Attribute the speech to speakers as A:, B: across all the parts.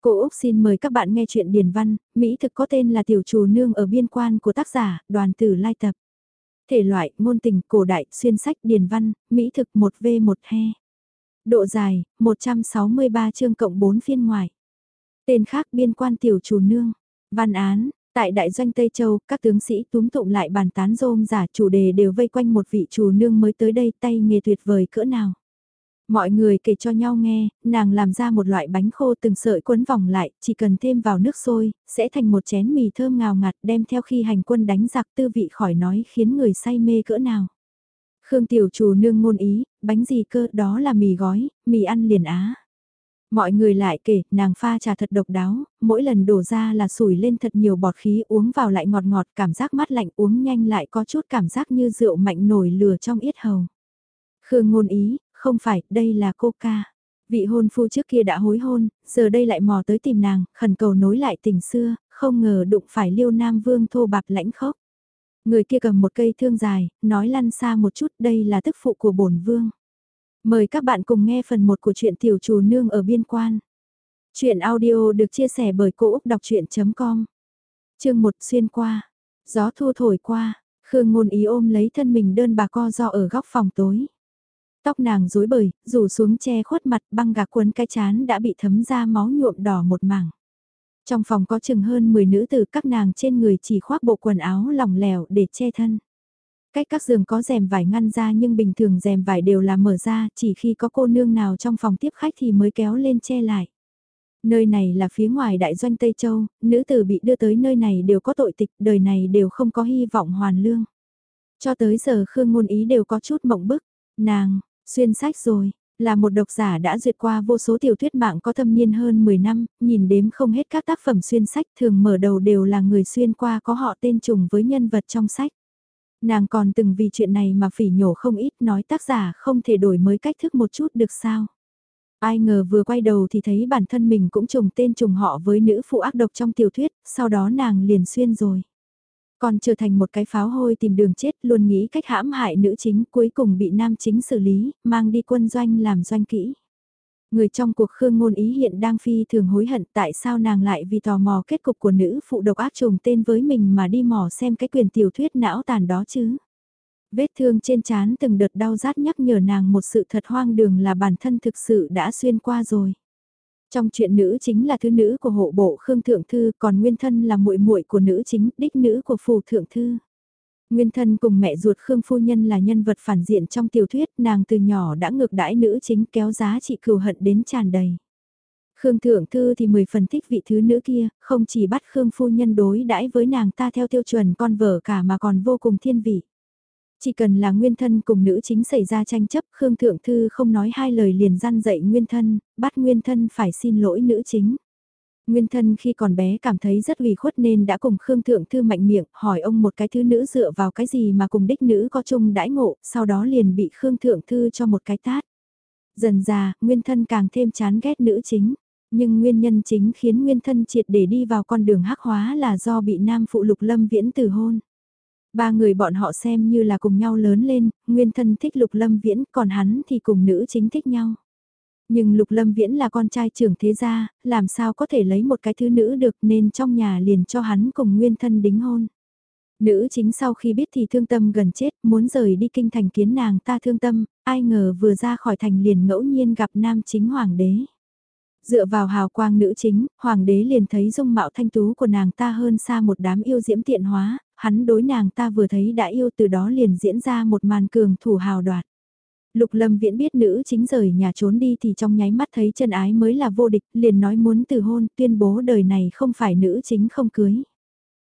A: Cô Úc xin mời các bạn nghe chuyện Điền Văn, Mỹ thực có tên là Tiểu Trù Nương ở biên quan của tác giả, đoàn tử lai tập. Thể loại, môn tình, cổ đại, xuyên sách, Điền Văn, Mỹ thực 1V1 he. Độ dài, 163 chương cộng 4 phiên ngoài. Tên khác biên quan Tiểu Trù Nương. Văn án, Tại đại doanh Tây Châu, các tướng sĩ túm tụng lại bàn tán rôm giả chủ đề đều vây quanh một vị chủ nương mới tới đây tay nghề tuyệt vời cỡ nào. Mọi người kể cho nhau nghe, nàng làm ra một loại bánh khô từng sợi quấn vòng lại, chỉ cần thêm vào nước sôi, sẽ thành một chén mì thơm ngào ngạt đem theo khi hành quân đánh giặc tư vị khỏi nói khiến người say mê cỡ nào. Khương tiểu chủ nương ngôn ý, bánh gì cơ đó là mì gói, mì ăn liền á. Mọi người lại kể, nàng pha trà thật độc đáo, mỗi lần đổ ra là sủi lên thật nhiều bọt khí uống vào lại ngọt ngọt, cảm giác mát lạnh uống nhanh lại có chút cảm giác như rượu mạnh nổi lửa trong yết hầu. Khương ngôn ý, không phải, đây là coca. Vị hôn phu trước kia đã hối hôn, giờ đây lại mò tới tìm nàng, khẩn cầu nối lại tình xưa, không ngờ đụng phải liêu nam vương thô bạp lãnh khốc. Người kia cầm một cây thương dài, nói lăn xa một chút đây là tức phụ của bổn vương. Mời các bạn cùng nghe phần 1 của truyện Tiểu Trù Nương ở Biên Quan. Chuyện audio được chia sẻ bởi Cô Úc Đọc Chuyện.com Chương 1 xuyên qua. Gió thu thổi qua, Khương ngôn ý ôm lấy thân mình đơn bà co do ở góc phòng tối. Tóc nàng rối bời, rủ xuống che khuất mặt băng gạc quấn cái chán đã bị thấm ra máu nhuộm đỏ một mảng. Trong phòng có chừng hơn 10 nữ tử các nàng trên người chỉ khoác bộ quần áo lỏng lẻo để che thân. Cách các giường có rèm vải ngăn ra nhưng bình thường rèm vải đều là mở ra, chỉ khi có cô nương nào trong phòng tiếp khách thì mới kéo lên che lại. Nơi này là phía ngoài đại doanh Tây Châu, nữ tử bị đưa tới nơi này đều có tội tịch, đời này đều không có hy vọng hoàn lương. Cho tới giờ Khương Ngôn Ý đều có chút mộng bức, nàng, xuyên sách rồi, là một độc giả đã duyệt qua vô số tiểu thuyết mạng có thâm niên hơn 10 năm, nhìn đếm không hết các tác phẩm xuyên sách thường mở đầu đều là người xuyên qua có họ tên trùng với nhân vật trong sách. Nàng còn từng vì chuyện này mà phỉ nhổ không ít nói tác giả không thể đổi mới cách thức một chút được sao. Ai ngờ vừa quay đầu thì thấy bản thân mình cũng trùng tên trùng họ với nữ phụ ác độc trong tiểu thuyết, sau đó nàng liền xuyên rồi. Còn trở thành một cái pháo hôi tìm đường chết luôn nghĩ cách hãm hại nữ chính cuối cùng bị nam chính xử lý, mang đi quân doanh làm doanh kỹ. Người trong cuộc khương ngôn ý hiện đang phi thường hối hận tại sao nàng lại vì tò mò kết cục của nữ phụ độc ác trùng tên với mình mà đi mò xem cái quyền tiểu thuyết não tàn đó chứ. Vết thương trên trán từng đợt đau rát nhắc nhở nàng một sự thật hoang đường là bản thân thực sự đã xuyên qua rồi. Trong chuyện nữ chính là thứ nữ của hộ bộ Khương Thượng Thư còn nguyên thân là muội muội của nữ chính đích nữ của phù Thượng Thư. Nguyên thân cùng mẹ ruột Khương Phu Nhân là nhân vật phản diện trong tiểu thuyết, nàng từ nhỏ đã ngược đãi nữ chính kéo giá trị cừu hận đến tràn đầy. Khương Thượng Thư thì mười phần thích vị thứ nữ kia, không chỉ bắt Khương Phu Nhân đối đãi với nàng ta theo tiêu chuẩn con vợ cả mà còn vô cùng thiên vị. Chỉ cần là nguyên thân cùng nữ chính xảy ra tranh chấp, Khương Thượng Thư không nói hai lời liền gian dạy nguyên thân, bắt nguyên thân phải xin lỗi nữ chính. Nguyên thân khi còn bé cảm thấy rất ủy khuất nên đã cùng Khương Thượng Thư mạnh miệng hỏi ông một cái thứ nữ dựa vào cái gì mà cùng đích nữ có chung đãi ngộ, sau đó liền bị Khương Thượng Thư cho một cái tát. Dần già, Nguyên thân càng thêm chán ghét nữ chính, nhưng nguyên nhân chính khiến Nguyên thân triệt để đi vào con đường hắc hóa là do bị nam phụ lục lâm viễn từ hôn. Ba người bọn họ xem như là cùng nhau lớn lên, Nguyên thân thích lục lâm viễn còn hắn thì cùng nữ chính thích nhau. Nhưng Lục Lâm Viễn là con trai trưởng thế gia, làm sao có thể lấy một cái thứ nữ được nên trong nhà liền cho hắn cùng nguyên thân đính hôn. Nữ chính sau khi biết thì thương tâm gần chết, muốn rời đi kinh thành kiến nàng ta thương tâm, ai ngờ vừa ra khỏi thành liền ngẫu nhiên gặp nam chính hoàng đế. Dựa vào hào quang nữ chính, hoàng đế liền thấy dung mạo thanh tú của nàng ta hơn xa một đám yêu diễm tiện hóa, hắn đối nàng ta vừa thấy đã yêu từ đó liền diễn ra một màn cường thủ hào đoạt. Lục Lâm Viễn biết nữ chính rời nhà trốn đi thì trong nháy mắt thấy chân ái mới là vô địch, liền nói muốn từ hôn, tuyên bố đời này không phải nữ chính không cưới.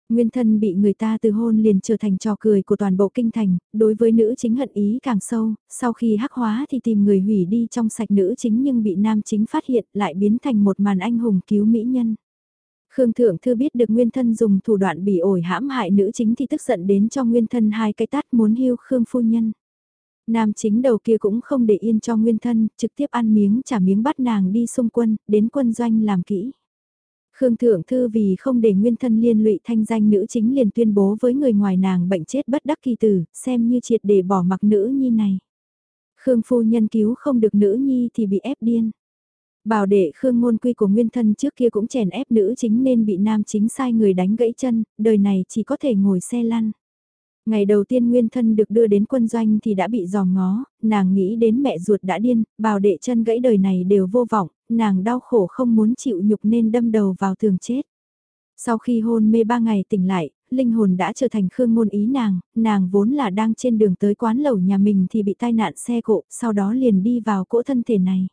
A: Nguyên thân bị người ta từ hôn liền trở thành trò cười của toàn bộ kinh thành, đối với nữ chính hận ý càng sâu, sau khi hắc hóa thì tìm người hủy đi trong sạch nữ chính nhưng bị nam chính phát hiện lại biến thành một màn anh hùng cứu mỹ nhân. Khương Thượng Thư biết được nguyên thân dùng thủ đoạn bị ổi hãm hại nữ chính thì tức giận đến cho nguyên thân hai cái tát muốn hưu Khương Phu Nhân. Nam chính đầu kia cũng không để yên cho nguyên thân, trực tiếp ăn miếng trả miếng bắt nàng đi xung quân, đến quân doanh làm kỹ. Khương Thượng Thư vì không để nguyên thân liên lụy thanh danh nữ chính liền tuyên bố với người ngoài nàng bệnh chết bất đắc kỳ tử, xem như triệt để bỏ mặc nữ nhi này. Khương phu nhân cứu không được nữ nhi thì bị ép điên. Bảo đệ Khương Ngôn Quy của nguyên thân trước kia cũng chèn ép nữ chính nên bị nam chính sai người đánh gãy chân, đời này chỉ có thể ngồi xe lăn. Ngày đầu tiên nguyên thân được đưa đến quân doanh thì đã bị giò ngó, nàng nghĩ đến mẹ ruột đã điên, bảo đệ chân gãy đời này đều vô vọng, nàng đau khổ không muốn chịu nhục nên đâm đầu vào tường chết. Sau khi hôn mê ba ngày tỉnh lại, linh hồn đã trở thành khương ngôn ý nàng, nàng vốn là đang trên đường tới quán lẩu nhà mình thì bị tai nạn xe cộ, sau đó liền đi vào cỗ thân thể này.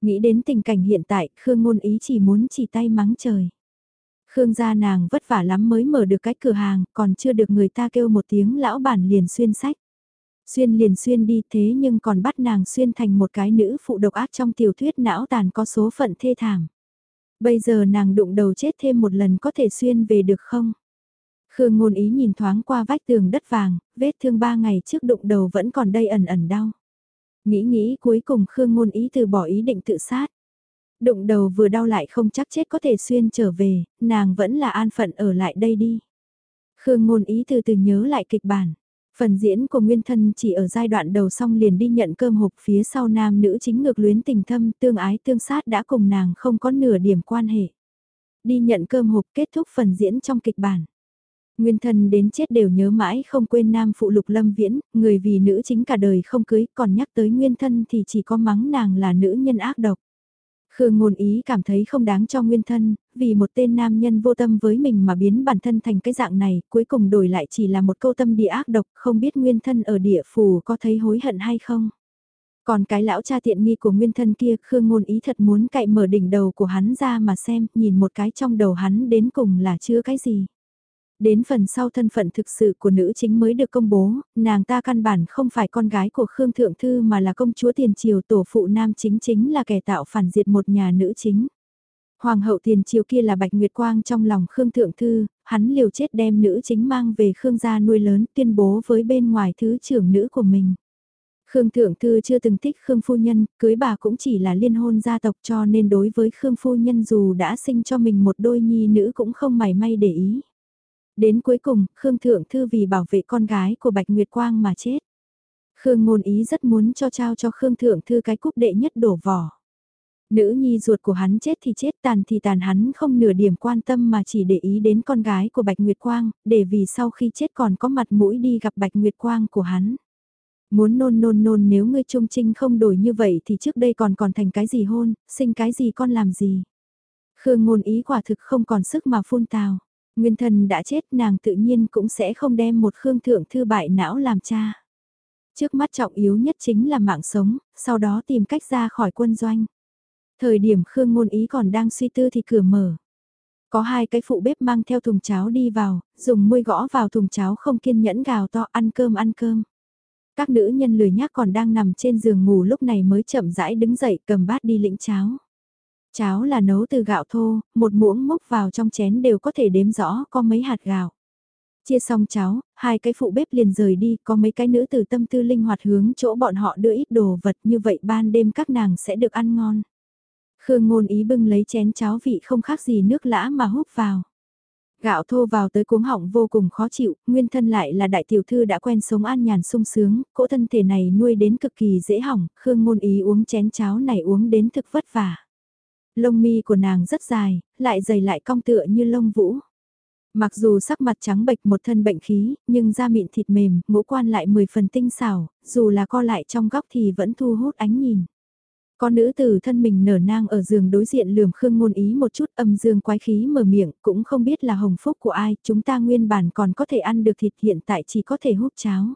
A: Nghĩ đến tình cảnh hiện tại, khương ngôn ý chỉ muốn chỉ tay mắng trời. Khương gia nàng vất vả lắm mới mở được cái cửa hàng, còn chưa được người ta kêu một tiếng lão bản liền xuyên sách. Xuyên liền xuyên đi thế nhưng còn bắt nàng xuyên thành một cái nữ phụ độc ác trong tiểu thuyết não tàn có số phận thê thảm. Bây giờ nàng đụng đầu chết thêm một lần có thể xuyên về được không? Khương ngôn ý nhìn thoáng qua vách tường đất vàng, vết thương ba ngày trước đụng đầu vẫn còn đây ẩn ẩn đau. Nghĩ nghĩ cuối cùng Khương ngôn ý từ bỏ ý định tự sát. Đụng đầu vừa đau lại không chắc chết có thể xuyên trở về, nàng vẫn là an phận ở lại đây đi. Khương ngôn ý từ từ nhớ lại kịch bản. Phần diễn của Nguyên Thân chỉ ở giai đoạn đầu xong liền đi nhận cơm hộp phía sau nam nữ chính ngược luyến tình thâm tương ái tương sát đã cùng nàng không có nửa điểm quan hệ. Đi nhận cơm hộp kết thúc phần diễn trong kịch bản. Nguyên thân đến chết đều nhớ mãi không quên nam phụ lục lâm viễn, người vì nữ chính cả đời không cưới, còn nhắc tới nguyên thân thì chỉ có mắng nàng là nữ nhân ác độc. Khương ngôn ý cảm thấy không đáng cho nguyên thân, vì một tên nam nhân vô tâm với mình mà biến bản thân thành cái dạng này, cuối cùng đổi lại chỉ là một câu tâm địa ác độc, không biết nguyên thân ở địa phủ có thấy hối hận hay không. Còn cái lão cha tiện nghi của nguyên thân kia, Khương ngôn ý thật muốn cậy mở đỉnh đầu của hắn ra mà xem, nhìn một cái trong đầu hắn đến cùng là chứa cái gì. Đến phần sau thân phận thực sự của nữ chính mới được công bố, nàng ta căn bản không phải con gái của Khương Thượng Thư mà là công chúa tiền triều tổ phụ nam chính chính là kẻ tạo phản diệt một nhà nữ chính. Hoàng hậu tiền triều kia là Bạch Nguyệt Quang trong lòng Khương Thượng Thư, hắn liều chết đem nữ chính mang về Khương gia nuôi lớn tuyên bố với bên ngoài thứ trưởng nữ của mình. Khương Thượng Thư chưa từng thích Khương Phu Nhân, cưới bà cũng chỉ là liên hôn gia tộc cho nên đối với Khương Phu Nhân dù đã sinh cho mình một đôi nhi nữ cũng không mảy may để ý. Đến cuối cùng, Khương Thượng Thư vì bảo vệ con gái của Bạch Nguyệt Quang mà chết. Khương ngôn ý rất muốn cho trao cho Khương Thượng Thư cái cúp đệ nhất đổ vỏ. Nữ nhi ruột của hắn chết thì chết tàn thì tàn hắn không nửa điểm quan tâm mà chỉ để ý đến con gái của Bạch Nguyệt Quang, để vì sau khi chết còn có mặt mũi đi gặp Bạch Nguyệt Quang của hắn. Muốn nôn nôn nôn nếu ngươi trung trinh không đổi như vậy thì trước đây còn còn thành cái gì hôn, sinh cái gì con làm gì. Khương ngôn ý quả thực không còn sức mà phun tào. Nguyên thần đã chết nàng tự nhiên cũng sẽ không đem một khương thượng thư bại não làm cha. Trước mắt trọng yếu nhất chính là mạng sống, sau đó tìm cách ra khỏi quân doanh. Thời điểm Khương Ngôn Ý còn đang suy tư thì cửa mở. Có hai cái phụ bếp mang theo thùng cháo đi vào, dùng môi gõ vào thùng cháo không kiên nhẫn gào to ăn cơm ăn cơm. Các nữ nhân lười nhác còn đang nằm trên giường ngủ lúc này mới chậm rãi đứng dậy cầm bát đi lĩnh cháo. Cháo là nấu từ gạo thô, một muỗng múc vào trong chén đều có thể đếm rõ có mấy hạt gạo. Chia xong cháo, hai cái phụ bếp liền rời đi, có mấy cái nữ từ tâm tư linh hoạt hướng chỗ bọn họ đưa ít đồ vật như vậy ban đêm các nàng sẽ được ăn ngon. Khương ngôn ý bưng lấy chén cháo vị không khác gì nước lã mà hút vào. Gạo thô vào tới cuống họng vô cùng khó chịu, nguyên thân lại là đại tiểu thư đã quen sống an nhàn sung sướng, cỗ thân thể này nuôi đến cực kỳ dễ hỏng, Khương ngôn ý uống chén cháo này uống đến thực vất vả. Lông mi của nàng rất dài, lại dày lại cong tựa như lông vũ. Mặc dù sắc mặt trắng bệch một thân bệnh khí, nhưng da mịn thịt mềm, ngũ quan lại 10 phần tinh xảo, dù là co lại trong góc thì vẫn thu hút ánh nhìn. Con nữ tử thân mình nở nang ở giường đối diện lườm Khương ngôn ý một chút âm dương quái khí mở miệng, cũng không biết là hồng phúc của ai, chúng ta nguyên bản còn có thể ăn được thịt hiện tại chỉ có thể hút cháo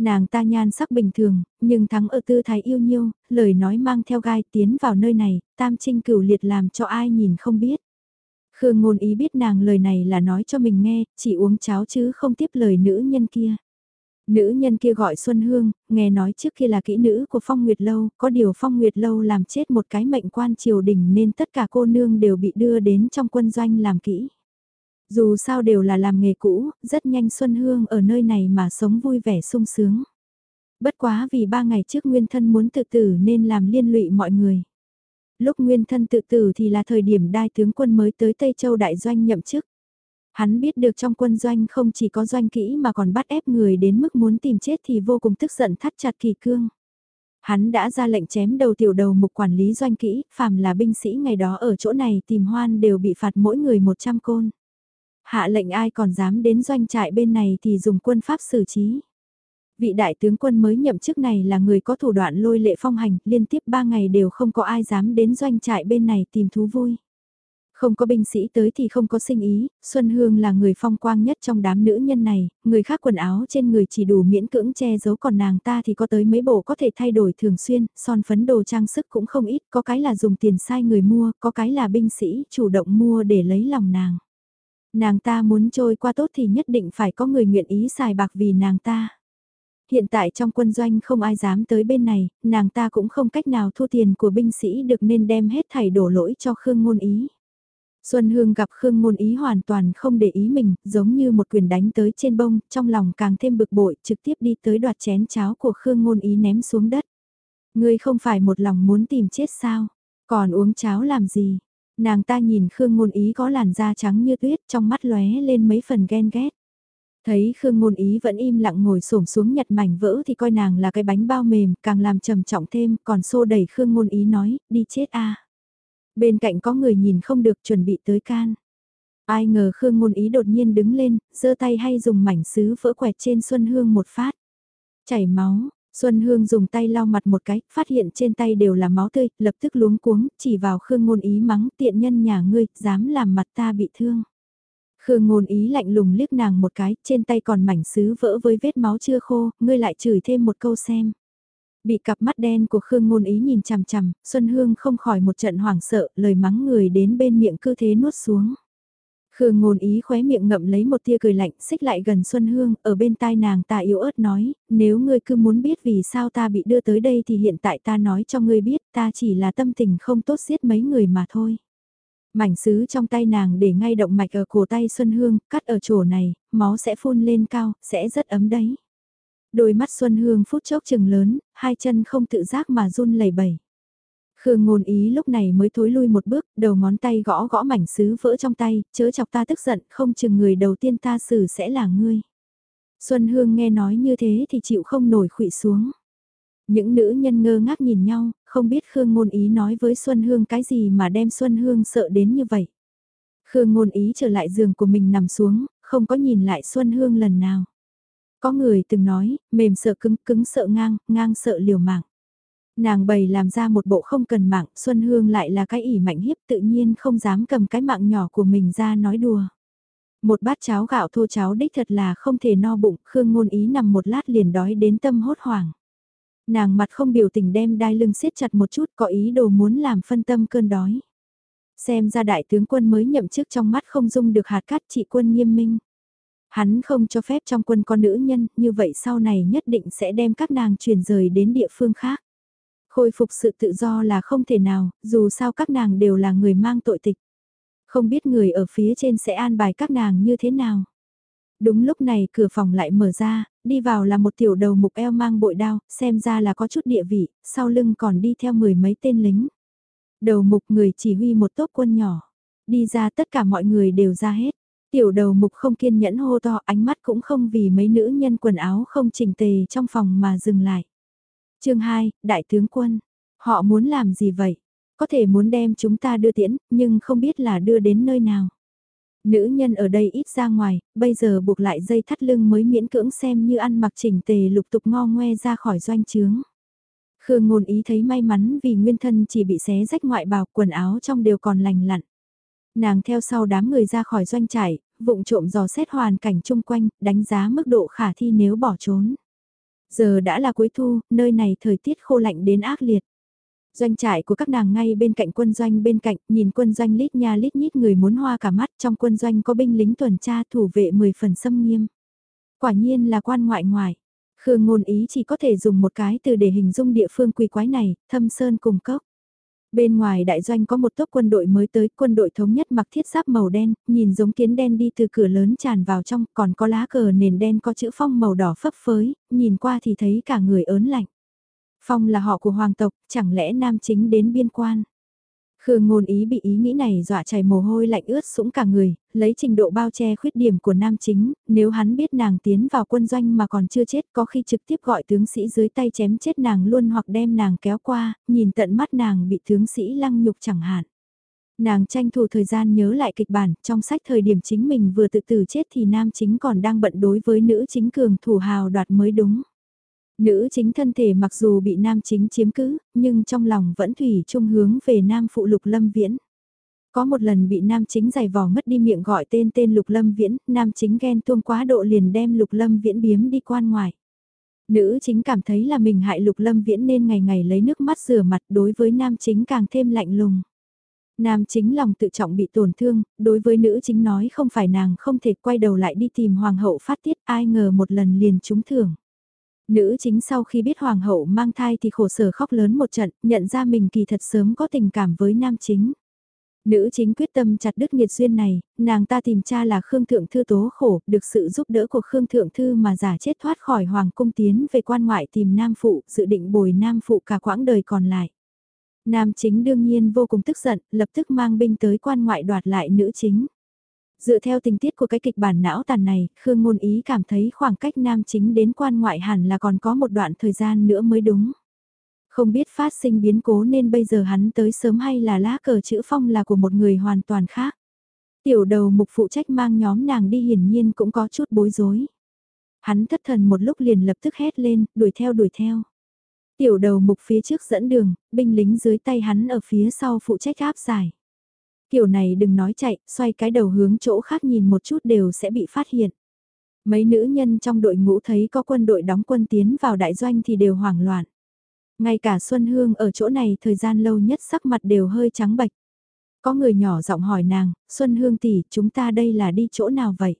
A: nàng ta nhan sắc bình thường, nhưng thắng ở tư thái yêu nhiêu, lời nói mang theo gai tiến vào nơi này, tam trinh cửu liệt làm cho ai nhìn không biết. Khương ngôn ý biết nàng lời này là nói cho mình nghe, chỉ uống cháo chứ không tiếp lời nữ nhân kia. Nữ nhân kia gọi Xuân Hương, nghe nói trước kia là kỹ nữ của Phong Nguyệt Lâu, có điều Phong Nguyệt Lâu làm chết một cái mệnh quan triều đình nên tất cả cô nương đều bị đưa đến trong quân doanh làm kỹ. Dù sao đều là làm nghề cũ, rất nhanh Xuân Hương ở nơi này mà sống vui vẻ sung sướng. Bất quá vì ba ngày trước Nguyên Thân muốn tự tử nên làm liên lụy mọi người. Lúc Nguyên Thân tự tử thì là thời điểm đai tướng quân mới tới Tây Châu Đại Doanh nhậm chức. Hắn biết được trong quân doanh không chỉ có doanh kỹ mà còn bắt ép người đến mức muốn tìm chết thì vô cùng tức giận thắt chặt kỳ cương. Hắn đã ra lệnh chém đầu tiểu đầu mục quản lý doanh kỹ, phàm là binh sĩ ngày đó ở chỗ này tìm hoan đều bị phạt mỗi người 100 côn. Hạ lệnh ai còn dám đến doanh trại bên này thì dùng quân pháp xử trí. Vị đại tướng quân mới nhậm chức này là người có thủ đoạn lôi lệ phong hành, liên tiếp 3 ngày đều không có ai dám đến doanh trại bên này tìm thú vui. Không có binh sĩ tới thì không có sinh ý, Xuân Hương là người phong quang nhất trong đám nữ nhân này, người khác quần áo trên người chỉ đủ miễn cưỡng che giấu còn nàng ta thì có tới mấy bộ có thể thay đổi thường xuyên, son phấn đồ trang sức cũng không ít, có cái là dùng tiền sai người mua, có cái là binh sĩ chủ động mua để lấy lòng nàng. Nàng ta muốn trôi qua tốt thì nhất định phải có người nguyện ý xài bạc vì nàng ta. Hiện tại trong quân doanh không ai dám tới bên này, nàng ta cũng không cách nào thu tiền của binh sĩ được nên đem hết thảy đổ lỗi cho Khương Ngôn Ý. Xuân Hương gặp Khương Ngôn Ý hoàn toàn không để ý mình, giống như một quyền đánh tới trên bông, trong lòng càng thêm bực bội, trực tiếp đi tới đoạt chén cháo của Khương Ngôn Ý ném xuống đất. Ngươi không phải một lòng muốn tìm chết sao, còn uống cháo làm gì? Nàng ta nhìn Khương Ngôn Ý có làn da trắng như tuyết trong mắt lóe lên mấy phần ghen ghét. Thấy Khương Ngôn Ý vẫn im lặng ngồi xổm xuống nhặt mảnh vỡ thì coi nàng là cái bánh bao mềm, càng làm trầm trọng thêm, còn xô đẩy Khương Ngôn Ý nói, đi chết a. Bên cạnh có người nhìn không được chuẩn bị tới can. Ai ngờ Khương Ngôn Ý đột nhiên đứng lên, giơ tay hay dùng mảnh sứ vỡ quẹt trên Xuân Hương một phát. Chảy máu, Xuân Hương dùng tay lau mặt một cái, phát hiện trên tay đều là máu tươi, lập tức luống cuống, chỉ vào Khương Ngôn Ý mắng tiện nhân nhà ngươi, dám làm mặt ta bị thương. Khương Ngôn Ý lạnh lùng liếc nàng một cái, trên tay còn mảnh sứ vỡ với vết máu chưa khô, ngươi lại chửi thêm một câu xem. Bị cặp mắt đen của Khương Ngôn Ý nhìn chằm chằm, Xuân Hương không khỏi một trận hoảng sợ, lời mắng người đến bên miệng cứ thế nuốt xuống. Khương Ngôn Ý khóe miệng ngậm lấy một tia cười lạnh, xích lại gần Xuân Hương, ở bên tai nàng ta yếu ớt nói, nếu ngươi cứ muốn biết vì sao ta bị đưa tới đây thì hiện tại ta nói cho ngươi biết, ta chỉ là tâm tình không tốt giết mấy người mà thôi. Mảnh sứ trong tay nàng để ngay động mạch ở cổ tay Xuân Hương, cắt ở chỗ này, máu sẽ phun lên cao, sẽ rất ấm đấy. Đôi mắt Xuân Hương phút chốc chừng lớn, hai chân không tự giác mà run lẩy bẩy. Khương ngôn ý lúc này mới thối lui một bước, đầu ngón tay gõ gõ mảnh sứ vỡ trong tay, chớ chọc ta tức giận, không chừng người đầu tiên ta xử sẽ là ngươi. Xuân Hương nghe nói như thế thì chịu không nổi khụy xuống. Những nữ nhân ngơ ngác nhìn nhau, không biết Khương ngôn ý nói với Xuân Hương cái gì mà đem Xuân Hương sợ đến như vậy. Khương ngôn ý trở lại giường của mình nằm xuống, không có nhìn lại Xuân Hương lần nào. Có người từng nói, mềm sợ cứng, cứng sợ ngang, ngang sợ liều mạng. Nàng bày làm ra một bộ không cần mạng, Xuân Hương lại là cái ỉ mạnh hiếp tự nhiên không dám cầm cái mạng nhỏ của mình ra nói đùa. Một bát cháo gạo thô cháo đích thật là không thể no bụng, Khương ngôn ý nằm một lát liền đói đến tâm hốt hoảng. Nàng mặt không biểu tình đem đai lưng siết chặt một chút có ý đồ muốn làm phân tâm cơn đói. Xem ra đại tướng quân mới nhậm chức trong mắt không dung được hạt cát trị quân nghiêm minh. Hắn không cho phép trong quân con nữ nhân, như vậy sau này nhất định sẽ đem các nàng chuyển rời đến địa phương khác. Khôi phục sự tự do là không thể nào, dù sao các nàng đều là người mang tội tịch. Không biết người ở phía trên sẽ an bài các nàng như thế nào. Đúng lúc này cửa phòng lại mở ra, đi vào là một tiểu đầu mục eo mang bội đao, xem ra là có chút địa vị, sau lưng còn đi theo mười mấy tên lính. Đầu mục người chỉ huy một tốp quân nhỏ. Đi ra tất cả mọi người đều ra hết. Tiểu đầu mục không kiên nhẫn hô to ánh mắt cũng không vì mấy nữ nhân quần áo không chỉnh tề trong phòng mà dừng lại chương 2, Đại tướng quân. Họ muốn làm gì vậy? Có thể muốn đem chúng ta đưa tiễn, nhưng không biết là đưa đến nơi nào. Nữ nhân ở đây ít ra ngoài, bây giờ buộc lại dây thắt lưng mới miễn cưỡng xem như ăn mặc chỉnh tề lục tục ngo ngoe ra khỏi doanh trướng. Khương ngôn ý thấy may mắn vì nguyên thân chỉ bị xé rách ngoại bào quần áo trong đều còn lành lặn. Nàng theo sau đám người ra khỏi doanh trại, vụng trộm dò xét hoàn cảnh chung quanh, đánh giá mức độ khả thi nếu bỏ trốn. Giờ đã là cuối thu, nơi này thời tiết khô lạnh đến ác liệt. Doanh trại của các nàng ngay bên cạnh quân doanh bên cạnh, nhìn quân doanh lít nha lít nhít người muốn hoa cả mắt, trong quân doanh có binh lính tuần tra thủ vệ 10 phần xâm nghiêm. Quả nhiên là quan ngoại ngoại. Khương ngôn ý chỉ có thể dùng một cái từ để hình dung địa phương quỳ quái này, thâm sơn cùng cốc. Bên ngoài đại doanh có một tốc quân đội mới tới, quân đội thống nhất mặc thiết giáp màu đen, nhìn giống kiến đen đi từ cửa lớn tràn vào trong, còn có lá cờ nền đen có chữ phong màu đỏ phấp phới, nhìn qua thì thấy cả người ớn lạnh. Phong là họ của hoàng tộc, chẳng lẽ nam chính đến biên quan. Khương ngôn ý bị ý nghĩ này dọa chảy mồ hôi lạnh ướt sũng cả người, lấy trình độ bao che khuyết điểm của nam chính, nếu hắn biết nàng tiến vào quân doanh mà còn chưa chết có khi trực tiếp gọi tướng sĩ dưới tay chém chết nàng luôn hoặc đem nàng kéo qua, nhìn tận mắt nàng bị tướng sĩ lăng nhục chẳng hạn. Nàng tranh thủ thời gian nhớ lại kịch bản, trong sách thời điểm chính mình vừa tự tử chết thì nam chính còn đang bận đối với nữ chính cường thủ hào đoạt mới đúng. Nữ chính thân thể mặc dù bị nam chính chiếm cứ, nhưng trong lòng vẫn thủy chung hướng về nam phụ lục lâm viễn. Có một lần bị nam chính giày vò mất đi miệng gọi tên tên lục lâm viễn, nam chính ghen tuông quá độ liền đem lục lâm viễn biếm đi quan ngoài. Nữ chính cảm thấy là mình hại lục lâm viễn nên ngày ngày lấy nước mắt rửa mặt đối với nam chính càng thêm lạnh lùng. Nam chính lòng tự trọng bị tổn thương, đối với nữ chính nói không phải nàng không thể quay đầu lại đi tìm hoàng hậu phát tiết ai ngờ một lần liền trúng thưởng. Nữ chính sau khi biết hoàng hậu mang thai thì khổ sở khóc lớn một trận, nhận ra mình kỳ thật sớm có tình cảm với nam chính. Nữ chính quyết tâm chặt đứt nghiệt duyên này, nàng ta tìm cha là Khương Thượng Thư tố khổ, được sự giúp đỡ của Khương Thượng Thư mà giả chết thoát khỏi hoàng cung tiến về quan ngoại tìm nam phụ, dự định bồi nam phụ cả quãng đời còn lại. Nam chính đương nhiên vô cùng tức giận, lập tức mang binh tới quan ngoại đoạt lại nữ chính. Dựa theo tình tiết của cái kịch bản não tàn này, Khương Ngôn Ý cảm thấy khoảng cách nam chính đến quan ngoại hẳn là còn có một đoạn thời gian nữa mới đúng. Không biết phát sinh biến cố nên bây giờ hắn tới sớm hay là lá cờ chữ phong là của một người hoàn toàn khác. Tiểu đầu mục phụ trách mang nhóm nàng đi hiển nhiên cũng có chút bối rối. Hắn thất thần một lúc liền lập tức hét lên, đuổi theo đuổi theo. Tiểu đầu mục phía trước dẫn đường, binh lính dưới tay hắn ở phía sau phụ trách áp giải. Kiểu này đừng nói chạy, xoay cái đầu hướng chỗ khác nhìn một chút đều sẽ bị phát hiện. Mấy nữ nhân trong đội ngũ thấy có quân đội đóng quân tiến vào đại doanh thì đều hoảng loạn. Ngay cả Xuân Hương ở chỗ này thời gian lâu nhất sắc mặt đều hơi trắng bạch Có người nhỏ giọng hỏi nàng, Xuân Hương tỷ, chúng ta đây là đi chỗ nào vậy?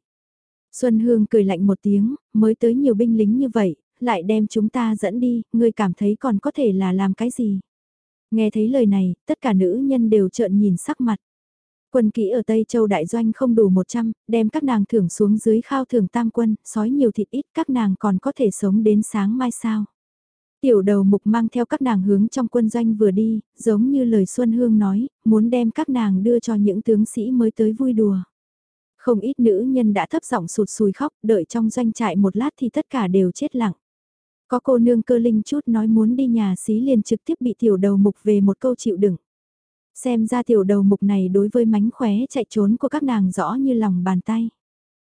A: Xuân Hương cười lạnh một tiếng, mới tới nhiều binh lính như vậy, lại đem chúng ta dẫn đi, ngươi cảm thấy còn có thể là làm cái gì? Nghe thấy lời này, tất cả nữ nhân đều trợn nhìn sắc mặt. Quân kỹ ở Tây Châu Đại Doanh không đủ 100, đem các nàng thưởng xuống dưới khao thưởng tam quân, sói nhiều thịt ít các nàng còn có thể sống đến sáng mai sao. Tiểu đầu mục mang theo các nàng hướng trong quân doanh vừa đi, giống như lời Xuân Hương nói, muốn đem các nàng đưa cho những tướng sĩ mới tới vui đùa. Không ít nữ nhân đã thấp giọng sụt sùi khóc, đợi trong doanh trại một lát thì tất cả đều chết lặng. Có cô nương cơ linh chút nói muốn đi nhà xí liền trực tiếp bị tiểu đầu mục về một câu chịu đựng. Xem ra tiểu đầu mục này đối với mánh khóe chạy trốn của các nàng rõ như lòng bàn tay.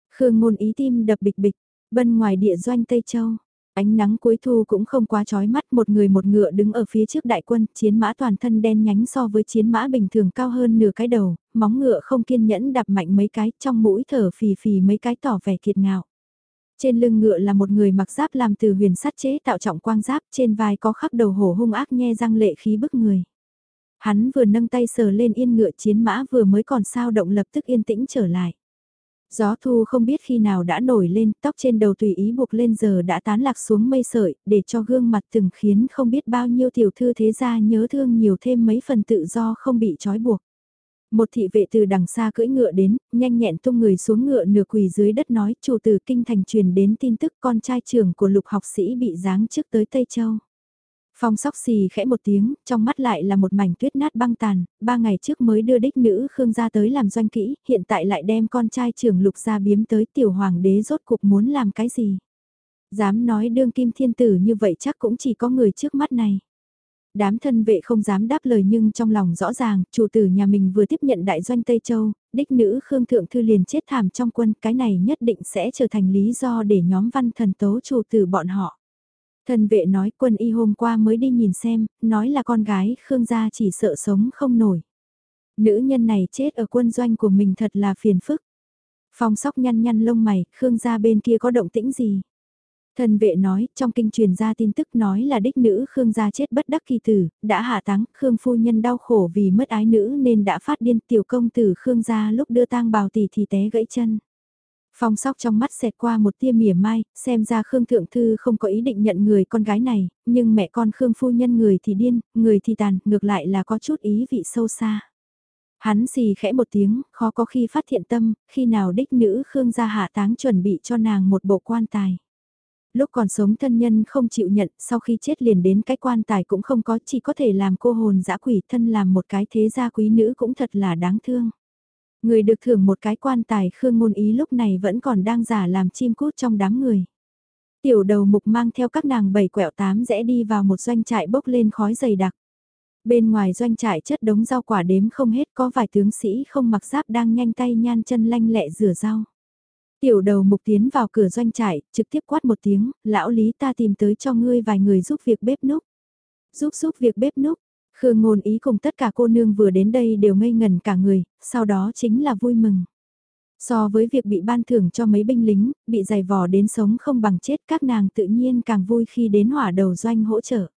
A: Khương ngôn ý tim đập bịch bịch, bên ngoài địa doanh Tây Châu. Ánh nắng cuối thu cũng không quá chói mắt một người một ngựa đứng ở phía trước đại quân, chiến mã toàn thân đen nhánh so với chiến mã bình thường cao hơn nửa cái đầu, móng ngựa không kiên nhẫn đạp mạnh mấy cái trong mũi thở phì phì mấy cái tỏ vẻ kiệt ngạo. Trên lưng ngựa là một người mặc giáp làm từ huyền sắt chế tạo trọng quang giáp, trên vai có khắc đầu hổ hung ác nhe răng lệ khí bức người. Hắn vừa nâng tay sờ lên yên ngựa chiến mã vừa mới còn sao động lập tức yên tĩnh trở lại. Gió thu không biết khi nào đã nổi lên, tóc trên đầu tùy ý buộc lên giờ đã tán lạc xuống mây sợi, để cho gương mặt từng khiến không biết bao nhiêu tiểu thư thế gia nhớ thương nhiều thêm mấy phần tự do không bị trói buộc. Một thị vệ từ đằng xa cưỡi ngựa đến, nhanh nhẹn tung người xuống ngựa nửa quỳ dưới đất nói chủ từ kinh thành truyền đến tin tức con trai trưởng của lục học sĩ bị giáng trước tới Tây Châu. Phong sóc xì khẽ một tiếng, trong mắt lại là một mảnh tuyết nát băng tàn, ba ngày trước mới đưa đích nữ Khương ra tới làm doanh kỹ, hiện tại lại đem con trai trưởng lục gia biếm tới tiểu hoàng đế rốt cục muốn làm cái gì. Dám nói đương kim thiên tử như vậy chắc cũng chỉ có người trước mắt này. Đám thân vệ không dám đáp lời nhưng trong lòng rõ ràng, chủ tử nhà mình vừa tiếp nhận đại doanh Tây Châu, đích nữ Khương Thượng Thư liền chết thảm trong quân, cái này nhất định sẽ trở thành lý do để nhóm văn thần tố chủ tử bọn họ. Thần vệ nói quân y hôm qua mới đi nhìn xem, nói là con gái Khương gia chỉ sợ sống không nổi. Nữ nhân này chết ở quân doanh của mình thật là phiền phức. Phong sóc nhăn nhăn lông mày, Khương gia bên kia có động tĩnh gì? Thần vệ nói, trong kinh truyền ra tin tức nói là đích nữ Khương gia chết bất đắc kỳ tử, đã hạ táng, Khương phu nhân đau khổ vì mất ái nữ nên đã phát điên tiểu công tử Khương gia lúc đưa tang bào tỷ thì té gãy chân. Phong sóc trong mắt xẹt qua một tia mỉa mai, xem ra Khương Thượng Thư không có ý định nhận người con gái này, nhưng mẹ con Khương Phu Nhân người thì điên, người thì tàn, ngược lại là có chút ý vị sâu xa. Hắn xì khẽ một tiếng, khó có khi phát hiện tâm, khi nào đích nữ Khương gia hạ táng chuẩn bị cho nàng một bộ quan tài. Lúc còn sống thân nhân không chịu nhận, sau khi chết liền đến cái quan tài cũng không có, chỉ có thể làm cô hồn dã quỷ thân làm một cái thế gia quý nữ cũng thật là đáng thương. Người được thưởng một cái quan tài Khương Ngôn Ý lúc này vẫn còn đang giả làm chim cút trong đám người. Tiểu đầu mục mang theo các nàng bảy quẹo tám rẽ đi vào một doanh trại bốc lên khói dày đặc. Bên ngoài doanh trại chất đống rau quả đếm không hết có vài tướng sĩ không mặc giáp đang nhanh tay nhan chân lanh lẹ rửa rau. Tiểu đầu mục tiến vào cửa doanh trại, trực tiếp quát một tiếng, lão lý ta tìm tới cho ngươi vài người giúp việc bếp núc. Giúp giúp việc bếp núc, Khương ngôn ý cùng tất cả cô nương vừa đến đây đều ngây ngần cả người, sau đó chính là vui mừng. So với việc bị ban thưởng cho mấy binh lính, bị giày vò đến sống không bằng chết các nàng tự nhiên càng vui khi đến hỏa đầu doanh hỗ trợ.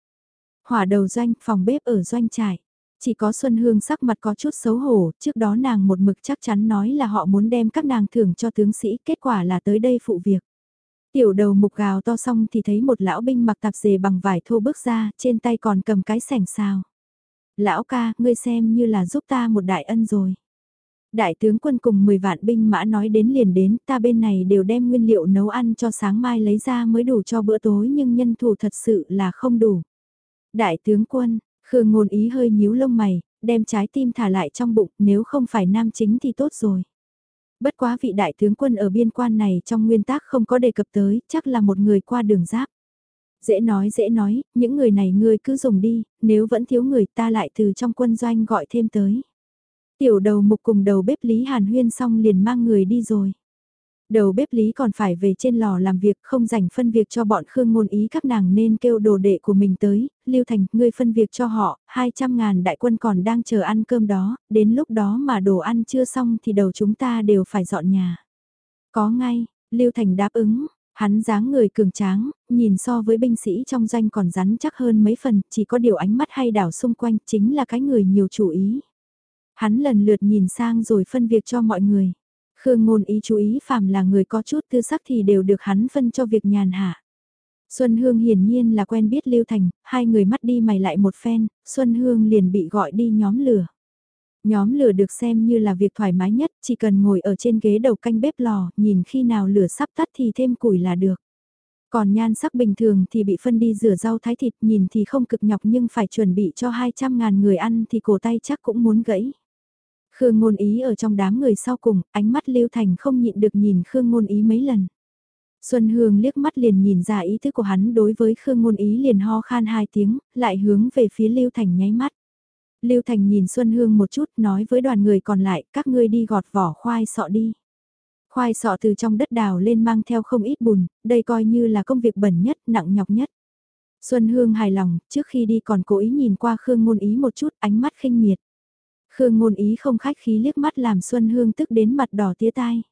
A: Hỏa đầu doanh, phòng bếp ở doanh trại. Chỉ có Xuân Hương sắc mặt có chút xấu hổ, trước đó nàng một mực chắc chắn nói là họ muốn đem các nàng thưởng cho tướng sĩ, kết quả là tới đây phụ việc. Tiểu đầu mục gào to xong thì thấy một lão binh mặc tạp dề bằng vải thô bước ra, trên tay còn cầm cái sẻng xào. Lão ca, ngươi xem như là giúp ta một đại ân rồi. Đại tướng quân cùng 10 vạn binh mã nói đến liền đến, ta bên này đều đem nguyên liệu nấu ăn cho sáng mai lấy ra mới đủ cho bữa tối nhưng nhân thủ thật sự là không đủ. Đại tướng quân, Khương ngôn ý hơi nhíu lông mày, đem trái tim thả lại trong bụng, nếu không phải nam chính thì tốt rồi. Bất quá vị đại tướng quân ở biên quan này trong nguyên tắc không có đề cập tới, chắc là một người qua đường giáp. Dễ nói dễ nói, những người này ngươi cứ dùng đi, nếu vẫn thiếu người ta lại từ trong quân doanh gọi thêm tới. Tiểu đầu mục cùng đầu bếp Lý Hàn Huyên xong liền mang người đi rồi. Đầu bếp Lý còn phải về trên lò làm việc không dành phân việc cho bọn Khương ngôn ý các nàng nên kêu đồ đệ của mình tới, Lưu Thành, ngươi phân việc cho họ, 200 ngàn đại quân còn đang chờ ăn cơm đó, đến lúc đó mà đồ ăn chưa xong thì đầu chúng ta đều phải dọn nhà. Có ngay, Lưu Thành đáp ứng, hắn dáng người cường tráng, nhìn so với binh sĩ trong doanh còn rắn chắc hơn mấy phần, chỉ có điều ánh mắt hay đảo xung quanh chính là cái người nhiều chủ ý. Hắn lần lượt nhìn sang rồi phân việc cho mọi người. Khương ngôn ý chú ý phàm là người có chút tư sắc thì đều được hắn phân cho việc nhàn hạ. Xuân Hương hiển nhiên là quen biết Lưu Thành, hai người mắt đi mày lại một phen, Xuân Hương liền bị gọi đi nhóm lửa. Nhóm lửa được xem như là việc thoải mái nhất, chỉ cần ngồi ở trên ghế đầu canh bếp lò, nhìn khi nào lửa sắp tắt thì thêm củi là được. Còn nhan sắc bình thường thì bị phân đi rửa rau thái thịt nhìn thì không cực nhọc nhưng phải chuẩn bị cho 200 ngàn người ăn thì cổ tay chắc cũng muốn gãy. Khương Ngôn Ý ở trong đám người sau cùng, ánh mắt Lưu Thành không nhịn được nhìn Khương Ngôn Ý mấy lần. Xuân Hương liếc mắt liền nhìn ra ý thức của hắn đối với Khương Ngôn Ý liền ho khan hai tiếng, lại hướng về phía Lưu Thành nháy mắt. Lưu Thành nhìn Xuân Hương một chút nói với đoàn người còn lại các ngươi đi gọt vỏ khoai sọ đi. Khoai sọ từ trong đất đào lên mang theo không ít bùn, đây coi như là công việc bẩn nhất, nặng nhọc nhất. Xuân Hương hài lòng, trước khi đi còn cố ý nhìn qua Khương Ngôn Ý một chút ánh mắt khinh miệt. Khương ngôn ý không khách khí liếc mắt làm Xuân Hương tức đến mặt đỏ tía tai.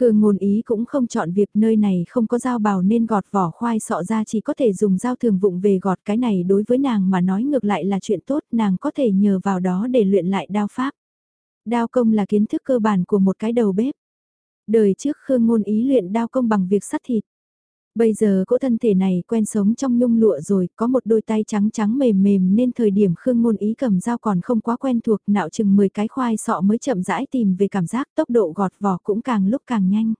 A: Khương ngôn ý cũng không chọn việc nơi này không có dao bào nên gọt vỏ khoai sọ ra chỉ có thể dùng dao thường vụng về gọt cái này đối với nàng mà nói ngược lại là chuyện tốt, nàng có thể nhờ vào đó để luyện lại đao pháp. Đao công là kiến thức cơ bản của một cái đầu bếp. Đời trước Khương ngôn ý luyện đao công bằng việc sắt thịt. Bây giờ cỗ thân thể này quen sống trong nhung lụa rồi, có một đôi tay trắng trắng mềm mềm nên thời điểm Khương Ngôn Ý cầm dao còn không quá quen thuộc nạo chừng 10 cái khoai sọ mới chậm rãi tìm về cảm giác tốc độ gọt vỏ cũng càng lúc càng nhanh.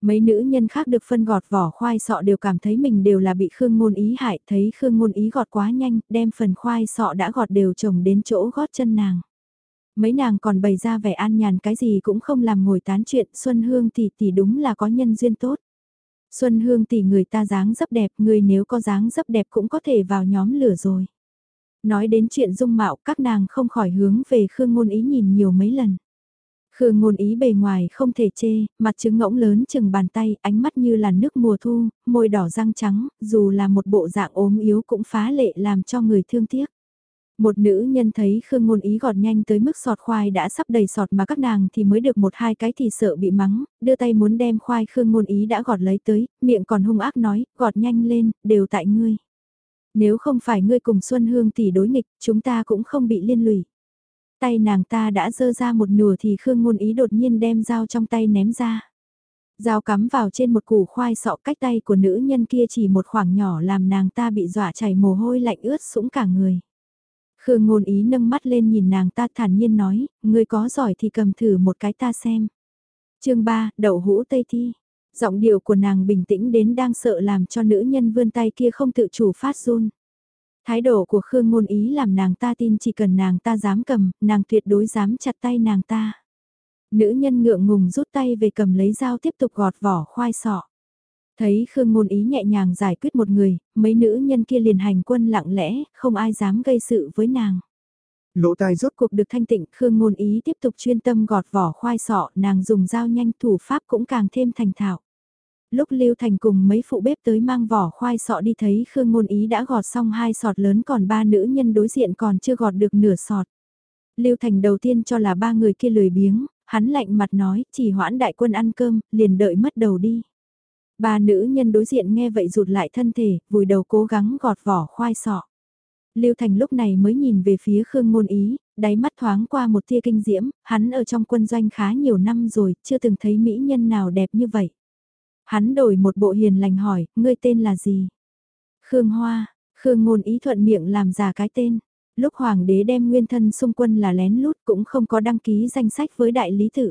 A: Mấy nữ nhân khác được phân gọt vỏ khoai sọ đều cảm thấy mình đều là bị Khương Ngôn Ý hại, thấy Khương Ngôn Ý gọt quá nhanh, đem phần khoai sọ đã gọt đều trồng đến chỗ gót chân nàng. Mấy nàng còn bày ra vẻ an nhàn cái gì cũng không làm ngồi tán chuyện, Xuân Hương tỷ tỷ đúng là có nhân duyên tốt. Xuân Hương tỷ người ta dáng dấp đẹp, người nếu có dáng dấp đẹp cũng có thể vào nhóm lửa rồi. Nói đến chuyện dung mạo các nàng không khỏi hướng về Khương Ngôn Ý nhìn nhiều mấy lần. Khương Ngôn Ý bề ngoài không thể chê, mặt trứng ngỗng lớn chừng bàn tay, ánh mắt như là nước mùa thu, môi đỏ răng trắng, dù là một bộ dạng ốm yếu cũng phá lệ làm cho người thương tiếc. Một nữ nhân thấy Khương Ngôn Ý gọt nhanh tới mức sọt khoai đã sắp đầy sọt mà các nàng thì mới được một hai cái thì sợ bị mắng, đưa tay muốn đem khoai Khương Ngôn Ý đã gọt lấy tới, miệng còn hung ác nói, gọt nhanh lên, đều tại ngươi. Nếu không phải ngươi cùng Xuân Hương tỷ đối nghịch, chúng ta cũng không bị liên lụy. Tay nàng ta đã dơ ra một nửa thì Khương Ngôn Ý đột nhiên đem dao trong tay ném ra. Dao cắm vào trên một củ khoai sọ cách tay của nữ nhân kia chỉ một khoảng nhỏ làm nàng ta bị dọa chảy mồ hôi lạnh ướt sũng cả người. Khương ngôn ý nâng mắt lên nhìn nàng ta thản nhiên nói, ngươi có giỏi thì cầm thử một cái ta xem. chương 3, đậu hũ Tây Thi. Giọng điệu của nàng bình tĩnh đến đang sợ làm cho nữ nhân vươn tay kia không tự chủ phát run. Thái độ của Khương Ngôn Ý làm nàng ta tin chỉ cần nàng ta dám cầm, nàng tuyệt đối dám chặt tay nàng ta. Nữ nhân ngượng ngùng rút tay về cầm lấy dao tiếp tục gọt vỏ khoai sọ. Thấy Khương Ngôn Ý nhẹ nhàng giải quyết một người, mấy nữ nhân kia liền hành quân lặng lẽ, không ai dám gây sự với nàng. Lỗ tai rốt cuộc được thanh tịnh, Khương Ngôn Ý tiếp tục chuyên tâm gọt vỏ khoai sọ, nàng dùng dao nhanh thủ pháp cũng càng thêm thành thạo. Lúc Lưu Thành cùng mấy phụ bếp tới mang vỏ khoai sọ đi thấy Khương Ngôn Ý đã gọt xong hai sọt lớn còn ba nữ nhân đối diện còn chưa gọt được nửa sọt. Lưu Thành đầu tiên cho là ba người kia lười biếng, hắn lạnh mặt nói chỉ hoãn đại quân ăn cơm, liền đợi mất đầu đi. Ba nữ nhân đối diện nghe vậy rụt lại thân thể, vùi đầu cố gắng gọt vỏ khoai sọ. Lưu Thành lúc này mới nhìn về phía Khương Ngôn Ý, đáy mắt thoáng qua một tia kinh diễm, hắn ở trong quân doanh khá nhiều năm rồi, chưa từng thấy mỹ nhân nào đẹp như vậy. Hắn đổi một bộ hiền lành hỏi, ngươi tên là gì? Khương Hoa, Khương Ngôn Ý thuận miệng làm giả cái tên. Lúc Hoàng đế đem nguyên thân xung quân là lén lút cũng không có đăng ký danh sách với đại lý tự.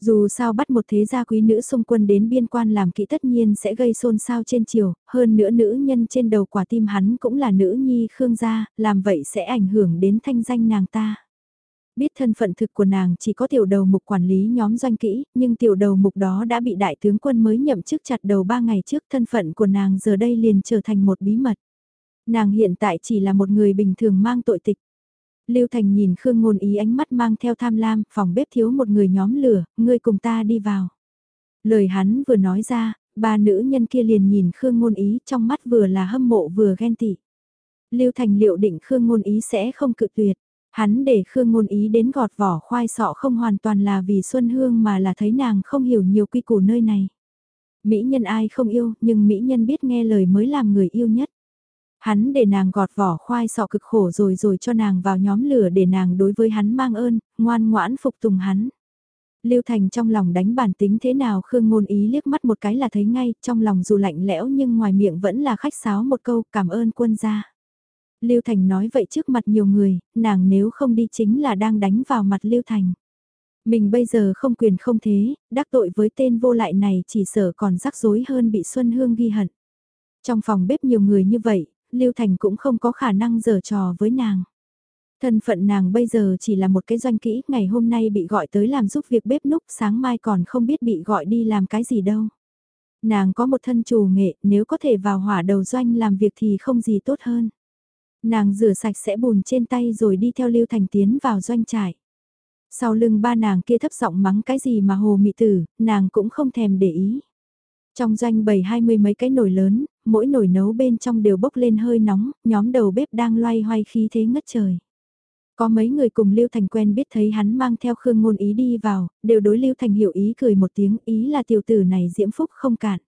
A: Dù sao bắt một thế gia quý nữ xung quân đến biên quan làm kỹ tất nhiên sẽ gây xôn xao trên triều, hơn nữa nữ nhân trên đầu quả tim hắn cũng là nữ nhi Khương gia, làm vậy sẽ ảnh hưởng đến thanh danh nàng ta. Biết thân phận thực của nàng chỉ có tiểu đầu mục quản lý nhóm doanh kỹ, nhưng tiểu đầu mục đó đã bị đại tướng quân mới nhậm chức chặt đầu ba ngày trước thân phận của nàng giờ đây liền trở thành một bí mật. Nàng hiện tại chỉ là một người bình thường mang tội tịch. Lưu Thành nhìn Khương Ngôn Ý ánh mắt mang theo tham lam, phòng bếp thiếu một người nhóm lửa, ngươi cùng ta đi vào. Lời hắn vừa nói ra, ba nữ nhân kia liền nhìn Khương Ngôn Ý trong mắt vừa là hâm mộ vừa ghen tị. Lưu Thành liệu định Khương Ngôn Ý sẽ không cự tuyệt. Hắn để Khương Ngôn Ý đến gọt vỏ khoai sọ không hoàn toàn là vì Xuân Hương mà là thấy nàng không hiểu nhiều quy củ nơi này. Mỹ nhân ai không yêu, nhưng Mỹ nhân biết nghe lời mới làm người yêu nhất. Hắn để nàng gọt vỏ khoai sọ cực khổ rồi rồi cho nàng vào nhóm lửa để nàng đối với hắn mang ơn, ngoan ngoãn phục tùng hắn. Lưu Thành trong lòng đánh bản tính thế nào Khương Ngôn Ý liếc mắt một cái là thấy ngay, trong lòng dù lạnh lẽo nhưng ngoài miệng vẫn là khách sáo một câu cảm ơn quân gia. Lưu Thành nói vậy trước mặt nhiều người, nàng nếu không đi chính là đang đánh vào mặt Lưu Thành. Mình bây giờ không quyền không thế, đắc tội với tên vô lại này chỉ sợ còn rắc rối hơn bị Xuân Hương ghi hận. Trong phòng bếp nhiều người như vậy, Lưu Thành cũng không có khả năng giở trò với nàng. Thân phận nàng bây giờ chỉ là một cái doanh kỹ, ngày hôm nay bị gọi tới làm giúp việc bếp núc, sáng mai còn không biết bị gọi đi làm cái gì đâu. Nàng có một thân chủ nghệ, nếu có thể vào hỏa đầu doanh làm việc thì không gì tốt hơn. Nàng rửa sạch sẽ bùn trên tay rồi đi theo Lưu Thành tiến vào doanh trại. Sau lưng ba nàng kia thấp giọng mắng cái gì mà hồ mị tử, nàng cũng không thèm để ý. Trong doanh bầy hai mươi mấy cái nồi lớn, mỗi nồi nấu bên trong đều bốc lên hơi nóng, nhóm đầu bếp đang loay hoay khí thế ngất trời. Có mấy người cùng Lưu Thành quen biết thấy hắn mang theo Khương Ngôn Ý đi vào, đều đối Lưu Thành hiểu ý cười một tiếng, ý là tiểu tử này diễm phúc không cạn.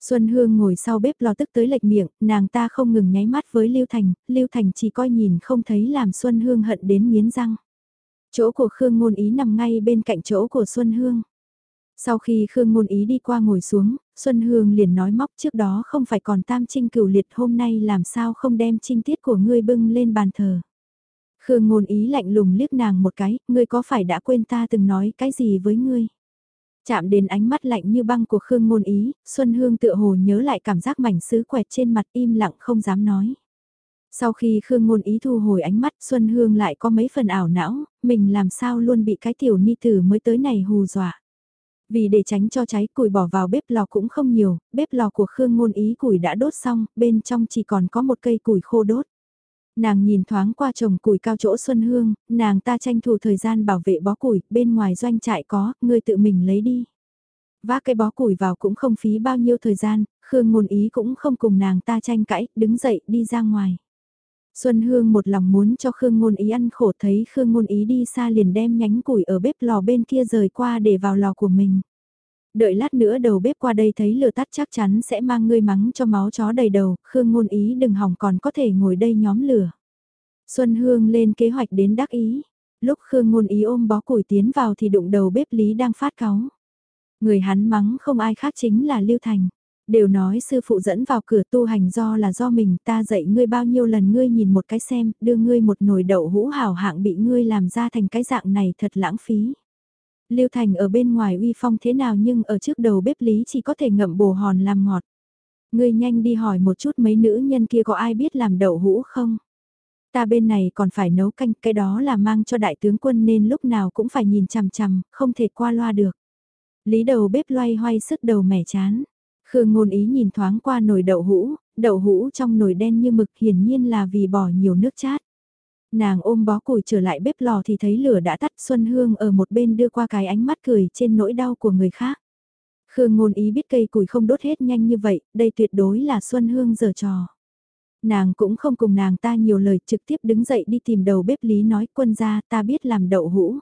A: Xuân Hương ngồi sau bếp lo tức tới lệch miệng, nàng ta không ngừng nháy mắt với Lưu Thành, Lưu Thành chỉ coi nhìn không thấy làm Xuân Hương hận đến miến răng. Chỗ của Khương Ngôn Ý nằm ngay bên cạnh chỗ của Xuân Hương. Sau khi Khương Ngôn Ý đi qua ngồi xuống, Xuân Hương liền nói móc trước đó không phải còn tam trinh cửu liệt hôm nay làm sao không đem trinh tiết của ngươi bưng lên bàn thờ. Khương Ngôn Ý lạnh lùng liếc nàng một cái, ngươi có phải đã quên ta từng nói cái gì với ngươi? Chạm đến ánh mắt lạnh như băng của Khương Ngôn Ý, Xuân Hương tựa hồ nhớ lại cảm giác mảnh sứ quẹt trên mặt im lặng không dám nói. Sau khi Khương Ngôn Ý thu hồi ánh mắt Xuân Hương lại có mấy phần ảo não, mình làm sao luôn bị cái tiểu ni tử mới tới này hù dọa. Vì để tránh cho cháy củi bỏ vào bếp lò cũng không nhiều, bếp lò của Khương Ngôn Ý củi đã đốt xong, bên trong chỉ còn có một cây củi khô đốt. Nàng nhìn thoáng qua chồng củi cao chỗ Xuân Hương, nàng ta tranh thủ thời gian bảo vệ bó củi, bên ngoài doanh trại có, người tự mình lấy đi. Vác cái bó củi vào cũng không phí bao nhiêu thời gian, Khương Ngôn Ý cũng không cùng nàng ta tranh cãi, đứng dậy đi ra ngoài. Xuân Hương một lòng muốn cho Khương Ngôn Ý ăn khổ thấy Khương Ngôn Ý đi xa liền đem nhánh củi ở bếp lò bên kia rời qua để vào lò của mình. Đợi lát nữa đầu bếp qua đây thấy lửa tắt chắc chắn sẽ mang ngươi mắng cho máu chó đầy đầu, Khương Ngôn Ý đừng hỏng còn có thể ngồi đây nhóm lửa. Xuân Hương lên kế hoạch đến đắc ý. Lúc Khương Ngôn Ý ôm bó củi tiến vào thì đụng đầu bếp Lý đang phát cáu. Người hắn mắng không ai khác chính là Lưu Thành. Đều nói sư phụ dẫn vào cửa tu hành do là do mình ta dạy ngươi bao nhiêu lần ngươi nhìn một cái xem, đưa ngươi một nồi đậu hũ hảo hạng bị ngươi làm ra thành cái dạng này thật lãng phí. Lưu Thành ở bên ngoài uy phong thế nào nhưng ở trước đầu bếp lý chỉ có thể ngậm bồ hòn làm ngọt. Ngươi nhanh đi hỏi một chút mấy nữ nhân kia có ai biết làm đậu hũ không? Ta bên này còn phải nấu canh, cái đó là mang cho đại tướng quân nên lúc nào cũng phải nhìn chằm chằm, không thể qua loa được. Lý đầu bếp loay hoay sức đầu mẻ chán. Khương ngôn ý nhìn thoáng qua nồi đậu hũ, đậu hũ trong nồi đen như mực hiển nhiên là vì bỏ nhiều nước chát. Nàng ôm bó củi trở lại bếp lò thì thấy lửa đã tắt Xuân Hương ở một bên đưa qua cái ánh mắt cười trên nỗi đau của người khác. Khương ngôn ý biết cây củi không đốt hết nhanh như vậy, đây tuyệt đối là Xuân Hương giờ trò. Nàng cũng không cùng nàng ta nhiều lời trực tiếp đứng dậy đi tìm đầu bếp lý nói quân gia ta biết làm đậu hũ.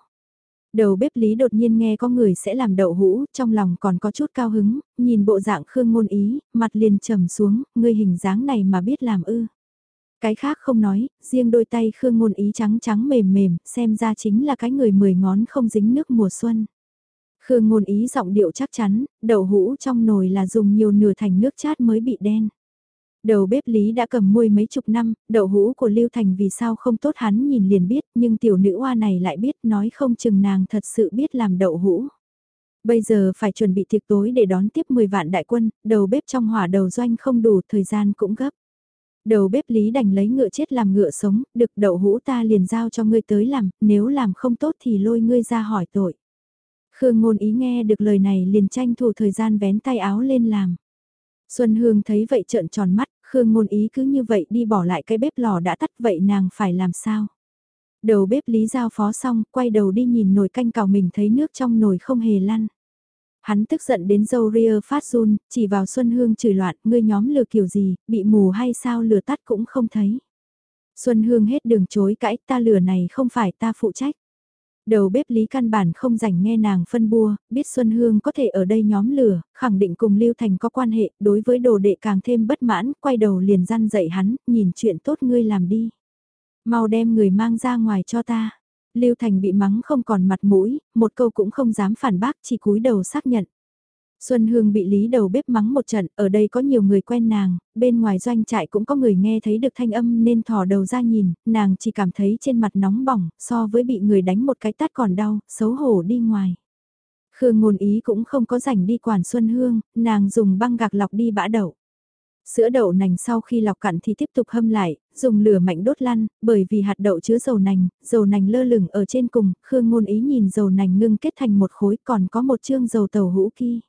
A: Đầu bếp lý đột nhiên nghe có người sẽ làm đậu hũ, trong lòng còn có chút cao hứng, nhìn bộ dạng khương ngôn ý, mặt liền trầm xuống, ngươi hình dáng này mà biết làm ư. Cái khác không nói, riêng đôi tay khương ngôn ý trắng trắng mềm mềm, xem ra chính là cái người mười ngón không dính nước mùa xuân. Khương ngôn ý giọng điệu chắc chắn, đậu hũ trong nồi là dùng nhiều nửa thành nước chát mới bị đen. Đầu bếp Lý đã cầm muôi mấy chục năm, đậu hũ của Lưu Thành vì sao không tốt hắn nhìn liền biết, nhưng tiểu nữ hoa này lại biết nói không chừng nàng thật sự biết làm đậu hũ. Bây giờ phải chuẩn bị tiệc tối để đón tiếp 10 vạn đại quân, đầu bếp trong hỏa đầu doanh không đủ thời gian cũng gấp. Đầu bếp Lý đành lấy ngựa chết làm ngựa sống, được đậu hũ ta liền giao cho ngươi tới làm, nếu làm không tốt thì lôi ngươi ra hỏi tội. Khương ngôn ý nghe được lời này liền tranh thủ thời gian vén tay áo lên làm. Xuân Hương thấy vậy trợn tròn mắt, Khương ngôn ý cứ như vậy đi bỏ lại cái bếp lò đã tắt vậy nàng phải làm sao? Đầu bếp Lý giao phó xong, quay đầu đi nhìn nồi canh cào mình thấy nước trong nồi không hề lăn. Hắn tức giận đến dâu ria phát run, chỉ vào Xuân Hương chửi loạn, ngươi nhóm lừa kiểu gì, bị mù hay sao lừa tắt cũng không thấy. Xuân Hương hết đường chối cãi, ta lừa này không phải ta phụ trách. Đầu bếp Lý căn bản không rảnh nghe nàng phân bua, biết Xuân Hương có thể ở đây nhóm lửa, khẳng định cùng Lưu Thành có quan hệ, đối với đồ đệ càng thêm bất mãn, quay đầu liền răn dậy hắn, nhìn chuyện tốt ngươi làm đi. Mau đem người mang ra ngoài cho ta. Lưu Thành bị mắng không còn mặt mũi, một câu cũng không dám phản bác, chỉ cúi đầu xác nhận. Xuân Hương bị lý đầu bếp mắng một trận, ở đây có nhiều người quen nàng, bên ngoài doanh trại cũng có người nghe thấy được thanh âm nên thò đầu ra nhìn, nàng chỉ cảm thấy trên mặt nóng bỏng, so với bị người đánh một cái tát còn đau, xấu hổ đi ngoài. Khương ngôn ý cũng không có rảnh đi quản Xuân Hương, nàng dùng băng gạc lọc đi bã đậu. Sữa đậu nành sau khi lọc cặn thì tiếp tục hâm lại, dùng lửa mạnh đốt lăn, bởi vì hạt đậu chứa dầu nành, dầu nành lơ lửng ở trên cùng, Khương ngôn ý nhìn dầu nành ngưng kết thành một khối còn có một chương dầu tàu hũ kia.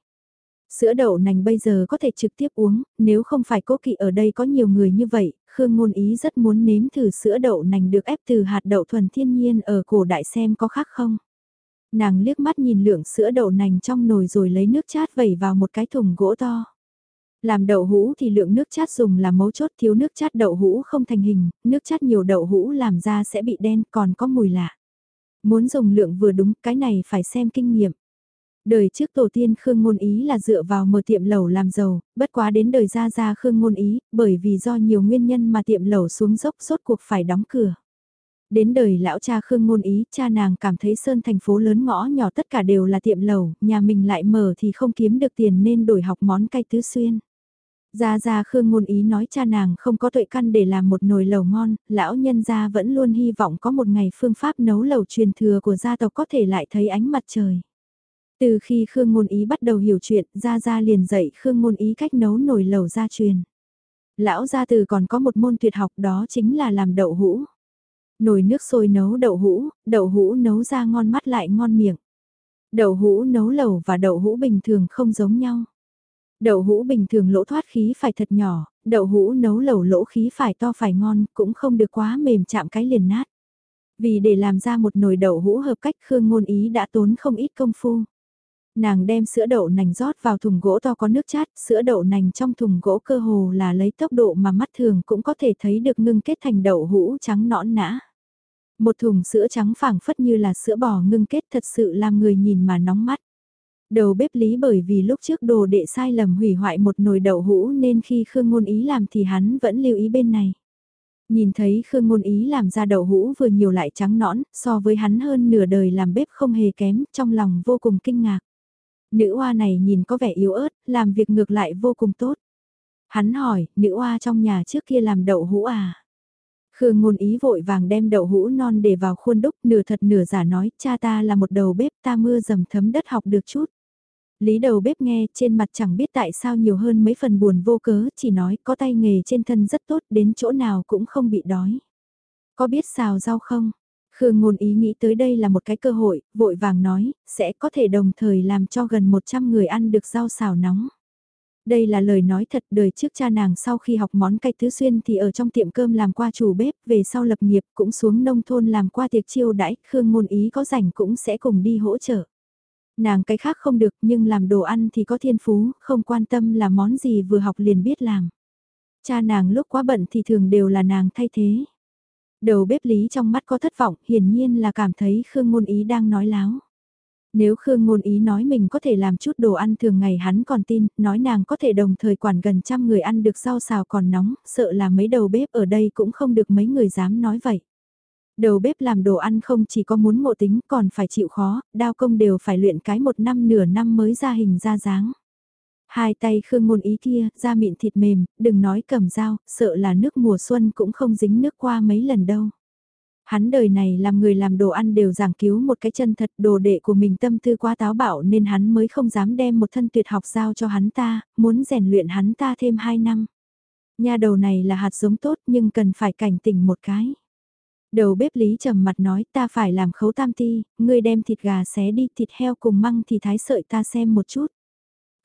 A: Sữa đậu nành bây giờ có thể trực tiếp uống, nếu không phải cố kỵ ở đây có nhiều người như vậy, Khương Ngôn Ý rất muốn nếm thử sữa đậu nành được ép từ hạt đậu thuần thiên nhiên ở cổ đại xem có khác không. Nàng liếc mắt nhìn lượng sữa đậu nành trong nồi rồi lấy nước chát vẩy vào một cái thùng gỗ to. Làm đậu hũ thì lượng nước chát dùng là mấu chốt thiếu nước chát đậu hũ không thành hình, nước chát nhiều đậu hũ làm ra sẽ bị đen còn có mùi lạ. Muốn dùng lượng vừa đúng cái này phải xem kinh nghiệm. Đời trước tổ tiên Khương Ngôn Ý là dựa vào mở tiệm lẩu làm giàu, bất quá đến đời ra ra Khương Ngôn Ý, bởi vì do nhiều nguyên nhân mà tiệm lẩu xuống dốc sốt cuộc phải đóng cửa. Đến đời lão cha Khương Ngôn Ý, cha nàng cảm thấy sơn thành phố lớn ngõ nhỏ tất cả đều là tiệm lẩu, nhà mình lại mở thì không kiếm được tiền nên đổi học món cay tứ xuyên. Gia Gia Khương Ngôn Ý nói cha nàng không có tuệ căn để làm một nồi lẩu ngon, lão nhân gia vẫn luôn hy vọng có một ngày phương pháp nấu lẩu truyền thừa của gia tộc có thể lại thấy ánh mặt trời. Từ khi Khương Ngôn Ý bắt đầu hiểu chuyện, Gia Gia liền dạy Khương Ngôn Ý cách nấu nồi lẩu gia truyền. Lão gia từ còn có một môn tuyệt học đó chính là làm đậu hũ. Nồi nước sôi nấu đậu hũ, đậu hũ nấu ra ngon mắt lại ngon miệng. Đậu hũ nấu lẩu và đậu hũ bình thường không giống nhau. Đậu hũ bình thường lỗ thoát khí phải thật nhỏ, đậu hũ nấu lẩu lỗ khí phải to phải ngon, cũng không được quá mềm chạm cái liền nát. Vì để làm ra một nồi đậu hũ hợp cách Khương Ngôn Ý đã tốn không ít công phu. Nàng đem sữa đậu nành rót vào thùng gỗ to có nước chát, sữa đậu nành trong thùng gỗ cơ hồ là lấy tốc độ mà mắt thường cũng có thể thấy được ngưng kết thành đậu hũ trắng nõn nã. Một thùng sữa trắng phảng phất như là sữa bò ngưng kết thật sự làm người nhìn mà nóng mắt. Đầu bếp lý bởi vì lúc trước đồ đệ sai lầm hủy hoại một nồi đậu hũ nên khi Khương Ngôn Ý làm thì hắn vẫn lưu ý bên này. Nhìn thấy Khương Ngôn Ý làm ra đậu hũ vừa nhiều lại trắng nõn, so với hắn hơn nửa đời làm bếp không hề kém, trong lòng vô cùng kinh ngạc. Nữ oa này nhìn có vẻ yếu ớt, làm việc ngược lại vô cùng tốt. Hắn hỏi, nữ oa trong nhà trước kia làm đậu hũ à? Khương ngôn ý vội vàng đem đậu hũ non để vào khuôn đúc nửa thật nửa giả nói cha ta là một đầu bếp ta mưa dầm thấm đất học được chút. Lý đầu bếp nghe trên mặt chẳng biết tại sao nhiều hơn mấy phần buồn vô cớ chỉ nói có tay nghề trên thân rất tốt đến chỗ nào cũng không bị đói. Có biết xào rau không? Khương ngôn ý nghĩ tới đây là một cái cơ hội, vội vàng nói, sẽ có thể đồng thời làm cho gần 100 người ăn được rau xào nóng. Đây là lời nói thật đời trước cha nàng sau khi học món cay tứ xuyên thì ở trong tiệm cơm làm qua chủ bếp, về sau lập nghiệp cũng xuống nông thôn làm qua tiệc chiêu đãi, Khương ngôn ý có rảnh cũng sẽ cùng đi hỗ trợ. Nàng cái khác không được nhưng làm đồ ăn thì có thiên phú, không quan tâm là món gì vừa học liền biết làm. Cha nàng lúc quá bận thì thường đều là nàng thay thế. Đầu bếp lý trong mắt có thất vọng, hiển nhiên là cảm thấy Khương Ngôn Ý đang nói láo. Nếu Khương Ngôn Ý nói mình có thể làm chút đồ ăn thường ngày hắn còn tin, nói nàng có thể đồng thời quản gần trăm người ăn được rau xào còn nóng, sợ là mấy đầu bếp ở đây cũng không được mấy người dám nói vậy. Đầu bếp làm đồ ăn không chỉ có muốn ngộ tính còn phải chịu khó, đao công đều phải luyện cái một năm nửa năm mới ra hình ra dáng. Hai tay Khương Ngôn Ý kia, da mịn thịt mềm, đừng nói cầm dao, sợ là nước mùa xuân cũng không dính nước qua mấy lần đâu. Hắn đời này làm người làm đồ ăn đều giảng cứu một cái chân thật đồ đệ của mình tâm tư quá táo bạo nên hắn mới không dám đem một thân tuyệt học giao cho hắn ta, muốn rèn luyện hắn ta thêm hai năm. Nhà đầu này là hạt giống tốt nhưng cần phải cảnh tỉnh một cái. Đầu bếp lý trầm mặt nói ta phải làm khấu tam ti, ngươi đem thịt gà xé đi thịt heo cùng măng thì thái sợi ta xem một chút.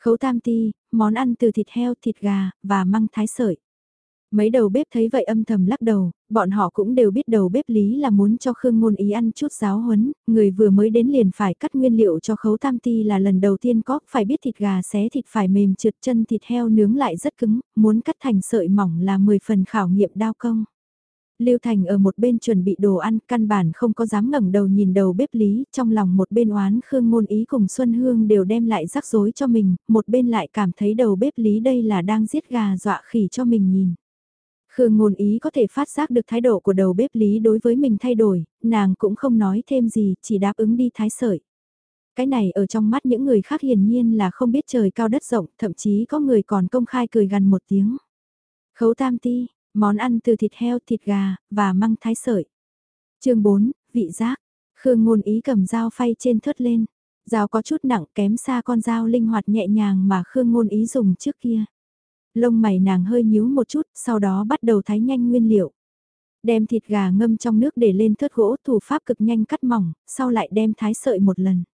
A: Khấu tam ti, món ăn từ thịt heo, thịt gà, và măng thái sợi. Mấy đầu bếp thấy vậy âm thầm lắc đầu, bọn họ cũng đều biết đầu bếp lý là muốn cho Khương Ngôn Ý ăn chút giáo huấn, người vừa mới đến liền phải cắt nguyên liệu cho khấu tam ti là lần đầu tiên có, phải biết thịt gà xé thịt phải mềm trượt chân thịt heo nướng lại rất cứng, muốn cắt thành sợi mỏng là 10 phần khảo nghiệm đao công. Lưu Thành ở một bên chuẩn bị đồ ăn, căn bản không có dám ngẩng đầu nhìn đầu bếp lý, trong lòng một bên oán Khương Ngôn Ý cùng Xuân Hương đều đem lại rắc rối cho mình, một bên lại cảm thấy đầu bếp lý đây là đang giết gà dọa khỉ cho mình nhìn. Khương Ngôn Ý có thể phát giác được thái độ của đầu bếp lý đối với mình thay đổi, nàng cũng không nói thêm gì, chỉ đáp ứng đi thái sợi. Cái này ở trong mắt những người khác hiển nhiên là không biết trời cao đất rộng, thậm chí có người còn công khai cười gần một tiếng. Khấu tam ti, Món ăn từ thịt heo, thịt gà, và măng thái sợi. chương 4, vị giác. Khương ngôn ý cầm dao phay trên thớt lên. Dao có chút nặng kém xa con dao linh hoạt nhẹ nhàng mà Khương ngôn ý dùng trước kia. Lông mày nàng hơi nhíu một chút, sau đó bắt đầu thái nhanh nguyên liệu. Đem thịt gà ngâm trong nước để lên thớt gỗ thủ pháp cực nhanh cắt mỏng, sau lại đem thái sợi một lần.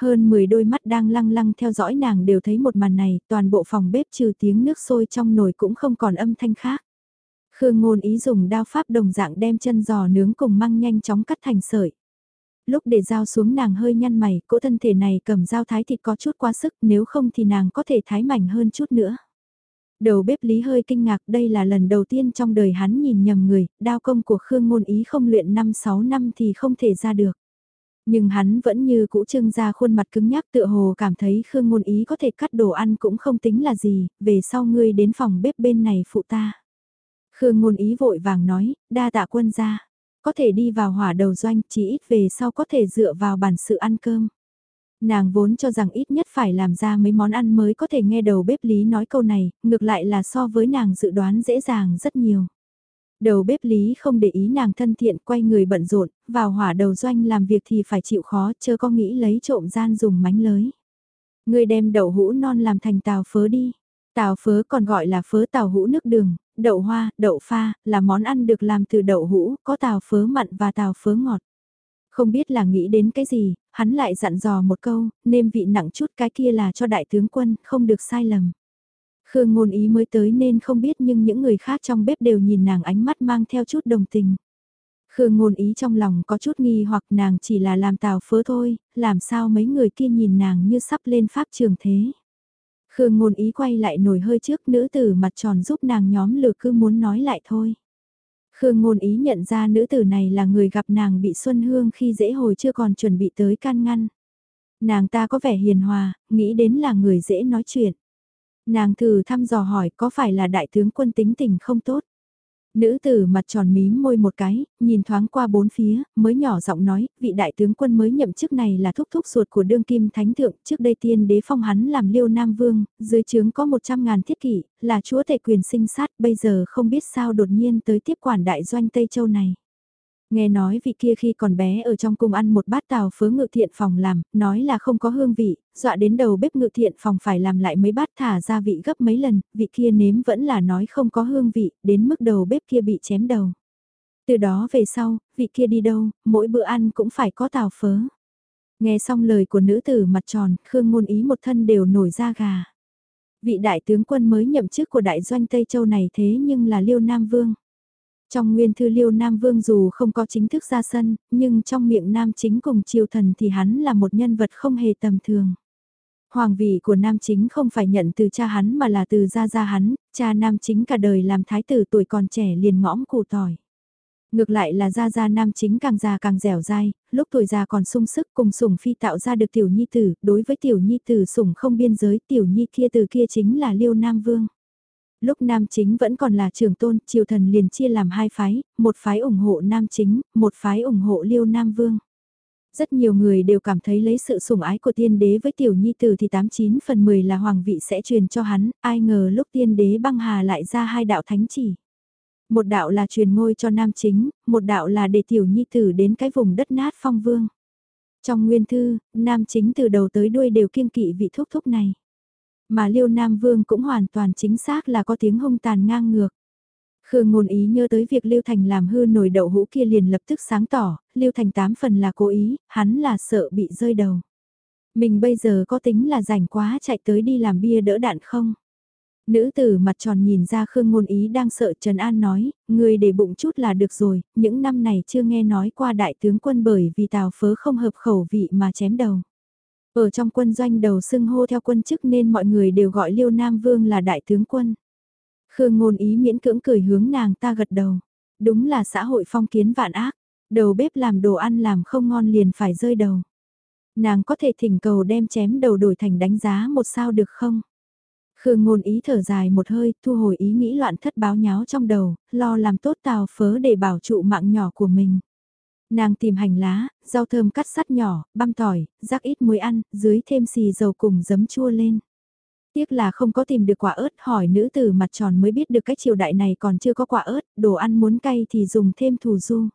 A: Hơn 10 đôi mắt đang lăng lăng theo dõi nàng đều thấy một màn này, toàn bộ phòng bếp trừ tiếng nước sôi trong nồi cũng không còn âm thanh khác. Khương ngôn ý dùng đao pháp đồng dạng đem chân giò nướng cùng măng nhanh chóng cắt thành sợi. Lúc để dao xuống nàng hơi nhăn mày, cỗ thân thể này cầm dao thái thịt có chút quá sức nếu không thì nàng có thể thái mảnh hơn chút nữa. Đầu bếp lý hơi kinh ngạc đây là lần đầu tiên trong đời hắn nhìn nhầm người, đao công của Khương ngôn ý không luyện 5-6 năm thì không thể ra được. Nhưng hắn vẫn như cũ trưng ra khuôn mặt cứng nhắc tựa hồ cảm thấy Khương ngôn ý có thể cắt đồ ăn cũng không tính là gì, về sau ngươi đến phòng bếp bên này phụ ta. Khương ngôn ý vội vàng nói, đa tạ quân gia, có thể đi vào hỏa đầu doanh chỉ ít về sau có thể dựa vào bản sự ăn cơm. Nàng vốn cho rằng ít nhất phải làm ra mấy món ăn mới có thể nghe đầu bếp lý nói câu này, ngược lại là so với nàng dự đoán dễ dàng rất nhiều. Đầu bếp lý không để ý nàng thân thiện quay người bận rộn, vào hỏa đầu doanh làm việc thì phải chịu khó, chớ có nghĩ lấy trộm gian dùng mánh lới. Người đem đậu hũ non làm thành tàu phớ đi. Tàu phớ còn gọi là phớ tàu hũ nước đường, đậu hoa, đậu pha, là món ăn được làm từ đậu hũ, có tàu phớ mặn và tàu phớ ngọt. Không biết là nghĩ đến cái gì, hắn lại dặn dò một câu, nêm vị nặng chút cái kia là cho đại tướng quân, không được sai lầm. Khương ngôn ý mới tới nên không biết nhưng những người khác trong bếp đều nhìn nàng ánh mắt mang theo chút đồng tình. Khương ngôn ý trong lòng có chút nghi hoặc nàng chỉ là làm tàu phớ thôi, làm sao mấy người kia nhìn nàng như sắp lên pháp trường thế. Khương ngôn ý quay lại nổi hơi trước nữ tử mặt tròn giúp nàng nhóm lừa cứ muốn nói lại thôi. Khương ngôn ý nhận ra nữ tử này là người gặp nàng bị Xuân Hương khi dễ hồi chưa còn chuẩn bị tới can ngăn. Nàng ta có vẻ hiền hòa, nghĩ đến là người dễ nói chuyện. Nàng thử thăm dò hỏi có phải là đại tướng quân tính tình không tốt. Nữ tử mặt tròn mím môi một cái, nhìn thoáng qua bốn phía, mới nhỏ giọng nói, vị đại tướng quân mới nhậm chức này là thúc thúc ruột của đương kim thánh thượng, trước đây tiên đế phong hắn làm liêu nam vương, dưới trướng có 100 ngàn thiết kỷ, là chúa tể quyền sinh sát, bây giờ không biết sao đột nhiên tới tiếp quản đại doanh Tây Châu này. Nghe nói vị kia khi còn bé ở trong cung ăn một bát tàu phớ ngự thiện phòng làm, nói là không có hương vị, dọa đến đầu bếp ngự thiện phòng phải làm lại mấy bát thả ra vị gấp mấy lần, vị kia nếm vẫn là nói không có hương vị, đến mức đầu bếp kia bị chém đầu. Từ đó về sau, vị kia đi đâu, mỗi bữa ăn cũng phải có tàu phớ. Nghe xong lời của nữ tử mặt tròn, Khương ngôn ý một thân đều nổi da gà. Vị đại tướng quân mới nhậm chức của đại doanh Tây Châu này thế nhưng là Liêu Nam Vương. Trong nguyên thư liêu Nam Vương dù không có chính thức ra sân, nhưng trong miệng Nam chính cùng triều thần thì hắn là một nhân vật không hề tầm thường. Hoàng vị của Nam chính không phải nhận từ cha hắn mà là từ gia gia hắn, cha Nam chính cả đời làm thái tử tuổi còn trẻ liền ngõm củ tỏi. Ngược lại là gia gia nam chính càng già càng dẻo dai, lúc tuổi già còn sung sức cùng sủng phi tạo ra được tiểu nhi tử, đối với tiểu nhi tử sủng không biên giới tiểu nhi kia từ kia chính là liêu nam vương. Lúc nam chính vẫn còn là trưởng tôn, triều thần liền chia làm hai phái, một phái ủng hộ nam chính, một phái ủng hộ liêu nam vương. Rất nhiều người đều cảm thấy lấy sự sủng ái của tiên đế với tiểu nhi tử thì 89 phần 10 là hoàng vị sẽ truyền cho hắn, ai ngờ lúc tiên đế băng hà lại ra hai đạo thánh chỉ. Một đạo là truyền ngôi cho nam chính, một đạo là để tiểu nhi tử đến cái vùng đất nát phong vương. Trong nguyên thư, nam chính từ đầu tới đuôi đều kiêng kỵ vị thúc thúc này. Mà Liêu Nam Vương cũng hoàn toàn chính xác là có tiếng hung tàn ngang ngược. Khương ngôn ý nhớ tới việc Lưu Thành làm hư nồi đậu hũ kia liền lập tức sáng tỏ, Lưu Thành tám phần là cố ý, hắn là sợ bị rơi đầu. Mình bây giờ có tính là rảnh quá chạy tới đi làm bia đỡ đạn không? Nữ tử mặt tròn nhìn ra Khương ngôn ý đang sợ Trần An nói, người để bụng chút là được rồi, những năm này chưa nghe nói qua đại tướng quân bởi vì tào phớ không hợp khẩu vị mà chém đầu. Ở trong quân doanh đầu xưng hô theo quân chức nên mọi người đều gọi Liêu Nam Vương là đại tướng quân. Khương ngôn ý miễn cưỡng cười hướng nàng ta gật đầu. Đúng là xã hội phong kiến vạn ác, đầu bếp làm đồ ăn làm không ngon liền phải rơi đầu. Nàng có thể thỉnh cầu đem chém đầu đổi thành đánh giá một sao được không? Khương ngôn ý thở dài một hơi, thu hồi ý nghĩ loạn thất báo nháo trong đầu, lo làm tốt tào phớ để bảo trụ mạng nhỏ của mình. Nàng tìm hành lá, rau thơm cắt sắt nhỏ, băm tỏi, rắc ít muối ăn, dưới thêm xì dầu cùng giấm chua lên. Tiếc là không có tìm được quả ớt, hỏi nữ tử mặt tròn mới biết được cách triều đại này còn chưa có quả ớt, đồ ăn muốn cay thì dùng thêm thù du.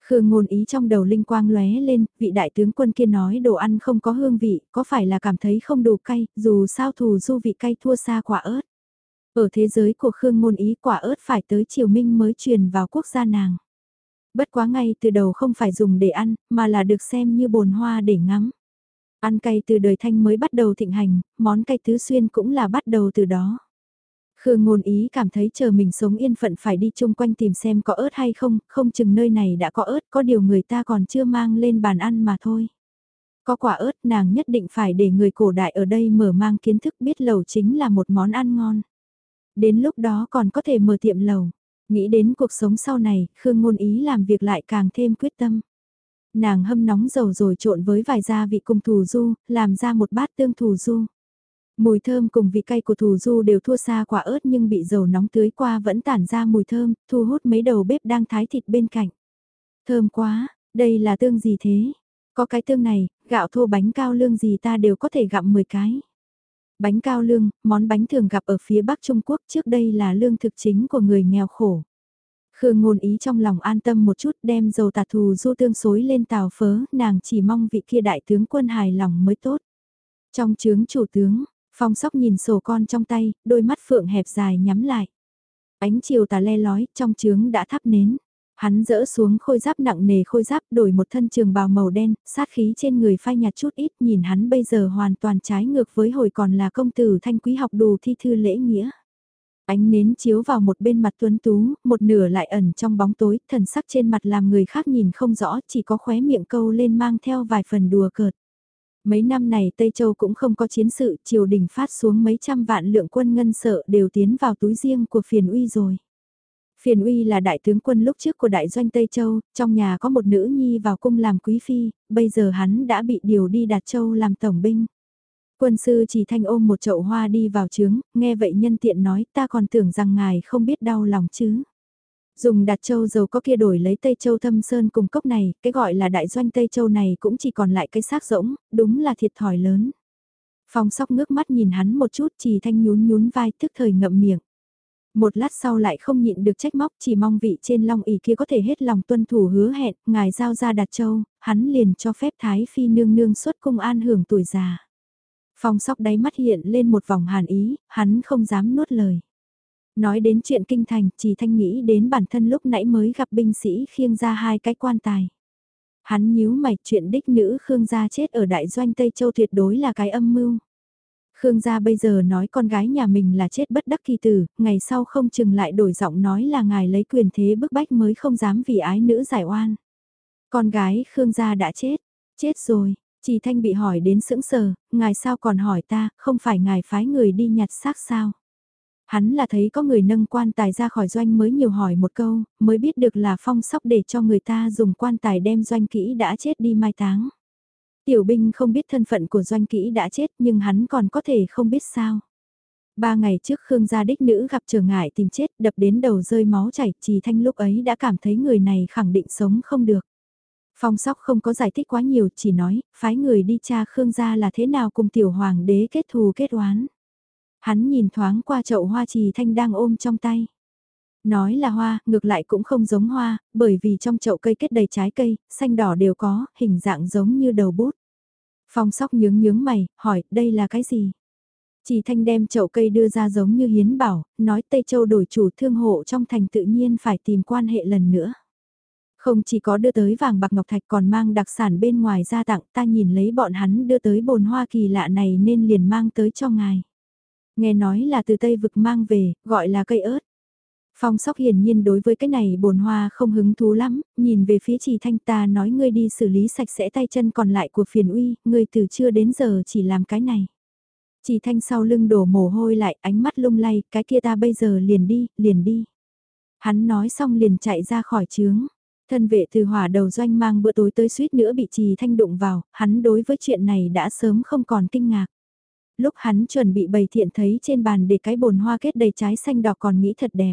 A: Khương ngôn ý trong đầu linh quang lóe lên, vị đại tướng quân kia nói đồ ăn không có hương vị, có phải là cảm thấy không đủ cay, dù sao thù du vị cay thua xa quả ớt. Ở thế giới của Khương ngôn ý quả ớt phải tới triều minh mới truyền vào quốc gia nàng. Bất quá ngay từ đầu không phải dùng để ăn, mà là được xem như bồn hoa để ngắm. Ăn cay từ đời thanh mới bắt đầu thịnh hành, món cay tứ xuyên cũng là bắt đầu từ đó. Khương ngôn ý cảm thấy chờ mình sống yên phận phải đi chung quanh tìm xem có ớt hay không, không chừng nơi này đã có ớt, có điều người ta còn chưa mang lên bàn ăn mà thôi. Có quả ớt nàng nhất định phải để người cổ đại ở đây mở mang kiến thức biết lẩu chính là một món ăn ngon. Đến lúc đó còn có thể mở tiệm lẩu. Nghĩ đến cuộc sống sau này, Khương Ngôn Ý làm việc lại càng thêm quyết tâm. Nàng hâm nóng dầu rồi trộn với vài gia vị cùng thù du, làm ra một bát tương thù du. Mùi thơm cùng vị cay của thù du đều thua xa quả ớt nhưng bị dầu nóng tưới qua vẫn tản ra mùi thơm, thu hút mấy đầu bếp đang thái thịt bên cạnh. Thơm quá, đây là tương gì thế? Có cái tương này, gạo thô bánh cao lương gì ta đều có thể gặm 10 cái. Bánh cao lương, món bánh thường gặp ở phía Bắc Trung Quốc trước đây là lương thực chính của người nghèo khổ. Khương ngôn ý trong lòng an tâm một chút đem dầu tà thù du tương xối lên tàu phớ, nàng chỉ mong vị kia đại tướng quân hài lòng mới tốt. Trong chướng chủ tướng, phong sóc nhìn sổ con trong tay, đôi mắt phượng hẹp dài nhắm lại. Ánh chiều tà le lói, trong chướng đã thắp nến. Hắn dỡ xuống khôi giáp nặng nề khôi giáp đổi một thân trường bào màu đen, sát khí trên người phai nhạt chút ít nhìn hắn bây giờ hoàn toàn trái ngược với hồi còn là công tử thanh quý học đồ thi thư lễ nghĩa. Ánh nến chiếu vào một bên mặt tuấn tú, một nửa lại ẩn trong bóng tối, thần sắc trên mặt làm người khác nhìn không rõ, chỉ có khóe miệng câu lên mang theo vài phần đùa cợt. Mấy năm này Tây Châu cũng không có chiến sự, triều đình phát xuống mấy trăm vạn lượng quân ngân sợ đều tiến vào túi riêng của phiền uy rồi. Phiền uy là đại tướng quân lúc trước của đại doanh Tây Châu, trong nhà có một nữ nhi vào cung làm quý phi, bây giờ hắn đã bị điều đi Đạt Châu làm tổng binh. Quân sư chỉ thanh ôm một chậu hoa đi vào trướng, nghe vậy nhân tiện nói ta còn tưởng rằng ngài không biết đau lòng chứ. Dùng đặt châu dầu có kia đổi lấy Tây Châu thâm sơn cùng cốc này, cái gọi là đại doanh Tây Châu này cũng chỉ còn lại cái xác rỗng, đúng là thiệt thòi lớn. Phong sóc ngước mắt nhìn hắn một chút chỉ thanh nhún nhún vai thức thời ngậm miệng. Một lát sau lại không nhịn được trách móc chỉ mong vị trên long ỷ kia có thể hết lòng tuân thủ hứa hẹn, ngài giao ra đặt châu, hắn liền cho phép Thái Phi nương nương xuất cung an hưởng tuổi già. Phong sóc đáy mắt hiện lên một vòng hàn ý, hắn không dám nuốt lời. Nói đến chuyện kinh thành, chỉ thanh nghĩ đến bản thân lúc nãy mới gặp binh sĩ khiêng ra hai cái quan tài. Hắn nhíu mày chuyện đích nữ Khương gia chết ở đại doanh Tây Châu tuyệt đối là cái âm mưu. Khương gia bây giờ nói con gái nhà mình là chết bất đắc kỳ tử, ngày sau không chừng lại đổi giọng nói là ngài lấy quyền thế bức bách mới không dám vì ái nữ giải oan. Con gái Khương gia đã chết, chết rồi, chỉ thanh bị hỏi đến sững sờ, ngài sao còn hỏi ta, không phải ngài phái người đi nhặt xác sao? Hắn là thấy có người nâng quan tài ra khỏi doanh mới nhiều hỏi một câu, mới biết được là phong sóc để cho người ta dùng quan tài đem doanh kỹ đã chết đi mai táng. Tiểu binh không biết thân phận của doanh kỹ đã chết nhưng hắn còn có thể không biết sao. Ba ngày trước Khương gia đích nữ gặp trở ngại tìm chết đập đến đầu rơi máu chảy, trì thanh lúc ấy đã cảm thấy người này khẳng định sống không được. Phong sóc không có giải thích quá nhiều, chỉ nói, phái người đi tra Khương gia là thế nào cùng tiểu hoàng đế kết thù kết oán. Hắn nhìn thoáng qua chậu hoa trì thanh đang ôm trong tay. Nói là hoa, ngược lại cũng không giống hoa, bởi vì trong chậu cây kết đầy trái cây, xanh đỏ đều có, hình dạng giống như đầu bút. Phong sóc nhướng nhướng mày, hỏi, đây là cái gì? Chỉ thanh đem chậu cây đưa ra giống như hiến bảo, nói Tây Châu đổi chủ thương hộ trong thành tự nhiên phải tìm quan hệ lần nữa. Không chỉ có đưa tới vàng bạc ngọc thạch còn mang đặc sản bên ngoài ra tặng ta nhìn lấy bọn hắn đưa tới bồn hoa kỳ lạ này nên liền mang tới cho ngài. Nghe nói là từ Tây vực mang về, gọi là cây ớt. Phong sóc hiển nhiên đối với cái này bồn hoa không hứng thú lắm, nhìn về phía trì thanh ta nói ngươi đi xử lý sạch sẽ tay chân còn lại của phiền uy, ngươi từ trưa đến giờ chỉ làm cái này. Trì thanh sau lưng đổ mồ hôi lại, ánh mắt lung lay, cái kia ta bây giờ liền đi, liền đi. Hắn nói xong liền chạy ra khỏi trướng. Thân vệ từ hỏa đầu doanh mang bữa tối tới suýt nữa bị trì thanh đụng vào, hắn đối với chuyện này đã sớm không còn kinh ngạc. Lúc hắn chuẩn bị bày thiện thấy trên bàn để cái bồn hoa kết đầy trái xanh đỏ còn nghĩ thật đẹp.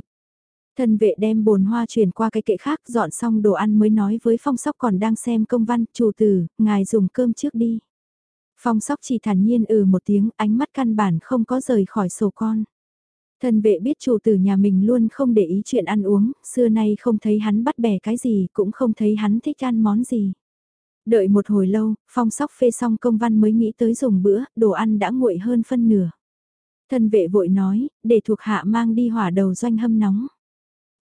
A: Thân vệ đem bồn hoa chuyển qua cái kệ khác dọn xong đồ ăn mới nói với phong sóc còn đang xem công văn, chủ tử, ngài dùng cơm trước đi. Phong sóc chỉ thản nhiên ừ một tiếng, ánh mắt căn bản không có rời khỏi sổ con. Thân vệ biết chủ tử nhà mình luôn không để ý chuyện ăn uống, xưa nay không thấy hắn bắt bẻ cái gì, cũng không thấy hắn thích ăn món gì. Đợi một hồi lâu, phong sóc phê xong công văn mới nghĩ tới dùng bữa, đồ ăn đã nguội hơn phân nửa. Thân vệ vội nói, để thuộc hạ mang đi hỏa đầu doanh hâm nóng.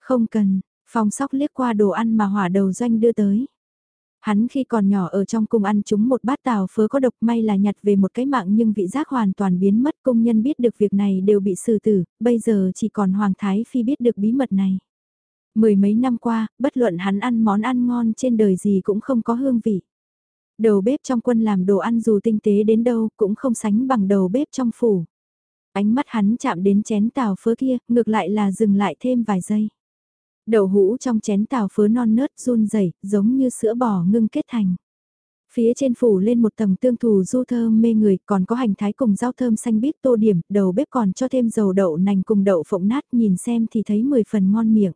A: Không cần, phong sóc liếc qua đồ ăn mà hỏa đầu doanh đưa tới. Hắn khi còn nhỏ ở trong cung ăn chúng một bát tàu phớ có độc may là nhặt về một cái mạng nhưng vị giác hoàn toàn biến mất công nhân biết được việc này đều bị xử tử, bây giờ chỉ còn Hoàng Thái Phi biết được bí mật này. Mười mấy năm qua, bất luận hắn ăn món ăn ngon trên đời gì cũng không có hương vị. Đầu bếp trong quân làm đồ ăn dù tinh tế đến đâu cũng không sánh bằng đầu bếp trong phủ. Ánh mắt hắn chạm đến chén tàu phớ kia, ngược lại là dừng lại thêm vài giây. Đậu hũ trong chén tàu phớ non nớt run rẩy giống như sữa bò ngưng kết thành. Phía trên phủ lên một tầng tương thù du thơm mê người, còn có hành thái cùng rau thơm xanh bít tô điểm, đầu bếp còn cho thêm dầu đậu nành cùng đậu phộng nát nhìn xem thì thấy 10 phần ngon miệng.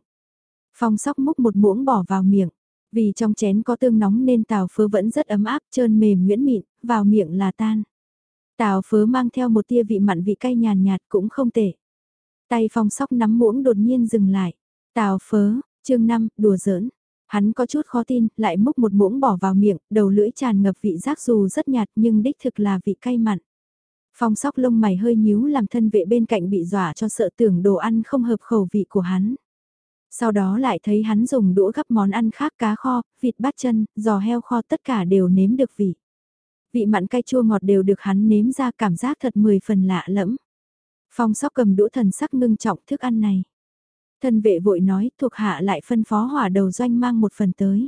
A: Phong sóc múc một muỗng bỏ vào miệng, vì trong chén có tương nóng nên tàu phớ vẫn rất ấm áp, trơn mềm nhuyễn mịn, vào miệng là tan. Tàu phớ mang theo một tia vị mặn vị cay nhàn nhạt cũng không tệ. Tay phong sóc nắm muỗng đột nhiên dừng lại. Tào phớ, chương 5, đùa giỡn. Hắn có chút khó tin, lại múc một muỗng bỏ vào miệng, đầu lưỡi tràn ngập vị giác dù rất nhạt nhưng đích thực là vị cay mặn. Phong sóc lông mày hơi nhíu làm thân vệ bên cạnh bị dọa cho sợ tưởng đồ ăn không hợp khẩu vị của hắn. Sau đó lại thấy hắn dùng đũa gắp món ăn khác cá kho, vịt bát chân, giò heo kho tất cả đều nếm được vị. Vị mặn cay chua ngọt đều được hắn nếm ra cảm giác thật mười phần lạ lẫm. Phong sóc cầm đũa thần sắc ngưng trọng thức ăn này. Thân vệ vội nói thuộc hạ lại phân phó hỏa đầu doanh mang một phần tới.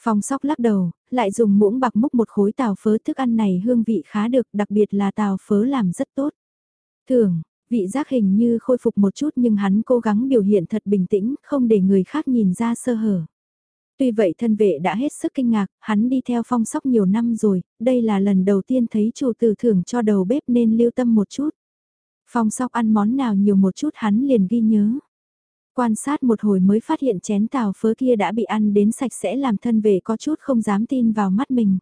A: Phong sóc lắc đầu, lại dùng muỗng bạc múc một khối tàu phớ thức ăn này hương vị khá được đặc biệt là tàu phớ làm rất tốt. Thường, vị giác hình như khôi phục một chút nhưng hắn cố gắng biểu hiện thật bình tĩnh, không để người khác nhìn ra sơ hở. Tuy vậy thân vệ đã hết sức kinh ngạc, hắn đi theo phong sóc nhiều năm rồi, đây là lần đầu tiên thấy chủ tử thưởng cho đầu bếp nên lưu tâm một chút. Phong sóc ăn món nào nhiều một chút hắn liền ghi nhớ. Quan sát một hồi mới phát hiện chén tàu phớ kia đã bị ăn đến sạch sẽ làm thân vệ có chút không dám tin vào mắt mình.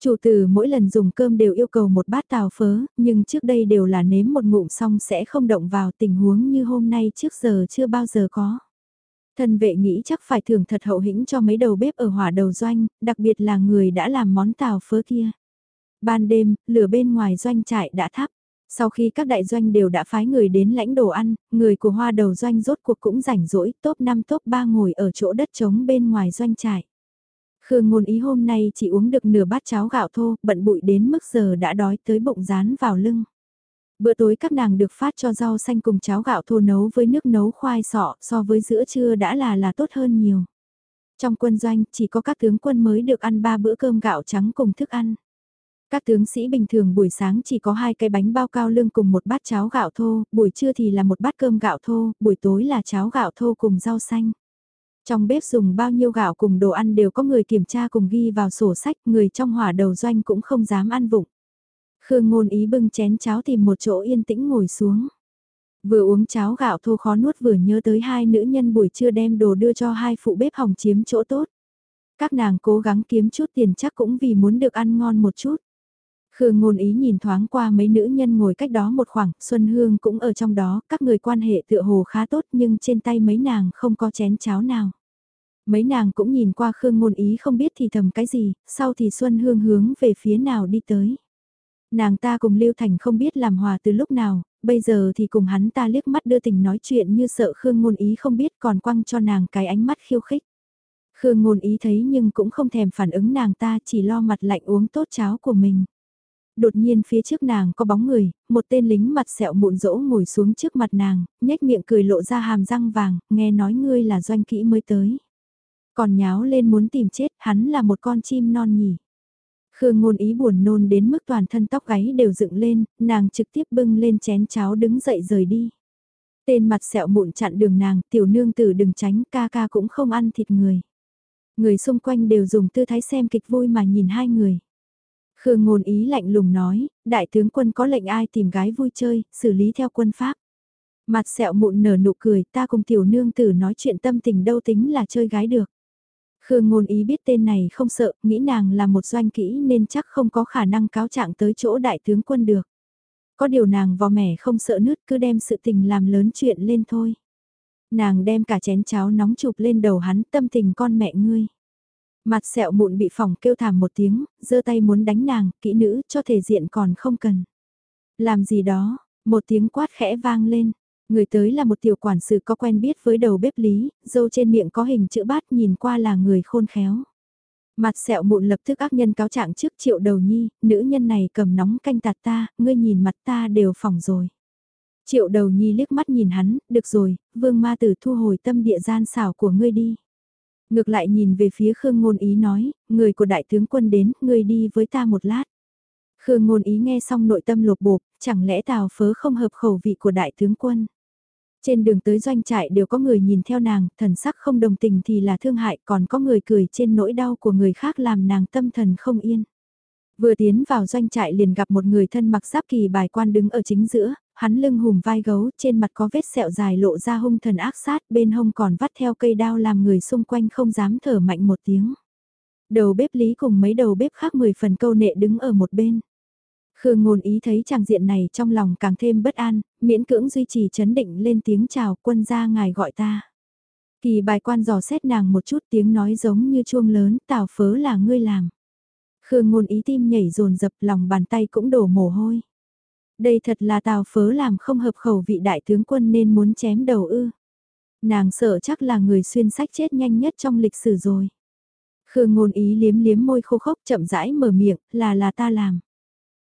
A: Chủ tử mỗi lần dùng cơm đều yêu cầu một bát tàu phớ, nhưng trước đây đều là nếm một ngụm xong sẽ không động vào tình huống như hôm nay trước giờ chưa bao giờ có. Thân vệ nghĩ chắc phải thưởng thật hậu hĩnh cho mấy đầu bếp ở hỏa đầu doanh, đặc biệt là người đã làm món tàu phớ kia. Ban đêm, lửa bên ngoài doanh trại đã thắp. Sau khi các đại doanh đều đã phái người đến lãnh đồ ăn, người của hoa đầu doanh rốt cuộc cũng rảnh rỗi, top 5 top 3 ngồi ở chỗ đất trống bên ngoài doanh trại. Khương ngôn ý hôm nay chỉ uống được nửa bát cháo gạo thô, bận bụi đến mức giờ đã đói tới bụng rán vào lưng. Bữa tối các nàng được phát cho rau xanh cùng cháo gạo thô nấu với nước nấu khoai sọ so với giữa trưa đã là là tốt hơn nhiều. Trong quân doanh chỉ có các tướng quân mới được ăn ba bữa cơm gạo trắng cùng thức ăn. Các tướng sĩ bình thường buổi sáng chỉ có hai cái bánh bao cao lương cùng một bát cháo gạo thô, buổi trưa thì là một bát cơm gạo thô, buổi tối là cháo gạo thô cùng rau xanh. Trong bếp dùng bao nhiêu gạo cùng đồ ăn đều có người kiểm tra cùng ghi vào sổ sách, người trong hỏa đầu doanh cũng không dám ăn vụng. Khương ngôn ý bưng chén cháo tìm một chỗ yên tĩnh ngồi xuống. Vừa uống cháo gạo thô khó nuốt vừa nhớ tới hai nữ nhân buổi trưa đem đồ đưa cho hai phụ bếp hỏng chiếm chỗ tốt. Các nàng cố gắng kiếm chút tiền chắc cũng vì muốn được ăn ngon một chút. Khương ngôn ý nhìn thoáng qua mấy nữ nhân ngồi cách đó một khoảng, Xuân Hương cũng ở trong đó, các người quan hệ tựa hồ khá tốt nhưng trên tay mấy nàng không có chén cháo nào. Mấy nàng cũng nhìn qua Khương ngôn ý không biết thì thầm cái gì, sau thì Xuân Hương hướng về phía nào đi tới. Nàng ta cùng Lưu Thành không biết làm hòa từ lúc nào, bây giờ thì cùng hắn ta liếc mắt đưa tình nói chuyện như sợ Khương ngôn ý không biết còn quăng cho nàng cái ánh mắt khiêu khích. Khương ngôn ý thấy nhưng cũng không thèm phản ứng nàng ta chỉ lo mặt lạnh uống tốt cháo của mình đột nhiên phía trước nàng có bóng người, một tên lính mặt sẹo mụn rỗ ngồi xuống trước mặt nàng, nhếch miệng cười lộ ra hàm răng vàng, nghe nói ngươi là doanh kỹ mới tới. Còn nháo lên muốn tìm chết, hắn là một con chim non nhỉ. Khương ngôn ý buồn nôn đến mức toàn thân tóc gáy đều dựng lên, nàng trực tiếp bưng lên chén cháo đứng dậy rời đi. Tên mặt sẹo mụn chặn đường nàng, tiểu nương tử đừng tránh, ca ca cũng không ăn thịt người. Người xung quanh đều dùng tư thái xem kịch vui mà nhìn hai người. Khương ngôn ý lạnh lùng nói, đại tướng quân có lệnh ai tìm gái vui chơi, xử lý theo quân pháp. Mặt sẹo mụn nở nụ cười, ta cùng tiểu nương tử nói chuyện tâm tình đâu tính là chơi gái được. Khương ngôn ý biết tên này không sợ, nghĩ nàng là một doanh kỹ nên chắc không có khả năng cáo trạng tới chỗ đại tướng quân được. Có điều nàng vò mẻ không sợ nứt cứ đem sự tình làm lớn chuyện lên thôi. Nàng đem cả chén cháo nóng chụp lên đầu hắn tâm tình con mẹ ngươi. Mặt sẹo mụn bị phỏng kêu thảm một tiếng, giơ tay muốn đánh nàng, kỹ nữ cho thể diện còn không cần. Làm gì đó, một tiếng quát khẽ vang lên. Người tới là một tiểu quản sự có quen biết với đầu bếp lý, dâu trên miệng có hình chữ bát nhìn qua là người khôn khéo. Mặt sẹo mụn lập tức ác nhân cáo trạng trước triệu đầu nhi, nữ nhân này cầm nóng canh tạt ta, ngươi nhìn mặt ta đều phỏng rồi. Triệu đầu nhi liếc mắt nhìn hắn, được rồi, vương ma tử thu hồi tâm địa gian xảo của ngươi đi. Ngược lại nhìn về phía Khương Ngôn Ý nói, người của đại tướng quân đến, người đi với ta một lát. Khương Ngôn Ý nghe xong nội tâm lột bột, chẳng lẽ tào phớ không hợp khẩu vị của đại tướng quân. Trên đường tới doanh trại đều có người nhìn theo nàng, thần sắc không đồng tình thì là thương hại, còn có người cười trên nỗi đau của người khác làm nàng tâm thần không yên. Vừa tiến vào doanh trại liền gặp một người thân mặc giáp kỳ bài quan đứng ở chính giữa, hắn lưng hùm vai gấu, trên mặt có vết sẹo dài lộ ra hung thần ác sát, bên hông còn vắt theo cây đao làm người xung quanh không dám thở mạnh một tiếng. Đầu bếp lý cùng mấy đầu bếp khác mười phần câu nệ đứng ở một bên. Khương ngôn ý thấy chàng diện này trong lòng càng thêm bất an, miễn cưỡng duy trì chấn định lên tiếng chào quân gia ngài gọi ta. Kỳ bài quan dò xét nàng một chút tiếng nói giống như chuông lớn, tào phớ là ngươi làm. Khương ngôn ý tim nhảy rồn dập lòng bàn tay cũng đổ mồ hôi. Đây thật là tào phớ làm không hợp khẩu vị đại tướng quân nên muốn chém đầu ư. Nàng sợ chắc là người xuyên sách chết nhanh nhất trong lịch sử rồi. Khương ngôn ý liếm liếm môi khô khốc chậm rãi mở miệng, là là ta làm.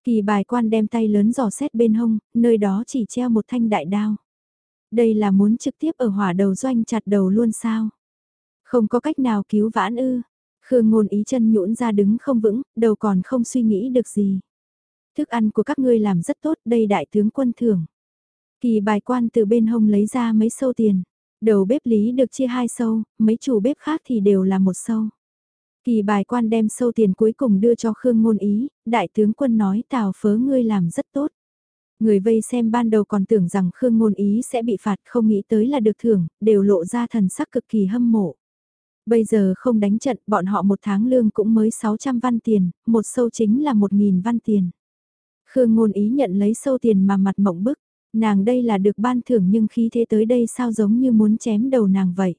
A: Kỳ bài quan đem tay lớn giò xét bên hông, nơi đó chỉ treo một thanh đại đao. Đây là muốn trực tiếp ở hỏa đầu doanh chặt đầu luôn sao? Không có cách nào cứu vãn ư. Khương ngôn ý chân nhũn ra đứng không vững, đầu còn không suy nghĩ được gì. Thức ăn của các ngươi làm rất tốt, đây đại tướng quân thưởng. Kỳ bài quan từ bên hông lấy ra mấy sâu tiền. Đầu bếp lý được chia hai sâu, mấy chủ bếp khác thì đều là một sâu. Kỳ bài quan đem sâu tiền cuối cùng đưa cho Khương Ngôn Ý, đại tướng quân nói tào phớ ngươi làm rất tốt. Người vây xem ban đầu còn tưởng rằng Khương Ngôn Ý sẽ bị phạt không nghĩ tới là được thưởng, đều lộ ra thần sắc cực kỳ hâm mộ. Bây giờ không đánh trận, bọn họ một tháng lương cũng mới 600 văn tiền, một sâu chính là 1.000 văn tiền. Khương Ngôn Ý nhận lấy sâu tiền mà mặt mộng bức, nàng đây là được ban thưởng nhưng khí thế tới đây sao giống như muốn chém đầu nàng vậy.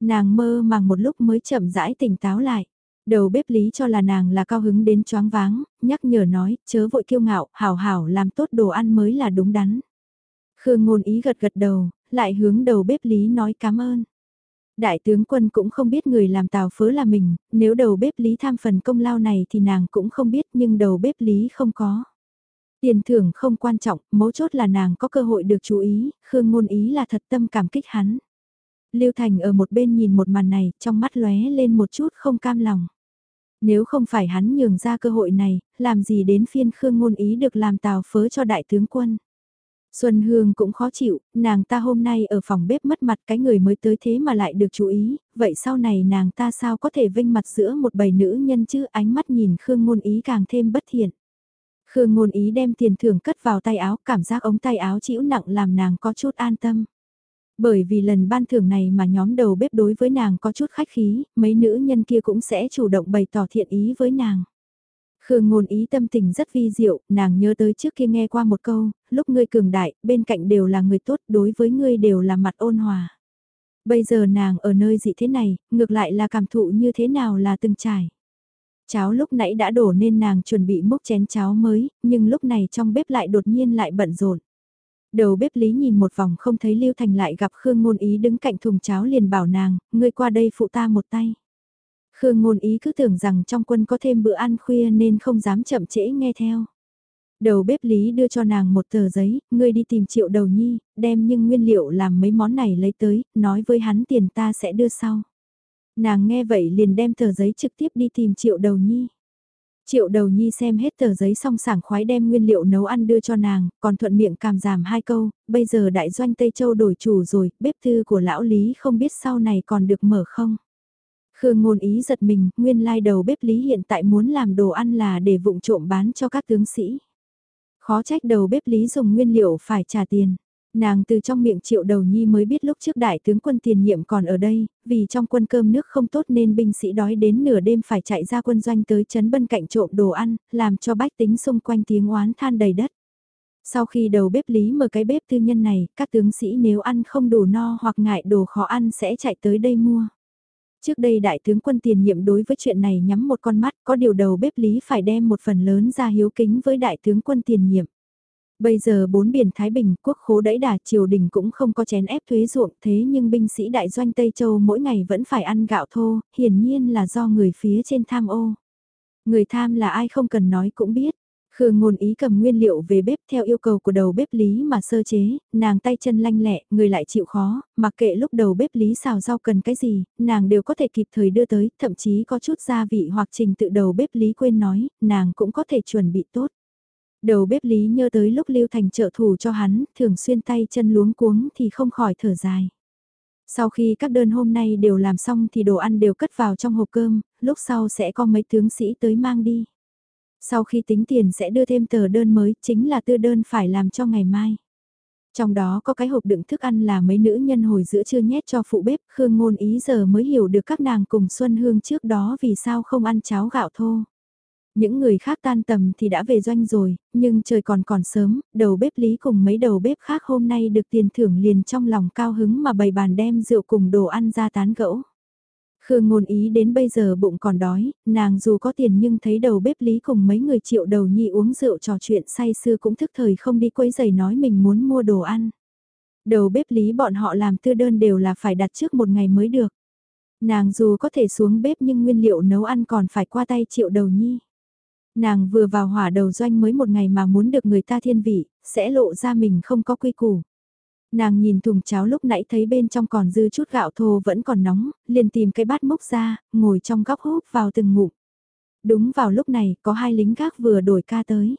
A: Nàng mơ màng một lúc mới chậm rãi tỉnh táo lại. Đầu bếp lý cho là nàng là cao hứng đến choáng váng, nhắc nhở nói, chớ vội kiêu ngạo, hảo hảo làm tốt đồ ăn mới là đúng đắn. Khương ngôn ý gật gật đầu, lại hướng đầu bếp lý nói cảm ơn. Đại tướng quân cũng không biết người làm tàu phớ là mình, nếu đầu bếp lý tham phần công lao này thì nàng cũng không biết nhưng đầu bếp lý không có. Tiền thưởng không quan trọng, mấu chốt là nàng có cơ hội được chú ý, Khương ngôn ý là thật tâm cảm kích hắn. Lưu Thành ở một bên nhìn một màn này, trong mắt lóe lên một chút không cam lòng. Nếu không phải hắn nhường ra cơ hội này, làm gì đến phiên Khương ngôn ý được làm tào phớ cho đại tướng quân. Xuân Hương cũng khó chịu, nàng ta hôm nay ở phòng bếp mất mặt cái người mới tới thế mà lại được chú ý, vậy sau này nàng ta sao có thể vinh mặt giữa một bầy nữ nhân chứ ánh mắt nhìn Khương ngôn ý càng thêm bất thiện. Khương ngôn ý đem tiền thưởng cất vào tay áo, cảm giác ống tay áo chịu nặng làm nàng có chút an tâm. Bởi vì lần ban thưởng này mà nhóm đầu bếp đối với nàng có chút khách khí, mấy nữ nhân kia cũng sẽ chủ động bày tỏ thiện ý với nàng. Khương ngôn ý tâm tình rất vi diệu, nàng nhớ tới trước kia nghe qua một câu, lúc ngươi cường đại, bên cạnh đều là người tốt, đối với ngươi đều là mặt ôn hòa. Bây giờ nàng ở nơi dị thế này, ngược lại là cảm thụ như thế nào là từng trải. Cháo lúc nãy đã đổ nên nàng chuẩn bị múc chén cháo mới, nhưng lúc này trong bếp lại đột nhiên lại bận rộn. Đầu bếp lý nhìn một vòng không thấy Lưu Thành lại gặp Khương Ngôn Ý đứng cạnh thùng cháo liền bảo nàng, ngươi qua đây phụ ta một tay. Khương Ngôn Ý cứ tưởng rằng trong quân có thêm bữa ăn khuya nên không dám chậm trễ nghe theo. Đầu bếp lý đưa cho nàng một tờ giấy, ngươi đi tìm triệu đầu nhi, đem những nguyên liệu làm mấy món này lấy tới, nói với hắn tiền ta sẽ đưa sau. Nàng nghe vậy liền đem tờ giấy trực tiếp đi tìm triệu đầu nhi. Triệu đầu nhi xem hết tờ giấy xong sảng khoái đem nguyên liệu nấu ăn đưa cho nàng, còn thuận miệng cảm giảm hai câu, bây giờ đại doanh Tây Châu đổi chủ rồi, bếp thư của lão Lý không biết sau này còn được mở không. Khương ngôn ý giật mình, nguyên lai đầu bếp Lý hiện tại muốn làm đồ ăn là để vụng trộm bán cho các tướng sĩ. Khó trách đầu bếp Lý dùng nguyên liệu phải trả tiền. Nàng từ trong miệng triệu đầu nhi mới biết lúc trước đại tướng quân tiền nhiệm còn ở đây, vì trong quân cơm nước không tốt nên binh sĩ đói đến nửa đêm phải chạy ra quân doanh tới chấn bân cạnh trộm đồ ăn, làm cho bách tính xung quanh tiếng oán than đầy đất. Sau khi đầu bếp lý mở cái bếp tư nhân này, các tướng sĩ nếu ăn không đủ no hoặc ngại đồ khó ăn sẽ chạy tới đây mua. Trước đây đại tướng quân tiền nhiệm đối với chuyện này nhắm một con mắt, có điều đầu bếp lý phải đem một phần lớn ra hiếu kính với đại tướng quân tiền nhiệm. Bây giờ bốn biển Thái Bình, quốc khố đẫy đà triều đình cũng không có chén ép thuế ruộng thế nhưng binh sĩ đại doanh Tây Châu mỗi ngày vẫn phải ăn gạo thô, hiển nhiên là do người phía trên tham ô. Người tham là ai không cần nói cũng biết. Khương ngôn ý cầm nguyên liệu về bếp theo yêu cầu của đầu bếp lý mà sơ chế, nàng tay chân lanh lẹ, người lại chịu khó, mặc kệ lúc đầu bếp lý xào rau cần cái gì, nàng đều có thể kịp thời đưa tới, thậm chí có chút gia vị hoặc trình tự đầu bếp lý quên nói, nàng cũng có thể chuẩn bị tốt. Đầu bếp lý nhớ tới lúc Lưu Thành trợ thủ cho hắn, thường xuyên tay chân luống cuống thì không khỏi thở dài. Sau khi các đơn hôm nay đều làm xong thì đồ ăn đều cất vào trong hộp cơm, lúc sau sẽ có mấy tướng sĩ tới mang đi. Sau khi tính tiền sẽ đưa thêm tờ đơn mới, chính là tư đơn phải làm cho ngày mai. Trong đó có cái hộp đựng thức ăn là mấy nữ nhân hồi giữa trưa nhét cho phụ bếp, Khương Ngôn ý giờ mới hiểu được các nàng cùng Xuân Hương trước đó vì sao không ăn cháo gạo thô. Những người khác tan tầm thì đã về doanh rồi, nhưng trời còn còn sớm, đầu bếp lý cùng mấy đầu bếp khác hôm nay được tiền thưởng liền trong lòng cao hứng mà bày bàn đem rượu cùng đồ ăn ra tán gẫu. Khương ngôn ý đến bây giờ bụng còn đói, nàng dù có tiền nhưng thấy đầu bếp lý cùng mấy người triệu đầu nhi uống rượu trò chuyện say sưa cũng thức thời không đi quấy giày nói mình muốn mua đồ ăn. Đầu bếp lý bọn họ làm tư đơn đều là phải đặt trước một ngày mới được. Nàng dù có thể xuống bếp nhưng nguyên liệu nấu ăn còn phải qua tay triệu đầu nhi. Nàng vừa vào hỏa đầu doanh mới một ngày mà muốn được người ta thiên vị, sẽ lộ ra mình không có quy củ. Nàng nhìn thùng cháo lúc nãy thấy bên trong còn dư chút gạo thô vẫn còn nóng, liền tìm cái bát mốc ra, ngồi trong góc húp vào từng ngụm. Đúng vào lúc này, có hai lính gác vừa đổi ca tới.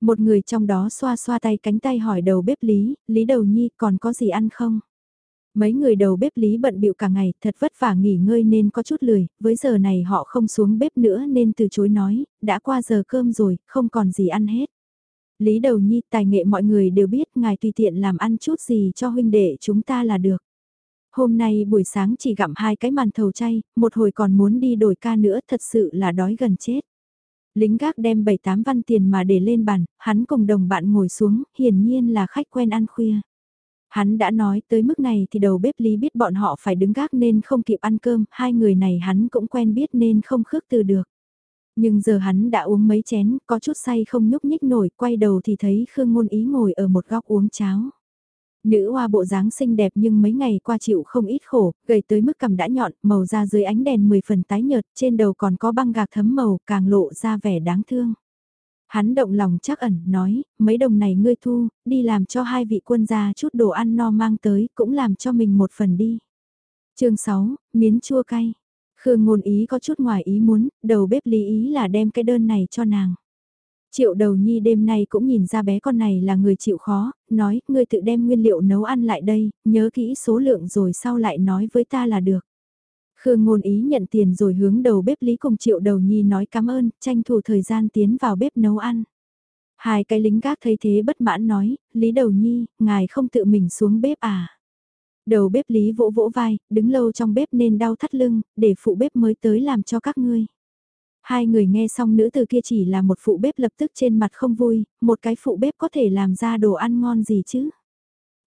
A: Một người trong đó xoa xoa tay cánh tay hỏi đầu bếp Lý, Lý Đầu Nhi còn có gì ăn không? Mấy người đầu bếp lý bận bịu cả ngày, thật vất vả nghỉ ngơi nên có chút lười, với giờ này họ không xuống bếp nữa nên từ chối nói, đã qua giờ cơm rồi, không còn gì ăn hết. Lý Đầu Nhi tài nghệ mọi người đều biết ngài tùy tiện làm ăn chút gì cho huynh đệ chúng ta là được. Hôm nay buổi sáng chỉ gặm hai cái màn thầu chay, một hồi còn muốn đi đổi ca nữa thật sự là đói gần chết. Lính gác đem 7-8 văn tiền mà để lên bàn, hắn cùng đồng bạn ngồi xuống, hiển nhiên là khách quen ăn khuya. Hắn đã nói tới mức này thì đầu bếp lý biết bọn họ phải đứng gác nên không kịp ăn cơm, hai người này hắn cũng quen biết nên không khước từ được. Nhưng giờ hắn đã uống mấy chén, có chút say không nhúc nhích nổi, quay đầu thì thấy Khương Ngôn Ý ngồi ở một góc uống cháo. Nữ hoa bộ dáng xinh đẹp nhưng mấy ngày qua chịu không ít khổ, gầy tới mức cầm đã nhọn, màu da dưới ánh đèn 10 phần tái nhợt, trên đầu còn có băng gạc thấm màu, càng lộ ra vẻ đáng thương. Hắn động lòng chắc ẩn, nói, mấy đồng này ngươi thu, đi làm cho hai vị quân gia chút đồ ăn no mang tới, cũng làm cho mình một phần đi. chương 6, miến chua cay. Khương ngôn ý có chút ngoài ý muốn, đầu bếp lý ý là đem cái đơn này cho nàng. Triệu đầu nhi đêm nay cũng nhìn ra bé con này là người chịu khó, nói, ngươi tự đem nguyên liệu nấu ăn lại đây, nhớ kỹ số lượng rồi sau lại nói với ta là được. Khương ngôn ý nhận tiền rồi hướng đầu bếp lý cùng triệu đầu nhi nói cảm ơn, tranh thủ thời gian tiến vào bếp nấu ăn. Hai cái lính gác thấy thế bất mãn nói, lý đầu nhi, ngài không tự mình xuống bếp à. Đầu bếp lý vỗ vỗ vai, đứng lâu trong bếp nên đau thắt lưng, để phụ bếp mới tới làm cho các ngươi. Hai người nghe xong nữ từ kia chỉ là một phụ bếp lập tức trên mặt không vui, một cái phụ bếp có thể làm ra đồ ăn ngon gì chứ.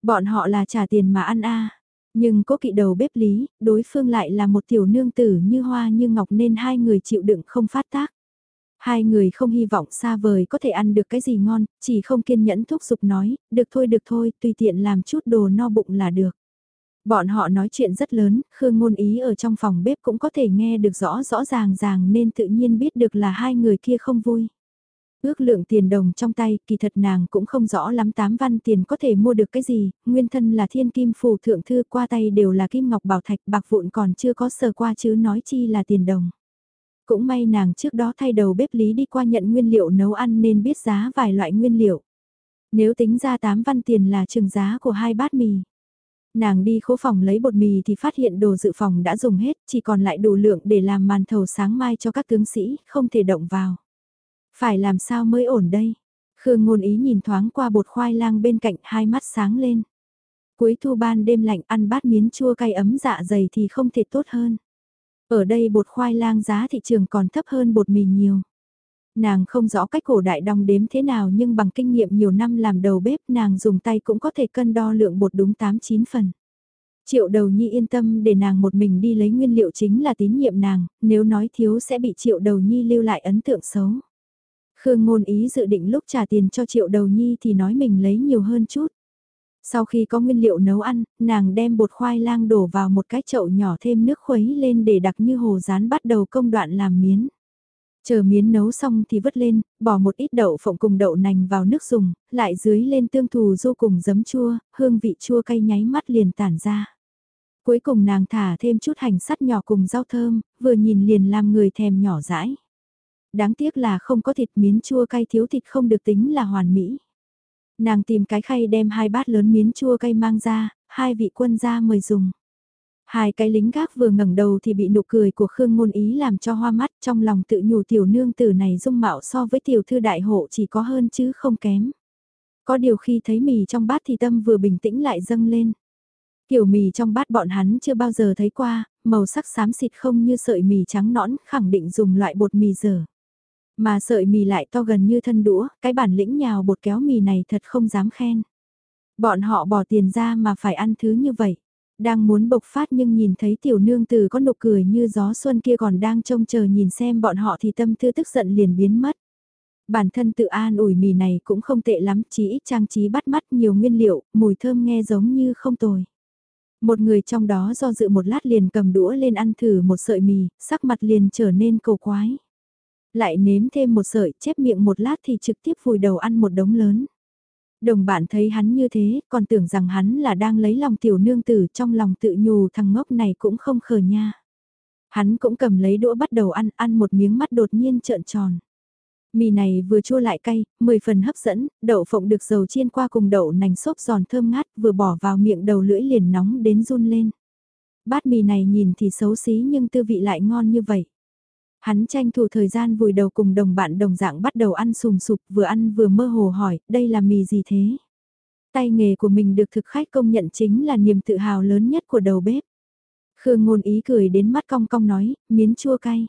A: Bọn họ là trả tiền mà ăn a nhưng cố kỵ đầu bếp lý, đối phương lại là một tiểu nương tử như hoa như ngọc nên hai người chịu đựng không phát tác. Hai người không hy vọng xa vời có thể ăn được cái gì ngon, chỉ không kiên nhẫn thúc giục nói, được thôi được thôi, tùy tiện làm chút đồ no bụng là được. Bọn họ nói chuyện rất lớn, Khương Ngôn Ý ở trong phòng bếp cũng có thể nghe được rõ rõ ràng ràng nên tự nhiên biết được là hai người kia không vui. Ước lượng tiền đồng trong tay, kỳ thật nàng cũng không rõ lắm tám văn tiền có thể mua được cái gì, nguyên thân là thiên kim phù thượng thư qua tay đều là kim ngọc bảo thạch bạc vụn còn chưa có sờ qua chứ nói chi là tiền đồng. Cũng may nàng trước đó thay đầu bếp lý đi qua nhận nguyên liệu nấu ăn nên biết giá vài loại nguyên liệu. Nếu tính ra 8 văn tiền là trường giá của hai bát mì. Nàng đi khố phòng lấy bột mì thì phát hiện đồ dự phòng đã dùng hết, chỉ còn lại đủ lượng để làm màn thầu sáng mai cho các tướng sĩ, không thể động vào. Phải làm sao mới ổn đây? Khương ngôn ý nhìn thoáng qua bột khoai lang bên cạnh hai mắt sáng lên. Cuối thu ban đêm lạnh ăn bát miến chua cay ấm dạ dày thì không thể tốt hơn. Ở đây bột khoai lang giá thị trường còn thấp hơn bột mì nhiều. Nàng không rõ cách cổ đại đong đếm thế nào nhưng bằng kinh nghiệm nhiều năm làm đầu bếp nàng dùng tay cũng có thể cân đo lượng bột đúng 8-9 phần. Triệu đầu nhi yên tâm để nàng một mình đi lấy nguyên liệu chính là tín nhiệm nàng, nếu nói thiếu sẽ bị triệu đầu nhi lưu lại ấn tượng xấu. Khương ngôn ý dự định lúc trả tiền cho triệu đầu nhi thì nói mình lấy nhiều hơn chút. Sau khi có nguyên liệu nấu ăn, nàng đem bột khoai lang đổ vào một cái chậu nhỏ thêm nước khuấy lên để đặc như hồ rán bắt đầu công đoạn làm miến. Chờ miến nấu xong thì vứt lên, bỏ một ít đậu phộng cùng đậu nành vào nước dùng, lại dưới lên tương thù du cùng giấm chua, hương vị chua cay nháy mắt liền tản ra. Cuối cùng nàng thả thêm chút hành sắt nhỏ cùng rau thơm, vừa nhìn liền làm người thèm nhỏ dãi. Đáng tiếc là không có thịt miến chua cay thiếu thịt không được tính là hoàn mỹ. Nàng tìm cái khay đem hai bát lớn miến chua cay mang ra, hai vị quân gia mời dùng. Hai cái lính gác vừa ngẩng đầu thì bị nụ cười của Khương Ngôn Ý làm cho hoa mắt trong lòng tự nhủ tiểu nương tử này dung mạo so với tiểu thư đại hộ chỉ có hơn chứ không kém. Có điều khi thấy mì trong bát thì tâm vừa bình tĩnh lại dâng lên. Kiểu mì trong bát bọn hắn chưa bao giờ thấy qua, màu sắc xám xịt không như sợi mì trắng nõn, khẳng định dùng loại bột mì dở. Mà sợi mì lại to gần như thân đũa, cái bản lĩnh nhào bột kéo mì này thật không dám khen. Bọn họ bỏ tiền ra mà phải ăn thứ như vậy. Đang muốn bộc phát nhưng nhìn thấy tiểu nương từ có nụ cười như gió xuân kia còn đang trông chờ nhìn xem bọn họ thì tâm tư tức giận liền biến mất. Bản thân tự an ủi mì này cũng không tệ lắm, chỉ ít trang trí bắt mắt nhiều nguyên liệu, mùi thơm nghe giống như không tồi. Một người trong đó do dự một lát liền cầm đũa lên ăn thử một sợi mì, sắc mặt liền trở nên cầu quái. Lại nếm thêm một sợi, chép miệng một lát thì trực tiếp vùi đầu ăn một đống lớn. Đồng bạn thấy hắn như thế, còn tưởng rằng hắn là đang lấy lòng tiểu nương tử trong lòng tự nhủ thằng ngốc này cũng không khờ nha. Hắn cũng cầm lấy đũa bắt đầu ăn, ăn một miếng mắt đột nhiên trợn tròn. Mì này vừa chua lại cay, 10 phần hấp dẫn, đậu phộng được dầu chiên qua cùng đậu nành xốp giòn thơm ngát vừa bỏ vào miệng đầu lưỡi liền nóng đến run lên. Bát mì này nhìn thì xấu xí nhưng tư vị lại ngon như vậy. Hắn tranh thủ thời gian vùi đầu cùng đồng bạn đồng dạng bắt đầu ăn sùm sụp vừa ăn vừa mơ hồ hỏi, đây là mì gì thế? Tay nghề của mình được thực khách công nhận chính là niềm tự hào lớn nhất của đầu bếp. Khương ngôn ý cười đến mắt cong cong nói, miến chua cay.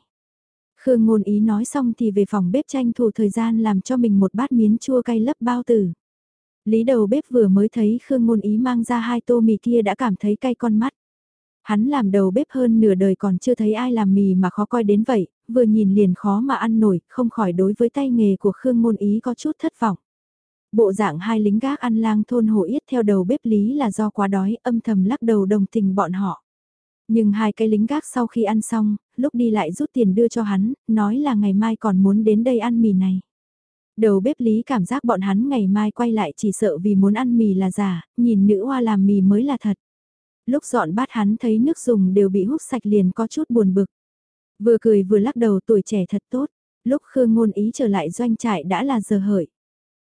A: Khương ngôn ý nói xong thì về phòng bếp tranh thủ thời gian làm cho mình một bát miến chua cay lấp bao tử. Lý đầu bếp vừa mới thấy Khương ngôn ý mang ra hai tô mì kia đã cảm thấy cay con mắt. Hắn làm đầu bếp hơn nửa đời còn chưa thấy ai làm mì mà khó coi đến vậy, vừa nhìn liền khó mà ăn nổi, không khỏi đối với tay nghề của Khương ngôn ý có chút thất vọng. Bộ dạng hai lính gác ăn lang thôn hồ yết theo đầu bếp lý là do quá đói âm thầm lắc đầu đồng tình bọn họ. Nhưng hai cái lính gác sau khi ăn xong, lúc đi lại rút tiền đưa cho hắn, nói là ngày mai còn muốn đến đây ăn mì này. Đầu bếp lý cảm giác bọn hắn ngày mai quay lại chỉ sợ vì muốn ăn mì là giả, nhìn nữ hoa làm mì mới là thật. Lúc dọn bát hắn thấy nước dùng đều bị hút sạch liền có chút buồn bực. Vừa cười vừa lắc đầu tuổi trẻ thật tốt, lúc Khương Ngôn Ý trở lại doanh trại đã là giờ hợi.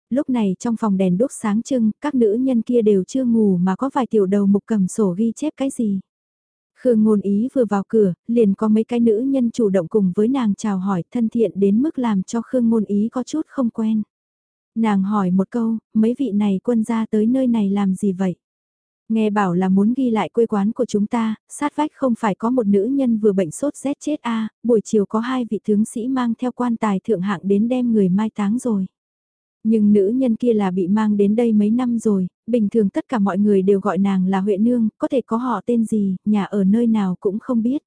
A: Lúc này trong phòng đèn đốt sáng trưng, các nữ nhân kia đều chưa ngủ mà có vài tiểu đầu mục cầm sổ ghi chép cái gì. Khương ngôn ý vừa vào cửa, liền có mấy cái nữ nhân chủ động cùng với nàng chào hỏi thân thiện đến mức làm cho Khương ngôn ý có chút không quen. Nàng hỏi một câu, mấy vị này quân gia tới nơi này làm gì vậy? Nghe bảo là muốn ghi lại quê quán của chúng ta, sát vách không phải có một nữ nhân vừa bệnh sốt rét chết a buổi chiều có hai vị tướng sĩ mang theo quan tài thượng hạng đến đem người mai táng rồi. Nhưng nữ nhân kia là bị mang đến đây mấy năm rồi, bình thường tất cả mọi người đều gọi nàng là Huệ Nương, có thể có họ tên gì, nhà ở nơi nào cũng không biết.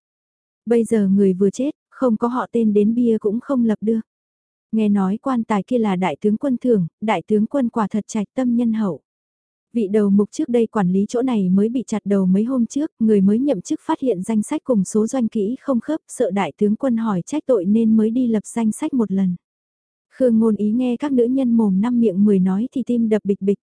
A: Bây giờ người vừa chết, không có họ tên đến bia cũng không lập được. Nghe nói quan tài kia là đại tướng quân thưởng, đại tướng quân quả thật trạch tâm nhân hậu. Vị đầu mục trước đây quản lý chỗ này mới bị chặt đầu mấy hôm trước, người mới nhậm chức phát hiện danh sách cùng số doanh kỹ không khớp, sợ đại tướng quân hỏi trách tội nên mới đi lập danh sách một lần. Khương ngôn ý nghe các nữ nhân mồm năm miệng mười nói thì tim đập bịch bịch.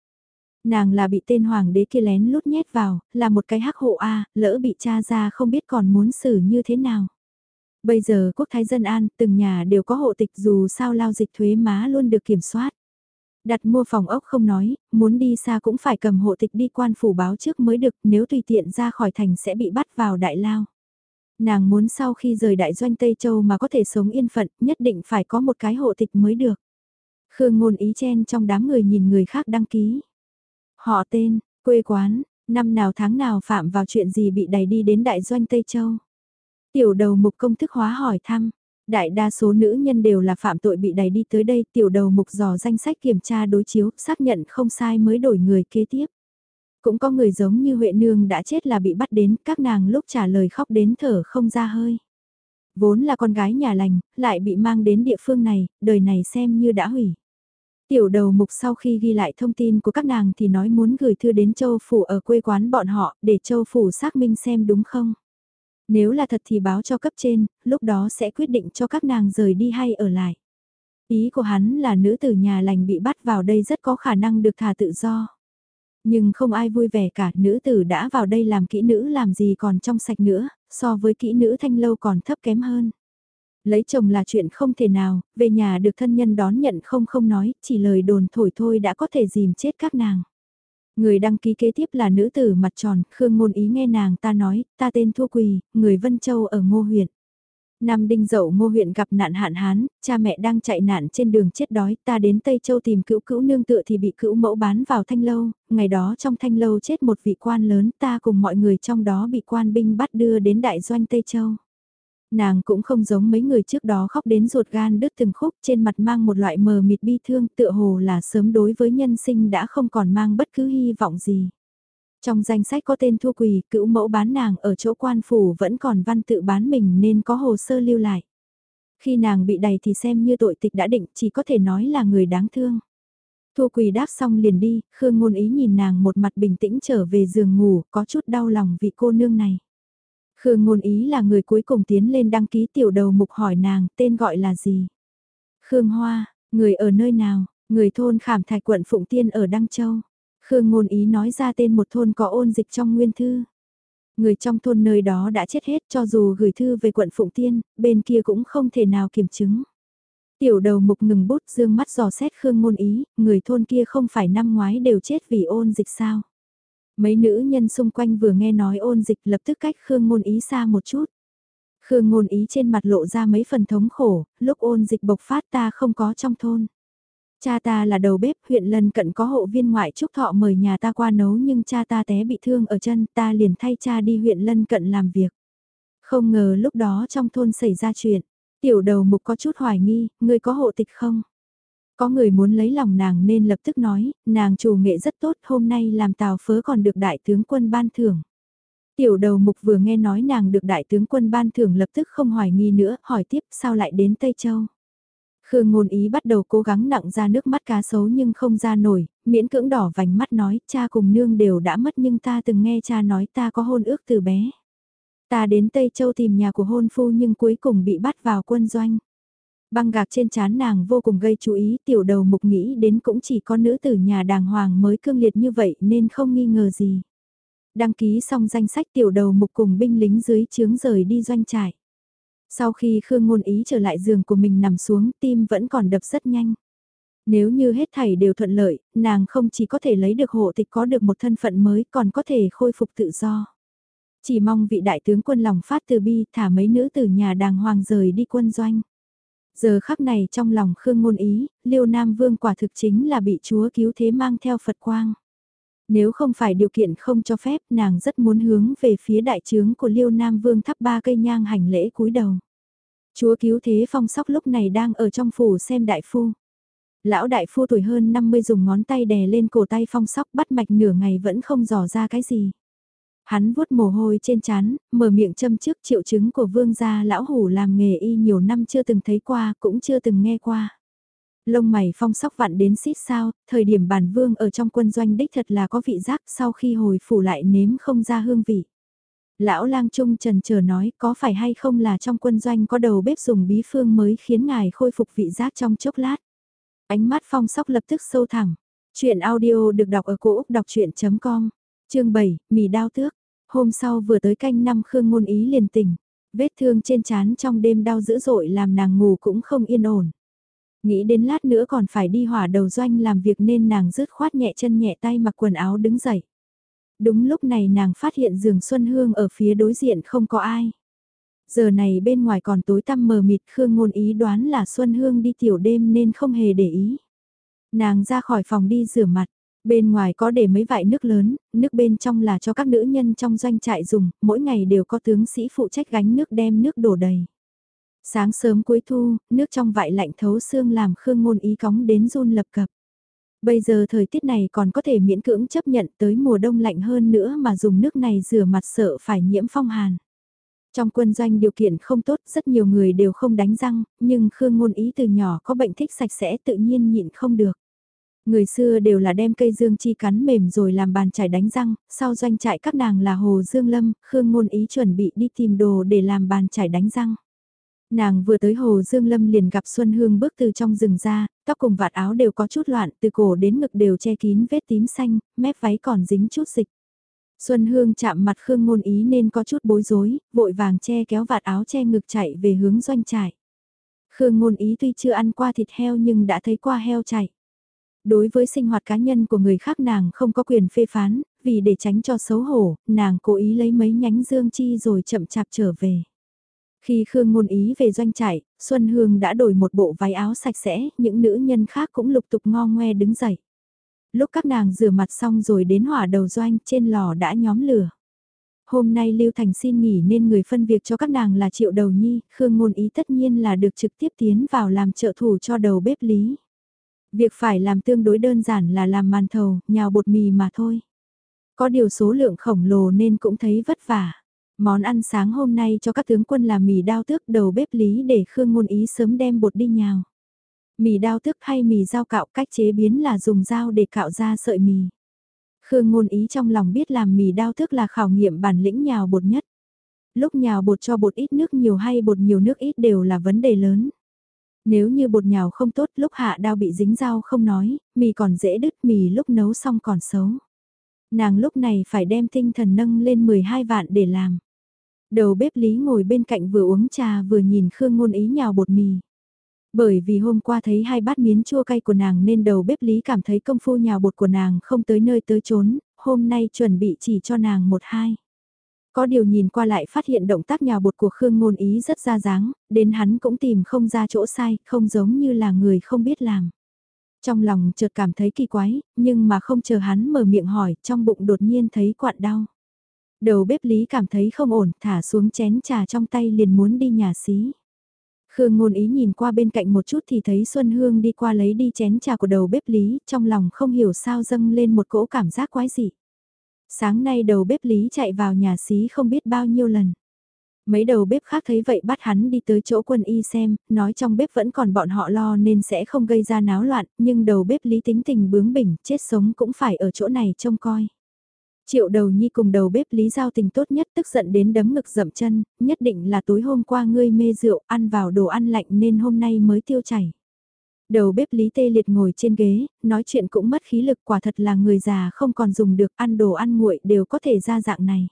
A: Nàng là bị tên hoàng đế kia lén lút nhét vào, là một cái hắc hộ A, lỡ bị cha ra không biết còn muốn xử như thế nào. Bây giờ quốc thái dân an, từng nhà đều có hộ tịch dù sao lao dịch thuế má luôn được kiểm soát. Đặt mua phòng ốc không nói, muốn đi xa cũng phải cầm hộ tịch đi quan phủ báo trước mới được, nếu tùy tiện ra khỏi thành sẽ bị bắt vào đại lao. Nàng muốn sau khi rời đại doanh Tây Châu mà có thể sống yên phận, nhất định phải có một cái hộ tịch mới được. Khương ngôn ý chen trong đám người nhìn người khác đăng ký. Họ tên, quê quán, năm nào tháng nào phạm vào chuyện gì bị đẩy đi đến đại doanh Tây Châu. Tiểu đầu mục công thức hóa hỏi thăm, đại đa số nữ nhân đều là phạm tội bị đẩy đi tới đây tiểu đầu mục dò danh sách kiểm tra đối chiếu, xác nhận không sai mới đổi người kế tiếp. Cũng có người giống như Huệ Nương đã chết là bị bắt đến, các nàng lúc trả lời khóc đến thở không ra hơi. Vốn là con gái nhà lành, lại bị mang đến địa phương này, đời này xem như đã hủy. Tiểu đầu mục sau khi ghi lại thông tin của các nàng thì nói muốn gửi thư đến châu phủ ở quê quán bọn họ để châu phủ xác minh xem đúng không. Nếu là thật thì báo cho cấp trên, lúc đó sẽ quyết định cho các nàng rời đi hay ở lại. Ý của hắn là nữ tử nhà lành bị bắt vào đây rất có khả năng được thả tự do. Nhưng không ai vui vẻ cả, nữ tử đã vào đây làm kỹ nữ làm gì còn trong sạch nữa, so với kỹ nữ thanh lâu còn thấp kém hơn. Lấy chồng là chuyện không thể nào, về nhà được thân nhân đón nhận không không nói, chỉ lời đồn thổi thôi đã có thể dìm chết các nàng. Người đăng ký kế tiếp là nữ tử mặt tròn, Khương Ngôn Ý nghe nàng ta nói, ta tên Thu Quỳ, người Vân Châu ở Ngô huyện. Năm đinh dậu ngô huyện gặp nạn hạn hán, cha mẹ đang chạy nạn trên đường chết đói, ta đến Tây Châu tìm cữu cữu nương tựa thì bị cữu mẫu bán vào thanh lâu, ngày đó trong thanh lâu chết một vị quan lớn, ta cùng mọi người trong đó bị quan binh bắt đưa đến đại doanh Tây Châu. Nàng cũng không giống mấy người trước đó khóc đến ruột gan đứt từng khúc trên mặt mang một loại mờ mịt bi thương tựa hồ là sớm đối với nhân sinh đã không còn mang bất cứ hy vọng gì. Trong danh sách có tên Thua Quỳ, cữu mẫu bán nàng ở chỗ quan phủ vẫn còn văn tự bán mình nên có hồ sơ lưu lại. Khi nàng bị đầy thì xem như tội tịch đã định, chỉ có thể nói là người đáng thương. Thua Quỳ đáp xong liền đi, Khương Ngôn Ý nhìn nàng một mặt bình tĩnh trở về giường ngủ, có chút đau lòng vì cô nương này. Khương Ngôn Ý là người cuối cùng tiến lên đăng ký tiểu đầu mục hỏi nàng, tên gọi là gì? Khương Hoa, người ở nơi nào? Người thôn Khảm Thạch quận Phụng Tiên ở Đăng Châu. Khương ngôn ý nói ra tên một thôn có ôn dịch trong nguyên thư. Người trong thôn nơi đó đã chết hết cho dù gửi thư về quận Phụng Tiên, bên kia cũng không thể nào kiểm chứng. Tiểu đầu mục ngừng bút dương mắt dò xét Khương ngôn ý, người thôn kia không phải năm ngoái đều chết vì ôn dịch sao. Mấy nữ nhân xung quanh vừa nghe nói ôn dịch lập tức cách Khương ngôn ý xa một chút. Khương ngôn ý trên mặt lộ ra mấy phần thống khổ, lúc ôn dịch bộc phát ta không có trong thôn. Cha ta là đầu bếp, huyện lần cận có hộ viên ngoại trúc thọ mời nhà ta qua nấu nhưng cha ta té bị thương ở chân, ta liền thay cha đi huyện lân cận làm việc. Không ngờ lúc đó trong thôn xảy ra chuyện, tiểu đầu mục có chút hoài nghi, ngươi có hộ tịch không? Có người muốn lấy lòng nàng nên lập tức nói, nàng chủ nghệ rất tốt, hôm nay làm tàu phớ còn được đại tướng quân ban thưởng. Tiểu đầu mục vừa nghe nói nàng được đại tướng quân ban thưởng lập tức không hoài nghi nữa, hỏi tiếp sao lại đến Tây Châu. Khương ngôn ý bắt đầu cố gắng nặng ra nước mắt cá sấu nhưng không ra nổi, miễn cưỡng đỏ vành mắt nói cha cùng nương đều đã mất nhưng ta từng nghe cha nói ta có hôn ước từ bé. Ta đến Tây Châu tìm nhà của hôn phu nhưng cuối cùng bị bắt vào quân doanh. Băng gạc trên chán nàng vô cùng gây chú ý tiểu đầu mục nghĩ đến cũng chỉ có nữ tử nhà đàng hoàng mới cương liệt như vậy nên không nghi ngờ gì. Đăng ký xong danh sách tiểu đầu mục cùng binh lính dưới chướng rời đi doanh trại. Sau khi Khương Ngôn Ý trở lại giường của mình nằm xuống tim vẫn còn đập rất nhanh. Nếu như hết thảy đều thuận lợi, nàng không chỉ có thể lấy được hộ tịch có được một thân phận mới còn có thể khôi phục tự do. Chỉ mong vị đại tướng quân lòng phát từ bi thả mấy nữ từ nhà đàng hoàng rời đi quân doanh. Giờ khắc này trong lòng Khương Ngôn Ý, Liêu Nam Vương quả thực chính là bị Chúa cứu thế mang theo Phật quang. Nếu không phải điều kiện không cho phép nàng rất muốn hướng về phía đại trướng của Liêu Nam Vương thắp ba cây nhang hành lễ cúi đầu. Chúa cứu thế phong sóc lúc này đang ở trong phủ xem đại phu. Lão đại phu tuổi hơn 50 dùng ngón tay đè lên cổ tay phong sóc bắt mạch nửa ngày vẫn không dò ra cái gì. Hắn vuốt mồ hôi trên chán, mở miệng châm trước triệu chứng của vương gia lão hủ làm nghề y nhiều năm chưa từng thấy qua, cũng chưa từng nghe qua. Lông mày phong sóc vặn đến xít sao, thời điểm bản vương ở trong quân doanh đích thật là có vị giác sau khi hồi phủ lại nếm không ra hương vị. Lão lang trung trần chờ nói có phải hay không là trong quân doanh có đầu bếp dùng bí phương mới khiến ngài khôi phục vị giác trong chốc lát. Ánh mắt phong sóc lập tức sâu thẳng. Chuyện audio được đọc ở cổ Úc đọc chuyện.com, chương 7, mì đao tước. Hôm sau vừa tới canh năm Khương Ngôn Ý liền tỉnh. Vết thương trên chán trong đêm đau dữ dội làm nàng ngủ cũng không yên ổn. Nghĩ đến lát nữa còn phải đi hỏa đầu doanh làm việc nên nàng rứt khoát nhẹ chân nhẹ tay mặc quần áo đứng dậy. Đúng lúc này nàng phát hiện giường Xuân Hương ở phía đối diện không có ai. Giờ này bên ngoài còn tối tăm mờ mịt Khương ngôn ý đoán là Xuân Hương đi tiểu đêm nên không hề để ý. Nàng ra khỏi phòng đi rửa mặt, bên ngoài có để mấy vại nước lớn, nước bên trong là cho các nữ nhân trong doanh trại dùng, mỗi ngày đều có tướng sĩ phụ trách gánh nước đem nước đổ đầy. Sáng sớm cuối thu, nước trong vại lạnh thấu xương làm Khương ngôn ý cóng đến run lập cập. Bây giờ thời tiết này còn có thể miễn cưỡng chấp nhận tới mùa đông lạnh hơn nữa mà dùng nước này rửa mặt sợ phải nhiễm phong hàn. Trong quân doanh điều kiện không tốt, rất nhiều người đều không đánh răng, nhưng Khương Ngôn Ý từ nhỏ có bệnh thích sạch sẽ tự nhiên nhịn không được. Người xưa đều là đem cây dương chi cắn mềm rồi làm bàn chải đánh răng, sau doanh trại các nàng là Hồ Dương Lâm, Khương Ngôn Ý chuẩn bị đi tìm đồ để làm bàn chải đánh răng. Nàng vừa tới Hồ Dương Lâm liền gặp Xuân Hương bước từ trong rừng ra, tóc cùng vạt áo đều có chút loạn, từ cổ đến ngực đều che kín vết tím xanh, mép váy còn dính chút dịch. Xuân Hương chạm mặt Khương Ngôn Ý nên có chút bối rối, vội vàng che kéo vạt áo che ngực chạy về hướng doanh trại. Khương Ngôn Ý tuy chưa ăn qua thịt heo nhưng đã thấy qua heo chạy. Đối với sinh hoạt cá nhân của người khác nàng không có quyền phê phán, vì để tránh cho xấu hổ, nàng cố ý lấy mấy nhánh dương chi rồi chậm chạp trở về. Khi Khương Ngôn Ý về doanh trại, Xuân Hương đã đổi một bộ váy áo sạch sẽ, những nữ nhân khác cũng lục tục ngo ngoe đứng dậy. Lúc các nàng rửa mặt xong rồi đến hỏa đầu doanh trên lò đã nhóm lửa. Hôm nay Lưu Thành xin nghỉ nên người phân việc cho các nàng là Triệu Đầu Nhi, Khương Ngôn Ý tất nhiên là được trực tiếp tiến vào làm trợ thủ cho đầu bếp lý. Việc phải làm tương đối đơn giản là làm màn thầu, nhào bột mì mà thôi. Có điều số lượng khổng lồ nên cũng thấy vất vả. Món ăn sáng hôm nay cho các tướng quân là mì đao tước đầu bếp lý để Khương Ngôn Ý sớm đem bột đi nhào. Mì đao tước hay mì dao cạo cách chế biến là dùng dao để cạo ra sợi mì. Khương Ngôn Ý trong lòng biết làm mì đao tước là khảo nghiệm bản lĩnh nhào bột nhất. Lúc nhào bột cho bột ít nước nhiều hay bột nhiều nước ít đều là vấn đề lớn. Nếu như bột nhào không tốt lúc hạ đao bị dính dao không nói, mì còn dễ đứt mì lúc nấu xong còn xấu. Nàng lúc này phải đem tinh thần nâng lên 12 vạn để làm. Đầu bếp Lý ngồi bên cạnh vừa uống trà vừa nhìn Khương Ngôn Ý nhào bột mì. Bởi vì hôm qua thấy hai bát miến chua cay của nàng nên đầu bếp Lý cảm thấy công phu nhào bột của nàng không tới nơi tới chốn, hôm nay chuẩn bị chỉ cho nàng một hai. Có điều nhìn qua lại phát hiện động tác nhào bột của Khương Ngôn Ý rất ra dáng, đến hắn cũng tìm không ra chỗ sai, không giống như là người không biết làm. Trong lòng chợt cảm thấy kỳ quái, nhưng mà không chờ hắn mở miệng hỏi, trong bụng đột nhiên thấy quặn đau. Đầu bếp lý cảm thấy không ổn, thả xuống chén trà trong tay liền muốn đi nhà xí. Khương ngôn ý nhìn qua bên cạnh một chút thì thấy Xuân Hương đi qua lấy đi chén trà của đầu bếp lý, trong lòng không hiểu sao dâng lên một cỗ cảm giác quái dị. Sáng nay đầu bếp lý chạy vào nhà xí không biết bao nhiêu lần. Mấy đầu bếp khác thấy vậy bắt hắn đi tới chỗ quân y xem, nói trong bếp vẫn còn bọn họ lo nên sẽ không gây ra náo loạn, nhưng đầu bếp lý tính tình bướng bỉnh, chết sống cũng phải ở chỗ này trông coi. Triệu đầu nhi cùng đầu bếp lý giao tình tốt nhất tức giận đến đấm ngực dậm chân, nhất định là tối hôm qua ngươi mê rượu ăn vào đồ ăn lạnh nên hôm nay mới tiêu chảy. Đầu bếp lý tê liệt ngồi trên ghế, nói chuyện cũng mất khí lực quả thật là người già không còn dùng được ăn đồ ăn nguội đều có thể ra dạng này.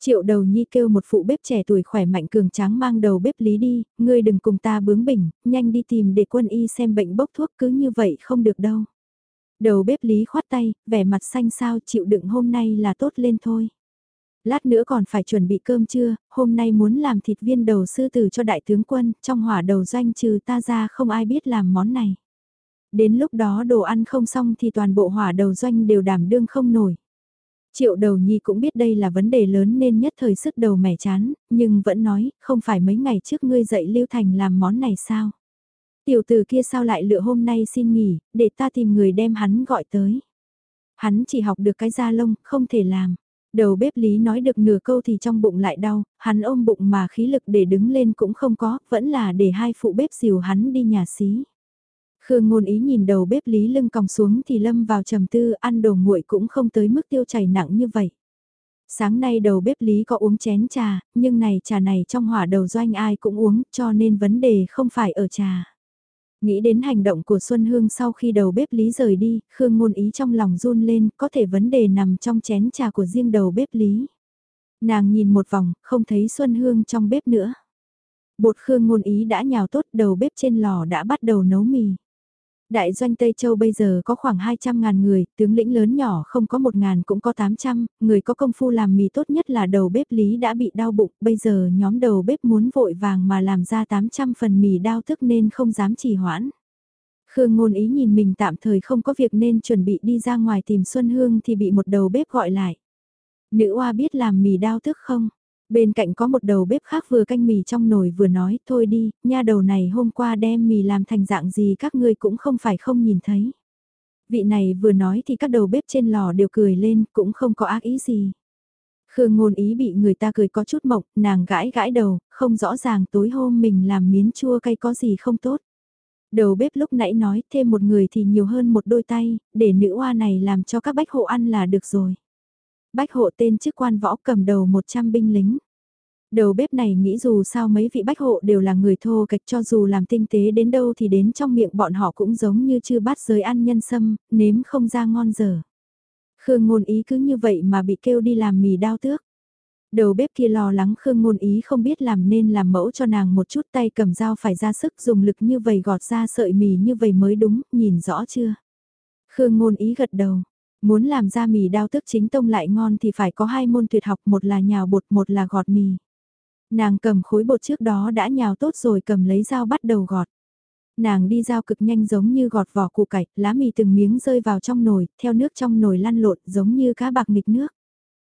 A: Triệu đầu nhi kêu một phụ bếp trẻ tuổi khỏe mạnh cường tráng mang đầu bếp lý đi, ngươi đừng cùng ta bướng bỉnh, nhanh đi tìm để quân y xem bệnh bốc thuốc cứ như vậy không được đâu. Đầu bếp lý khoát tay, vẻ mặt xanh sao chịu đựng hôm nay là tốt lên thôi. Lát nữa còn phải chuẩn bị cơm trưa, hôm nay muốn làm thịt viên đầu sư tử cho đại tướng quân, trong hỏa đầu doanh trừ ta ra không ai biết làm món này. Đến lúc đó đồ ăn không xong thì toàn bộ hỏa đầu doanh đều đảm đương không nổi. Triệu đầu nhi cũng biết đây là vấn đề lớn nên nhất thời sức đầu mẻ chán, nhưng vẫn nói, không phải mấy ngày trước ngươi dạy Lưu Thành làm món này sao? Tiểu tử kia sao lại lựa hôm nay xin nghỉ, để ta tìm người đem hắn gọi tới. Hắn chỉ học được cái da lông, không thể làm. Đầu bếp lý nói được nửa câu thì trong bụng lại đau, hắn ôm bụng mà khí lực để đứng lên cũng không có, vẫn là để hai phụ bếp dìu hắn đi nhà xí. Khương ngôn ý nhìn đầu bếp lý lưng còng xuống thì lâm vào trầm tư ăn đồ nguội cũng không tới mức tiêu chảy nặng như vậy. Sáng nay đầu bếp lý có uống chén trà, nhưng này trà này trong hỏa đầu doanh ai cũng uống cho nên vấn đề không phải ở trà. Nghĩ đến hành động của Xuân Hương sau khi đầu bếp lý rời đi, Khương ngôn ý trong lòng run lên, có thể vấn đề nằm trong chén trà của riêng đầu bếp lý. Nàng nhìn một vòng, không thấy Xuân Hương trong bếp nữa. Bột Khương ngôn ý đã nhào tốt đầu bếp trên lò đã bắt đầu nấu mì. Đại doanh Tây Châu bây giờ có khoảng 200.000 người, tướng lĩnh lớn nhỏ không có 1.000 cũng có 800, người có công phu làm mì tốt nhất là đầu bếp lý đã bị đau bụng, bây giờ nhóm đầu bếp muốn vội vàng mà làm ra 800 phần mì đau thức nên không dám trì hoãn. Khương ngôn ý nhìn mình tạm thời không có việc nên chuẩn bị đi ra ngoài tìm Xuân Hương thì bị một đầu bếp gọi lại. Nữ oa biết làm mì đau thức không? Bên cạnh có một đầu bếp khác vừa canh mì trong nồi vừa nói, thôi đi, nha đầu này hôm qua đem mì làm thành dạng gì các ngươi cũng không phải không nhìn thấy. Vị này vừa nói thì các đầu bếp trên lò đều cười lên, cũng không có ác ý gì. Khương ngôn ý bị người ta cười có chút mộng, nàng gãi gãi đầu, không rõ ràng tối hôm mình làm miến chua cay có gì không tốt. Đầu bếp lúc nãy nói thêm một người thì nhiều hơn một đôi tay, để nữ hoa này làm cho các bách hộ ăn là được rồi. Bách hộ tên chức quan võ cầm đầu 100 binh lính. Đầu bếp này nghĩ dù sao mấy vị bách hộ đều là người thô kịch cho dù làm tinh tế đến đâu thì đến trong miệng bọn họ cũng giống như chưa bát giới ăn nhân sâm, nếm không ra ngon dở. Khương ngôn ý cứ như vậy mà bị kêu đi làm mì đao tước. Đầu bếp kia lo lắng Khương ngôn ý không biết làm nên làm mẫu cho nàng một chút tay cầm dao phải ra sức dùng lực như vậy gọt ra sợi mì như vậy mới đúng, nhìn rõ chưa? Khương ngôn ý gật đầu, Muốn làm ra mì đao tức chính tông lại ngon thì phải có hai môn tuyệt học, một là nhào bột, một là gọt mì. Nàng cầm khối bột trước đó đã nhào tốt rồi cầm lấy dao bắt đầu gọt. Nàng đi dao cực nhanh giống như gọt vỏ củ cải, lá mì từng miếng rơi vào trong nồi, theo nước trong nồi lăn lộn giống như cá bạc nghịch nước.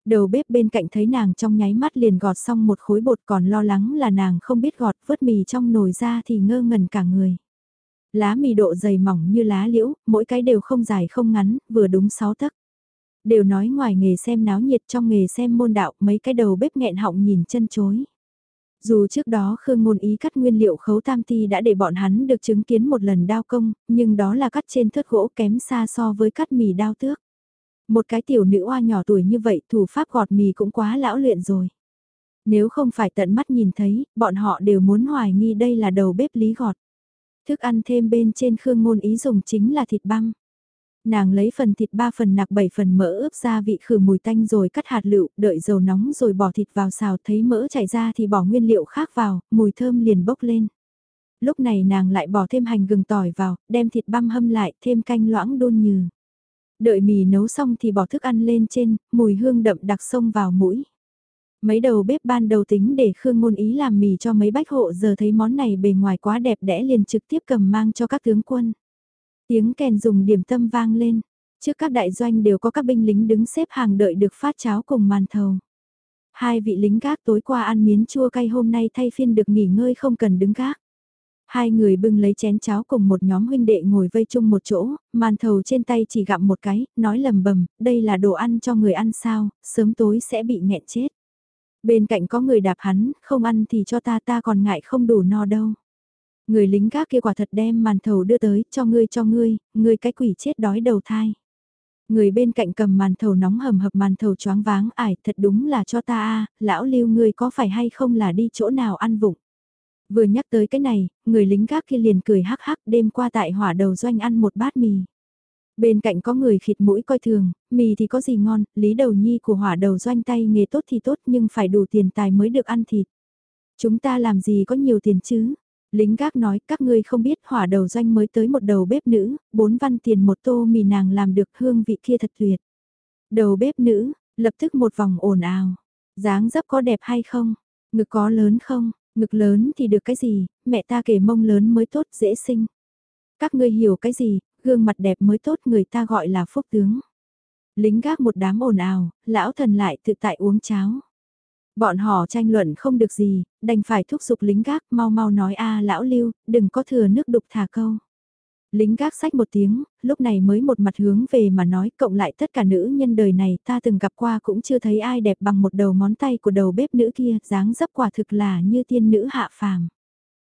A: Đầu bếp bên cạnh thấy nàng trong nháy mắt liền gọt xong một khối bột còn lo lắng là nàng không biết gọt vớt mì trong nồi ra thì ngơ ngẩn cả người. Lá mì độ dày mỏng như lá liễu, mỗi cái đều không dài không ngắn, vừa đúng 6 tấc. Đều nói ngoài nghề xem náo nhiệt trong nghề xem môn đạo, mấy cái đầu bếp nghẹn họng nhìn chân chối. Dù trước đó Khương Ngôn Ý cắt nguyên liệu khấu tam ti đã để bọn hắn được chứng kiến một lần đao công, nhưng đó là cắt trên thớt gỗ kém xa so với cắt mì đao tước. Một cái tiểu nữ oa nhỏ tuổi như vậy thủ pháp gọt mì cũng quá lão luyện rồi. Nếu không phải tận mắt nhìn thấy, bọn họ đều muốn hoài nghi đây là đầu bếp lý gọt. Thức ăn thêm bên trên khương ngôn ý dùng chính là thịt băm. Nàng lấy phần thịt 3 phần nạc 7 phần mỡ ướp gia vị khử mùi tanh rồi cắt hạt lựu, đợi dầu nóng rồi bỏ thịt vào xào thấy mỡ chảy ra thì bỏ nguyên liệu khác vào, mùi thơm liền bốc lên. Lúc này nàng lại bỏ thêm hành gừng tỏi vào, đem thịt băm hâm lại, thêm canh loãng đôn nhừ. Đợi mì nấu xong thì bỏ thức ăn lên trên, mùi hương đậm đặc sông vào mũi. Mấy đầu bếp ban đầu tính để Khương Ngôn Ý làm mì cho mấy bách hộ giờ thấy món này bề ngoài quá đẹp đẽ liền trực tiếp cầm mang cho các tướng quân. Tiếng kèn dùng điểm tâm vang lên, trước các đại doanh đều có các binh lính đứng xếp hàng đợi được phát cháo cùng màn thầu. Hai vị lính gác tối qua ăn miến chua cay hôm nay thay phiên được nghỉ ngơi không cần đứng gác. Hai người bưng lấy chén cháo cùng một nhóm huynh đệ ngồi vây chung một chỗ, màn thầu trên tay chỉ gặm một cái, nói lầm bầm, đây là đồ ăn cho người ăn sao, sớm tối sẽ bị nghẹn chết. Bên cạnh có người đạp hắn, không ăn thì cho ta ta còn ngại không đủ no đâu. Người lính gác kia quả thật đem màn thầu đưa tới, cho ngươi cho ngươi, ngươi cái quỷ chết đói đầu thai. Người bên cạnh cầm màn thầu nóng hầm hập màn thầu choáng váng ải, thật đúng là cho ta a lão lưu ngươi có phải hay không là đi chỗ nào ăn vụng. Vừa nhắc tới cái này, người lính gác kia liền cười hắc hắc đêm qua tại hỏa đầu doanh ăn một bát mì. Bên cạnh có người khịt mũi coi thường, mì thì có gì ngon, lý đầu nhi của hỏa đầu doanh tay nghề tốt thì tốt nhưng phải đủ tiền tài mới được ăn thịt. Chúng ta làm gì có nhiều tiền chứ? Lính gác nói các ngươi không biết hỏa đầu doanh mới tới một đầu bếp nữ, bốn văn tiền một tô mì nàng làm được hương vị kia thật tuyệt. Đầu bếp nữ, lập tức một vòng ồn ào. dáng dấp có đẹp hay không? Ngực có lớn không? Ngực lớn thì được cái gì? Mẹ ta kể mông lớn mới tốt dễ sinh. Các ngươi hiểu cái gì? Gương mặt đẹp mới tốt người ta gọi là phúc tướng. Lính gác một đám ồn ào, lão thần lại tự tại uống cháo. Bọn họ tranh luận không được gì, đành phải thúc giục lính gác mau mau nói a à, lão lưu, đừng có thừa nước đục thả câu. Lính gác sách một tiếng, lúc này mới một mặt hướng về mà nói cộng lại tất cả nữ nhân đời này ta từng gặp qua cũng chưa thấy ai đẹp bằng một đầu ngón tay của đầu bếp nữ kia, dáng dấp quả thực là như tiên nữ hạ phàm.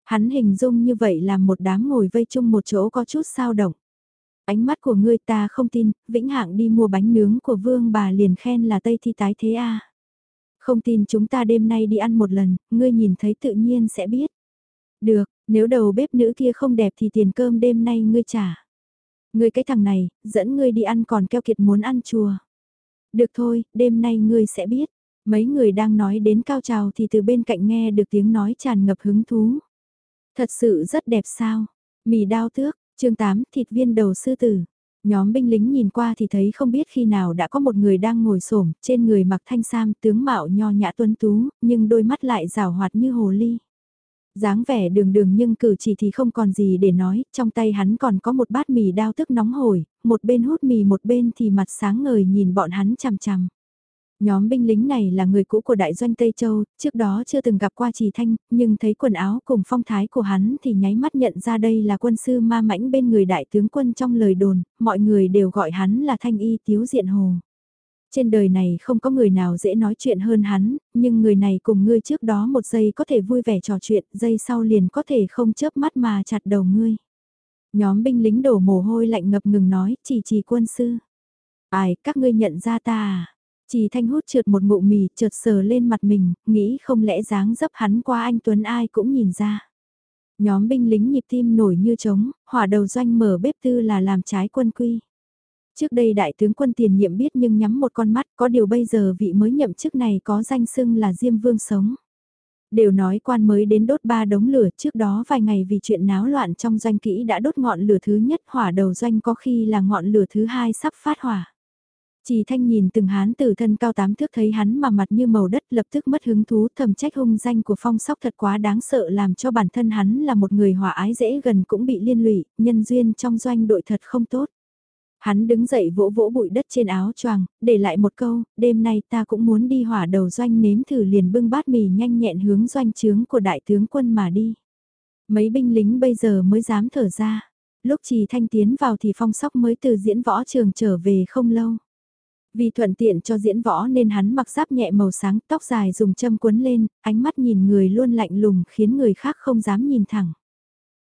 A: Hắn hình dung như vậy là một đám ngồi vây chung một chỗ có chút sao động. Ánh mắt của ngươi ta không tin, vĩnh hạng đi mua bánh nướng của vương bà liền khen là Tây Thi tái thế a Không tin chúng ta đêm nay đi ăn một lần, ngươi nhìn thấy tự nhiên sẽ biết. Được, nếu đầu bếp nữ kia không đẹp thì tiền cơm đêm nay ngươi trả. Ngươi cái thằng này, dẫn ngươi đi ăn còn keo kiệt muốn ăn chùa. Được thôi, đêm nay ngươi sẽ biết. Mấy người đang nói đến cao trào thì từ bên cạnh nghe được tiếng nói tràn ngập hứng thú. Thật sự rất đẹp sao. Mì đao tước, chương 8 thịt viên đầu sư tử. Nhóm binh lính nhìn qua thì thấy không biết khi nào đã có một người đang ngồi xổm trên người mặc thanh sam tướng mạo nho nhã tuấn tú, nhưng đôi mắt lại rào hoạt như hồ ly dáng vẻ đường đường nhưng cử chỉ thì không còn gì để nói, trong tay hắn còn có một bát mì đao tức nóng hổi, một bên hút mì một bên thì mặt sáng ngời nhìn bọn hắn chằm chằm. Nhóm binh lính này là người cũ của đại doanh Tây Châu, trước đó chưa từng gặp qua Trì Thanh, nhưng thấy quần áo cùng phong thái của hắn thì nháy mắt nhận ra đây là quân sư ma mãnh bên người đại tướng quân trong lời đồn, mọi người đều gọi hắn là Thanh Y Tiếu Diện Hồ. Trên đời này không có người nào dễ nói chuyện hơn hắn, nhưng người này cùng ngươi trước đó một giây có thể vui vẻ trò chuyện, giây sau liền có thể không chớp mắt mà chặt đầu ngươi. Nhóm binh lính đổ mồ hôi lạnh ngập ngừng nói, chỉ chỉ quân sư. Ai, các ngươi nhận ra ta à? Chỉ thanh hút trượt một ngụm mì, trượt sờ lên mặt mình, nghĩ không lẽ dáng dấp hắn qua anh Tuấn ai cũng nhìn ra. Nhóm binh lính nhịp tim nổi như trống, hỏa đầu doanh mở bếp tư là làm trái quân quy. Trước đây đại tướng quân tiền nhiệm biết nhưng nhắm một con mắt, có điều bây giờ vị mới nhậm chức này có danh xưng là Diêm Vương sống. Đều nói quan mới đến đốt ba đống lửa trước đó vài ngày vì chuyện náo loạn trong doanh kỹ đã đốt ngọn lửa thứ nhất hỏa đầu doanh có khi là ngọn lửa thứ hai sắp phát hỏa. Trì thanh nhìn từng hán tử thân cao tám thước thấy hắn mà mặt như màu đất lập tức mất hứng thú thầm trách hung danh của phong sóc thật quá đáng sợ làm cho bản thân hắn là một người hòa ái dễ gần cũng bị liên lụy, nhân duyên trong doanh đội thật không tốt. Hắn đứng dậy vỗ vỗ bụi đất trên áo choàng, để lại một câu, đêm nay ta cũng muốn đi hỏa đầu doanh nếm thử liền bưng bát mì nhanh nhẹn hướng doanh trướng của đại tướng quân mà đi. Mấy binh lính bây giờ mới dám thở ra. Lúc trì thanh tiến vào thì phong sóc mới từ diễn võ trường trở về không lâu. Vì thuận tiện cho diễn võ nên hắn mặc giáp nhẹ màu sáng, tóc dài dùng châm quấn lên, ánh mắt nhìn người luôn lạnh lùng khiến người khác không dám nhìn thẳng.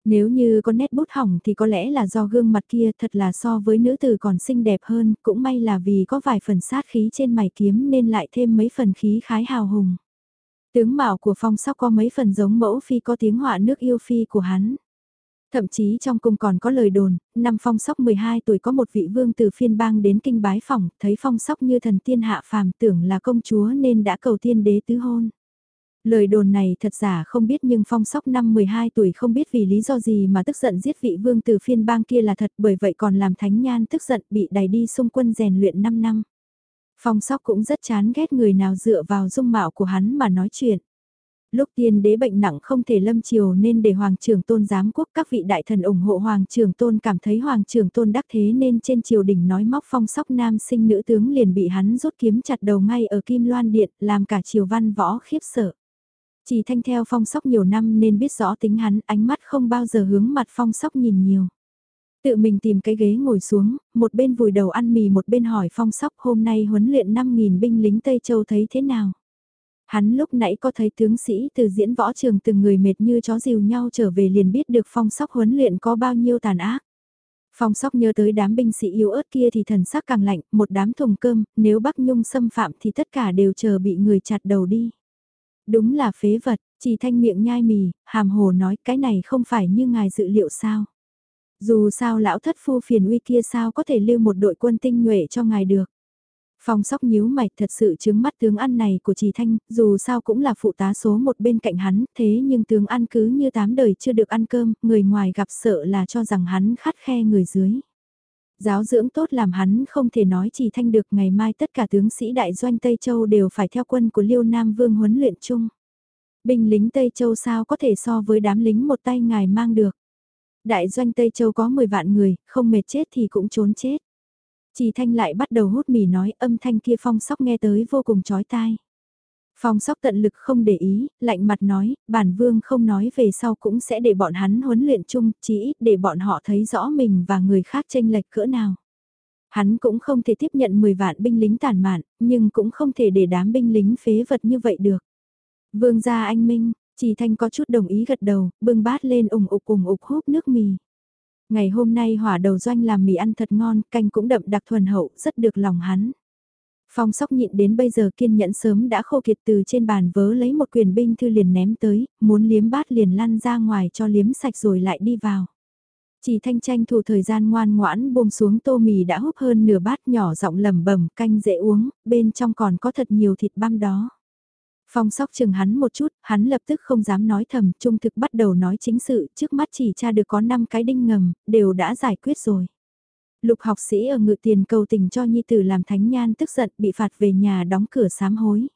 A: Nếu như có nét bút hỏng thì có lẽ là do gương mặt kia thật là so với nữ tử còn xinh đẹp hơn, cũng may là vì có vài phần sát khí trên mày kiếm nên lại thêm mấy phần khí khái hào hùng. Tướng mạo của phong sóc có mấy phần giống mẫu phi có tiếng họa nước yêu phi của hắn. Thậm chí trong cung còn có lời đồn, năm phong sóc 12 tuổi có một vị vương từ phiên bang đến kinh bái phòng, thấy phong sóc như thần tiên hạ phàm tưởng là công chúa nên đã cầu tiên đế tứ hôn. Lời đồn này thật giả không biết nhưng phong sóc năm 12 tuổi không biết vì lý do gì mà tức giận giết vị vương từ phiên bang kia là thật bởi vậy còn làm thánh nhan tức giận bị đày đi xung quân rèn luyện 5 năm. Phong sóc cũng rất chán ghét người nào dựa vào dung mạo của hắn mà nói chuyện. Lúc tiên đế bệnh nặng không thể lâm triều nên để Hoàng trưởng tôn giám quốc các vị đại thần ủng hộ Hoàng trưởng tôn cảm thấy Hoàng trưởng tôn đắc thế nên trên triều đình nói móc phong sóc nam sinh nữ tướng liền bị hắn rút kiếm chặt đầu ngay ở Kim Loan Điện làm cả triều văn võ khiếp sợ. Chỉ thanh theo phong sóc nhiều năm nên biết rõ tính hắn ánh mắt không bao giờ hướng mặt phong sóc nhìn nhiều. Tự mình tìm cái ghế ngồi xuống, một bên vùi đầu ăn mì một bên hỏi phong sóc hôm nay huấn luyện 5.000 binh lính Tây Châu thấy thế nào. Hắn lúc nãy có thấy tướng sĩ từ diễn võ trường từng người mệt như chó dìu nhau trở về liền biết được phong sóc huấn luyện có bao nhiêu tàn ác. Phong sóc nhớ tới đám binh sĩ yếu ớt kia thì thần sắc càng lạnh, một đám thùng cơm, nếu Bắc Nhung xâm phạm thì tất cả đều chờ bị người chặt đầu đi. Đúng là phế vật, chỉ thanh miệng nhai mì, hàm hồ nói cái này không phải như ngài dự liệu sao. Dù sao lão thất phu phiền uy kia sao có thể lưu một đội quân tinh nhuệ cho ngài được. Phong sóc nhíu mày thật sự chứng mắt tướng ăn này của Trì Thanh, dù sao cũng là phụ tá số một bên cạnh hắn, thế nhưng tướng ăn cứ như tám đời chưa được ăn cơm, người ngoài gặp sợ là cho rằng hắn khắt khe người dưới. Giáo dưỡng tốt làm hắn không thể nói Trì Thanh được ngày mai tất cả tướng sĩ đại doanh Tây Châu đều phải theo quân của Liêu Nam Vương huấn luyện chung. Binh lính Tây Châu sao có thể so với đám lính một tay ngài mang được. Đại doanh Tây Châu có 10 vạn người, không mệt chết thì cũng trốn chết. Trì thanh lại bắt đầu hút mì nói âm thanh kia phong sóc nghe tới vô cùng chói tai. Phong sóc tận lực không để ý, lạnh mặt nói, bản vương không nói về sau cũng sẽ để bọn hắn huấn luyện chung, chỉ ít để bọn họ thấy rõ mình và người khác tranh lệch cỡ nào. Hắn cũng không thể tiếp nhận 10 vạn binh lính tàn mạn, nhưng cũng không thể để đám binh lính phế vật như vậy được. Vương gia anh Minh, chỉ thanh có chút đồng ý gật đầu, bưng bát lên ủng ục ủng ục húp nước mì. Ngày hôm nay hỏa đầu doanh làm mì ăn thật ngon, canh cũng đậm đặc thuần hậu, rất được lòng hắn. Phong sóc nhịn đến bây giờ kiên nhẫn sớm đã khô kiệt từ trên bàn vớ lấy một quyền binh thư liền ném tới, muốn liếm bát liền lăn ra ngoài cho liếm sạch rồi lại đi vào. Chỉ thanh tranh thủ thời gian ngoan ngoãn buông xuống tô mì đã húp hơn nửa bát nhỏ giọng lầm bẩm canh dễ uống, bên trong còn có thật nhiều thịt băm đó. Phong sóc chừng hắn một chút, hắn lập tức không dám nói thầm, trung thực bắt đầu nói chính sự, trước mắt chỉ tra được có 5 cái đinh ngầm, đều đã giải quyết rồi. Lục học sĩ ở ngự tiền cầu tình cho nhi tử làm thánh nhan tức giận bị phạt về nhà đóng cửa sám hối.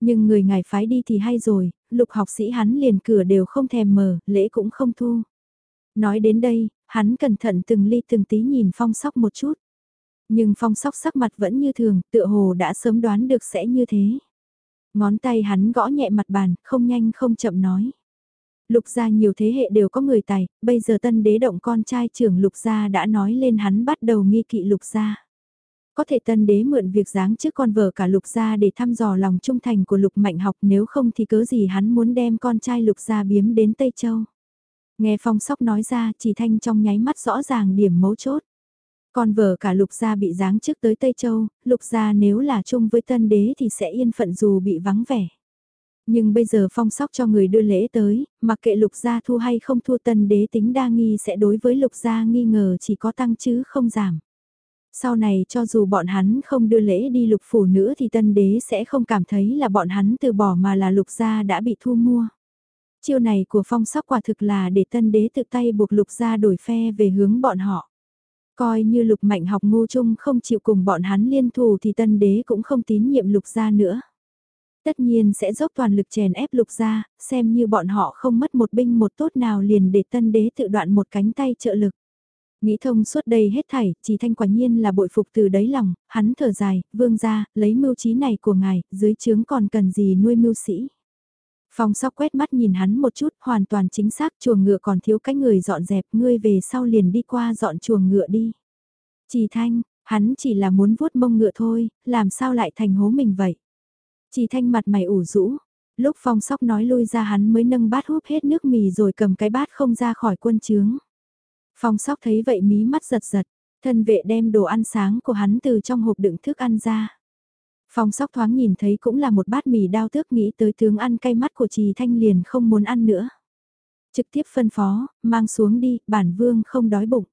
A: Nhưng người ngài phái đi thì hay rồi, lục học sĩ hắn liền cửa đều không thèm mở, lễ cũng không thu. Nói đến đây, hắn cẩn thận từng ly từng tí nhìn phong sóc một chút. Nhưng phong sóc sắc mặt vẫn như thường, tựa hồ đã sớm đoán được sẽ như thế. Ngón tay hắn gõ nhẹ mặt bàn, không nhanh không chậm nói. Lục gia nhiều thế hệ đều có người tài, bây giờ tân đế động con trai trưởng lục gia đã nói lên hắn bắt đầu nghi kỵ lục gia. Có thể tân đế mượn việc dáng trước con vợ cả lục gia để thăm dò lòng trung thành của lục mạnh học nếu không thì cớ gì hắn muốn đem con trai lục gia biếm đến Tây Châu. Nghe phong sóc nói ra chỉ thanh trong nháy mắt rõ ràng điểm mấu chốt. Con vợ cả lục gia bị giáng trước tới Tây Châu, lục gia nếu là chung với tân đế thì sẽ yên phận dù bị vắng vẻ. Nhưng bây giờ phong sóc cho người đưa lễ tới, mặc kệ lục gia thu hay không thua tân đế tính đa nghi sẽ đối với lục gia nghi ngờ chỉ có tăng chứ không giảm. Sau này cho dù bọn hắn không đưa lễ đi lục phủ nữa thì tân đế sẽ không cảm thấy là bọn hắn từ bỏ mà là lục gia đã bị thu mua. Chiêu này của phong sóc quả thực là để tân đế tự tay buộc lục gia đổi phe về hướng bọn họ. Coi như lục mạnh học ngu chung không chịu cùng bọn hắn liên thù thì tân đế cũng không tín nhiệm lục gia nữa. Tất nhiên sẽ dốc toàn lực chèn ép lục gia, xem như bọn họ không mất một binh một tốt nào liền để tân đế tự đoạn một cánh tay trợ lực. Nghĩ thông suốt đây hết thảy, chỉ thanh quả nhiên là bội phục từ đáy lòng, hắn thở dài, vương gia, lấy mưu trí này của ngài, dưới trướng còn cần gì nuôi mưu sĩ. Phong sóc quét mắt nhìn hắn một chút, hoàn toàn chính xác chuồng ngựa còn thiếu cái người dọn dẹp, ngươi về sau liền đi qua dọn chuồng ngựa đi. Chỉ thanh, hắn chỉ là muốn vuốt mông ngựa thôi, làm sao lại thành hố mình vậy? Chỉ thanh mặt mày ủ rũ, lúc phong sóc nói lui ra hắn mới nâng bát húp hết nước mì rồi cầm cái bát không ra khỏi quân trướng. Phong sóc thấy vậy mí mắt giật giật, thân vệ đem đồ ăn sáng của hắn từ trong hộp đựng thức ăn ra. Phong sóc thoáng nhìn thấy cũng là một bát mì đao tước nghĩ tới tướng ăn cay mắt của trì thanh liền không muốn ăn nữa. Trực tiếp phân phó, mang xuống đi, bản vương không đói bụng.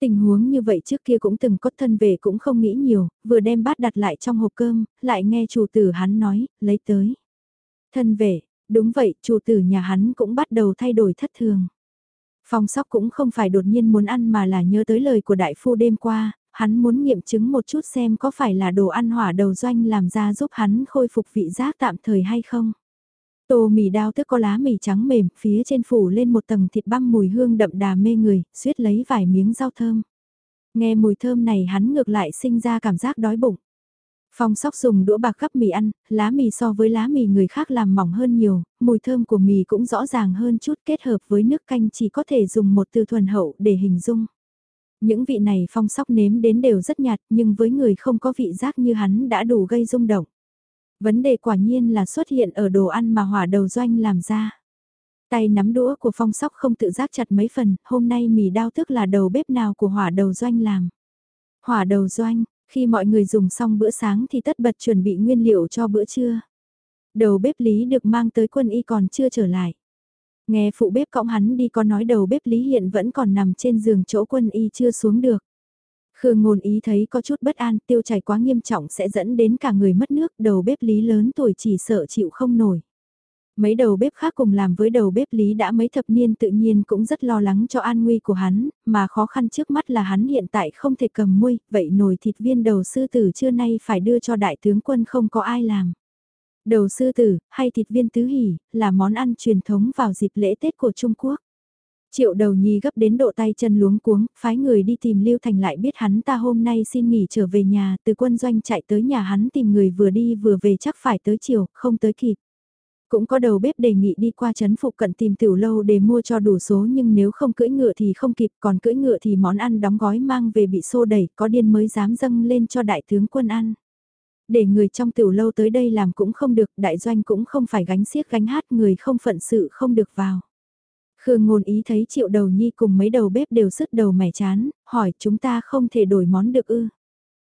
A: Tình huống như vậy trước kia cũng từng có thân về cũng không nghĩ nhiều, vừa đem bát đặt lại trong hộp cơm, lại nghe chủ tử hắn nói, lấy tới. Thân về, đúng vậy, chủ tử nhà hắn cũng bắt đầu thay đổi thất thường. Phong sóc cũng không phải đột nhiên muốn ăn mà là nhớ tới lời của đại phu đêm qua, hắn muốn nghiệm chứng một chút xem có phải là đồ ăn hỏa đầu doanh làm ra giúp hắn khôi phục vị giác tạm thời hay không. Tô mì đao tức có lá mì trắng mềm, phía trên phủ lên một tầng thịt băm mùi hương đậm đà mê người, suýt lấy vài miếng rau thơm. Nghe mùi thơm này hắn ngược lại sinh ra cảm giác đói bụng. Phong sóc dùng đũa bạc gắp mì ăn, lá mì so với lá mì người khác làm mỏng hơn nhiều, mùi thơm của mì cũng rõ ràng hơn chút kết hợp với nước canh chỉ có thể dùng một từ thuần hậu để hình dung. Những vị này phong sóc nếm đến đều rất nhạt nhưng với người không có vị giác như hắn đã đủ gây rung động. Vấn đề quả nhiên là xuất hiện ở đồ ăn mà hỏa đầu doanh làm ra. Tay nắm đũa của phong sóc không tự giác chặt mấy phần, hôm nay mì đao tức là đầu bếp nào của hỏa đầu doanh làm. Hỏa đầu doanh, khi mọi người dùng xong bữa sáng thì tất bật chuẩn bị nguyên liệu cho bữa trưa. Đầu bếp lý được mang tới quân y còn chưa trở lại. Nghe phụ bếp cõng hắn đi có nói đầu bếp lý hiện vẫn còn nằm trên giường chỗ quân y chưa xuống được. Khương ngôn ý thấy có chút bất an tiêu chảy quá nghiêm trọng sẽ dẫn đến cả người mất nước đầu bếp lý lớn tuổi chỉ sợ chịu không nổi. Mấy đầu bếp khác cùng làm với đầu bếp Lý đã mấy thập niên tự nhiên cũng rất lo lắng cho an nguy của hắn, mà khó khăn trước mắt là hắn hiện tại không thể cầm muôi, vậy nồi thịt viên đầu sư tử trưa nay phải đưa cho đại tướng quân không có ai làm. Đầu sư tử, hay thịt viên tứ hỉ, là món ăn truyền thống vào dịp lễ Tết của Trung Quốc. Triệu đầu nhi gấp đến độ tay chân luống cuống, phái người đi tìm Lưu Thành lại biết hắn ta hôm nay xin nghỉ trở về nhà, từ quân doanh chạy tới nhà hắn tìm người vừa đi vừa về chắc phải tới chiều, không tới kịp. Cũng có đầu bếp đề nghị đi qua chấn phụ cận tìm tiểu lâu để mua cho đủ số nhưng nếu không cưỡi ngựa thì không kịp còn cưỡi ngựa thì món ăn đóng gói mang về bị xô đẩy có điên mới dám dâng lên cho đại tướng quân ăn. Để người trong tiểu lâu tới đây làm cũng không được đại doanh cũng không phải gánh xiếc gánh hát người không phận sự không được vào. Khương ngôn ý thấy triệu đầu nhi cùng mấy đầu bếp đều sứt đầu mẻ chán, hỏi chúng ta không thể đổi món được ư.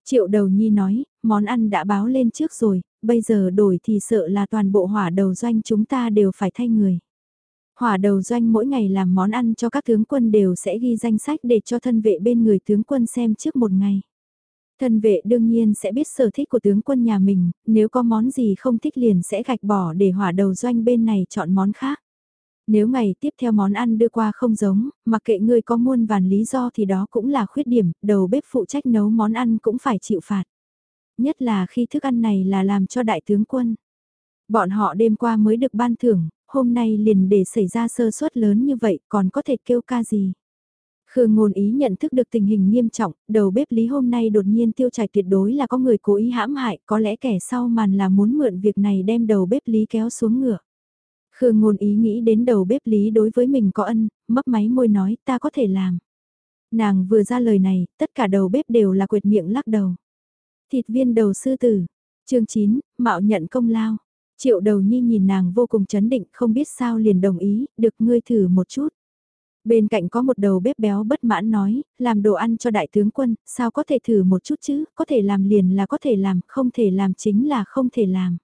A: Triệu đầu nhi nói, món ăn đã báo lên trước rồi, bây giờ đổi thì sợ là toàn bộ hỏa đầu doanh chúng ta đều phải thay người. Hỏa đầu doanh mỗi ngày làm món ăn cho các tướng quân đều sẽ ghi danh sách để cho thân vệ bên người tướng quân xem trước một ngày. Thân vệ đương nhiên sẽ biết sở thích của tướng quân nhà mình, nếu có món gì không thích liền sẽ gạch bỏ để hỏa đầu doanh bên này chọn món khác. Nếu ngày tiếp theo món ăn đưa qua không giống, mặc kệ ngươi có muôn vàn lý do thì đó cũng là khuyết điểm, đầu bếp phụ trách nấu món ăn cũng phải chịu phạt. Nhất là khi thức ăn này là làm cho đại tướng quân. Bọn họ đêm qua mới được ban thưởng, hôm nay liền để xảy ra sơ suất lớn như vậy còn có thể kêu ca gì. Khương ngôn ý nhận thức được tình hình nghiêm trọng, đầu bếp lý hôm nay đột nhiên tiêu chảy tuyệt đối là có người cố ý hãm hại, có lẽ kẻ sau màn là muốn mượn việc này đem đầu bếp lý kéo xuống ngựa. Khương ngôn ý nghĩ đến đầu bếp lý đối với mình có ân, mấp máy môi nói ta có thể làm. Nàng vừa ra lời này, tất cả đầu bếp đều là quyệt miệng lắc đầu. Thịt viên đầu sư tử. chương 9, mạo nhận công lao. Triệu đầu nhi nhìn nàng vô cùng chấn định không biết sao liền đồng ý, được ngươi thử một chút. Bên cạnh có một đầu bếp béo bất mãn nói, làm đồ ăn cho đại tướng quân, sao có thể thử một chút chứ, có thể làm liền là có thể làm, không thể làm chính là không thể làm.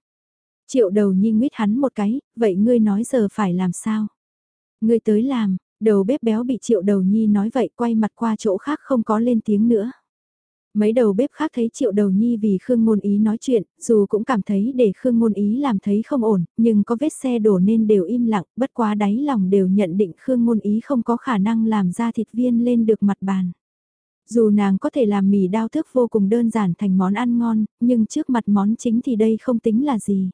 A: Triệu đầu nhi nguyết hắn một cái, vậy ngươi nói giờ phải làm sao? Ngươi tới làm, đầu bếp béo bị triệu đầu nhi nói vậy quay mặt qua chỗ khác không có lên tiếng nữa. Mấy đầu bếp khác thấy triệu đầu nhi vì Khương Ngôn Ý nói chuyện, dù cũng cảm thấy để Khương Ngôn Ý làm thấy không ổn, nhưng có vết xe đổ nên đều im lặng, bất quá đáy lòng đều nhận định Khương Ngôn Ý không có khả năng làm ra thịt viên lên được mặt bàn. Dù nàng có thể làm mì đao thức vô cùng đơn giản thành món ăn ngon, nhưng trước mặt món chính thì đây không tính là gì.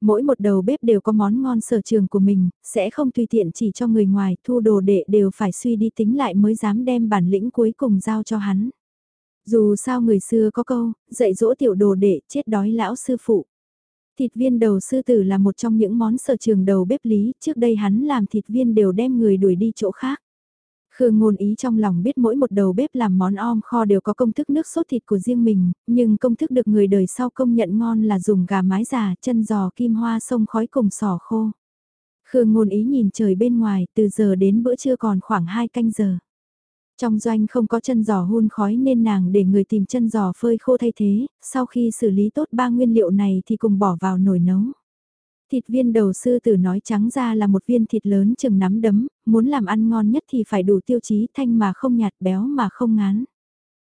A: Mỗi một đầu bếp đều có món ngon sở trường của mình, sẽ không tùy tiện chỉ cho người ngoài, thu đồ đệ đều phải suy đi tính lại mới dám đem bản lĩnh cuối cùng giao cho hắn. Dù sao người xưa có câu, dạy dỗ tiểu đồ để chết đói lão sư phụ. Thịt viên đầu sư tử là một trong những món sở trường đầu bếp lý, trước đây hắn làm thịt viên đều đem người đuổi đi chỗ khác. Khương ngôn ý trong lòng biết mỗi một đầu bếp làm món om kho đều có công thức nước sốt thịt của riêng mình, nhưng công thức được người đời sau công nhận ngon là dùng gà mái già, chân giò kim hoa sông khói cùng sò khô. Khương ngôn ý nhìn trời bên ngoài, từ giờ đến bữa trưa còn khoảng 2 canh giờ. Trong doanh không có chân giò hun khói nên nàng để người tìm chân giò phơi khô thay thế, sau khi xử lý tốt ba nguyên liệu này thì cùng bỏ vào nồi nấu. Thịt viên đầu sư tử nói trắng ra là một viên thịt lớn chừng nắm đấm, muốn làm ăn ngon nhất thì phải đủ tiêu chí thanh mà không nhạt béo mà không ngán.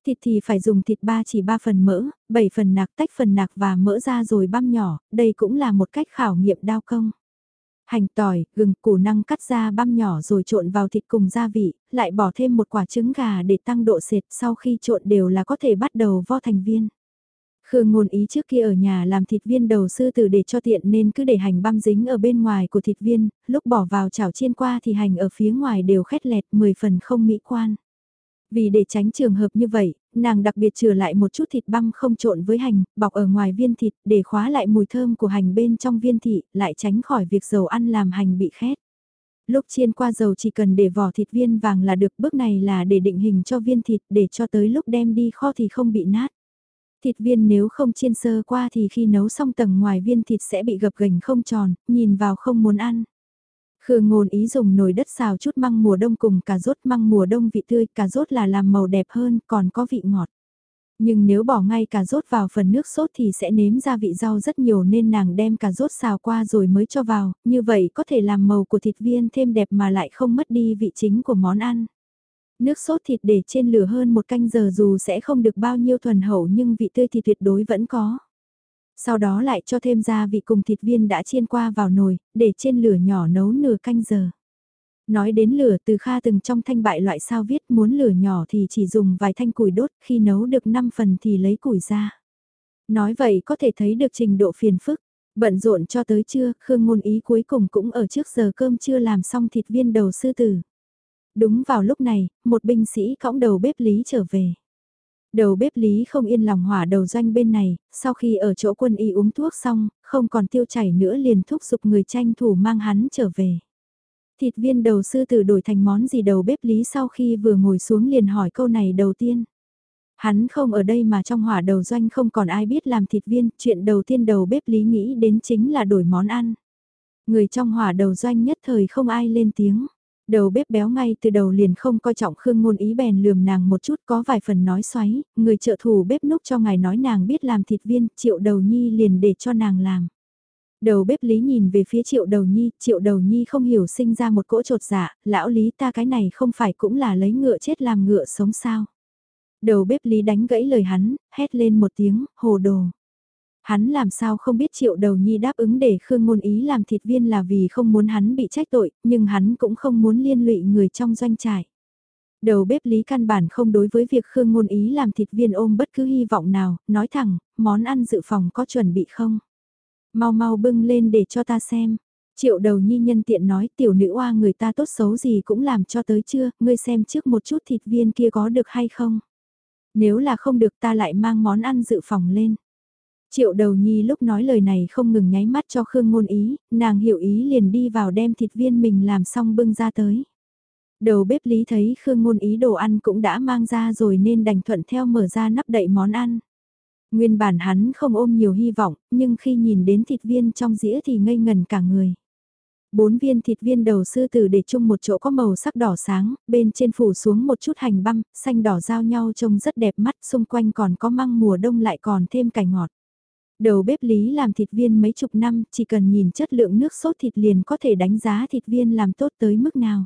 A: Thịt thì phải dùng thịt ba chỉ ba phần mỡ, 7 phần nạc tách phần nạc và mỡ ra rồi băm nhỏ, đây cũng là một cách khảo nghiệm đao công. Hành tỏi, gừng, củ năng cắt ra băm nhỏ rồi trộn vào thịt cùng gia vị, lại bỏ thêm một quả trứng gà để tăng độ sệt sau khi trộn đều là có thể bắt đầu vo thành viên. Khương ngôn ý trước kia ở nhà làm thịt viên đầu sư tử để cho tiện nên cứ để hành băm dính ở bên ngoài của thịt viên, lúc bỏ vào chảo chiên qua thì hành ở phía ngoài đều khét lẹt 10 phần không mỹ quan. Vì để tránh trường hợp như vậy, nàng đặc biệt trừ lại một chút thịt băm không trộn với hành, bọc ở ngoài viên thịt để khóa lại mùi thơm của hành bên trong viên thị, lại tránh khỏi việc dầu ăn làm hành bị khét. Lúc chiên qua dầu chỉ cần để vỏ thịt viên vàng là được, bước này là để định hình cho viên thịt để cho tới lúc đem đi kho thì không bị nát. Thịt viên nếu không chiên sơ qua thì khi nấu xong tầng ngoài viên thịt sẽ bị gập gành không tròn, nhìn vào không muốn ăn. Khương ngôn ý dùng nồi đất xào chút măng mùa đông cùng cà rốt măng mùa đông vị tươi, cà rốt là làm màu đẹp hơn, còn có vị ngọt. Nhưng nếu bỏ ngay cà rốt vào phần nước sốt thì sẽ nếm ra vị rau rất nhiều nên nàng đem cà rốt xào qua rồi mới cho vào, như vậy có thể làm màu của thịt viên thêm đẹp mà lại không mất đi vị chính của món ăn. Nước sốt thịt để trên lửa hơn một canh giờ dù sẽ không được bao nhiêu thuần hậu nhưng vị tươi thì tuyệt đối vẫn có. Sau đó lại cho thêm gia vị cùng thịt viên đã chiên qua vào nồi, để trên lửa nhỏ nấu nửa canh giờ. Nói đến lửa từ Kha từng trong thanh bại loại sao viết muốn lửa nhỏ thì chỉ dùng vài thanh củi đốt, khi nấu được 5 phần thì lấy củi ra. Nói vậy có thể thấy được trình độ phiền phức. Bận rộn cho tới trưa, Khương Ngôn Ý cuối cùng cũng ở trước giờ cơm chưa làm xong thịt viên đầu sư tử. Đúng vào lúc này, một binh sĩ cõng đầu bếp lý trở về. Đầu bếp lý không yên lòng hỏa đầu doanh bên này, sau khi ở chỗ quân y uống thuốc xong, không còn tiêu chảy nữa liền thúc giục người tranh thủ mang hắn trở về. Thịt viên đầu sư tử đổi thành món gì đầu bếp lý sau khi vừa ngồi xuống liền hỏi câu này đầu tiên. Hắn không ở đây mà trong hỏa đầu doanh không còn ai biết làm thịt viên, chuyện đầu tiên đầu bếp lý nghĩ đến chính là đổi món ăn. Người trong hỏa đầu doanh nhất thời không ai lên tiếng. Đầu bếp béo ngay từ đầu liền không coi trọng Khương Ngôn Ý bèn lườm nàng một chút có vài phần nói xoáy, người trợ thủ bếp núc cho ngài nói nàng biết làm thịt viên, triệu đầu nhi liền để cho nàng làm. Đầu bếp lý nhìn về phía triệu đầu nhi, triệu đầu nhi không hiểu sinh ra một cỗ trột dạ, lão lý ta cái này không phải cũng là lấy ngựa chết làm ngựa sống sao. Đầu bếp lý đánh gãy lời hắn, hét lên một tiếng, hồ đồ. Hắn làm sao không biết triệu đầu nhi đáp ứng để Khương Ngôn Ý làm thịt viên là vì không muốn hắn bị trách tội, nhưng hắn cũng không muốn liên lụy người trong doanh trại. Đầu bếp lý căn bản không đối với việc Khương Ngôn Ý làm thịt viên ôm bất cứ hy vọng nào, nói thẳng, món ăn dự phòng có chuẩn bị không? Mau mau bưng lên để cho ta xem. Triệu đầu nhi nhân tiện nói tiểu nữ oa người ta tốt xấu gì cũng làm cho tới chưa, ngươi xem trước một chút thịt viên kia có được hay không? Nếu là không được ta lại mang món ăn dự phòng lên. Triệu đầu nhi lúc nói lời này không ngừng nháy mắt cho Khương ngôn ý, nàng hiểu ý liền đi vào đem thịt viên mình làm xong bưng ra tới. Đầu bếp lý thấy Khương ngôn ý đồ ăn cũng đã mang ra rồi nên đành thuận theo mở ra nắp đậy món ăn. Nguyên bản hắn không ôm nhiều hy vọng, nhưng khi nhìn đến thịt viên trong dĩa thì ngây ngần cả người. Bốn viên thịt viên đầu sư tử để chung một chỗ có màu sắc đỏ sáng, bên trên phủ xuống một chút hành băm, xanh đỏ giao nhau trông rất đẹp mắt, xung quanh còn có măng mùa đông lại còn thêm cải ngọt. Đầu bếp lý làm thịt viên mấy chục năm, chỉ cần nhìn chất lượng nước sốt thịt liền có thể đánh giá thịt viên làm tốt tới mức nào.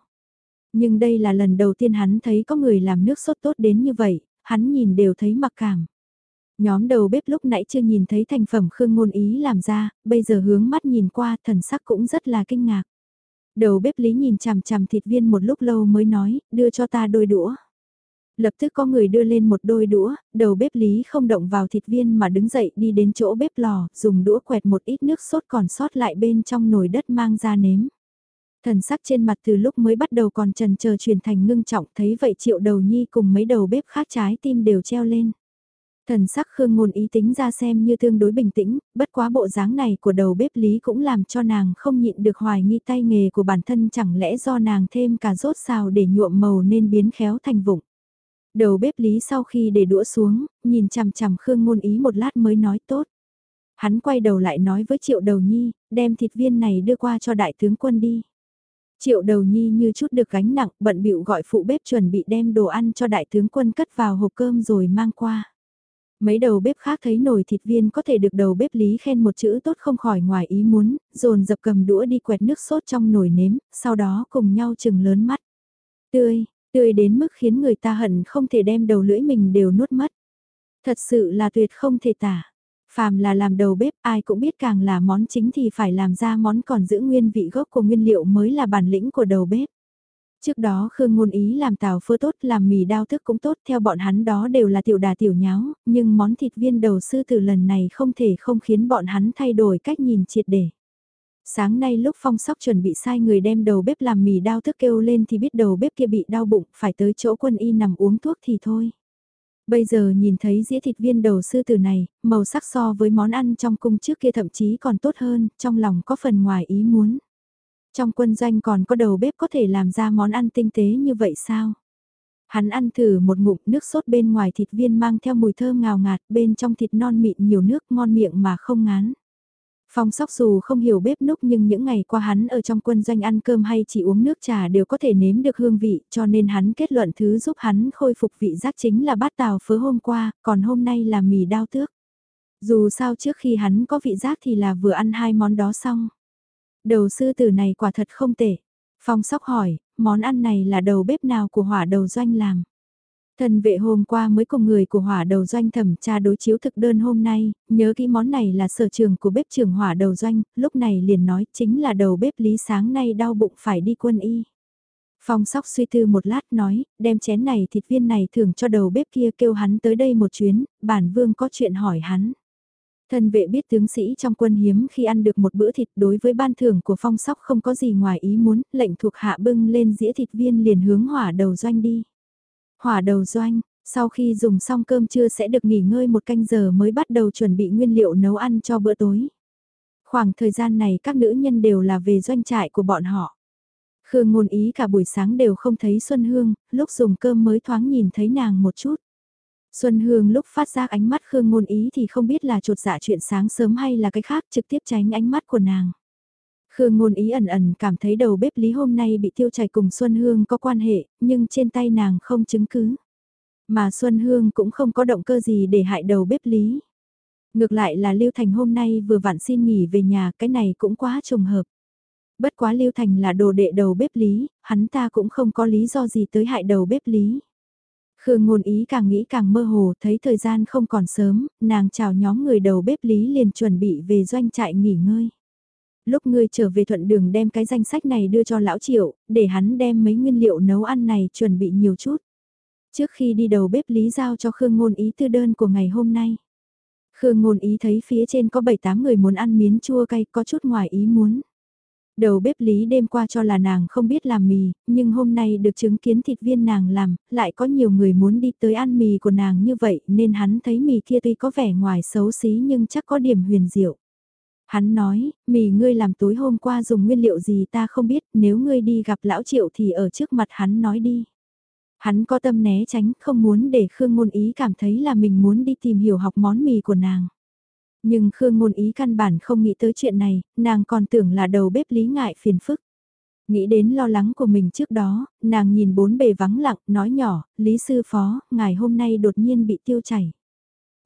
A: Nhưng đây là lần đầu tiên hắn thấy có người làm nước sốt tốt đến như vậy, hắn nhìn đều thấy mặc cảm. Nhóm đầu bếp lúc nãy chưa nhìn thấy thành phẩm Khương Ngôn Ý làm ra, bây giờ hướng mắt nhìn qua thần sắc cũng rất là kinh ngạc. Đầu bếp lý nhìn chằm chằm thịt viên một lúc lâu mới nói, đưa cho ta đôi đũa. Lập tức có người đưa lên một đôi đũa, đầu bếp lý không động vào thịt viên mà đứng dậy đi đến chỗ bếp lò, dùng đũa quẹt một ít nước sốt còn sót lại bên trong nồi đất mang ra nếm. Thần sắc trên mặt từ lúc mới bắt đầu còn trần chờ truyền thành ngưng trọng thấy vậy triệu đầu nhi cùng mấy đầu bếp khác trái tim đều treo lên. Thần sắc Khương Ngôn ý tính ra xem như tương đối bình tĩnh, bất quá bộ dáng này của đầu bếp lý cũng làm cho nàng không nhịn được hoài nghi tay nghề của bản thân chẳng lẽ do nàng thêm cả rốt xào để nhuộm màu nên biến khéo thành vụng. Đầu bếp lý sau khi để đũa xuống, nhìn chằm chằm Khương Ngôn ý một lát mới nói tốt. Hắn quay đầu lại nói với Triệu Đầu Nhi, đem thịt viên này đưa qua cho đại tướng quân đi. Triệu Đầu Nhi như chút được gánh nặng, bận bịu gọi phụ bếp chuẩn bị đem đồ ăn cho đại tướng quân cất vào hộp cơm rồi mang qua. Mấy đầu bếp khác thấy nồi thịt viên có thể được đầu bếp lý khen một chữ tốt không khỏi ngoài ý muốn, dồn dập cầm đũa đi quẹt nước sốt trong nồi nếm, sau đó cùng nhau chừng lớn mắt. Tươi, tươi đến mức khiến người ta hận không thể đem đầu lưỡi mình đều nuốt mất. Thật sự là tuyệt không thể tả. Phàm là làm đầu bếp ai cũng biết càng là món chính thì phải làm ra món còn giữ nguyên vị gốc của nguyên liệu mới là bản lĩnh của đầu bếp. Trước đó Khương Ngôn Ý làm tàu phơ tốt, làm mì đao thức cũng tốt, theo bọn hắn đó đều là tiểu đà tiểu nháo, nhưng món thịt viên đầu sư tử lần này không thể không khiến bọn hắn thay đổi cách nhìn triệt để. Sáng nay lúc phong sóc chuẩn bị sai người đem đầu bếp làm mì đao thức kêu lên thì biết đầu bếp kia bị đau bụng, phải tới chỗ quân y nằm uống thuốc thì thôi. Bây giờ nhìn thấy dĩa thịt viên đầu sư tử này, màu sắc so với món ăn trong cung trước kia thậm chí còn tốt hơn, trong lòng có phần ngoài ý muốn. Trong quân doanh còn có đầu bếp có thể làm ra món ăn tinh tế như vậy sao? Hắn ăn thử một ngụm nước sốt bên ngoài thịt viên mang theo mùi thơm ngào ngạt, bên trong thịt non mịn nhiều nước ngon miệng mà không ngán. Phong sóc dù không hiểu bếp núc nhưng những ngày qua hắn ở trong quân doanh ăn cơm hay chỉ uống nước trà đều có thể nếm được hương vị cho nên hắn kết luận thứ giúp hắn khôi phục vị giác chính là bát tàu phớ hôm qua, còn hôm nay là mì đao tước. Dù sao trước khi hắn có vị giác thì là vừa ăn hai món đó xong. Đầu sư tử này quả thật không tệ. Phong sóc hỏi, món ăn này là đầu bếp nào của hỏa đầu doanh làm? Thần vệ hôm qua mới cùng người của hỏa đầu doanh thẩm tra đối chiếu thực đơn hôm nay, nhớ kỹ món này là sở trường của bếp trưởng hỏa đầu doanh, lúc này liền nói chính là đầu bếp lý sáng nay đau bụng phải đi quân y. Phong sóc suy tư một lát nói, đem chén này thịt viên này thường cho đầu bếp kia kêu hắn tới đây một chuyến, bản vương có chuyện hỏi hắn. Thân vệ biết tướng sĩ trong quân hiếm khi ăn được một bữa thịt đối với ban thưởng của phong sóc không có gì ngoài ý muốn, lệnh thuộc hạ bưng lên dĩa thịt viên liền hướng hỏa đầu doanh đi. Hỏa đầu doanh, sau khi dùng xong cơm trưa sẽ được nghỉ ngơi một canh giờ mới bắt đầu chuẩn bị nguyên liệu nấu ăn cho bữa tối. Khoảng thời gian này các nữ nhân đều là về doanh trại của bọn họ. Khương ngôn ý cả buổi sáng đều không thấy Xuân Hương, lúc dùng cơm mới thoáng nhìn thấy nàng một chút. Xuân Hương lúc phát ra ánh mắt Khương ngôn ý thì không biết là trột dạ chuyện sáng sớm hay là cái khác trực tiếp tránh ánh mắt của nàng. Khương ngôn ý ẩn ẩn cảm thấy đầu bếp lý hôm nay bị tiêu chảy cùng Xuân Hương có quan hệ, nhưng trên tay nàng không chứng cứ. Mà Xuân Hương cũng không có động cơ gì để hại đầu bếp lý. Ngược lại là Lưu Thành hôm nay vừa vặn xin nghỉ về nhà, cái này cũng quá trùng hợp. Bất quá Lưu Thành là đồ đệ đầu bếp lý, hắn ta cũng không có lý do gì tới hại đầu bếp lý. Khương ngôn ý càng nghĩ càng mơ hồ, thấy thời gian không còn sớm, nàng chào nhóm người đầu bếp lý liền chuẩn bị về doanh trại nghỉ ngơi lúc ngươi trở về thuận đường đem cái danh sách này đưa cho lão triệu, để hắn đem mấy nguyên liệu nấu ăn này chuẩn bị nhiều chút. Trước khi đi đầu bếp lý giao cho Khương Ngôn Ý tư đơn của ngày hôm nay. Khương Ngôn Ý thấy phía trên có 7-8 người muốn ăn miến chua cay có chút ngoài ý muốn. Đầu bếp lý đêm qua cho là nàng không biết làm mì, nhưng hôm nay được chứng kiến thịt viên nàng làm, lại có nhiều người muốn đi tới ăn mì của nàng như vậy nên hắn thấy mì kia tuy có vẻ ngoài xấu xí nhưng chắc có điểm huyền diệu. Hắn nói, mì ngươi làm tối hôm qua dùng nguyên liệu gì ta không biết, nếu ngươi đi gặp lão triệu thì ở trước mặt hắn nói đi. Hắn có tâm né tránh, không muốn để Khương Ngôn Ý cảm thấy là mình muốn đi tìm hiểu học món mì của nàng. Nhưng Khương Ngôn Ý căn bản không nghĩ tới chuyện này, nàng còn tưởng là đầu bếp lý ngại phiền phức. Nghĩ đến lo lắng của mình trước đó, nàng nhìn bốn bề vắng lặng, nói nhỏ, Lý Sư Phó, ngài hôm nay đột nhiên bị tiêu chảy.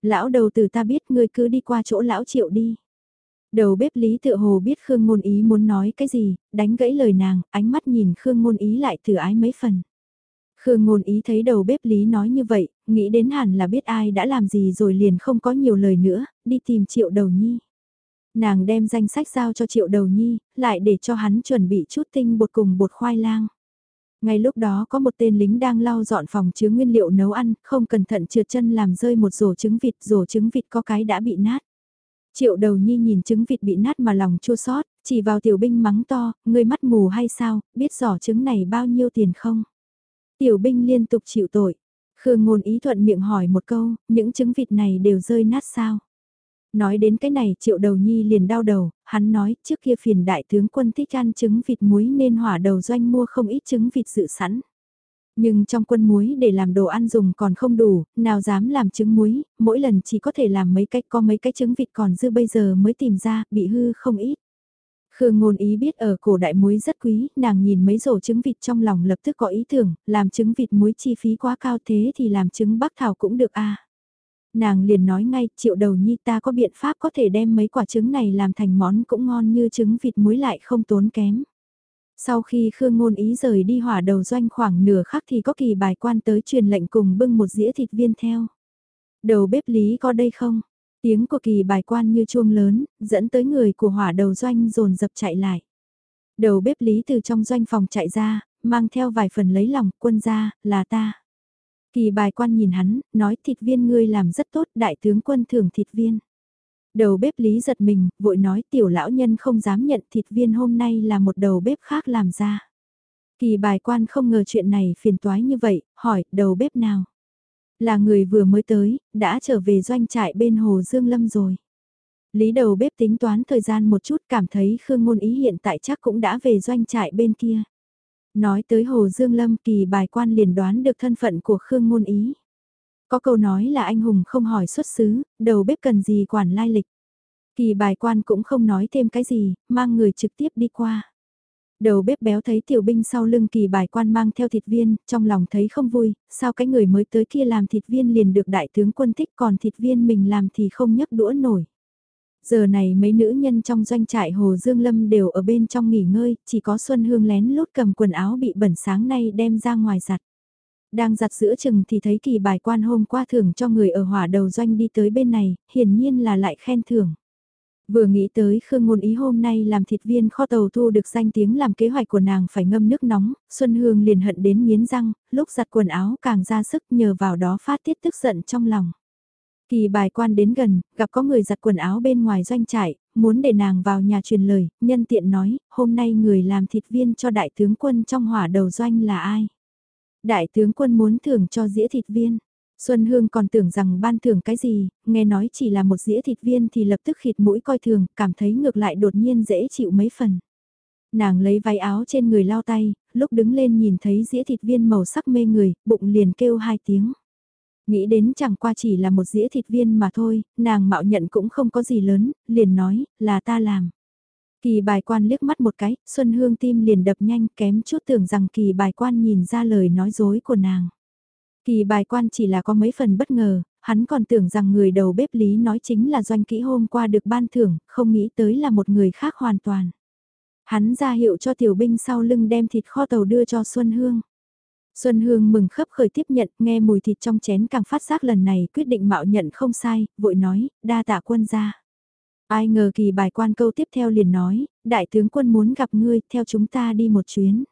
A: Lão đầu từ ta biết ngươi cứ đi qua chỗ lão triệu đi. Đầu bếp Lý tự hồ biết Khương Ngôn Ý muốn nói cái gì, đánh gãy lời nàng, ánh mắt nhìn Khương Ngôn Ý lại từ ái mấy phần. Khương Ngôn Ý thấy đầu bếp Lý nói như vậy, nghĩ đến hẳn là biết ai đã làm gì rồi liền không có nhiều lời nữa, đi tìm Triệu Đầu Nhi. Nàng đem danh sách giao cho Triệu Đầu Nhi, lại để cho hắn chuẩn bị chút tinh bột cùng bột khoai lang. Ngay lúc đó có một tên lính đang lau dọn phòng chứa nguyên liệu nấu ăn, không cẩn thận trượt chân làm rơi một rổ trứng vịt, rổ trứng vịt có cái đã bị nát. Triệu đầu nhi nhìn trứng vịt bị nát mà lòng chua sót, chỉ vào tiểu binh mắng to, ngươi mắt mù hay sao, biết giỏ trứng này bao nhiêu tiền không? Tiểu binh liên tục chịu tội. Khương ngôn ý thuận miệng hỏi một câu, những trứng vịt này đều rơi nát sao? Nói đến cái này triệu đầu nhi liền đau đầu, hắn nói trước kia phiền đại tướng quân thích ăn trứng vịt muối nên hỏa đầu doanh mua không ít trứng vịt dự sẵn. Nhưng trong quân muối để làm đồ ăn dùng còn không đủ, nào dám làm trứng muối, mỗi lần chỉ có thể làm mấy cách có mấy cái trứng vịt còn dư bây giờ mới tìm ra, bị hư không ít. Khương ngôn ý biết ở cổ đại muối rất quý, nàng nhìn mấy rổ trứng vịt trong lòng lập tức có ý tưởng, làm trứng vịt muối chi phí quá cao thế thì làm trứng bắc thảo cũng được a Nàng liền nói ngay, triệu đầu nhi ta có biện pháp có thể đem mấy quả trứng này làm thành món cũng ngon như trứng vịt muối lại không tốn kém. Sau khi Khương Ngôn Ý rời đi hỏa đầu doanh khoảng nửa khắc thì có kỳ bài quan tới truyền lệnh cùng bưng một dĩa thịt viên theo. Đầu bếp lý có đây không? Tiếng của kỳ bài quan như chuông lớn, dẫn tới người của hỏa đầu doanh dồn dập chạy lại. Đầu bếp lý từ trong doanh phòng chạy ra, mang theo vài phần lấy lòng, quân ra, là ta. Kỳ bài quan nhìn hắn, nói thịt viên ngươi làm rất tốt, đại tướng quân thưởng thịt viên. Đầu bếp lý giật mình, vội nói tiểu lão nhân không dám nhận thịt viên hôm nay là một đầu bếp khác làm ra. Kỳ bài quan không ngờ chuyện này phiền toái như vậy, hỏi, đầu bếp nào? Là người vừa mới tới, đã trở về doanh trại bên Hồ Dương Lâm rồi. Lý đầu bếp tính toán thời gian một chút cảm thấy Khương Ngôn Ý hiện tại chắc cũng đã về doanh trại bên kia. Nói tới Hồ Dương Lâm kỳ bài quan liền đoán được thân phận của Khương Ngôn Ý. Có câu nói là anh hùng không hỏi xuất xứ, đầu bếp cần gì quản lai lịch. Kỳ bài quan cũng không nói thêm cái gì, mang người trực tiếp đi qua. Đầu bếp béo thấy tiểu binh sau lưng kỳ bài quan mang theo thịt viên, trong lòng thấy không vui, sao cái người mới tới kia làm thịt viên liền được đại tướng quân thích còn thịt viên mình làm thì không nhấc đũa nổi. Giờ này mấy nữ nhân trong doanh trại Hồ Dương Lâm đều ở bên trong nghỉ ngơi, chỉ có Xuân Hương lén lút cầm quần áo bị bẩn sáng nay đem ra ngoài giặt. Đang giặt giữa chừng thì thấy kỳ bài quan hôm qua thưởng cho người ở hỏa đầu doanh đi tới bên này, hiển nhiên là lại khen thưởng. Vừa nghĩ tới Khương Ngôn Ý hôm nay làm thịt viên kho tàu thu được danh tiếng làm kế hoạch của nàng phải ngâm nước nóng, Xuân Hương liền hận đến miến răng, lúc giặt quần áo càng ra sức nhờ vào đó phát tiết tức giận trong lòng. Kỳ bài quan đến gần, gặp có người giặt quần áo bên ngoài doanh trại, muốn để nàng vào nhà truyền lời, nhân tiện nói, hôm nay người làm thịt viên cho đại tướng quân trong hỏa đầu doanh là ai? Đại tướng quân muốn thưởng cho dĩa thịt viên. Xuân Hương còn tưởng rằng ban thưởng cái gì, nghe nói chỉ là một dĩa thịt viên thì lập tức khịt mũi coi thường, cảm thấy ngược lại đột nhiên dễ chịu mấy phần. Nàng lấy váy áo trên người lao tay, lúc đứng lên nhìn thấy dĩa thịt viên màu sắc mê người, bụng liền kêu hai tiếng. Nghĩ đến chẳng qua chỉ là một dĩa thịt viên mà thôi, nàng mạo nhận cũng không có gì lớn, liền nói, là ta làm. Kỳ bài quan liếc mắt một cái, Xuân Hương tim liền đập nhanh kém chút tưởng rằng kỳ bài quan nhìn ra lời nói dối của nàng. Kỳ bài quan chỉ là có mấy phần bất ngờ, hắn còn tưởng rằng người đầu bếp lý nói chính là doanh kỹ hôm qua được ban thưởng, không nghĩ tới là một người khác hoàn toàn. Hắn ra hiệu cho tiểu binh sau lưng đem thịt kho tàu đưa cho Xuân Hương. Xuân Hương mừng khấp khởi tiếp nhận, nghe mùi thịt trong chén càng phát giác lần này quyết định mạo nhận không sai, vội nói, đa tạ quân ra. Ai ngờ kỳ bài quan câu tiếp theo liền nói, đại tướng quân muốn gặp ngươi, theo chúng ta đi một chuyến.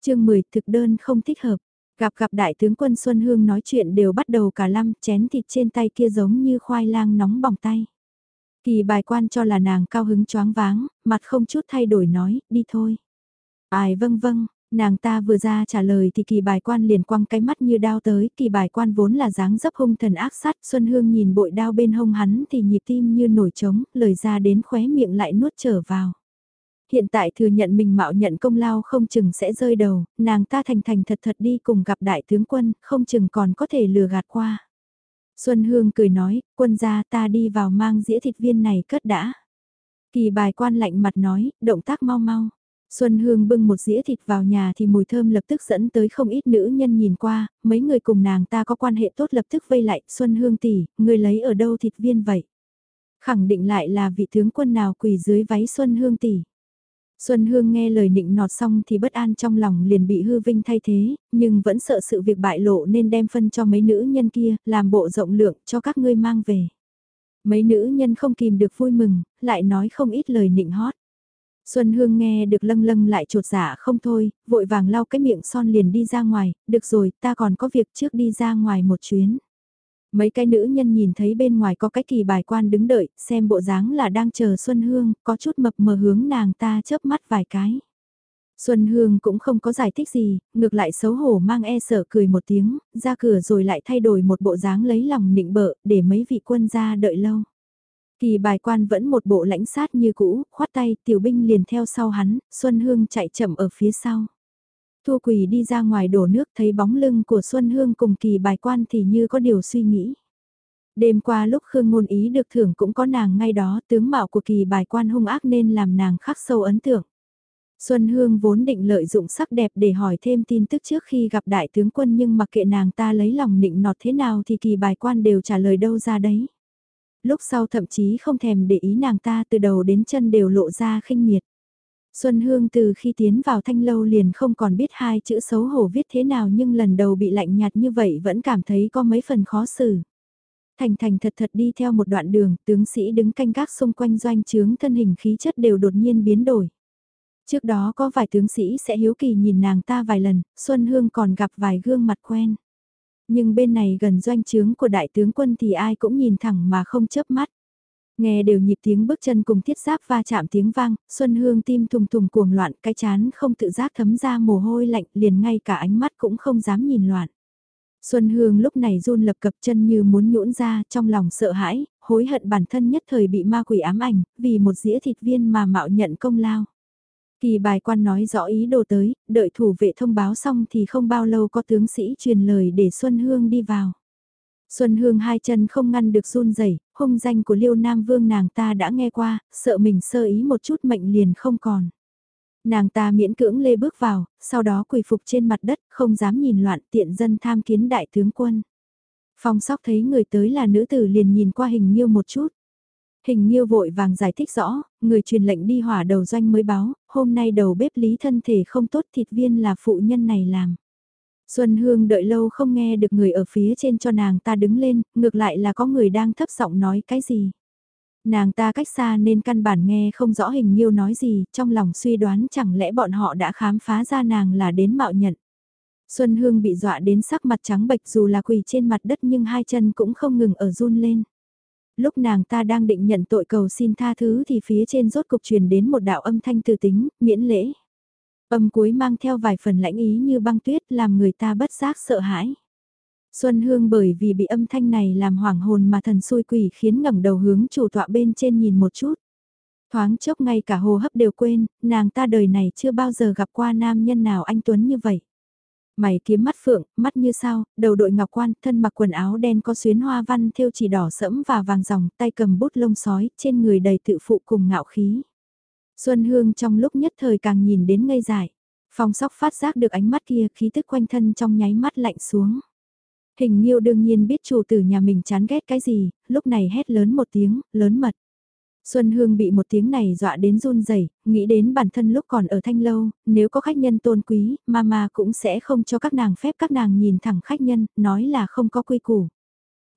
A: chương 10 thực đơn không thích hợp, gặp gặp đại tướng quân Xuân Hương nói chuyện đều bắt đầu cả lăm, chén thịt trên tay kia giống như khoai lang nóng bỏng tay. Kỳ bài quan cho là nàng cao hứng choáng váng, mặt không chút thay đổi nói, đi thôi. Ai vâng vâng, Nàng ta vừa ra trả lời thì kỳ bài quan liền quăng cái mắt như đao tới, kỳ bài quan vốn là dáng dấp hung thần ác sát, Xuân Hương nhìn bội đao bên hông hắn thì nhịp tim như nổi trống, lời ra đến khóe miệng lại nuốt trở vào. Hiện tại thừa nhận mình mạo nhận công lao không chừng sẽ rơi đầu, nàng ta thành thành thật thật đi cùng gặp đại tướng quân, không chừng còn có thể lừa gạt qua. Xuân Hương cười nói, quân gia ta đi vào mang dĩa thịt viên này cất đã. Kỳ bài quan lạnh mặt nói, động tác mau mau. Xuân Hương bưng một dĩa thịt vào nhà thì mùi thơm lập tức dẫn tới không ít nữ nhân nhìn qua, mấy người cùng nàng ta có quan hệ tốt lập tức vây lại, Xuân Hương tỷ, người lấy ở đâu thịt viên vậy? Khẳng định lại là vị tướng quân nào quỳ dưới váy Xuân Hương tỷ. Xuân Hương nghe lời nịnh nọt xong thì bất an trong lòng liền bị hư vinh thay thế, nhưng vẫn sợ sự việc bại lộ nên đem phân cho mấy nữ nhân kia, làm bộ rộng lượng cho các ngươi mang về. Mấy nữ nhân không kìm được vui mừng, lại nói không ít lời nịnh hót. Xuân Hương nghe được lâng lâng lại trột dạ không thôi, vội vàng lau cái miệng son liền đi ra ngoài, được rồi, ta còn có việc trước đi ra ngoài một chuyến. Mấy cái nữ nhân nhìn thấy bên ngoài có cái kỳ bài quan đứng đợi, xem bộ dáng là đang chờ Xuân Hương, có chút mập mờ hướng nàng ta chớp mắt vài cái. Xuân Hương cũng không có giải thích gì, ngược lại xấu hổ mang e sợ cười một tiếng, ra cửa rồi lại thay đổi một bộ dáng lấy lòng nịnh bợ, để mấy vị quân ra đợi lâu. Kỳ bài quan vẫn một bộ lãnh sát như cũ, khoát tay, tiểu binh liền theo sau hắn, Xuân Hương chạy chậm ở phía sau. Thu quỳ đi ra ngoài đổ nước thấy bóng lưng của Xuân Hương cùng kỳ bài quan thì như có điều suy nghĩ. Đêm qua lúc Khương Ngôn Ý được thưởng cũng có nàng ngay đó, tướng mạo của kỳ bài quan hung ác nên làm nàng khắc sâu ấn tượng. Xuân Hương vốn định lợi dụng sắc đẹp để hỏi thêm tin tức trước khi gặp đại tướng quân nhưng mặc kệ nàng ta lấy lòng nịnh nọt thế nào thì kỳ bài quan đều trả lời đâu ra đấy lúc sau thậm chí không thèm để ý nàng ta từ đầu đến chân đều lộ ra khinh miệt. Xuân Hương từ khi tiến vào thanh lâu liền không còn biết hai chữ xấu hổ viết thế nào nhưng lần đầu bị lạnh nhạt như vậy vẫn cảm thấy có mấy phần khó xử. Thành thành thật thật đi theo một đoạn đường, tướng sĩ đứng canh gác xung quanh doanh trướng thân hình khí chất đều đột nhiên biến đổi. Trước đó có vài tướng sĩ sẽ hiếu kỳ nhìn nàng ta vài lần, Xuân Hương còn gặp vài gương mặt quen. Nhưng bên này gần doanh trướng của đại tướng quân thì ai cũng nhìn thẳng mà không chớp mắt. Nghe đều nhịp tiếng bước chân cùng thiết giáp va chạm tiếng vang, Xuân Hương tim thùng thùng cuồng loạn, cái chán không tự giác thấm ra mồ hôi lạnh, liền ngay cả ánh mắt cũng không dám nhìn loạn. Xuân Hương lúc này run lập cập chân như muốn nhũn ra trong lòng sợ hãi, hối hận bản thân nhất thời bị ma quỷ ám ảnh, vì một dĩa thịt viên mà mạo nhận công lao. Kỳ bài quan nói rõ ý đồ tới, đợi thủ vệ thông báo xong thì không bao lâu có tướng sĩ truyền lời để Xuân Hương đi vào. Xuân Hương hai chân không ngăn được run rẩy, hung danh của Liêu Nam Vương nàng ta đã nghe qua, sợ mình sơ ý một chút mệnh liền không còn. Nàng ta miễn cưỡng lê bước vào, sau đó quỳ phục trên mặt đất, không dám nhìn loạn tiện dân tham kiến đại tướng quân. Phong sóc thấy người tới là nữ tử liền nhìn qua hình như một chút. Hình nhiêu vội vàng giải thích rõ, người truyền lệnh đi hỏa đầu doanh mới báo, hôm nay đầu bếp lý thân thể không tốt thịt viên là phụ nhân này làm. Xuân Hương đợi lâu không nghe được người ở phía trên cho nàng ta đứng lên, ngược lại là có người đang thấp giọng nói cái gì. Nàng ta cách xa nên căn bản nghe không rõ hình nhiêu nói gì, trong lòng suy đoán chẳng lẽ bọn họ đã khám phá ra nàng là đến mạo nhận. Xuân Hương bị dọa đến sắc mặt trắng bệch dù là quỳ trên mặt đất nhưng hai chân cũng không ngừng ở run lên. Lúc nàng ta đang định nhận tội cầu xin tha thứ thì phía trên rốt cục truyền đến một đạo âm thanh từ tính, miễn lễ. Âm cuối mang theo vài phần lãnh ý như băng tuyết làm người ta bất giác sợ hãi. Xuân Hương bởi vì bị âm thanh này làm hoảng hồn mà thần xui quỷ khiến ngẩng đầu hướng chủ tọa bên trên nhìn một chút. Thoáng chốc ngay cả hô hấp đều quên, nàng ta đời này chưa bao giờ gặp qua nam nhân nào anh Tuấn như vậy. Mày kiếm mắt phượng, mắt như sao, đầu đội ngọc quan, thân mặc quần áo đen có xuyến hoa văn thêu chỉ đỏ sẫm và vàng ròng, tay cầm bút lông sói, trên người đầy tự phụ cùng ngạo khí. Xuân Hương trong lúc nhất thời càng nhìn đến ngây dại. Phong sóc phát giác được ánh mắt kia khí tức quanh thân trong nháy mắt lạnh xuống. Hình Nhiêu đương nhiên biết chủ tử nhà mình chán ghét cái gì, lúc này hét lớn một tiếng, lớn mật. Xuân Hương bị một tiếng này dọa đến run rẩy, nghĩ đến bản thân lúc còn ở thanh lâu, nếu có khách nhân tôn quý, mama cũng sẽ không cho các nàng phép các nàng nhìn thẳng khách nhân, nói là không có quy củ.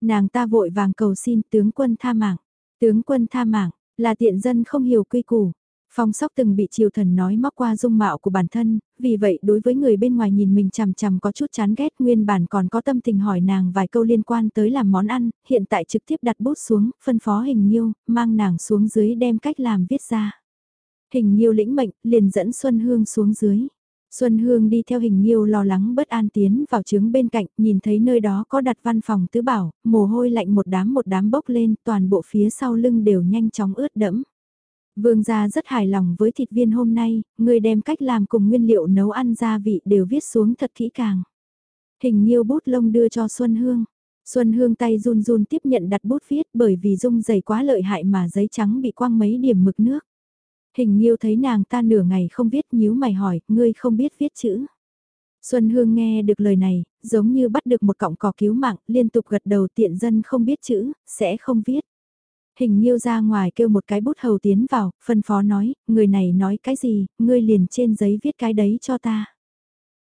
A: Nàng ta vội vàng cầu xin tướng quân tha mạng, tướng quân tha mạng, là tiện dân không hiểu quy củ, Phong sóc từng bị triều thần nói móc qua dung mạo của bản thân, vì vậy đối với người bên ngoài nhìn mình chằm chằm có chút chán ghét nguyên bản còn có tâm tình hỏi nàng vài câu liên quan tới làm món ăn, hiện tại trực tiếp đặt bút xuống, phân phó hình nhiêu, mang nàng xuống dưới đem cách làm viết ra. Hình nhiêu lĩnh mệnh, liền dẫn Xuân Hương xuống dưới. Xuân Hương đi theo hình nhiêu lo lắng bất an tiến vào trướng bên cạnh, nhìn thấy nơi đó có đặt văn phòng tứ bảo, mồ hôi lạnh một đám một đám bốc lên, toàn bộ phía sau lưng đều nhanh chóng ướt đẫm. Vương gia rất hài lòng với thịt viên hôm nay, người đem cách làm cùng nguyên liệu nấu ăn gia vị đều viết xuống thật kỹ càng. Hình nhiêu bút lông đưa cho Xuân Hương. Xuân Hương tay run run tiếp nhận đặt bút viết bởi vì dung dày quá lợi hại mà giấy trắng bị quăng mấy điểm mực nước. Hình nhiêu thấy nàng ta nửa ngày không viết nhíu mày hỏi, ngươi không biết viết chữ. Xuân Hương nghe được lời này, giống như bắt được một cọng cỏ cứu mạng, liên tục gật đầu tiện dân không biết chữ, sẽ không viết. Hình nhiêu ra ngoài kêu một cái bút hầu tiến vào, phân phó nói, người này nói cái gì, ngươi liền trên giấy viết cái đấy cho ta.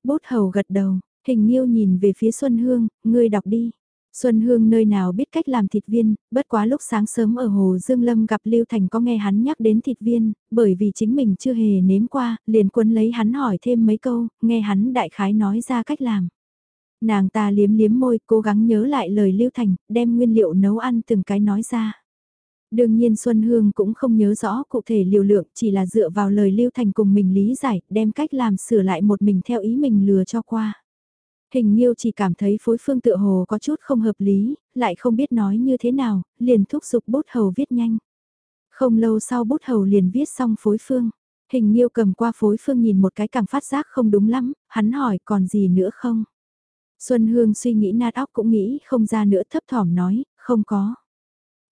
A: Bút hầu gật đầu, hình nhiêu nhìn về phía Xuân Hương, ngươi đọc đi. Xuân Hương nơi nào biết cách làm thịt viên, bất quá lúc sáng sớm ở Hồ Dương Lâm gặp Lưu Thành có nghe hắn nhắc đến thịt viên, bởi vì chính mình chưa hề nếm qua, liền quân lấy hắn hỏi thêm mấy câu, nghe hắn đại khái nói ra cách làm. Nàng ta liếm liếm môi, cố gắng nhớ lại lời Lưu Thành, đem nguyên liệu nấu ăn từng cái nói ra. Đương nhiên Xuân Hương cũng không nhớ rõ cụ thể liều lượng, chỉ là dựa vào lời Lưu Thành cùng mình lý giải, đem cách làm sửa lại một mình theo ý mình lừa cho qua. Hình Nhiêu chỉ cảm thấy phối phương tựa hồ có chút không hợp lý, lại không biết nói như thế nào, liền thúc giục bút hầu viết nhanh. Không lâu sau bút hầu liền viết xong phối phương. Hình Nhiêu cầm qua phối phương nhìn một cái càng phát giác không đúng lắm, hắn hỏi còn gì nữa không? Xuân Hương suy nghĩ nát óc cũng nghĩ không ra nữa thấp thỏm nói, không có.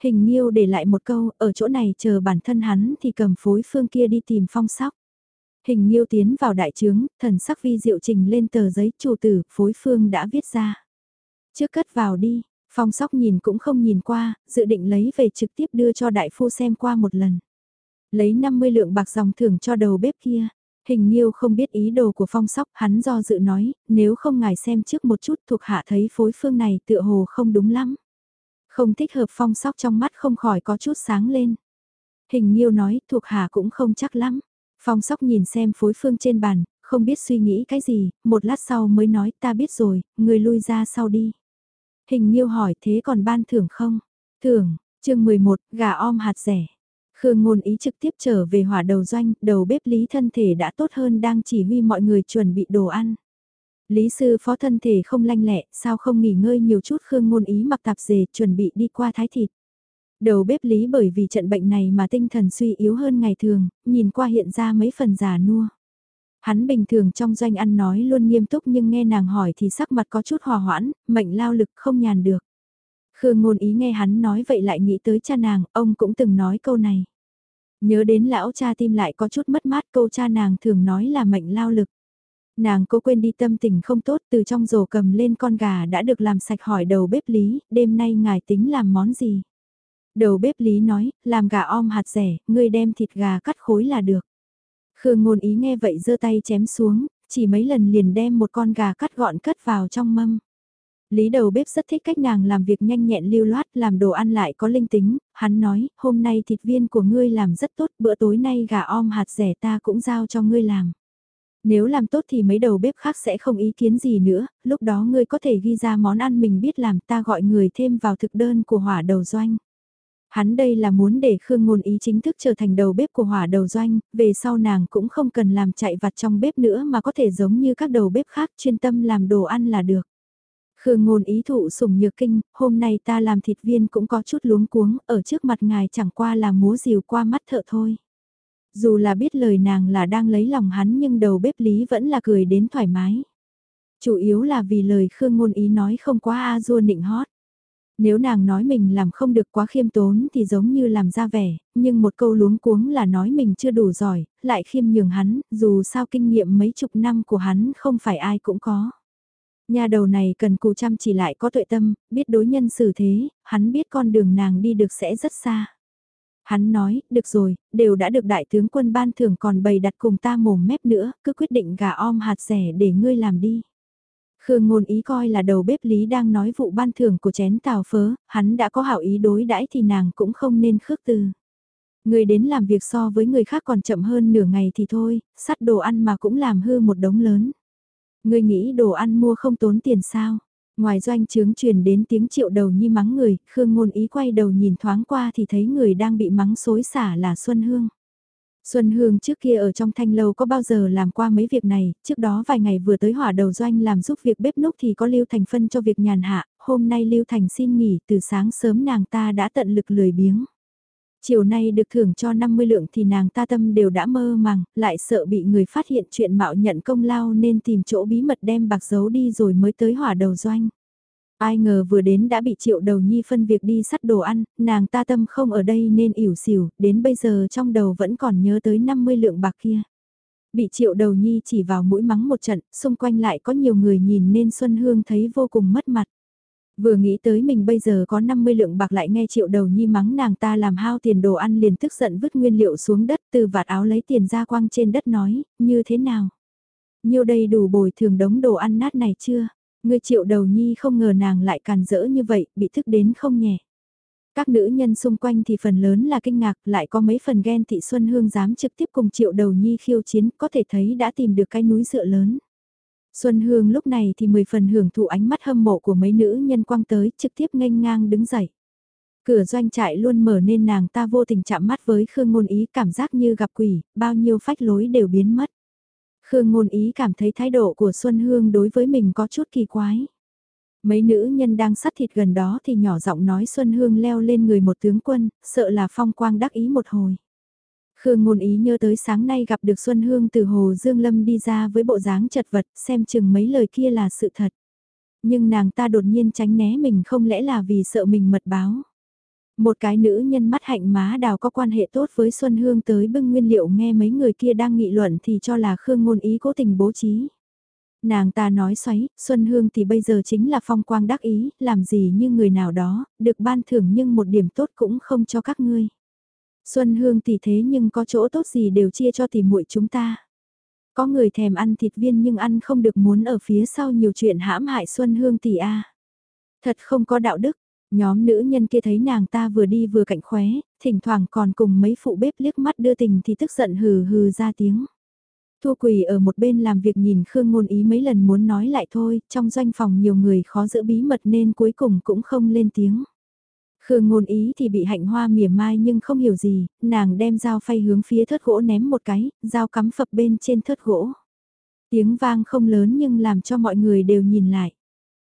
A: Hình Nhiêu để lại một câu, ở chỗ này chờ bản thân hắn thì cầm phối phương kia đi tìm phong sóc. Hình Nhiêu tiến vào đại trướng, thần sắc vi diệu trình lên tờ giấy chủ tử, phối phương đã viết ra. Trước cất vào đi, phong sóc nhìn cũng không nhìn qua, dự định lấy về trực tiếp đưa cho đại phu xem qua một lần. Lấy 50 lượng bạc dòng thưởng cho đầu bếp kia. Hình Nhiêu không biết ý đồ của phong sóc, hắn do dự nói, nếu không ngài xem trước một chút thuộc hạ thấy phối phương này tựa hồ không đúng lắm. Không thích hợp phong sóc trong mắt không khỏi có chút sáng lên. Hình nhiêu nói thuộc hạ cũng không chắc lắm. Phong sóc nhìn xem phối phương trên bàn, không biết suy nghĩ cái gì, một lát sau mới nói ta biết rồi, người lui ra sau đi. Hình nhiêu hỏi thế còn ban thưởng không? Thưởng, chương 11, gà om hạt rẻ. Khương ngôn ý trực tiếp trở về hỏa đầu doanh, đầu bếp lý thân thể đã tốt hơn đang chỉ huy mọi người chuẩn bị đồ ăn. Lý sư phó thân thể không lanh lẹ, sao không nghỉ ngơi nhiều chút Khương ngôn ý mặc tạp dề chuẩn bị đi qua thái thịt. Đầu bếp lý bởi vì trận bệnh này mà tinh thần suy yếu hơn ngày thường, nhìn qua hiện ra mấy phần già nua. Hắn bình thường trong doanh ăn nói luôn nghiêm túc nhưng nghe nàng hỏi thì sắc mặt có chút hòa hoãn, mệnh lao lực không nhàn được. Khương ngôn ý nghe hắn nói vậy lại nghĩ tới cha nàng, ông cũng từng nói câu này. Nhớ đến lão cha tim lại có chút mất mát câu cha nàng thường nói là mệnh lao lực. Nàng cố quên đi tâm tình không tốt từ trong rổ cầm lên con gà đã được làm sạch hỏi đầu bếp lý, đêm nay ngài tính làm món gì? Đầu bếp lý nói, làm gà om hạt rẻ, ngươi đem thịt gà cắt khối là được. Khương ngôn ý nghe vậy giơ tay chém xuống, chỉ mấy lần liền đem một con gà cắt gọn cất vào trong mâm. Lý đầu bếp rất thích cách nàng làm việc nhanh nhẹn lưu loát làm đồ ăn lại có linh tính, hắn nói, hôm nay thịt viên của ngươi làm rất tốt, bữa tối nay gà om hạt rẻ ta cũng giao cho ngươi làm. Nếu làm tốt thì mấy đầu bếp khác sẽ không ý kiến gì nữa, lúc đó ngươi có thể ghi ra món ăn mình biết làm ta gọi người thêm vào thực đơn của hỏa đầu doanh. Hắn đây là muốn để Khương Ngôn Ý chính thức trở thành đầu bếp của hỏa đầu doanh, về sau nàng cũng không cần làm chạy vặt trong bếp nữa mà có thể giống như các đầu bếp khác chuyên tâm làm đồ ăn là được. Khương Ngôn Ý thụ sủng nhược kinh, hôm nay ta làm thịt viên cũng có chút luống cuống, ở trước mặt ngài chẳng qua là múa rìu qua mắt thợ thôi. Dù là biết lời nàng là đang lấy lòng hắn nhưng đầu bếp lý vẫn là cười đến thoải mái. Chủ yếu là vì lời Khương Ngôn Ý nói không quá a dua nịnh hót. Nếu nàng nói mình làm không được quá khiêm tốn thì giống như làm ra vẻ, nhưng một câu luống cuống là nói mình chưa đủ giỏi, lại khiêm nhường hắn, dù sao kinh nghiệm mấy chục năm của hắn không phải ai cũng có. Nhà đầu này cần cù chăm chỉ lại có tuệ tâm, biết đối nhân xử thế, hắn biết con đường nàng đi được sẽ rất xa. Hắn nói, được rồi, đều đã được đại tướng quân ban thưởng còn bày đặt cùng ta mồm mép nữa, cứ quyết định gà om hạt rẻ để ngươi làm đi. Khương ngôn ý coi là đầu bếp lý đang nói vụ ban thưởng của chén tàu phớ, hắn đã có hảo ý đối đãi thì nàng cũng không nên khước từ. Người đến làm việc so với người khác còn chậm hơn nửa ngày thì thôi, sắt đồ ăn mà cũng làm hư một đống lớn. Người nghĩ đồ ăn mua không tốn tiền sao? Ngoài doanh trướng truyền đến tiếng triệu đầu nhi mắng người, Khương ngôn ý quay đầu nhìn thoáng qua thì thấy người đang bị mắng xối xả là Xuân Hương. Xuân Hương trước kia ở trong thanh lâu có bao giờ làm qua mấy việc này, trước đó vài ngày vừa tới hỏa đầu doanh làm giúp việc bếp núc thì có Lưu Thành phân cho việc nhàn hạ, hôm nay Lưu Thành xin nghỉ từ sáng sớm nàng ta đã tận lực lười biếng. Chiều nay được thưởng cho 50 lượng thì nàng ta tâm đều đã mơ màng, lại sợ bị người phát hiện chuyện mạo nhận công lao nên tìm chỗ bí mật đem bạc giấu đi rồi mới tới hỏa đầu doanh. Ai ngờ vừa đến đã bị triệu đầu nhi phân việc đi sắt đồ ăn, nàng ta tâm không ở đây nên ỉu xỉu, đến bây giờ trong đầu vẫn còn nhớ tới 50 lượng bạc kia. Bị triệu đầu nhi chỉ vào mũi mắng một trận, xung quanh lại có nhiều người nhìn nên Xuân Hương thấy vô cùng mất mặt. Vừa nghĩ tới mình bây giờ có 50 lượng bạc lại nghe triệu đầu nhi mắng nàng ta làm hao tiền đồ ăn liền tức giận vứt nguyên liệu xuống đất từ vạt áo lấy tiền ra quăng trên đất nói, như thế nào? Nhiêu đây đủ bồi thường đống đồ ăn nát này chưa? Người triệu đầu nhi không ngờ nàng lại càn rỡ như vậy, bị thức đến không nhẹ. Các nữ nhân xung quanh thì phần lớn là kinh ngạc, lại có mấy phần ghen thị Xuân Hương dám trực tiếp cùng triệu đầu nhi khiêu chiến, có thể thấy đã tìm được cái núi dựa lớn. Xuân Hương lúc này thì mười phần hưởng thụ ánh mắt hâm mộ của mấy nữ nhân quang tới, trực tiếp nghênh ngang đứng dậy. Cửa doanh trại luôn mở nên nàng ta vô tình chạm mắt với Khương Ngôn Ý cảm giác như gặp quỷ, bao nhiêu phách lối đều biến mất. Khương Ngôn Ý cảm thấy thái độ của Xuân Hương đối với mình có chút kỳ quái. Mấy nữ nhân đang sắt thịt gần đó thì nhỏ giọng nói Xuân Hương leo lên người một tướng quân, sợ là phong quang đắc ý một hồi. Khương ngôn ý nhớ tới sáng nay gặp được Xuân Hương từ Hồ Dương Lâm đi ra với bộ dáng chật vật, xem chừng mấy lời kia là sự thật. Nhưng nàng ta đột nhiên tránh né mình không lẽ là vì sợ mình mật báo. Một cái nữ nhân mắt hạnh má đào có quan hệ tốt với Xuân Hương tới bưng nguyên liệu nghe mấy người kia đang nghị luận thì cho là Khương ngôn ý cố tình bố trí. Nàng ta nói xoáy, Xuân Hương thì bây giờ chính là phong quang đắc ý, làm gì như người nào đó, được ban thưởng nhưng một điểm tốt cũng không cho các ngươi. Xuân Hương tỷ thế nhưng có chỗ tốt gì đều chia cho tỷ muội chúng ta. Có người thèm ăn thịt viên nhưng ăn không được muốn ở phía sau nhiều chuyện hãm hại Xuân Hương tỷ a. Thật không có đạo đức, Nhóm nữ nhân kia thấy nàng ta vừa đi vừa cạnh khóe, thỉnh thoảng còn cùng mấy phụ bếp liếc mắt đưa tình thì tức giận hừ hừ ra tiếng. Thu Quỳ ở một bên làm việc nhìn Khương Ngôn Ý mấy lần muốn nói lại thôi, trong doanh phòng nhiều người khó giữ bí mật nên cuối cùng cũng không lên tiếng. Khương Ngôn Ý thì bị hạnh hoa mỉa mai nhưng không hiểu gì, nàng đem dao phay hướng phía thớt gỗ ném một cái, dao cắm phập bên trên thớt gỗ. Tiếng vang không lớn nhưng làm cho mọi người đều nhìn lại.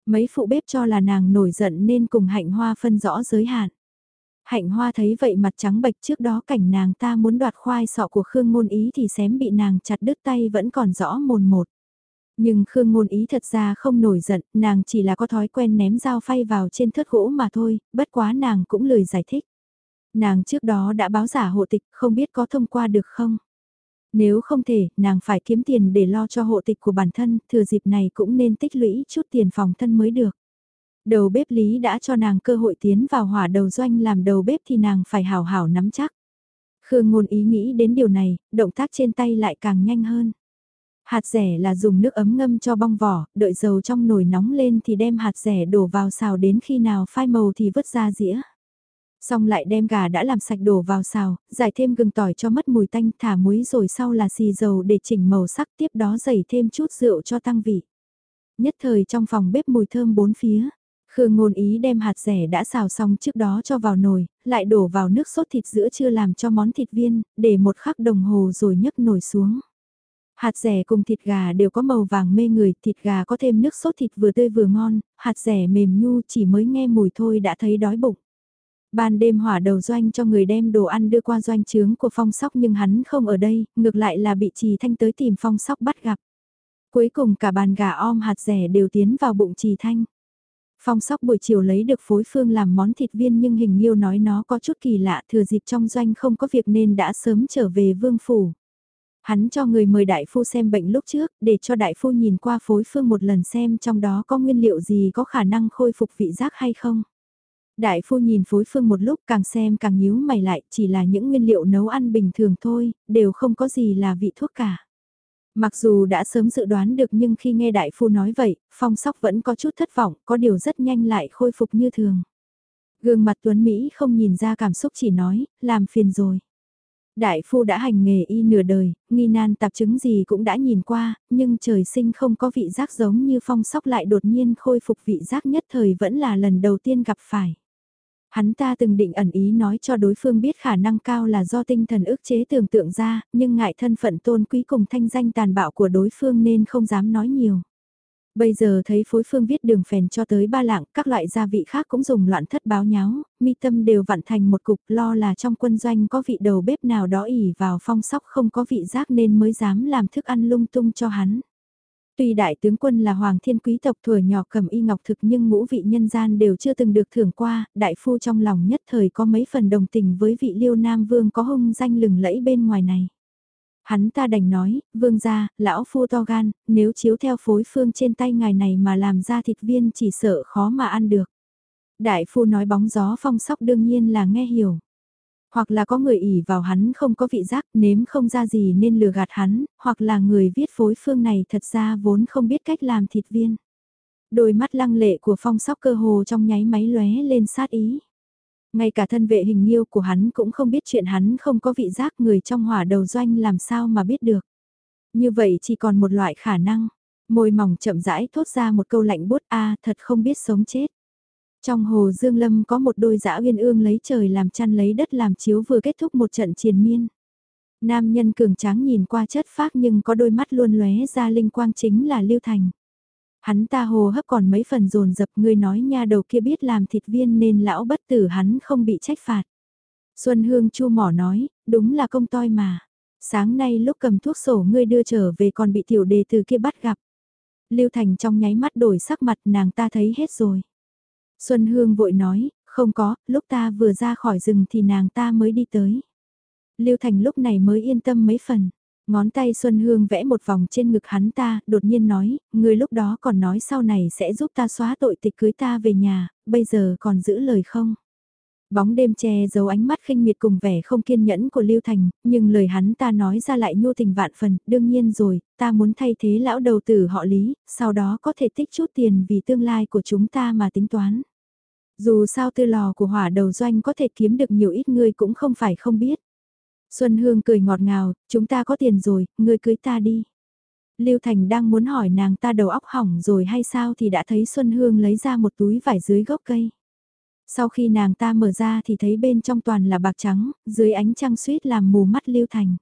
A: Mấy phụ bếp cho là nàng nổi giận nên cùng hạnh hoa phân rõ giới hạn. Hạnh hoa thấy vậy mặt trắng bệch trước đó cảnh nàng ta muốn đoạt khoai sọ của Khương Ngôn Ý thì xém bị nàng chặt đứt tay vẫn còn rõ mồn một. Nhưng Khương Ngôn Ý thật ra không nổi giận, nàng chỉ là có thói quen ném dao phay vào trên thớt gỗ mà thôi, bất quá nàng cũng lười giải thích. Nàng trước đó đã báo giả hộ tịch, không biết có thông qua được không? Nếu không thể, nàng phải kiếm tiền để lo cho hộ tịch của bản thân, thừa dịp này cũng nên tích lũy chút tiền phòng thân mới được. Đầu bếp Lý đã cho nàng cơ hội tiến vào hỏa đầu doanh làm đầu bếp thì nàng phải hào hảo nắm chắc. Khương ngôn ý nghĩ đến điều này, động tác trên tay lại càng nhanh hơn. Hạt rẻ là dùng nước ấm ngâm cho bong vỏ, đợi dầu trong nồi nóng lên thì đem hạt rẻ đổ vào xào đến khi nào phai màu thì vứt ra dĩa. Xong lại đem gà đã làm sạch đổ vào xào, giải thêm gừng tỏi cho mất mùi tanh, thả muối rồi sau là xì dầu để chỉnh màu sắc tiếp đó dày thêm chút rượu cho tăng vị. Nhất thời trong phòng bếp mùi thơm bốn phía, Khương ngôn ý đem hạt rẻ đã xào xong trước đó cho vào nồi, lại đổ vào nước sốt thịt giữa chưa làm cho món thịt viên, để một khắc đồng hồ rồi nhấc nồi xuống. Hạt rẻ cùng thịt gà đều có màu vàng mê người, thịt gà có thêm nước sốt thịt vừa tươi vừa ngon, hạt rẻ mềm nhu chỉ mới nghe mùi thôi đã thấy đói bụng. Ban đêm hỏa đầu doanh cho người đem đồ ăn đưa qua doanh trướng của phong sóc nhưng hắn không ở đây, ngược lại là bị trì thanh tới tìm phong sóc bắt gặp. Cuối cùng cả bàn gà om hạt rẻ đều tiến vào bụng trì thanh. Phong sóc buổi chiều lấy được phối phương làm món thịt viên nhưng hình nhiêu nói nó có chút kỳ lạ thừa dịp trong doanh không có việc nên đã sớm trở về vương phủ. Hắn cho người mời đại phu xem bệnh lúc trước để cho đại phu nhìn qua phối phương một lần xem trong đó có nguyên liệu gì có khả năng khôi phục vị giác hay không. Đại phu nhìn phối phương một lúc càng xem càng nhíu mày lại chỉ là những nguyên liệu nấu ăn bình thường thôi, đều không có gì là vị thuốc cả. Mặc dù đã sớm dự đoán được nhưng khi nghe đại phu nói vậy, phong sóc vẫn có chút thất vọng, có điều rất nhanh lại khôi phục như thường. Gương mặt Tuấn Mỹ không nhìn ra cảm xúc chỉ nói, làm phiền rồi. Đại phu đã hành nghề y nửa đời, nghi nan tạp chứng gì cũng đã nhìn qua, nhưng trời sinh không có vị giác giống như phong sóc lại đột nhiên khôi phục vị giác nhất thời vẫn là lần đầu tiên gặp phải. Hắn ta từng định ẩn ý nói cho đối phương biết khả năng cao là do tinh thần ức chế tưởng tượng ra, nhưng ngại thân phận tôn quý cùng thanh danh tàn bạo của đối phương nên không dám nói nhiều. Bây giờ thấy phối phương viết đường phèn cho tới ba lạng, các loại gia vị khác cũng dùng loạn thất báo nháo, mi tâm đều vặn thành một cục lo là trong quân doanh có vị đầu bếp nào đó ỉ vào phong sóc không có vị giác nên mới dám làm thức ăn lung tung cho hắn. Tuy đại tướng quân là hoàng thiên quý tộc tuổi nhỏ cầm y ngọc thực nhưng ngũ vị nhân gian đều chưa từng được thưởng qua, đại phu trong lòng nhất thời có mấy phần đồng tình với vị liêu nam vương có hung danh lừng lẫy bên ngoài này. Hắn ta đành nói, vương gia, lão phu to gan, nếu chiếu theo phối phương trên tay ngài này mà làm ra thịt viên chỉ sợ khó mà ăn được. Đại phu nói bóng gió phong sóc đương nhiên là nghe hiểu. Hoặc là có người ỉ vào hắn không có vị giác nếm không ra gì nên lừa gạt hắn, hoặc là người viết phối phương này thật ra vốn không biết cách làm thịt viên. Đôi mắt lăng lệ của phong sóc cơ hồ trong nháy máy lóe lên sát ý. Ngay cả thân vệ hình nhiêu của hắn cũng không biết chuyện hắn không có vị giác người trong hỏa đầu doanh làm sao mà biết được. Như vậy chỉ còn một loại khả năng. Môi mỏng chậm rãi thốt ra một câu lạnh bút a, thật không biết sống chết. Trong hồ Dương Lâm có một đôi dã uyên ương lấy trời làm chăn lấy đất làm chiếu vừa kết thúc một trận triền miên. Nam nhân cường tráng nhìn qua chất phác nhưng có đôi mắt luôn lóe ra linh quang chính là Lưu Thành. Hắn ta hồ hấp còn mấy phần dồn dập ngươi nói nha đầu kia biết làm thịt viên nên lão bất tử hắn không bị trách phạt. Xuân Hương chu mỏ nói, đúng là công toi mà. Sáng nay lúc cầm thuốc sổ ngươi đưa trở về còn bị tiểu đề từ kia bắt gặp. Lưu Thành trong nháy mắt đổi sắc mặt nàng ta thấy hết rồi. Xuân Hương vội nói, không có, lúc ta vừa ra khỏi rừng thì nàng ta mới đi tới. Lưu Thành lúc này mới yên tâm mấy phần. Ngón tay Xuân Hương vẽ một vòng trên ngực hắn ta, đột nhiên nói, người lúc đó còn nói sau này sẽ giúp ta xóa tội tịch cưới ta về nhà, bây giờ còn giữ lời không? Bóng đêm che giấu ánh mắt khinh miệt cùng vẻ không kiên nhẫn của Lưu Thành, nhưng lời hắn ta nói ra lại nhu tình vạn phần, đương nhiên rồi, ta muốn thay thế lão đầu tử họ Lý, sau đó có thể tích chút tiền vì tương lai của chúng ta mà tính toán. Dù sao tư lò của hỏa đầu doanh có thể kiếm được nhiều ít ngươi cũng không phải không biết. Xuân Hương cười ngọt ngào, chúng ta có tiền rồi, ngươi cưới ta đi. Lưu Thành đang muốn hỏi nàng ta đầu óc hỏng rồi hay sao thì đã thấy Xuân Hương lấy ra một túi vải dưới gốc cây. Sau khi nàng ta mở ra thì thấy bên trong toàn là bạc trắng, dưới ánh trăng suýt làm mù mắt Lưu Thành.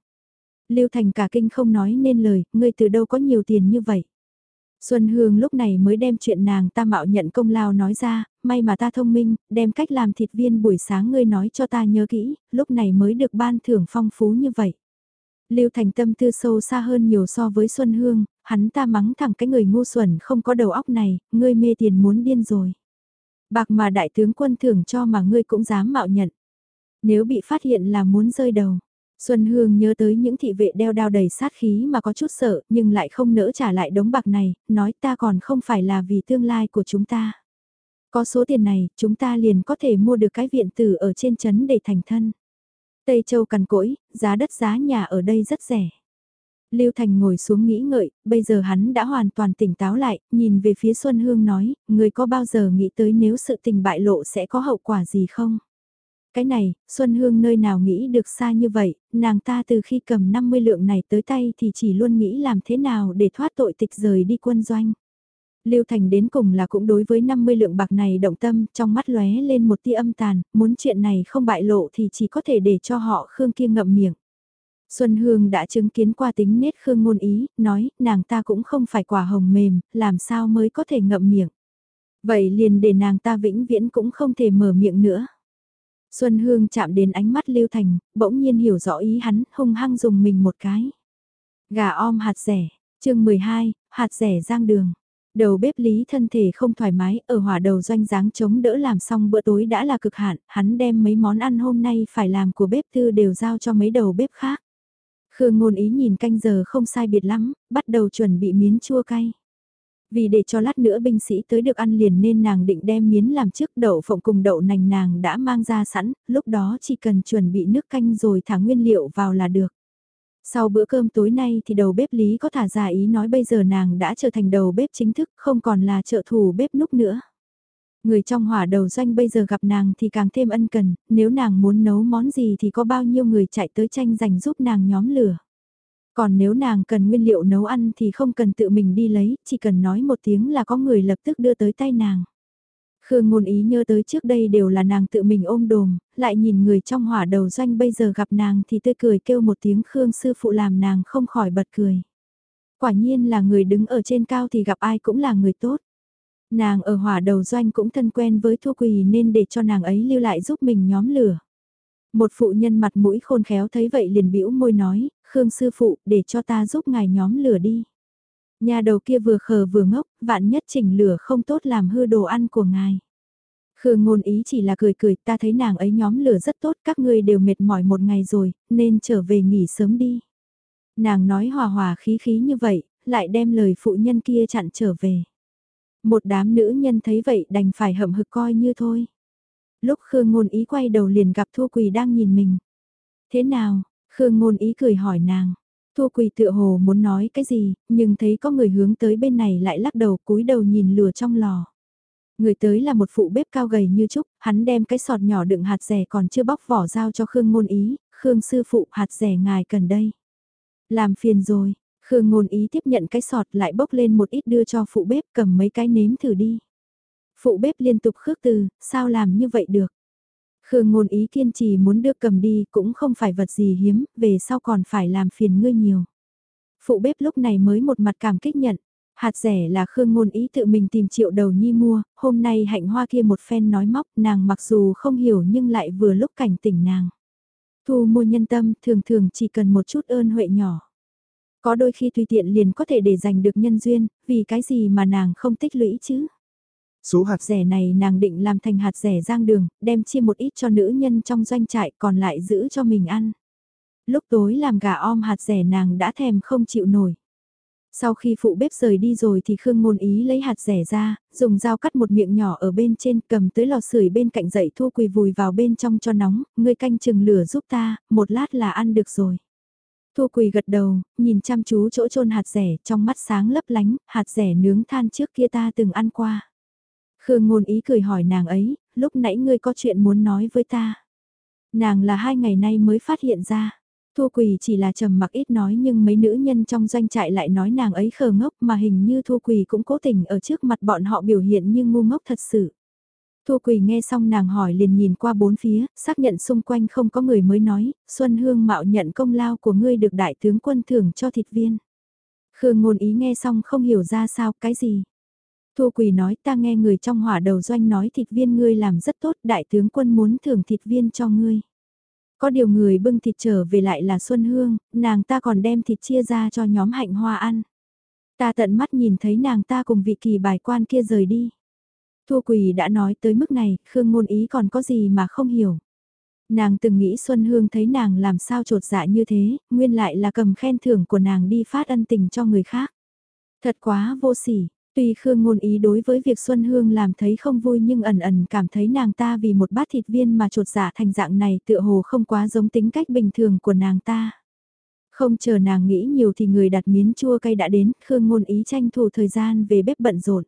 A: Lưu Thành cả kinh không nói nên lời, ngươi từ đâu có nhiều tiền như vậy. Xuân Hương lúc này mới đem chuyện nàng ta mạo nhận công lao nói ra, may mà ta thông minh, đem cách làm thịt viên buổi sáng ngươi nói cho ta nhớ kỹ, lúc này mới được ban thưởng phong phú như vậy. Lưu Thành tâm tư sâu xa hơn nhiều so với Xuân Hương, hắn ta mắng thẳng cái người ngu xuẩn không có đầu óc này, ngươi mê tiền muốn điên rồi. Bạc mà đại tướng quân thưởng cho mà ngươi cũng dám mạo nhận. Nếu bị phát hiện là muốn rơi đầu. Xuân Hương nhớ tới những thị vệ đeo đao đầy sát khí mà có chút sợ nhưng lại không nỡ trả lại đống bạc này, nói ta còn không phải là vì tương lai của chúng ta. Có số tiền này, chúng ta liền có thể mua được cái viện tử ở trên trấn để thành thân. Tây Châu cằn cỗi, giá đất giá nhà ở đây rất rẻ. Lưu Thành ngồi xuống nghĩ ngợi, bây giờ hắn đã hoàn toàn tỉnh táo lại, nhìn về phía Xuân Hương nói, người có bao giờ nghĩ tới nếu sự tình bại lộ sẽ có hậu quả gì không? Cái này, Xuân Hương nơi nào nghĩ được xa như vậy, nàng ta từ khi cầm 50 lượng này tới tay thì chỉ luôn nghĩ làm thế nào để thoát tội tịch rời đi quân doanh. Lưu Thành đến cùng là cũng đối với 50 lượng bạc này động tâm, trong mắt lóe lên một tia âm tàn, muốn chuyện này không bại lộ thì chỉ có thể để cho họ Khương kia ngậm miệng. Xuân Hương đã chứng kiến qua tính nết Khương ngôn ý, nói, nàng ta cũng không phải quả hồng mềm, làm sao mới có thể ngậm miệng. Vậy liền để nàng ta vĩnh viễn cũng không thể mở miệng nữa. Xuân Hương chạm đến ánh mắt Lưu Thành, bỗng nhiên hiểu rõ ý hắn, hung hăng dùng mình một cái. Gà om hạt rẻ, chương 12, hạt rẻ giang đường. Đầu bếp lý thân thể không thoải mái, ở hỏa đầu doanh dáng chống đỡ làm xong bữa tối đã là cực hạn, hắn đem mấy món ăn hôm nay phải làm của bếp tư đều giao cho mấy đầu bếp khác. Khương ngôn ý nhìn canh giờ không sai biệt lắm, bắt đầu chuẩn bị miến chua cay. Vì để cho lát nữa binh sĩ tới được ăn liền nên nàng định đem miến làm trước đậu phộng cùng đậu nành nàng đã mang ra sẵn, lúc đó chỉ cần chuẩn bị nước canh rồi thả nguyên liệu vào là được. Sau bữa cơm tối nay thì đầu bếp Lý có thả ra ý nói bây giờ nàng đã trở thành đầu bếp chính thức không còn là trợ thủ bếp núc nữa. Người trong hỏa đầu doanh bây giờ gặp nàng thì càng thêm ân cần, nếu nàng muốn nấu món gì thì có bao nhiêu người chạy tới tranh giành giúp nàng nhóm lửa. Còn nếu nàng cần nguyên liệu nấu ăn thì không cần tự mình đi lấy, chỉ cần nói một tiếng là có người lập tức đưa tới tay nàng. Khương ngôn ý nhớ tới trước đây đều là nàng tự mình ôm đồm, lại nhìn người trong hỏa đầu doanh bây giờ gặp nàng thì tươi cười kêu một tiếng Khương sư phụ làm nàng không khỏi bật cười. Quả nhiên là người đứng ở trên cao thì gặp ai cũng là người tốt. Nàng ở hỏa đầu doanh cũng thân quen với Thu Quỳ nên để cho nàng ấy lưu lại giúp mình nhóm lửa. Một phụ nhân mặt mũi khôn khéo thấy vậy liền bĩu môi nói, Khương sư phụ để cho ta giúp ngài nhóm lửa đi. Nhà đầu kia vừa khờ vừa ngốc, vạn nhất chỉnh lửa không tốt làm hư đồ ăn của ngài. Khương ngôn ý chỉ là cười cười, ta thấy nàng ấy nhóm lửa rất tốt, các ngươi đều mệt mỏi một ngày rồi, nên trở về nghỉ sớm đi. Nàng nói hòa hòa khí khí như vậy, lại đem lời phụ nhân kia chặn trở về. Một đám nữ nhân thấy vậy đành phải hậm hực coi như thôi. Lúc Khương ngôn ý quay đầu liền gặp Thu Quỳ đang nhìn mình. Thế nào, Khương ngôn ý cười hỏi nàng. Thu Quỳ tựa hồ muốn nói cái gì, nhưng thấy có người hướng tới bên này lại lắc đầu cúi đầu nhìn lửa trong lò. Người tới là một phụ bếp cao gầy như trúc, hắn đem cái sọt nhỏ đựng hạt rẻ còn chưa bóc vỏ giao cho Khương ngôn ý, Khương sư phụ hạt rẻ ngài cần đây. Làm phiền rồi, Khương ngôn ý tiếp nhận cái sọt lại bốc lên một ít đưa cho phụ bếp cầm mấy cái nếm thử đi. Phụ bếp liên tục khước từ, sao làm như vậy được? Khương ngôn ý kiên trì muốn đưa cầm đi cũng không phải vật gì hiếm, về sau còn phải làm phiền ngươi nhiều. Phụ bếp lúc này mới một mặt cảm kích nhận. Hạt rẻ là Khương ngôn ý tự mình tìm triệu đầu nhi mua, hôm nay hạnh hoa kia một phen nói móc nàng mặc dù không hiểu nhưng lại vừa lúc cảnh tỉnh nàng. Thu mua nhân tâm thường thường chỉ cần một chút ơn huệ nhỏ. Có đôi khi tùy tiện liền có thể để giành được nhân duyên, vì cái gì mà nàng không tích lũy chứ? Số hạt rẻ này nàng định làm thành hạt rẻ giang đường, đem chia một ít cho nữ nhân trong doanh trại còn lại giữ cho mình ăn. Lúc tối làm gà om hạt rẻ nàng đã thèm không chịu nổi. Sau khi phụ bếp rời đi rồi thì Khương Ngôn Ý lấy hạt rẻ ra, dùng dao cắt một miệng nhỏ ở bên trên cầm tới lò sưởi bên cạnh dậy thu quỳ vùi vào bên trong cho nóng, ngươi canh chừng lửa giúp ta, một lát là ăn được rồi. Thu Quỳ gật đầu, nhìn chăm chú chỗ trôn hạt rẻ, trong mắt sáng lấp lánh, hạt rẻ nướng than trước kia ta từng ăn qua. Khương ngôn ý cười hỏi nàng ấy, lúc nãy ngươi có chuyện muốn nói với ta. Nàng là hai ngày nay mới phát hiện ra. Thu Quỳ chỉ là trầm mặc ít nói nhưng mấy nữ nhân trong doanh trại lại nói nàng ấy khờ ngốc mà hình như Thu Quỳ cũng cố tình ở trước mặt bọn họ biểu hiện như ngu ngốc thật sự. Thu Quỳ nghe xong nàng hỏi liền nhìn qua bốn phía, xác nhận xung quanh không có người mới nói, Xuân Hương mạo nhận công lao của ngươi được đại tướng quân thưởng cho thịt viên. Khương ngôn ý nghe xong không hiểu ra sao, cái gì. Thu Quỳ nói ta nghe người trong hỏa đầu doanh nói thịt viên ngươi làm rất tốt, đại tướng quân muốn thưởng thịt viên cho ngươi. Có điều người bưng thịt trở về lại là Xuân Hương, nàng ta còn đem thịt chia ra cho nhóm hạnh hoa ăn. Ta tận mắt nhìn thấy nàng ta cùng vị kỳ bài quan kia rời đi. Thu Quỳ đã nói tới mức này, Khương Ngôn Ý còn có gì mà không hiểu. Nàng từng nghĩ Xuân Hương thấy nàng làm sao trột dạ như thế, nguyên lại là cầm khen thưởng của nàng đi phát ân tình cho người khác. Thật quá vô sỉ, tuy Khương Ngôn Ý đối với việc Xuân Hương làm thấy không vui nhưng ẩn ẩn cảm thấy nàng ta vì một bát thịt viên mà trột dạ thành dạng này tựa hồ không quá giống tính cách bình thường của nàng ta. Không chờ nàng nghĩ nhiều thì người đặt miến chua cay đã đến, Khương Ngôn Ý tranh thủ thời gian về bếp bận rộn.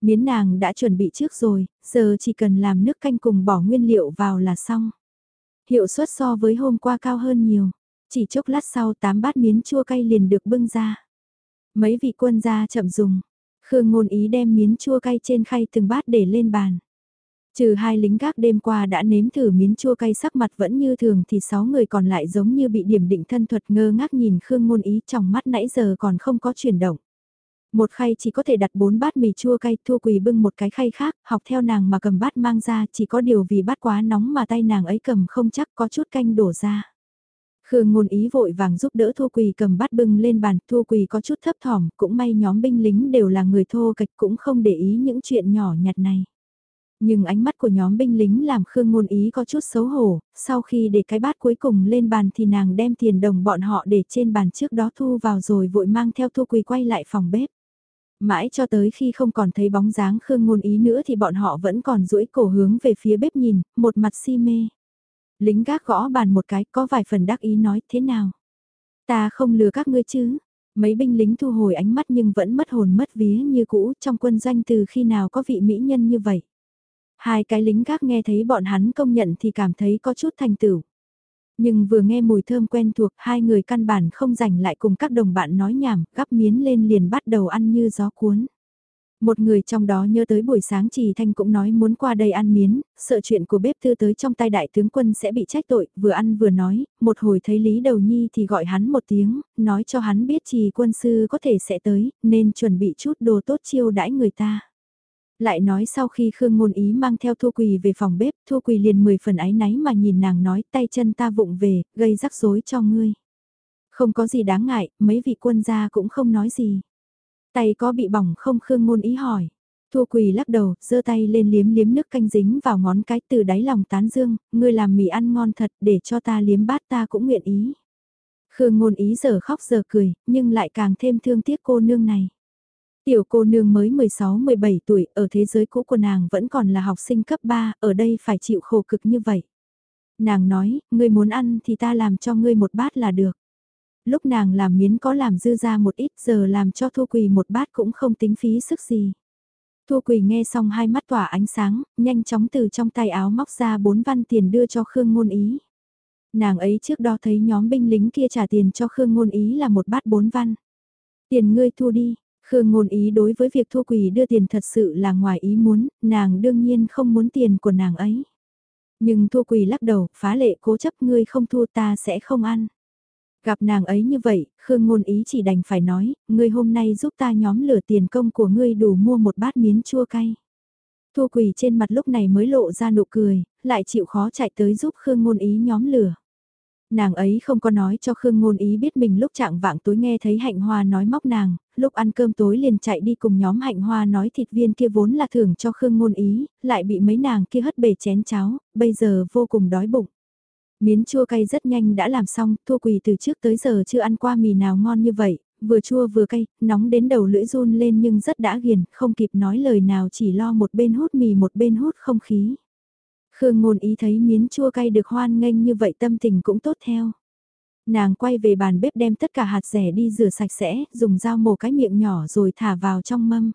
A: Miến nàng đã chuẩn bị trước rồi, giờ chỉ cần làm nước canh cùng bỏ nguyên liệu vào là xong. Hiệu suất so với hôm qua cao hơn nhiều. Chỉ chốc lát sau tám bát miến chua cay liền được bưng ra. Mấy vị quân gia chậm dùng. Khương ngôn ý đem miến chua cay trên khay từng bát để lên bàn. Trừ hai lính gác đêm qua đã nếm thử miến chua cay sắc mặt vẫn như thường thì sáu người còn lại giống như bị điểm định thân thuật ngơ ngác nhìn Khương ngôn ý trong mắt nãy giờ còn không có chuyển động. Một khay chỉ có thể đặt bốn bát mì chua cay, Thua Quỳ bưng một cái khay khác, học theo nàng mà cầm bát mang ra, chỉ có điều vì bát quá nóng mà tay nàng ấy cầm không chắc có chút canh đổ ra. Khương ngôn ý vội vàng giúp đỡ Thu Quỳ cầm bát bưng lên bàn, Thu Quỳ có chút thấp thỏm, cũng may nhóm binh lính đều là người thô kịch cũng không để ý những chuyện nhỏ nhặt này. Nhưng ánh mắt của nhóm binh lính làm Khương ngôn ý có chút xấu hổ, sau khi để cái bát cuối cùng lên bàn thì nàng đem tiền đồng bọn họ để trên bàn trước đó thu vào rồi vội mang theo Thu Quỳ quay lại phòng bếp. Mãi cho tới khi không còn thấy bóng dáng Khương Ngôn Ý nữa thì bọn họ vẫn còn duỗi cổ hướng về phía bếp nhìn, một mặt si mê. Lính gác gõ bàn một cái có vài phần đắc ý nói thế nào. Ta không lừa các ngươi chứ. Mấy binh lính thu hồi ánh mắt nhưng vẫn mất hồn mất vía như cũ trong quân doanh từ khi nào có vị mỹ nhân như vậy. Hai cái lính gác nghe thấy bọn hắn công nhận thì cảm thấy có chút thành tựu. Nhưng vừa nghe mùi thơm quen thuộc hai người căn bản không rảnh lại cùng các đồng bạn nói nhảm, gắp miến lên liền bắt đầu ăn như gió cuốn. Một người trong đó nhớ tới buổi sáng Trì Thanh cũng nói muốn qua đây ăn miến, sợ chuyện của bếp thư tới trong tay đại tướng quân sẽ bị trách tội, vừa ăn vừa nói, một hồi thấy Lý Đầu Nhi thì gọi hắn một tiếng, nói cho hắn biết Trì quân sư có thể sẽ tới, nên chuẩn bị chút đồ tốt chiêu đãi người ta. Lại nói sau khi Khương Ngôn Ý mang theo Thu Quỳ về phòng bếp, Thu Quỳ liền mười phần ái náy mà nhìn nàng nói tay chân ta vụng về, gây rắc rối cho ngươi. Không có gì đáng ngại, mấy vị quân gia cũng không nói gì. Tay có bị bỏng không Khương Ngôn Ý hỏi. thua Quỳ lắc đầu, giơ tay lên liếm liếm nước canh dính vào ngón cái từ đáy lòng tán dương, ngươi làm mì ăn ngon thật để cho ta liếm bát ta cũng nguyện ý. Khương Ngôn Ý giờ khóc giờ cười, nhưng lại càng thêm thương tiếc cô nương này. Tiểu cô nương mới 16-17 tuổi, ở thế giới cũ của nàng vẫn còn là học sinh cấp 3, ở đây phải chịu khổ cực như vậy. Nàng nói, ngươi muốn ăn thì ta làm cho ngươi một bát là được. Lúc nàng làm miến có làm dư ra một ít giờ làm cho Thu Quỳ một bát cũng không tính phí sức gì. Thu Quỳ nghe xong hai mắt tỏa ánh sáng, nhanh chóng từ trong tay áo móc ra bốn văn tiền đưa cho Khương Ngôn Ý. Nàng ấy trước đó thấy nhóm binh lính kia trả tiền cho Khương Ngôn Ý là một bát bốn văn. Tiền ngươi thu đi, Khương ngôn ý đối với việc Thu Quỳ đưa tiền thật sự là ngoài ý muốn, nàng đương nhiên không muốn tiền của nàng ấy. Nhưng Thu Quỳ lắc đầu, phá lệ cố chấp ngươi không thu ta sẽ không ăn. Gặp nàng ấy như vậy, Khương ngôn ý chỉ đành phải nói, ngươi hôm nay giúp ta nhóm lửa tiền công của ngươi đủ mua một bát miến chua cay. Thu Quỳ trên mặt lúc này mới lộ ra nụ cười, lại chịu khó chạy tới giúp Khương ngôn ý nhóm lửa. Nàng ấy không có nói cho Khương Ngôn Ý biết mình lúc trạng vạng tối nghe thấy hạnh hoa nói móc nàng, lúc ăn cơm tối liền chạy đi cùng nhóm hạnh hoa nói thịt viên kia vốn là thưởng cho Khương Ngôn Ý, lại bị mấy nàng kia hất bể chén cháo, bây giờ vô cùng đói bụng. Miến chua cay rất nhanh đã làm xong, thua quỳ từ trước tới giờ chưa ăn qua mì nào ngon như vậy, vừa chua vừa cay, nóng đến đầu lưỡi run lên nhưng rất đã ghiền, không kịp nói lời nào chỉ lo một bên hút mì một bên hút không khí. Khương ngôn ý thấy miến chua cay được hoan nghênh như vậy tâm tình cũng tốt theo. Nàng quay về bàn bếp đem tất cả hạt rẻ đi rửa sạch sẽ, dùng dao mổ cái miệng nhỏ rồi thả vào trong mâm.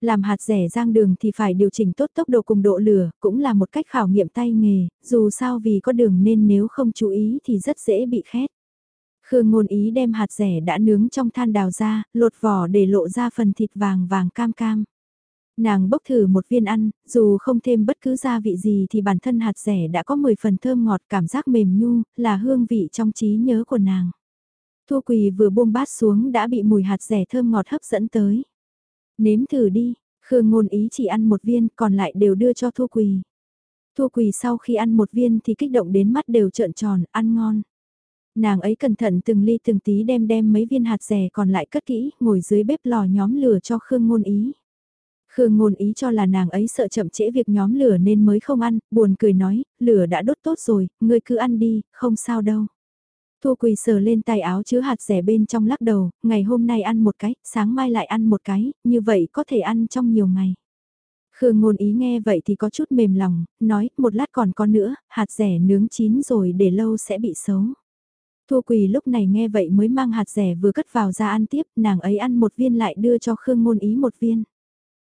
A: Làm hạt rẻ rang đường thì phải điều chỉnh tốt tốc độ cùng độ lửa, cũng là một cách khảo nghiệm tay nghề, dù sao vì có đường nên nếu không chú ý thì rất dễ bị khét. Khương ngôn ý đem hạt rẻ đã nướng trong than đào ra, lột vỏ để lộ ra phần thịt vàng vàng cam cam. Nàng bốc thử một viên ăn, dù không thêm bất cứ gia vị gì thì bản thân hạt rẻ đã có 10 phần thơm ngọt cảm giác mềm nhu, là hương vị trong trí nhớ của nàng. thu quỳ vừa buông bát xuống đã bị mùi hạt rẻ thơm ngọt hấp dẫn tới. Nếm thử đi, Khương ngôn ý chỉ ăn một viên còn lại đều đưa cho Thua quỳ. Thua quỳ sau khi ăn một viên thì kích động đến mắt đều trợn tròn, ăn ngon. Nàng ấy cẩn thận từng ly từng tí đem đem mấy viên hạt rẻ còn lại cất kỹ, ngồi dưới bếp lò nhóm lửa cho Khương ngôn ý. Khương ngôn ý cho là nàng ấy sợ chậm trễ việc nhóm lửa nên mới không ăn, buồn cười nói, lửa đã đốt tốt rồi, ngươi cứ ăn đi, không sao đâu. Thu quỳ sờ lên tay áo chứa hạt rẻ bên trong lắc đầu, ngày hôm nay ăn một cái, sáng mai lại ăn một cái, như vậy có thể ăn trong nhiều ngày. Khương ngôn ý nghe vậy thì có chút mềm lòng, nói, một lát còn có nữa, hạt rẻ nướng chín rồi để lâu sẽ bị xấu. Thu quỳ lúc này nghe vậy mới mang hạt rẻ vừa cất vào ra ăn tiếp, nàng ấy ăn một viên lại đưa cho Khương ngôn ý một viên.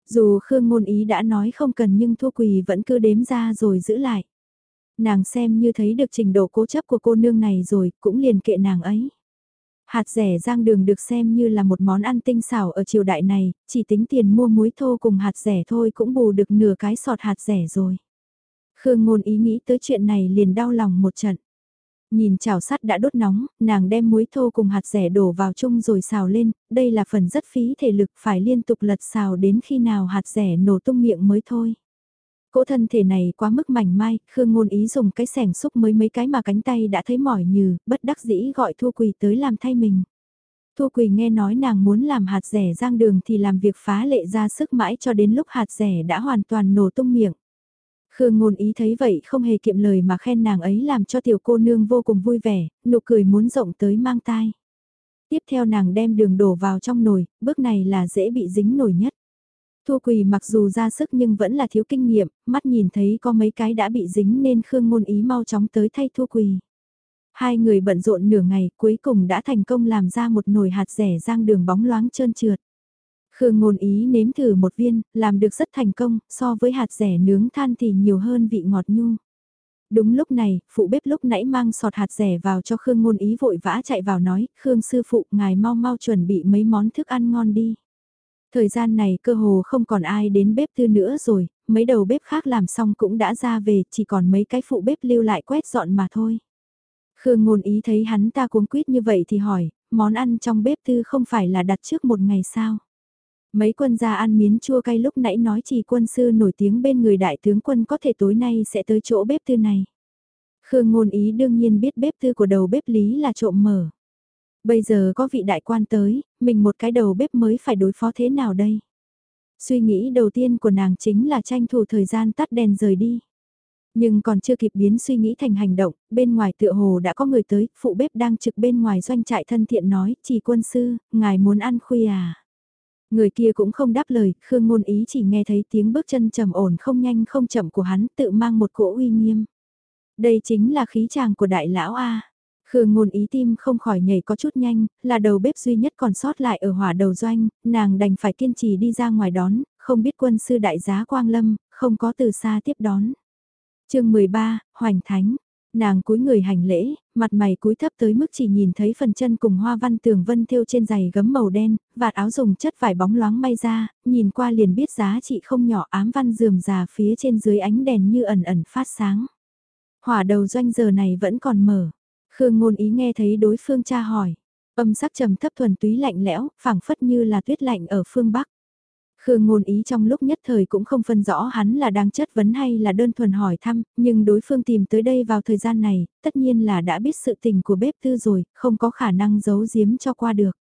A: Dù Khương ngôn ý đã nói không cần nhưng Thu quỳ vẫn cứ đếm ra rồi giữ lại. Nàng xem như thấy được trình độ cố chấp của cô nương này rồi, cũng liền kệ nàng ấy. Hạt rẻ rang đường được xem như là một món ăn tinh xảo ở triều đại này, chỉ tính tiền mua muối thô cùng hạt rẻ thôi cũng bù được nửa cái sọt hạt rẻ rồi. Khương ngôn ý nghĩ tới chuyện này liền đau lòng một trận. Nhìn chảo sắt đã đốt nóng, nàng đem muối thô cùng hạt rẻ đổ vào chung rồi xào lên, đây là phần rất phí thể lực phải liên tục lật xào đến khi nào hạt rẻ nổ tung miệng mới thôi. Cỗ thân thể này quá mức mảnh mai, Khương Ngôn Ý dùng cái sẻng xúc mới mấy cái mà cánh tay đã thấy mỏi nhừ, bất đắc dĩ gọi Thu Quỳ tới làm thay mình. Thu Quỳ nghe nói nàng muốn làm hạt rẻ giang đường thì làm việc phá lệ ra sức mãi cho đến lúc hạt rẻ đã hoàn toàn nổ tung miệng. Khương ngôn ý thấy vậy không hề kiệm lời mà khen nàng ấy làm cho tiểu cô nương vô cùng vui vẻ, nụ cười muốn rộng tới mang tai. Tiếp theo nàng đem đường đổ vào trong nồi, bước này là dễ bị dính nổi nhất. Thua quỳ mặc dù ra sức nhưng vẫn là thiếu kinh nghiệm, mắt nhìn thấy có mấy cái đã bị dính nên Khương ngôn ý mau chóng tới thay thua quỳ. Hai người bận rộn nửa ngày cuối cùng đã thành công làm ra một nồi hạt rẻ rang đường bóng loáng trơn trượt. Khương ngôn ý nếm thử một viên, làm được rất thành công, so với hạt rẻ nướng than thì nhiều hơn vị ngọt nhu. Đúng lúc này, phụ bếp lúc nãy mang sọt hạt rẻ vào cho Khương ngôn ý vội vã chạy vào nói, Khương sư phụ, ngài mau mau chuẩn bị mấy món thức ăn ngon đi. Thời gian này cơ hồ không còn ai đến bếp thư nữa rồi, mấy đầu bếp khác làm xong cũng đã ra về, chỉ còn mấy cái phụ bếp lưu lại quét dọn mà thôi. Khương ngôn ý thấy hắn ta cuống quýt như vậy thì hỏi, món ăn trong bếp thư không phải là đặt trước một ngày sao? Mấy quân gia ăn miến chua cay lúc nãy nói chỉ quân sư nổi tiếng bên người đại tướng quân có thể tối nay sẽ tới chỗ bếp thư này. Khương ngôn ý đương nhiên biết bếp thư của đầu bếp lý là trộm mở. Bây giờ có vị đại quan tới, mình một cái đầu bếp mới phải đối phó thế nào đây? Suy nghĩ đầu tiên của nàng chính là tranh thủ thời gian tắt đèn rời đi. Nhưng còn chưa kịp biến suy nghĩ thành hành động, bên ngoài tựa hồ đã có người tới, phụ bếp đang trực bên ngoài doanh trại thân thiện nói, chỉ quân sư, ngài muốn ăn khuya à? Người kia cũng không đáp lời, Khương Ngôn Ý chỉ nghe thấy tiếng bước chân trầm ổn không nhanh không chậm của hắn tự mang một cỗ uy nghiêm. Đây chính là khí chàng của đại lão A. Khương ngôn ý tim không khỏi nhảy có chút nhanh, là đầu bếp duy nhất còn sót lại ở hỏa đầu doanh, nàng đành phải kiên trì đi ra ngoài đón, không biết quân sư đại giá Quang Lâm, không có từ xa tiếp đón. chương 13, Hoành Thánh, nàng cúi người hành lễ, mặt mày cúi thấp tới mức chỉ nhìn thấy phần chân cùng hoa văn tường vân thêu trên giày gấm màu đen, vạt áo dùng chất vải bóng loáng may ra, nhìn qua liền biết giá trị không nhỏ ám văn dườm già phía trên dưới ánh đèn như ẩn ẩn phát sáng. Hỏa đầu doanh giờ này vẫn còn mở. Khương ngôn ý nghe thấy đối phương tra hỏi. Âm sắc trầm thấp thuần túy lạnh lẽo, phảng phất như là tuyết lạnh ở phương Bắc. Khương ngôn ý trong lúc nhất thời cũng không phân rõ hắn là đang chất vấn hay là đơn thuần hỏi thăm, nhưng đối phương tìm tới đây vào thời gian này, tất nhiên là đã biết sự tình của bếp tư rồi, không có khả năng giấu giếm cho qua được.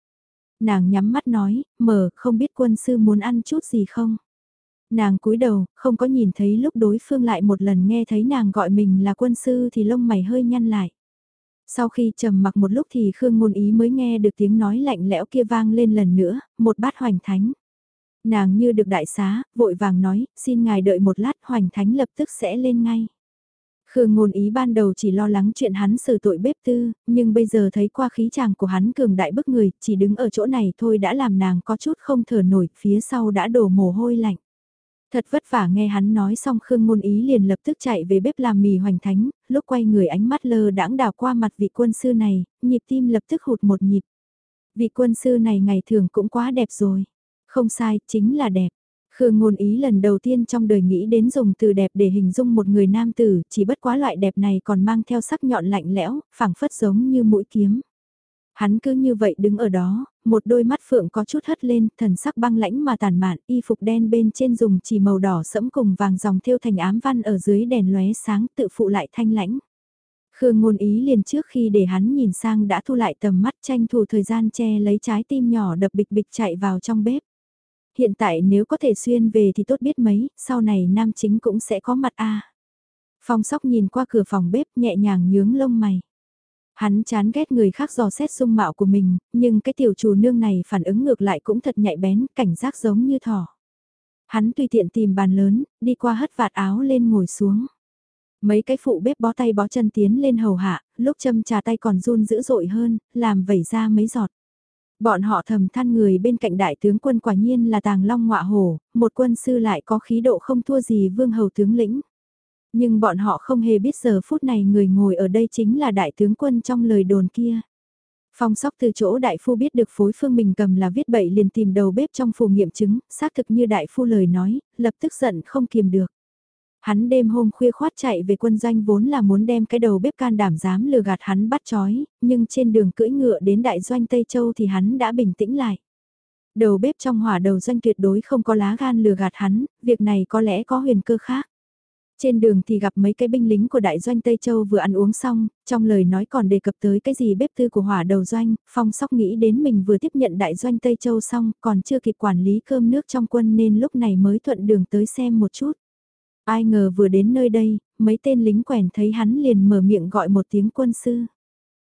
A: Nàng nhắm mắt nói, mở, không biết quân sư muốn ăn chút gì không? Nàng cúi đầu, không có nhìn thấy lúc đối phương lại một lần nghe thấy nàng gọi mình là quân sư thì lông mày hơi nhăn lại. Sau khi trầm mặc một lúc thì Khương Ngôn Ý mới nghe được tiếng nói lạnh lẽo kia vang lên lần nữa, một bát hoành thánh. Nàng như được đại xá, vội vàng nói, xin ngài đợi một lát hoành thánh lập tức sẽ lên ngay. Khương ngôn ý ban đầu chỉ lo lắng chuyện hắn xử tội bếp tư, nhưng bây giờ thấy qua khí chàng của hắn cường đại bức người, chỉ đứng ở chỗ này thôi đã làm nàng có chút không thở nổi, phía sau đã đổ mồ hôi lạnh. Thật vất vả nghe hắn nói xong Khương ngôn ý liền lập tức chạy về bếp làm mì hoành thánh, lúc quay người ánh mắt lơ đãng đảo qua mặt vị quân sư này, nhịp tim lập tức hụt một nhịp. Vị quân sư này ngày thường cũng quá đẹp rồi. Không sai, chính là đẹp. Khương ngôn ý lần đầu tiên trong đời nghĩ đến dùng từ đẹp để hình dung một người nam tử, chỉ bất quá loại đẹp này còn mang theo sắc nhọn lạnh lẽo, phảng phất giống như mũi kiếm. Hắn cứ như vậy đứng ở đó, một đôi mắt phượng có chút hất lên, thần sắc băng lãnh mà tàn mạn, y phục đen bên trên dùng chỉ màu đỏ sẫm cùng vàng dòng thêu thành ám văn ở dưới đèn lóe sáng tự phụ lại thanh lãnh. Khương ngôn ý liền trước khi để hắn nhìn sang đã thu lại tầm mắt tranh thủ thời gian che lấy trái tim nhỏ đập bịch bịch chạy vào trong bếp hiện tại nếu có thể xuyên về thì tốt biết mấy, sau này nam chính cũng sẽ có mặt a. Phong sóc nhìn qua cửa phòng bếp nhẹ nhàng nhướng lông mày. Hắn chán ghét người khác dò xét dung mạo của mình, nhưng cái tiểu chủ nương này phản ứng ngược lại cũng thật nhạy bén, cảnh giác giống như thỏ. Hắn tùy tiện tìm bàn lớn, đi qua hất vạt áo lên ngồi xuống. Mấy cái phụ bếp bó tay bó chân tiến lên hầu hạ, lúc châm trà tay còn run dữ dội hơn, làm vẩy ra mấy giọt. Bọn họ thầm than người bên cạnh đại tướng quân quả nhiên là tàng long ngọa hổ, một quân sư lại có khí độ không thua gì vương hầu tướng lĩnh. Nhưng bọn họ không hề biết giờ phút này người ngồi ở đây chính là đại tướng quân trong lời đồn kia. Phong sóc từ chỗ đại phu biết được phối phương mình cầm là viết bậy liền tìm đầu bếp trong phủ nghiệm chứng, xác thực như đại phu lời nói, lập tức giận không kiềm được. Hắn đêm hôm khuya khoát chạy về quân doanh vốn là muốn đem cái đầu bếp can đảm dám lừa gạt hắn bắt chói, nhưng trên đường cưỡi ngựa đến đại doanh Tây Châu thì hắn đã bình tĩnh lại. Đầu bếp trong hỏa đầu doanh tuyệt đối không có lá gan lừa gạt hắn, việc này có lẽ có huyền cơ khác. Trên đường thì gặp mấy cái binh lính của đại doanh Tây Châu vừa ăn uống xong, trong lời nói còn đề cập tới cái gì bếp tư của hỏa đầu doanh, phong sóc nghĩ đến mình vừa tiếp nhận đại doanh Tây Châu xong, còn chưa kịp quản lý cơm nước trong quân nên lúc này mới thuận đường tới xem một chút. Ai ngờ vừa đến nơi đây, mấy tên lính quèn thấy hắn liền mở miệng gọi một tiếng quân sư.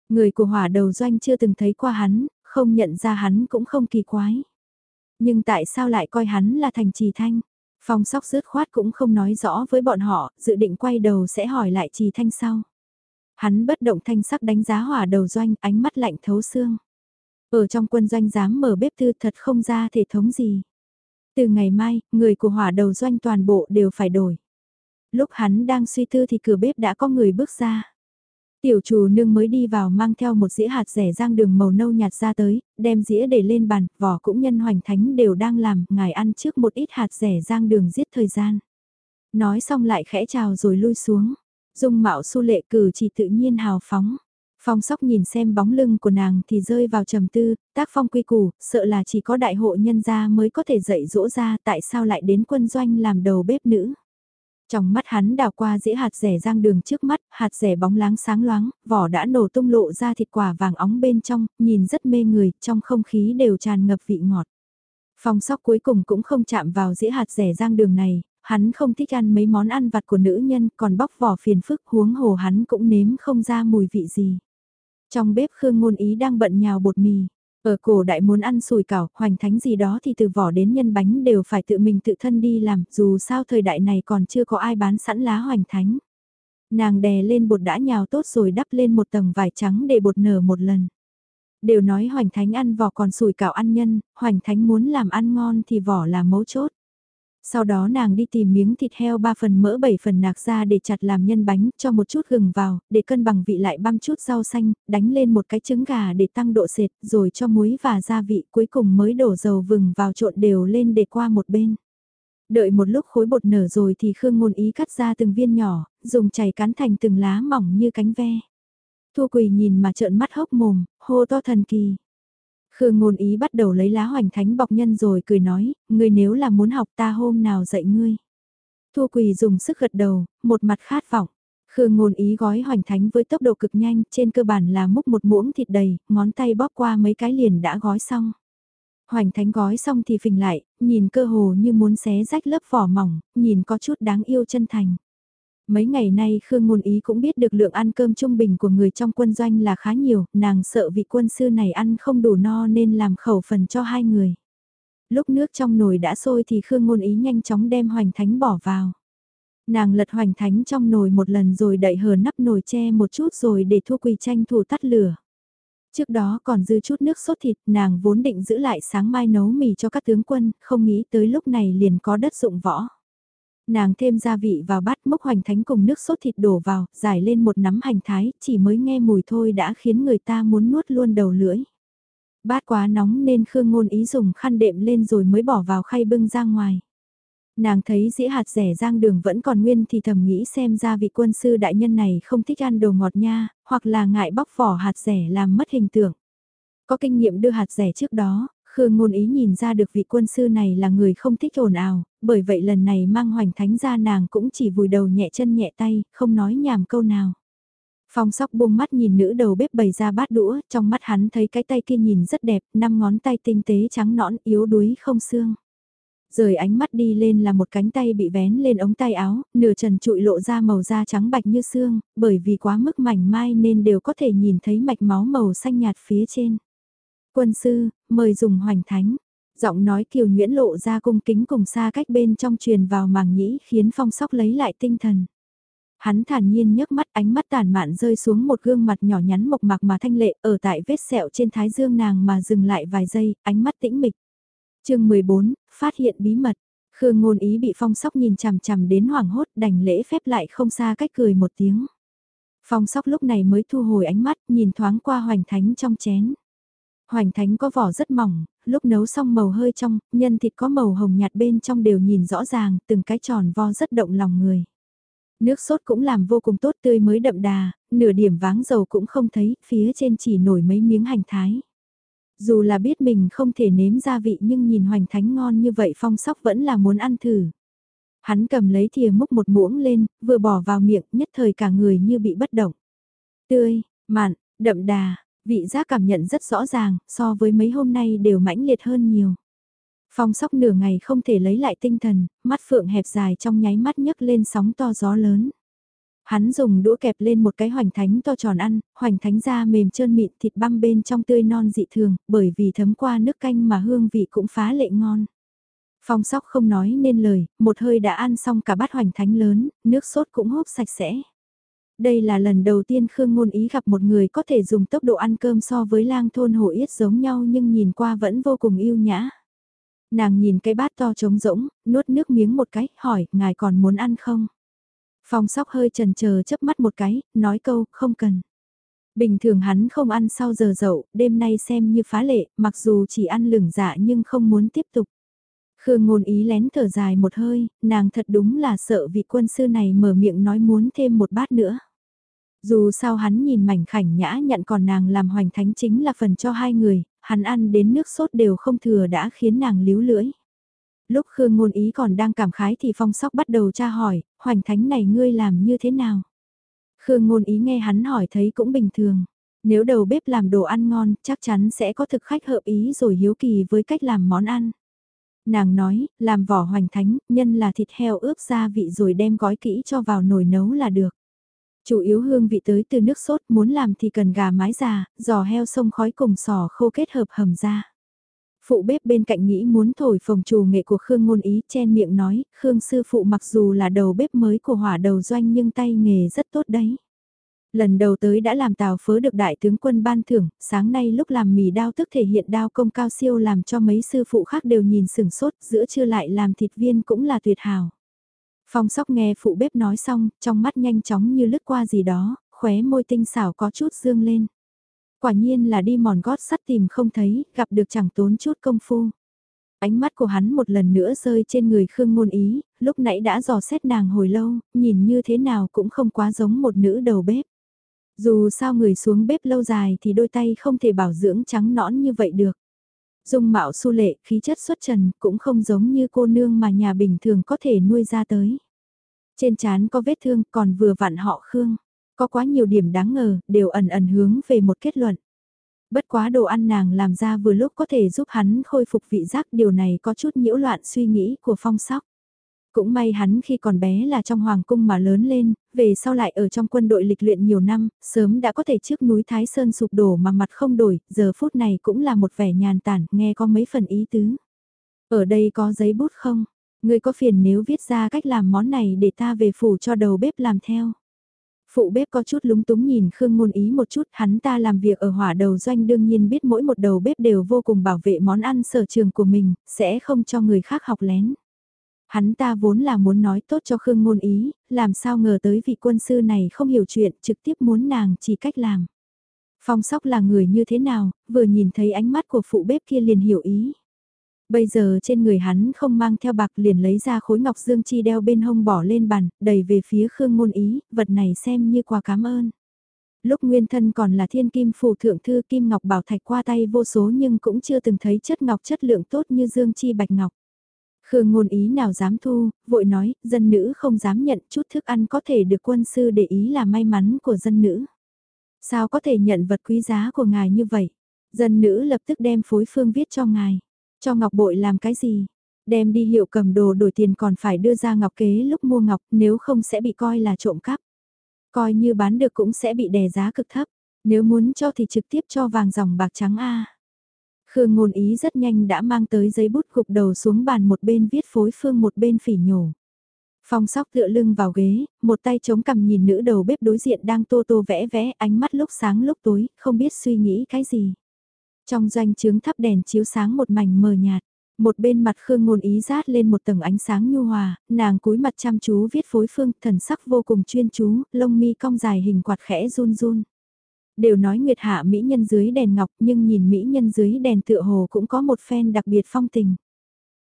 A: Người của hỏa đầu doanh chưa từng thấy qua hắn, không nhận ra hắn cũng không kỳ quái. Nhưng tại sao lại coi hắn là thành trì thanh? Phong sóc rớt khoát cũng không nói rõ với bọn họ, dự định quay đầu sẽ hỏi lại trì thanh sau. Hắn bất động thanh sắc đánh giá hỏa đầu doanh, ánh mắt lạnh thấu xương. Ở trong quân doanh dám mở bếp tư thật không ra thể thống gì. Từ ngày mai, người của hỏa đầu doanh toàn bộ đều phải đổi. Lúc hắn đang suy tư thì cửa bếp đã có người bước ra. Tiểu chủ nương mới đi vào mang theo một dĩa hạt rẻ rang đường màu nâu nhạt ra tới, đem dĩa để lên bàn, vỏ cũng nhân hoành thánh đều đang làm, ngài ăn trước một ít hạt rẻ rang đường giết thời gian. Nói xong lại khẽ chào rồi lui xuống. Dung mạo su lệ cử chỉ tự nhiên hào phóng. Phong sóc nhìn xem bóng lưng của nàng thì rơi vào trầm tư, tác phong quy củ, sợ là chỉ có đại hộ nhân gia mới có thể dạy dỗ ra tại sao lại đến quân doanh làm đầu bếp nữ. Trong mắt hắn đào qua dĩa hạt rẻ rang đường trước mắt, hạt rẻ bóng láng sáng loáng, vỏ đã nổ tung lộ ra thịt quả vàng óng bên trong, nhìn rất mê người, trong không khí đều tràn ngập vị ngọt. Phong sóc cuối cùng cũng không chạm vào dĩa hạt rẻ rang đường này, hắn không thích ăn mấy món ăn vặt của nữ nhân, còn bóc vỏ phiền phức huống hồ hắn cũng nếm không ra mùi vị gì. Trong bếp Khương Ngôn Ý đang bận nhào bột mì. Ở cổ đại muốn ăn sùi cảo, hoành thánh gì đó thì từ vỏ đến nhân bánh đều phải tự mình tự thân đi làm, dù sao thời đại này còn chưa có ai bán sẵn lá hoành thánh. Nàng đè lên bột đã nhào tốt rồi đắp lên một tầng vải trắng để bột nở một lần. Đều nói hoành thánh ăn vỏ còn sùi cảo ăn nhân, hoành thánh muốn làm ăn ngon thì vỏ là mấu chốt. Sau đó nàng đi tìm miếng thịt heo 3 phần mỡ 7 phần nạc ra để chặt làm nhân bánh, cho một chút gừng vào, để cân bằng vị lại băm chút rau xanh, đánh lên một cái trứng gà để tăng độ sệt, rồi cho muối và gia vị, cuối cùng mới đổ dầu vừng vào trộn đều lên để qua một bên. Đợi một lúc khối bột nở rồi thì Khương Ngôn Ý cắt ra từng viên nhỏ, dùng chày cán thành từng lá mỏng như cánh ve. Thu Quỳ nhìn mà trợn mắt hốc mồm, hô to thần kỳ. Khương ngôn ý bắt đầu lấy lá hoành thánh bọc nhân rồi cười nói, ngươi nếu là muốn học ta hôm nào dạy ngươi. Thu quỳ dùng sức gật đầu, một mặt khát vọng. Khương ngôn ý gói hoành thánh với tốc độ cực nhanh, trên cơ bản là múc một muỗng thịt đầy, ngón tay bóp qua mấy cái liền đã gói xong. Hoành thánh gói xong thì phình lại, nhìn cơ hồ như muốn xé rách lớp vỏ mỏng, nhìn có chút đáng yêu chân thành. Mấy ngày nay Khương Ngôn Ý cũng biết được lượng ăn cơm trung bình của người trong quân doanh là khá nhiều, nàng sợ vị quân sư này ăn không đủ no nên làm khẩu phần cho hai người. Lúc nước trong nồi đã sôi thì Khương Ngôn Ý nhanh chóng đem hoành thánh bỏ vào. Nàng lật hoành thánh trong nồi một lần rồi đậy hờ nắp nồi che một chút rồi để Thu Quỳ tranh thủ tắt lửa. Trước đó còn dư chút nước sốt thịt, nàng vốn định giữ lại sáng mai nấu mì cho các tướng quân, không nghĩ tới lúc này liền có đất dụng võ. Nàng thêm gia vị vào bát mốc hoành thánh cùng nước sốt thịt đổ vào, giải lên một nắm hành thái, chỉ mới nghe mùi thôi đã khiến người ta muốn nuốt luôn đầu lưỡi. Bát quá nóng nên Khương Ngôn Ý dùng khăn đệm lên rồi mới bỏ vào khay bưng ra ngoài. Nàng thấy dĩa hạt rẻ rang đường vẫn còn nguyên thì thầm nghĩ xem ra vị quân sư đại nhân này không thích ăn đồ ngọt nha, hoặc là ngại bóc vỏ hạt rẻ làm mất hình tượng. Có kinh nghiệm đưa hạt rẻ trước đó, Khương ngôn ý nhìn ra được vị quân sư này là người không thích ồn ào, bởi vậy lần này mang hoành thánh ra nàng cũng chỉ vùi đầu nhẹ chân nhẹ tay, không nói nhảm câu nào. Phong sóc buông mắt nhìn nữ đầu bếp bày ra bát đũa, trong mắt hắn thấy cái tay kia nhìn rất đẹp, năm ngón tay tinh tế trắng nõn yếu đuối không xương. Rời ánh mắt đi lên là một cánh tay bị vén lên ống tay áo, nửa trần trụi lộ ra màu da trắng bạch như xương, bởi vì quá mức mảnh mai nên đều có thể nhìn thấy mạch máu màu xanh nhạt phía trên. Quân sư, mời dùng hoành thánh. Giọng nói kiều nhuyễn lộ ra cung kính cùng xa cách bên trong truyền vào màng nhĩ khiến phong sóc lấy lại tinh thần. Hắn thản nhiên nhấc mắt ánh mắt tàn mạn rơi xuống một gương mặt nhỏ nhắn mộc mạc mà thanh lệ ở tại vết sẹo trên thái dương nàng mà dừng lại vài giây, ánh mắt tĩnh mịch. chương 14, phát hiện bí mật. Khương ngôn ý bị phong sóc nhìn chằm chằm đến hoảng hốt đành lễ phép lại không xa cách cười một tiếng. Phong sóc lúc này mới thu hồi ánh mắt nhìn thoáng qua hoành thánh trong chén. Hoành thánh có vỏ rất mỏng, lúc nấu xong màu hơi trong, nhân thịt có màu hồng nhạt bên trong đều nhìn rõ ràng, từng cái tròn vo rất động lòng người. Nước sốt cũng làm vô cùng tốt tươi mới đậm đà, nửa điểm váng dầu cũng không thấy, phía trên chỉ nổi mấy miếng hành thái. Dù là biết mình không thể nếm gia vị nhưng nhìn hoành thánh ngon như vậy phong sóc vẫn là muốn ăn thử. Hắn cầm lấy thìa múc một muỗng lên, vừa bỏ vào miệng, nhất thời cả người như bị bất động. Tươi, mặn, đậm đà, vị giác cảm nhận rất rõ ràng, so với mấy hôm nay đều mãnh liệt hơn nhiều. Phong sóc nửa ngày không thể lấy lại tinh thần, mắt phượng hẹp dài trong nháy mắt nhấc lên sóng to gió lớn. Hắn dùng đũa kẹp lên một cái hoành thánh to tròn ăn, hoành thánh da mềm trơn mịn thịt băm bên trong tươi non dị thường, bởi vì thấm qua nước canh mà hương vị cũng phá lệ ngon. Phong sóc không nói nên lời, một hơi đã ăn xong cả bát hoành thánh lớn, nước sốt cũng hốp sạch sẽ. Đây là lần đầu tiên Khương Ngôn Ý gặp một người có thể dùng tốc độ ăn cơm so với lang thôn hổ yết giống nhau nhưng nhìn qua vẫn vô cùng yêu nhã. Nàng nhìn cái bát to trống rỗng, nuốt nước miếng một cái, hỏi, ngài còn muốn ăn không? Phong sóc hơi trần chờ chớp mắt một cái, nói câu, không cần. Bình thường hắn không ăn sau giờ dậu, đêm nay xem như phá lệ, mặc dù chỉ ăn lửng dạ nhưng không muốn tiếp tục. Khương ngôn ý lén thở dài một hơi, nàng thật đúng là sợ vị quân sư này mở miệng nói muốn thêm một bát nữa. Dù sao hắn nhìn mảnh khảnh nhã nhận còn nàng làm hoành thánh chính là phần cho hai người, hắn ăn đến nước sốt đều không thừa đã khiến nàng líu lưỡi. Lúc Khương ngôn ý còn đang cảm khái thì phong sóc bắt đầu tra hỏi, hoành thánh này ngươi làm như thế nào? Khương ngôn ý nghe hắn hỏi thấy cũng bình thường. Nếu đầu bếp làm đồ ăn ngon, chắc chắn sẽ có thực khách hợp ý rồi hiếu kỳ với cách làm món ăn. Nàng nói, làm vỏ hoành thánh, nhân là thịt heo ướp gia vị rồi đem gói kỹ cho vào nồi nấu là được. Chủ yếu hương vị tới từ nước sốt, muốn làm thì cần gà mái già, giò heo sông khói cùng sò khô kết hợp hầm ra. Phụ bếp bên cạnh nghĩ muốn thổi phồng trù nghệ của Khương Ngôn Ý chen miệng nói, Khương sư phụ mặc dù là đầu bếp mới của hỏa đầu doanh nhưng tay nghề rất tốt đấy. Lần đầu tới đã làm tàu phớ được đại tướng quân ban thưởng, sáng nay lúc làm mì đao tức thể hiện đao công cao siêu làm cho mấy sư phụ khác đều nhìn sừng sốt, giữa trưa lại làm thịt viên cũng là tuyệt hảo. Phong sóc nghe phụ bếp nói xong, trong mắt nhanh chóng như lướt qua gì đó, khóe môi tinh xảo có chút dương lên. Quả nhiên là đi mòn gót sắt tìm không thấy, gặp được chẳng tốn chút công phu. Ánh mắt của hắn một lần nữa rơi trên người Khương Ngôn Ý, lúc nãy đã dò xét nàng hồi lâu, nhìn như thế nào cũng không quá giống một nữ đầu bếp. Dù sao người xuống bếp lâu dài thì đôi tay không thể bảo dưỡng trắng nõn như vậy được. Dung mạo su lệ, khí chất xuất trần, cũng không giống như cô nương mà nhà bình thường có thể nuôi ra tới. Trên trán có vết thương còn vừa vặn họ Khương. Có quá nhiều điểm đáng ngờ, đều ẩn ẩn hướng về một kết luận. Bất quá đồ ăn nàng làm ra vừa lúc có thể giúp hắn khôi phục vị giác điều này có chút nhiễu loạn suy nghĩ của phong sóc. Cũng may hắn khi còn bé là trong hoàng cung mà lớn lên, về sau lại ở trong quân đội lịch luyện nhiều năm, sớm đã có thể trước núi Thái Sơn sụp đổ mà mặt không đổi, giờ phút này cũng là một vẻ nhàn tản, nghe có mấy phần ý tứ. Ở đây có giấy bút không? Ngươi có phiền nếu viết ra cách làm món này để ta về phủ cho đầu bếp làm theo. Phụ bếp có chút lúng túng nhìn Khương Ngôn Ý một chút, hắn ta làm việc ở hỏa đầu doanh đương nhiên biết mỗi một đầu bếp đều vô cùng bảo vệ món ăn sở trường của mình, sẽ không cho người khác học lén. Hắn ta vốn là muốn nói tốt cho Khương Ngôn Ý, làm sao ngờ tới vị quân sư này không hiểu chuyện, trực tiếp muốn nàng chỉ cách làm. Phong sóc là người như thế nào, vừa nhìn thấy ánh mắt của phụ bếp kia liền hiểu ý. Bây giờ trên người hắn không mang theo bạc liền lấy ra khối ngọc dương chi đeo bên hông bỏ lên bàn, đẩy về phía Khương Ngôn Ý, vật này xem như quà cảm ơn. Lúc nguyên thân còn là thiên kim phù thượng thư kim ngọc bảo thạch qua tay vô số nhưng cũng chưa từng thấy chất ngọc chất lượng tốt như dương chi bạch ngọc. Khương ngôn ý nào dám thu, vội nói, dân nữ không dám nhận chút thức ăn có thể được quân sư để ý là may mắn của dân nữ. Sao có thể nhận vật quý giá của ngài như vậy? Dân nữ lập tức đem phối phương viết cho ngài. Cho ngọc bội làm cái gì? Đem đi hiệu cầm đồ đổi tiền còn phải đưa ra ngọc kế lúc mua ngọc nếu không sẽ bị coi là trộm cắp. Coi như bán được cũng sẽ bị đè giá cực thấp. Nếu muốn cho thì trực tiếp cho vàng dòng bạc trắng A. Khương ngôn ý rất nhanh đã mang tới giấy bút gục đầu xuống bàn một bên viết phối phương một bên phỉ nhổ. Phong sóc tựa lưng vào ghế, một tay chống cằm nhìn nữ đầu bếp đối diện đang tô tô vẽ vẽ ánh mắt lúc sáng lúc tối, không biết suy nghĩ cái gì. Trong doanh trướng thắp đèn chiếu sáng một mảnh mờ nhạt. Một bên mặt Khương Ngôn Ý rát lên một tầng ánh sáng nhu hòa, nàng cúi mặt chăm chú viết phối phương, thần sắc vô cùng chuyên chú, lông mi cong dài hình quạt khẽ run run. Đều nói nguyệt hạ mỹ nhân dưới đèn ngọc nhưng nhìn mỹ nhân dưới đèn tựa hồ cũng có một phen đặc biệt phong tình.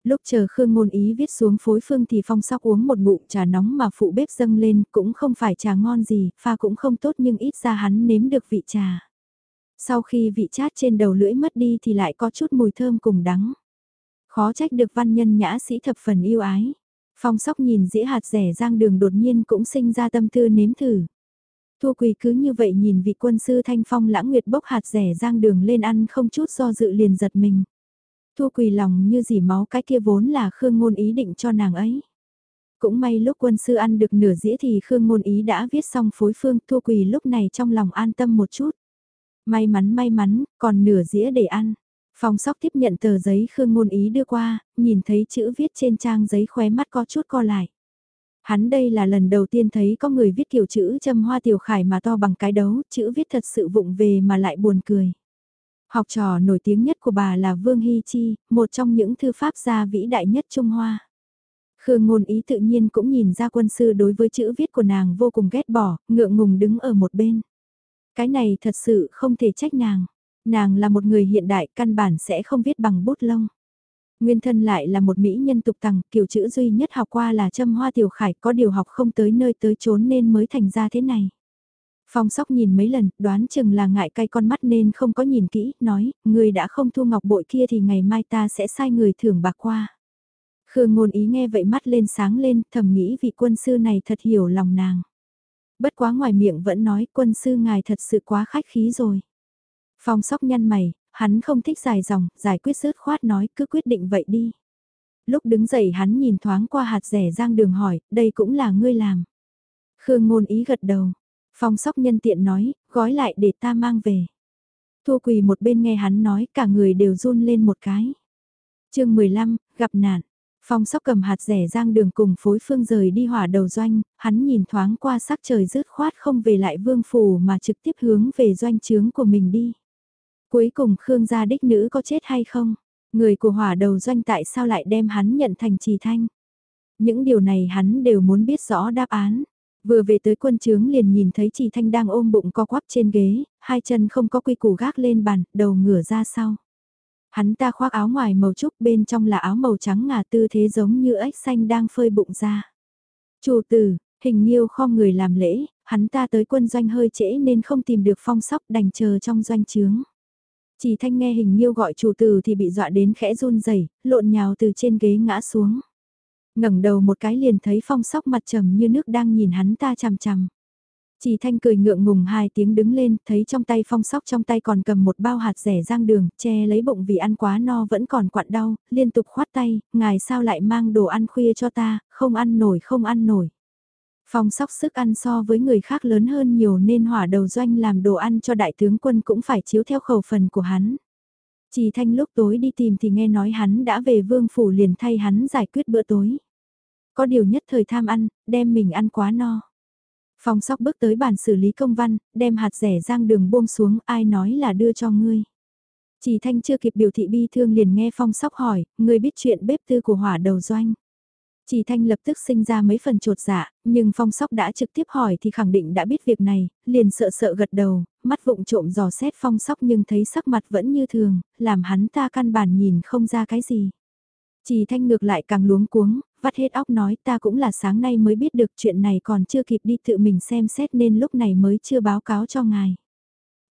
A: Lúc chờ Khương Ngôn Ý viết xuống phối phương thì phong sóc uống một ngụm trà nóng mà phụ bếp dâng lên cũng không phải trà ngon gì, pha cũng không tốt nhưng ít ra hắn nếm được vị trà. Sau khi vị chát trên đầu lưỡi mất đi thì lại có chút mùi thơm cùng đắng. Khó trách được văn nhân nhã sĩ thập phần yêu ái. Phong sóc nhìn dĩa hạt rẻ giang đường đột nhiên cũng sinh ra tâm tư nếm thử. Thua quỳ cứ như vậy nhìn vị quân sư thanh phong lãng nguyệt bốc hạt rẻ giang đường lên ăn không chút do dự liền giật mình. Thua quỳ lòng như dỉ máu cái kia vốn là Khương Ngôn ý định cho nàng ấy. Cũng may lúc quân sư ăn được nửa dĩa thì Khương Ngôn ý đã viết xong phối phương thua quỳ lúc này trong lòng an tâm một chút. May mắn may mắn, còn nửa dĩa để ăn. Phong sóc tiếp nhận tờ giấy Khương Ngôn ý đưa qua, nhìn thấy chữ viết trên trang giấy khóe mắt có chút co lại. Hắn đây là lần đầu tiên thấy có người viết kiểu chữ châm hoa tiểu khải mà to bằng cái đấu, chữ viết thật sự vụng về mà lại buồn cười. Học trò nổi tiếng nhất của bà là Vương Hy Chi, một trong những thư pháp gia vĩ đại nhất Trung Hoa. Khương ngôn ý tự nhiên cũng nhìn ra quân sư đối với chữ viết của nàng vô cùng ghét bỏ, ngượng ngùng đứng ở một bên. Cái này thật sự không thể trách nàng. Nàng là một người hiện đại căn bản sẽ không viết bằng bút lông. Nguyên thân lại là một mỹ nhân tục tằng, kiểu chữ duy nhất học qua là châm hoa tiểu khải, có điều học không tới nơi tới chốn nên mới thành ra thế này. Phong sóc nhìn mấy lần, đoán chừng là ngại cay con mắt nên không có nhìn kỹ, nói, người đã không thu ngọc bội kia thì ngày mai ta sẽ sai người thưởng bạc qua. Khương ngôn ý nghe vậy mắt lên sáng lên, thầm nghĩ vị quân sư này thật hiểu lòng nàng. Bất quá ngoài miệng vẫn nói quân sư ngài thật sự quá khách khí rồi. Phong sóc nhăn mày, hắn không thích dài dòng, giải quyết sớt khoát nói cứ quyết định vậy đi. Lúc đứng dậy hắn nhìn thoáng qua hạt rẻ giang đường hỏi, đây cũng là ngươi làm. Khương ngôn ý gật đầu. Phong sóc nhân tiện nói, gói lại để ta mang về. Thua quỳ một bên nghe hắn nói cả người đều run lên một cái. chương 15, gặp nạn. Phong sóc cầm hạt rẻ giang đường cùng phối phương rời đi hỏa đầu doanh, hắn nhìn thoáng qua sắc trời rớt khoát không về lại vương phủ mà trực tiếp hướng về doanh trướng của mình đi. Cuối cùng Khương gia đích nữ có chết hay không? Người của hỏa đầu doanh tại sao lại đem hắn nhận thành trì thanh? Những điều này hắn đều muốn biết rõ đáp án. Vừa về tới quân trướng liền nhìn thấy trì thanh đang ôm bụng co quắp trên ghế, hai chân không có quy củ gác lên bàn, đầu ngửa ra sau. Hắn ta khoác áo ngoài màu trúc bên trong là áo màu trắng ngà tư thế giống như ếch xanh đang phơi bụng ra. Chủ tử, hình nhiêu kho người làm lễ, hắn ta tới quân doanh hơi trễ nên không tìm được phong sóc đành chờ trong doanh trướng. Chỉ thanh nghe hình nhiêu gọi chủ tử thì bị dọa đến khẽ run rẩy lộn nhào từ trên ghế ngã xuống. ngẩng đầu một cái liền thấy phong sóc mặt trầm như nước đang nhìn hắn ta chằm chằm. Chỉ thanh cười ngượng ngùng hai tiếng đứng lên, thấy trong tay phong sóc trong tay còn cầm một bao hạt rẻ rang đường, che lấy bụng vì ăn quá no vẫn còn quặn đau, liên tục khoát tay, ngài sao lại mang đồ ăn khuya cho ta, không ăn nổi không ăn nổi. Phong sóc sức ăn so với người khác lớn hơn nhiều nên hỏa đầu doanh làm đồ ăn cho đại tướng quân cũng phải chiếu theo khẩu phần của hắn. Chỉ thanh lúc tối đi tìm thì nghe nói hắn đã về vương phủ liền thay hắn giải quyết bữa tối. Có điều nhất thời tham ăn, đem mình ăn quá no. Phong sóc bước tới bàn xử lý công văn, đem hạt rẻ rang đường buông xuống, ai nói là đưa cho ngươi. Chỉ thanh chưa kịp biểu thị bi thương liền nghe phong sóc hỏi, ngươi biết chuyện bếp tư của hỏa đầu doanh. Chỉ thanh lập tức sinh ra mấy phần trột dạ, nhưng phong sóc đã trực tiếp hỏi thì khẳng định đã biết việc này, liền sợ sợ gật đầu, mắt vụng trộm dò xét phong sóc nhưng thấy sắc mặt vẫn như thường, làm hắn ta căn bản nhìn không ra cái gì. Chỉ thanh ngược lại càng luống cuống, vắt hết óc nói ta cũng là sáng nay mới biết được chuyện này còn chưa kịp đi tự mình xem xét nên lúc này mới chưa báo cáo cho ngài.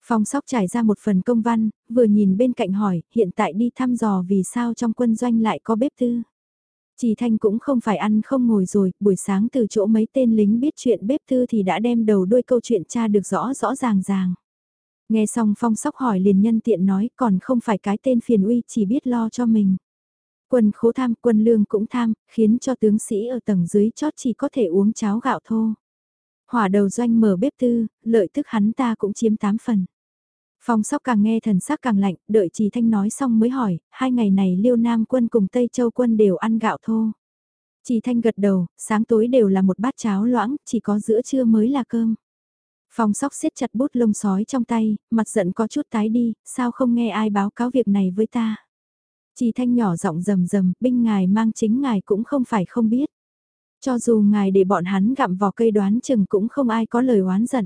A: Phong sóc trải ra một phần công văn, vừa nhìn bên cạnh hỏi, hiện tại đi thăm dò vì sao trong quân doanh lại có bếp tư. Chỉ thanh cũng không phải ăn không ngồi rồi, buổi sáng từ chỗ mấy tên lính biết chuyện bếp thư thì đã đem đầu đuôi câu chuyện cha được rõ rõ ràng ràng. Nghe xong phong sóc hỏi liền nhân tiện nói còn không phải cái tên phiền uy chỉ biết lo cho mình. Quân khố tham, quân lương cũng tham, khiến cho tướng sĩ ở tầng dưới chót chỉ có thể uống cháo gạo thô. Hỏa đầu doanh mở bếp tư, lợi tức hắn ta cũng chiếm 8 phần. Phong sóc càng nghe thần sắc càng lạnh, đợi trì thanh nói xong mới hỏi, hai ngày này liêu nam quân cùng Tây Châu quân đều ăn gạo thô. Trì thanh gật đầu, sáng tối đều là một bát cháo loãng, chỉ có giữa trưa mới là cơm. Phong sóc siết chặt bút lông sói trong tay, mặt giận có chút tái đi, sao không nghe ai báo cáo việc này với ta. Trì thanh nhỏ giọng rầm rầm, binh ngài mang chính ngài cũng không phải không biết. Cho dù ngài để bọn hắn gặm vào cây đoán chừng cũng không ai có lời oán giận.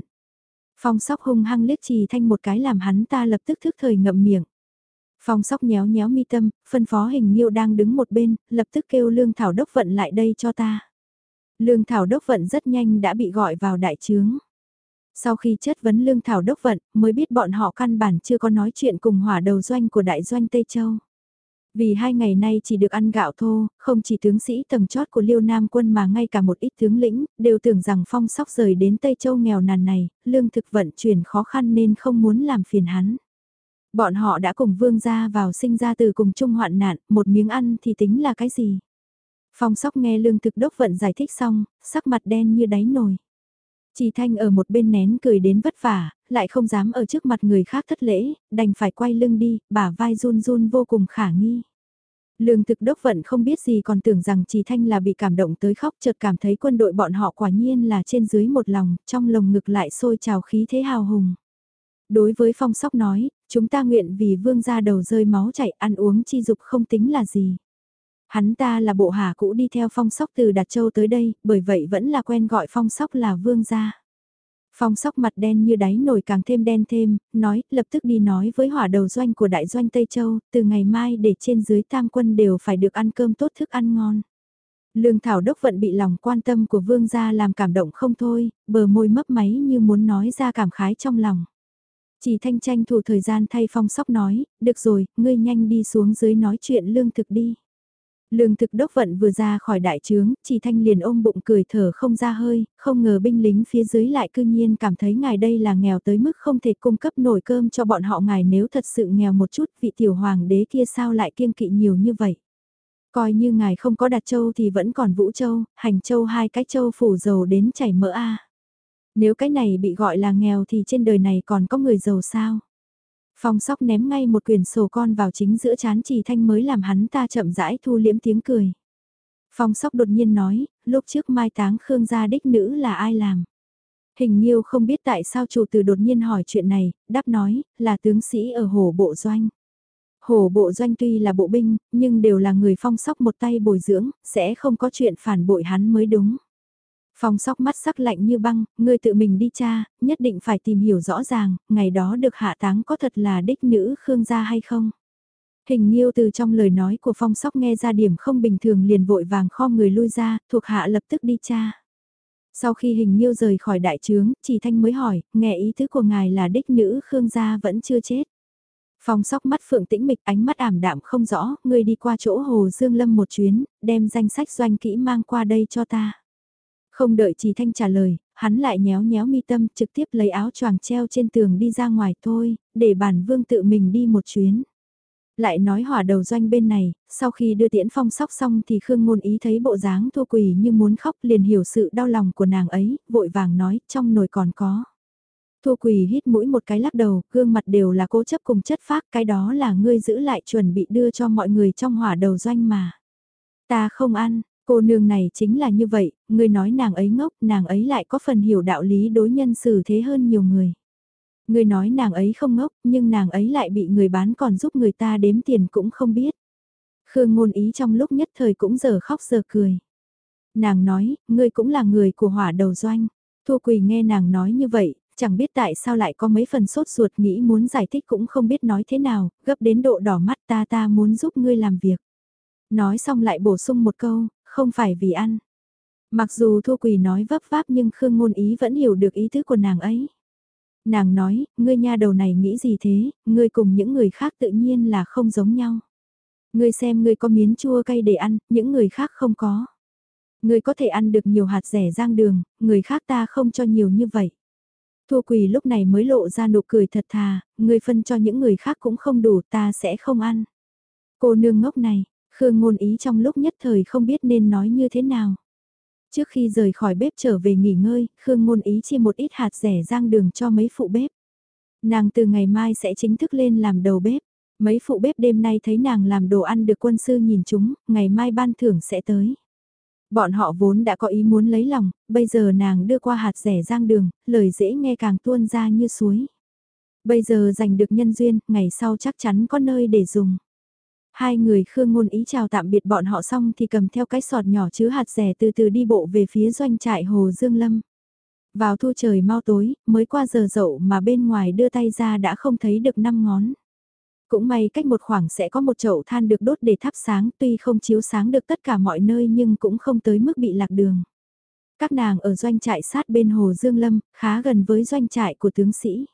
A: Phong sóc hung hăng liếc trì thanh một cái làm hắn ta lập tức thức thời ngậm miệng. Phong sóc nhéo nhéo mi tâm, phân phó hình nhiêu đang đứng một bên, lập tức kêu lương thảo đốc vận lại đây cho ta. Lương thảo đốc vận rất nhanh đã bị gọi vào đại trướng. Sau khi chất vấn lương thảo đốc vận, mới biết bọn họ căn bản chưa có nói chuyện cùng hỏa đầu doanh của đại doanh Tây Châu. Vì hai ngày nay chỉ được ăn gạo thô, không chỉ tướng sĩ tầng chót của Liêu Nam quân mà ngay cả một ít tướng lĩnh, đều tưởng rằng phong sóc rời đến Tây Châu nghèo nàn này, lương thực vận chuyển khó khăn nên không muốn làm phiền hắn. Bọn họ đã cùng vương gia vào sinh ra từ cùng chung hoạn nạn, một miếng ăn thì tính là cái gì? Phong sóc nghe lương thực đốc vận giải thích xong, sắc mặt đen như đáy nồi. Chỉ thanh ở một bên nén cười đến vất vả, lại không dám ở trước mặt người khác thất lễ, đành phải quay lưng đi, bả vai run run vô cùng khả nghi. Lương thực đốc vận không biết gì còn tưởng rằng chỉ thanh là bị cảm động tới khóc chợt cảm thấy quân đội bọn họ quả nhiên là trên dưới một lòng, trong lồng ngực lại sôi trào khí thế hào hùng. Đối với phong sóc nói, chúng ta nguyện vì vương gia đầu rơi máu chảy ăn uống chi dục không tính là gì. Hắn ta là bộ hạ cũ đi theo phong sóc từ Đạt Châu tới đây, bởi vậy vẫn là quen gọi phong sóc là vương gia. Phong sóc mặt đen như đáy nổi càng thêm đen thêm, nói, lập tức đi nói với hỏa đầu doanh của đại doanh Tây Châu, từ ngày mai để trên dưới tam quân đều phải được ăn cơm tốt thức ăn ngon. Lương Thảo Đốc vận bị lòng quan tâm của vương gia làm cảm động không thôi, bờ môi mấp máy như muốn nói ra cảm khái trong lòng. Chỉ thanh tranh thủ thời gian thay phong sóc nói, được rồi, ngươi nhanh đi xuống dưới nói chuyện lương thực đi. Lương thực đốc vận vừa ra khỏi đại trướng, chỉ thanh liền ôm bụng cười thở không ra hơi, không ngờ binh lính phía dưới lại cư nhiên cảm thấy ngài đây là nghèo tới mức không thể cung cấp nổi cơm cho bọn họ ngài nếu thật sự nghèo một chút vị tiểu hoàng đế kia sao lại kiêng kỵ nhiều như vậy. Coi như ngài không có đặt châu thì vẫn còn vũ châu, hành châu hai cái châu phủ giàu đến chảy mỡ a. Nếu cái này bị gọi là nghèo thì trên đời này còn có người giàu sao? Phong sóc ném ngay một quyển sổ con vào chính giữa chán trì thanh mới làm hắn ta chậm rãi thu liễm tiếng cười. Phong sóc đột nhiên nói, lúc trước mai táng Khương gia đích nữ là ai làm? Hình nhiêu không biết tại sao chủ tử đột nhiên hỏi chuyện này, đáp nói, là tướng sĩ ở hồ bộ doanh. Hồ bộ doanh tuy là bộ binh, nhưng đều là người phong sóc một tay bồi dưỡng, sẽ không có chuyện phản bội hắn mới đúng. Phong sóc mắt sắc lạnh như băng, ngươi tự mình đi cha, nhất định phải tìm hiểu rõ ràng, ngày đó được hạ táng có thật là đích nữ Khương gia hay không. Hình nhiêu từ trong lời nói của phong sóc nghe ra điểm không bình thường liền vội vàng kho người lui ra, thuộc hạ lập tức đi cha. Sau khi hình nhiêu rời khỏi đại trướng, chỉ thanh mới hỏi, nghe ý tứ của ngài là đích nữ Khương gia vẫn chưa chết. Phong sóc mắt phượng tĩnh mịch ánh mắt ảm đạm không rõ, ngươi đi qua chỗ Hồ Dương Lâm một chuyến, đem danh sách doanh kỹ mang qua đây cho ta. Không đợi Trì Thanh trả lời, hắn lại nhéo nhéo mi tâm trực tiếp lấy áo choàng treo trên tường đi ra ngoài thôi, để bản vương tự mình đi một chuyến. Lại nói hỏa đầu doanh bên này, sau khi đưa tiễn phong sóc xong thì Khương Ngôn Ý thấy bộ dáng thua quỳ như muốn khóc liền hiểu sự đau lòng của nàng ấy, vội vàng nói, trong nồi còn có. Thua quỳ hít mũi một cái lắc đầu, gương mặt đều là cố chấp cùng chất phác, cái đó là ngươi giữ lại chuẩn bị đưa cho mọi người trong hỏa đầu doanh mà. Ta không ăn, Cô nương này chính là như vậy, người nói nàng ấy ngốc, nàng ấy lại có phần hiểu đạo lý đối nhân xử thế hơn nhiều người. Người nói nàng ấy không ngốc, nhưng nàng ấy lại bị người bán còn giúp người ta đếm tiền cũng không biết. Khương ngôn ý trong lúc nhất thời cũng giờ khóc giờ cười. Nàng nói, ngươi cũng là người của hỏa đầu doanh. Thu Quỳ nghe nàng nói như vậy, chẳng biết tại sao lại có mấy phần sốt ruột nghĩ muốn giải thích cũng không biết nói thế nào, gấp đến độ đỏ mắt ta ta muốn giúp ngươi làm việc. Nói xong lại bổ sung một câu, không phải vì ăn. Mặc dù Thu Quỳ nói vấp váp nhưng Khương Ngôn Ý vẫn hiểu được ý tứ của nàng ấy. Nàng nói, ngươi nha đầu này nghĩ gì thế, ngươi cùng những người khác tự nhiên là không giống nhau. Ngươi xem ngươi có miến chua cay để ăn, những người khác không có. Ngươi có thể ăn được nhiều hạt rẻ rang đường, người khác ta không cho nhiều như vậy. Thu Quỳ lúc này mới lộ ra nụ cười thật thà, ngươi phân cho những người khác cũng không đủ ta sẽ không ăn. Cô nương ngốc này, Khương ngôn ý trong lúc nhất thời không biết nên nói như thế nào. Trước khi rời khỏi bếp trở về nghỉ ngơi, Khương ngôn ý chia một ít hạt rẻ rang đường cho mấy phụ bếp. Nàng từ ngày mai sẽ chính thức lên làm đầu bếp. Mấy phụ bếp đêm nay thấy nàng làm đồ ăn được quân sư nhìn chúng, ngày mai ban thưởng sẽ tới. Bọn họ vốn đã có ý muốn lấy lòng, bây giờ nàng đưa qua hạt rẻ rang đường, lời dễ nghe càng tuôn ra như suối. Bây giờ giành được nhân duyên, ngày sau chắc chắn có nơi để dùng. Hai người khương ngôn ý chào tạm biệt bọn họ xong thì cầm theo cái sọt nhỏ chứa hạt rẻ từ từ đi bộ về phía doanh trại Hồ Dương Lâm. Vào thu trời mau tối, mới qua giờ dậu mà bên ngoài đưa tay ra đã không thấy được năm ngón. Cũng may cách một khoảng sẽ có một chậu than được đốt để thắp sáng tuy không chiếu sáng được tất cả mọi nơi nhưng cũng không tới mức bị lạc đường. Các nàng ở doanh trại sát bên Hồ Dương Lâm, khá gần với doanh trại của tướng sĩ.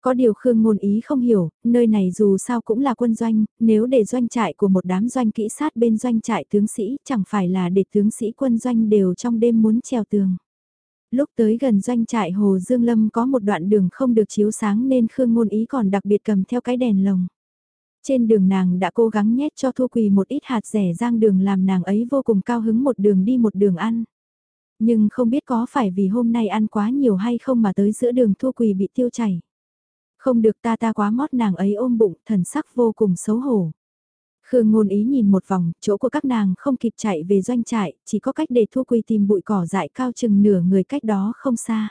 A: Có điều Khương Ngôn Ý không hiểu, nơi này dù sao cũng là quân doanh, nếu để doanh trại của một đám doanh kỹ sát bên doanh trại tướng sĩ chẳng phải là để tướng sĩ quân doanh đều trong đêm muốn treo tường. Lúc tới gần doanh trại Hồ Dương Lâm có một đoạn đường không được chiếu sáng nên Khương Ngôn Ý còn đặc biệt cầm theo cái đèn lồng. Trên đường nàng đã cố gắng nhét cho Thu Quỳ một ít hạt rẻ rang đường làm nàng ấy vô cùng cao hứng một đường đi một đường ăn. Nhưng không biết có phải vì hôm nay ăn quá nhiều hay không mà tới giữa đường Thu Quỳ bị tiêu chảy. Không được ta ta quá mót nàng ấy ôm bụng, thần sắc vô cùng xấu hổ. Khương ngôn ý nhìn một vòng, chỗ của các nàng không kịp chạy về doanh trại, chỉ có cách để Thu Quỳ tìm bụi cỏ dại cao chừng nửa người cách đó không xa.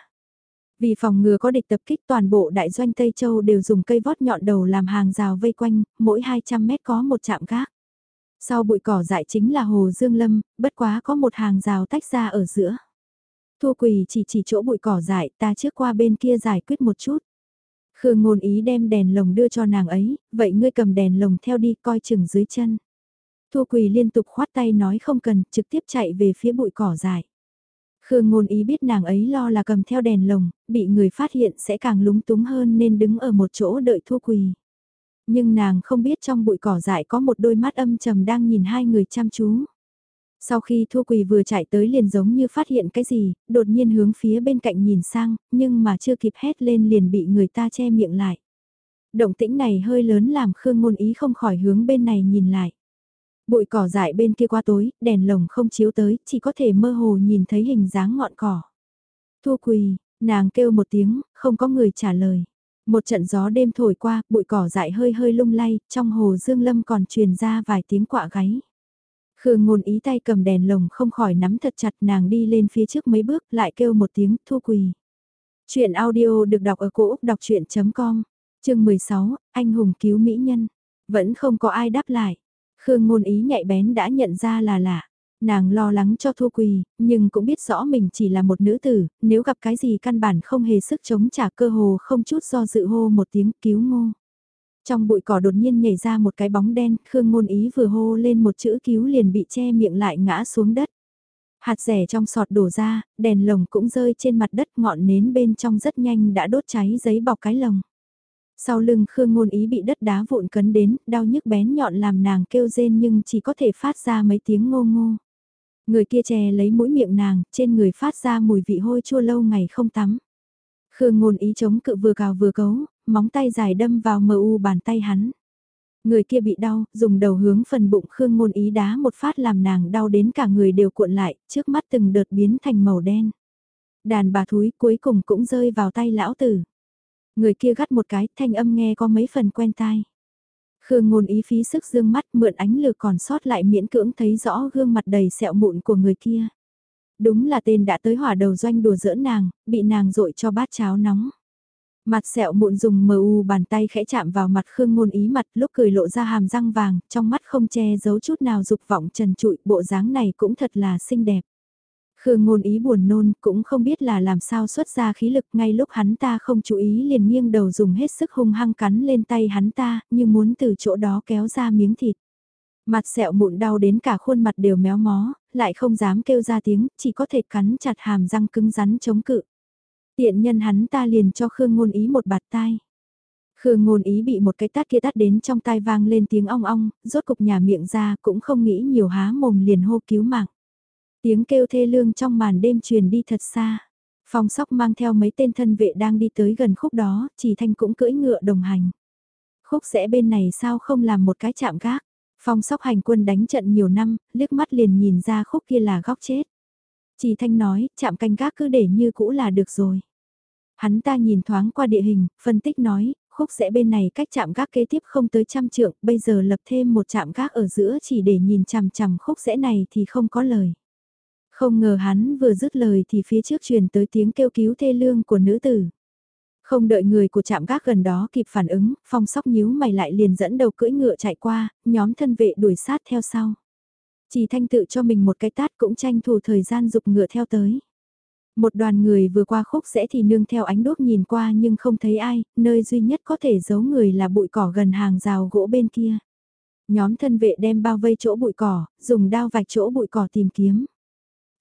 A: Vì phòng ngừa có địch tập kích toàn bộ đại doanh Tây Châu đều dùng cây vót nhọn đầu làm hàng rào vây quanh, mỗi 200 mét có một trạm gác. Sau bụi cỏ dại chính là Hồ Dương Lâm, bất quá có một hàng rào tách ra ở giữa. Thu Quỳ chỉ chỉ chỗ bụi cỏ dại ta trước qua bên kia giải quyết một chút. Khương ngôn ý đem đèn lồng đưa cho nàng ấy, vậy ngươi cầm đèn lồng theo đi coi chừng dưới chân. Thu Quỳ liên tục khoát tay nói không cần, trực tiếp chạy về phía bụi cỏ dài. Khương ngôn ý biết nàng ấy lo là cầm theo đèn lồng, bị người phát hiện sẽ càng lúng túng hơn nên đứng ở một chỗ đợi Thu Quỳ. Nhưng nàng không biết trong bụi cỏ dại có một đôi mắt âm trầm đang nhìn hai người chăm chú. Sau khi Thu Quỳ vừa chạy tới liền giống như phát hiện cái gì, đột nhiên hướng phía bên cạnh nhìn sang, nhưng mà chưa kịp hét lên liền bị người ta che miệng lại. Động tĩnh này hơi lớn làm Khương Ngôn Ý không khỏi hướng bên này nhìn lại. Bụi cỏ dại bên kia qua tối, đèn lồng không chiếu tới, chỉ có thể mơ hồ nhìn thấy hình dáng ngọn cỏ. Thu Quỳ, nàng kêu một tiếng, không có người trả lời. Một trận gió đêm thổi qua, bụi cỏ dại hơi hơi lung lay, trong hồ Dương Lâm còn truyền ra vài tiếng quạ gáy. Khương ngôn ý tay cầm đèn lồng không khỏi nắm thật chặt nàng đi lên phía trước mấy bước lại kêu một tiếng thu quỳ. Chuyện audio được đọc ở cổ Úc đọc chuyện.com, chương 16, anh hùng cứu mỹ nhân. Vẫn không có ai đáp lại. Khương ngôn ý nhạy bén đã nhận ra là lạ. Nàng lo lắng cho Thu Quỳ, nhưng cũng biết rõ mình chỉ là một nữ tử, nếu gặp cái gì căn bản không hề sức chống trả cơ hồ không chút do dự hô một tiếng cứu ngô. Trong bụi cỏ đột nhiên nhảy ra một cái bóng đen, Khương Ngôn Ý vừa hô lên một chữ cứu liền bị che miệng lại ngã xuống đất. Hạt rẻ trong sọt đổ ra, đèn lồng cũng rơi trên mặt đất ngọn nến bên trong rất nhanh đã đốt cháy giấy bọc cái lồng. Sau lưng Khương Ngôn Ý bị đất đá vụn cấn đến, đau nhức bén nhọn làm nàng kêu rên nhưng chỉ có thể phát ra mấy tiếng ngô ngô. Người kia chè lấy mũi miệng nàng, trên người phát ra mùi vị hôi chua lâu ngày không tắm. Khương Ngôn Ý chống cự vừa cào vừa cấu, móng tay dài đâm vào mờ u bàn tay hắn. Người kia bị đau, dùng đầu hướng phần bụng Khương Ngôn Ý đá một phát làm nàng đau đến cả người đều cuộn lại, trước mắt từng đợt biến thành màu đen. Đàn bà thúi cuối cùng cũng rơi vào tay lão tử. Người kia gắt một cái, thanh âm nghe có mấy phần quen tai. Khương ngôn ý phí sức dương mắt mượn ánh lửa còn sót lại miễn cưỡng thấy rõ gương mặt đầy sẹo mụn của người kia. Đúng là tên đã tới hỏa đầu doanh đùa giỡn nàng, bị nàng dội cho bát cháo nóng. Mặt sẹo mụn dùng mờ u bàn tay khẽ chạm vào mặt Khương ngôn ý mặt lúc cười lộ ra hàm răng vàng, trong mắt không che giấu chút nào dục vọng trần trụi, bộ dáng này cũng thật là xinh đẹp. Khương ngôn ý buồn nôn, cũng không biết là làm sao xuất ra khí lực ngay lúc hắn ta không chú ý liền nghiêng đầu dùng hết sức hung hăng cắn lên tay hắn ta, như muốn từ chỗ đó kéo ra miếng thịt. Mặt sẹo mụn đau đến cả khuôn mặt đều méo mó, lại không dám kêu ra tiếng, chỉ có thể cắn chặt hàm răng cứng rắn chống cự. Tiện nhân hắn ta liền cho Khương ngôn ý một bạt tai. Khương ngôn ý bị một cái tát kia tát đến trong tai vang lên tiếng ong ong, rốt cục nhà miệng ra cũng không nghĩ nhiều há mồm liền hô cứu mạng. Tiếng kêu thê lương trong màn đêm truyền đi thật xa. Phong sóc mang theo mấy tên thân vệ đang đi tới gần khúc đó, chỉ thanh cũng cưỡi ngựa đồng hành. Khúc sẽ bên này sao không làm một cái chạm gác. Phong sóc hành quân đánh trận nhiều năm, liếc mắt liền nhìn ra khúc kia là góc chết. Chỉ thanh nói, chạm canh gác cứ để như cũ là được rồi. Hắn ta nhìn thoáng qua địa hình, phân tích nói, khúc sẽ bên này cách chạm gác kế tiếp không tới trăm trượng, bây giờ lập thêm một chạm gác ở giữa chỉ để nhìn chằm chằm khúc sẽ này thì không có lời. Không ngờ hắn vừa dứt lời thì phía trước truyền tới tiếng kêu cứu thê lương của nữ tử. Không đợi người của trạm gác gần đó kịp phản ứng, phong sóc nhíu mày lại liền dẫn đầu cưỡi ngựa chạy qua, nhóm thân vệ đuổi sát theo sau. Chỉ thanh tự cho mình một cái tát cũng tranh thủ thời gian dục ngựa theo tới. Một đoàn người vừa qua khúc sẽ thì nương theo ánh đốt nhìn qua nhưng không thấy ai, nơi duy nhất có thể giấu người là bụi cỏ gần hàng rào gỗ bên kia. Nhóm thân vệ đem bao vây chỗ bụi cỏ, dùng đao vạch chỗ bụi cỏ tìm kiếm.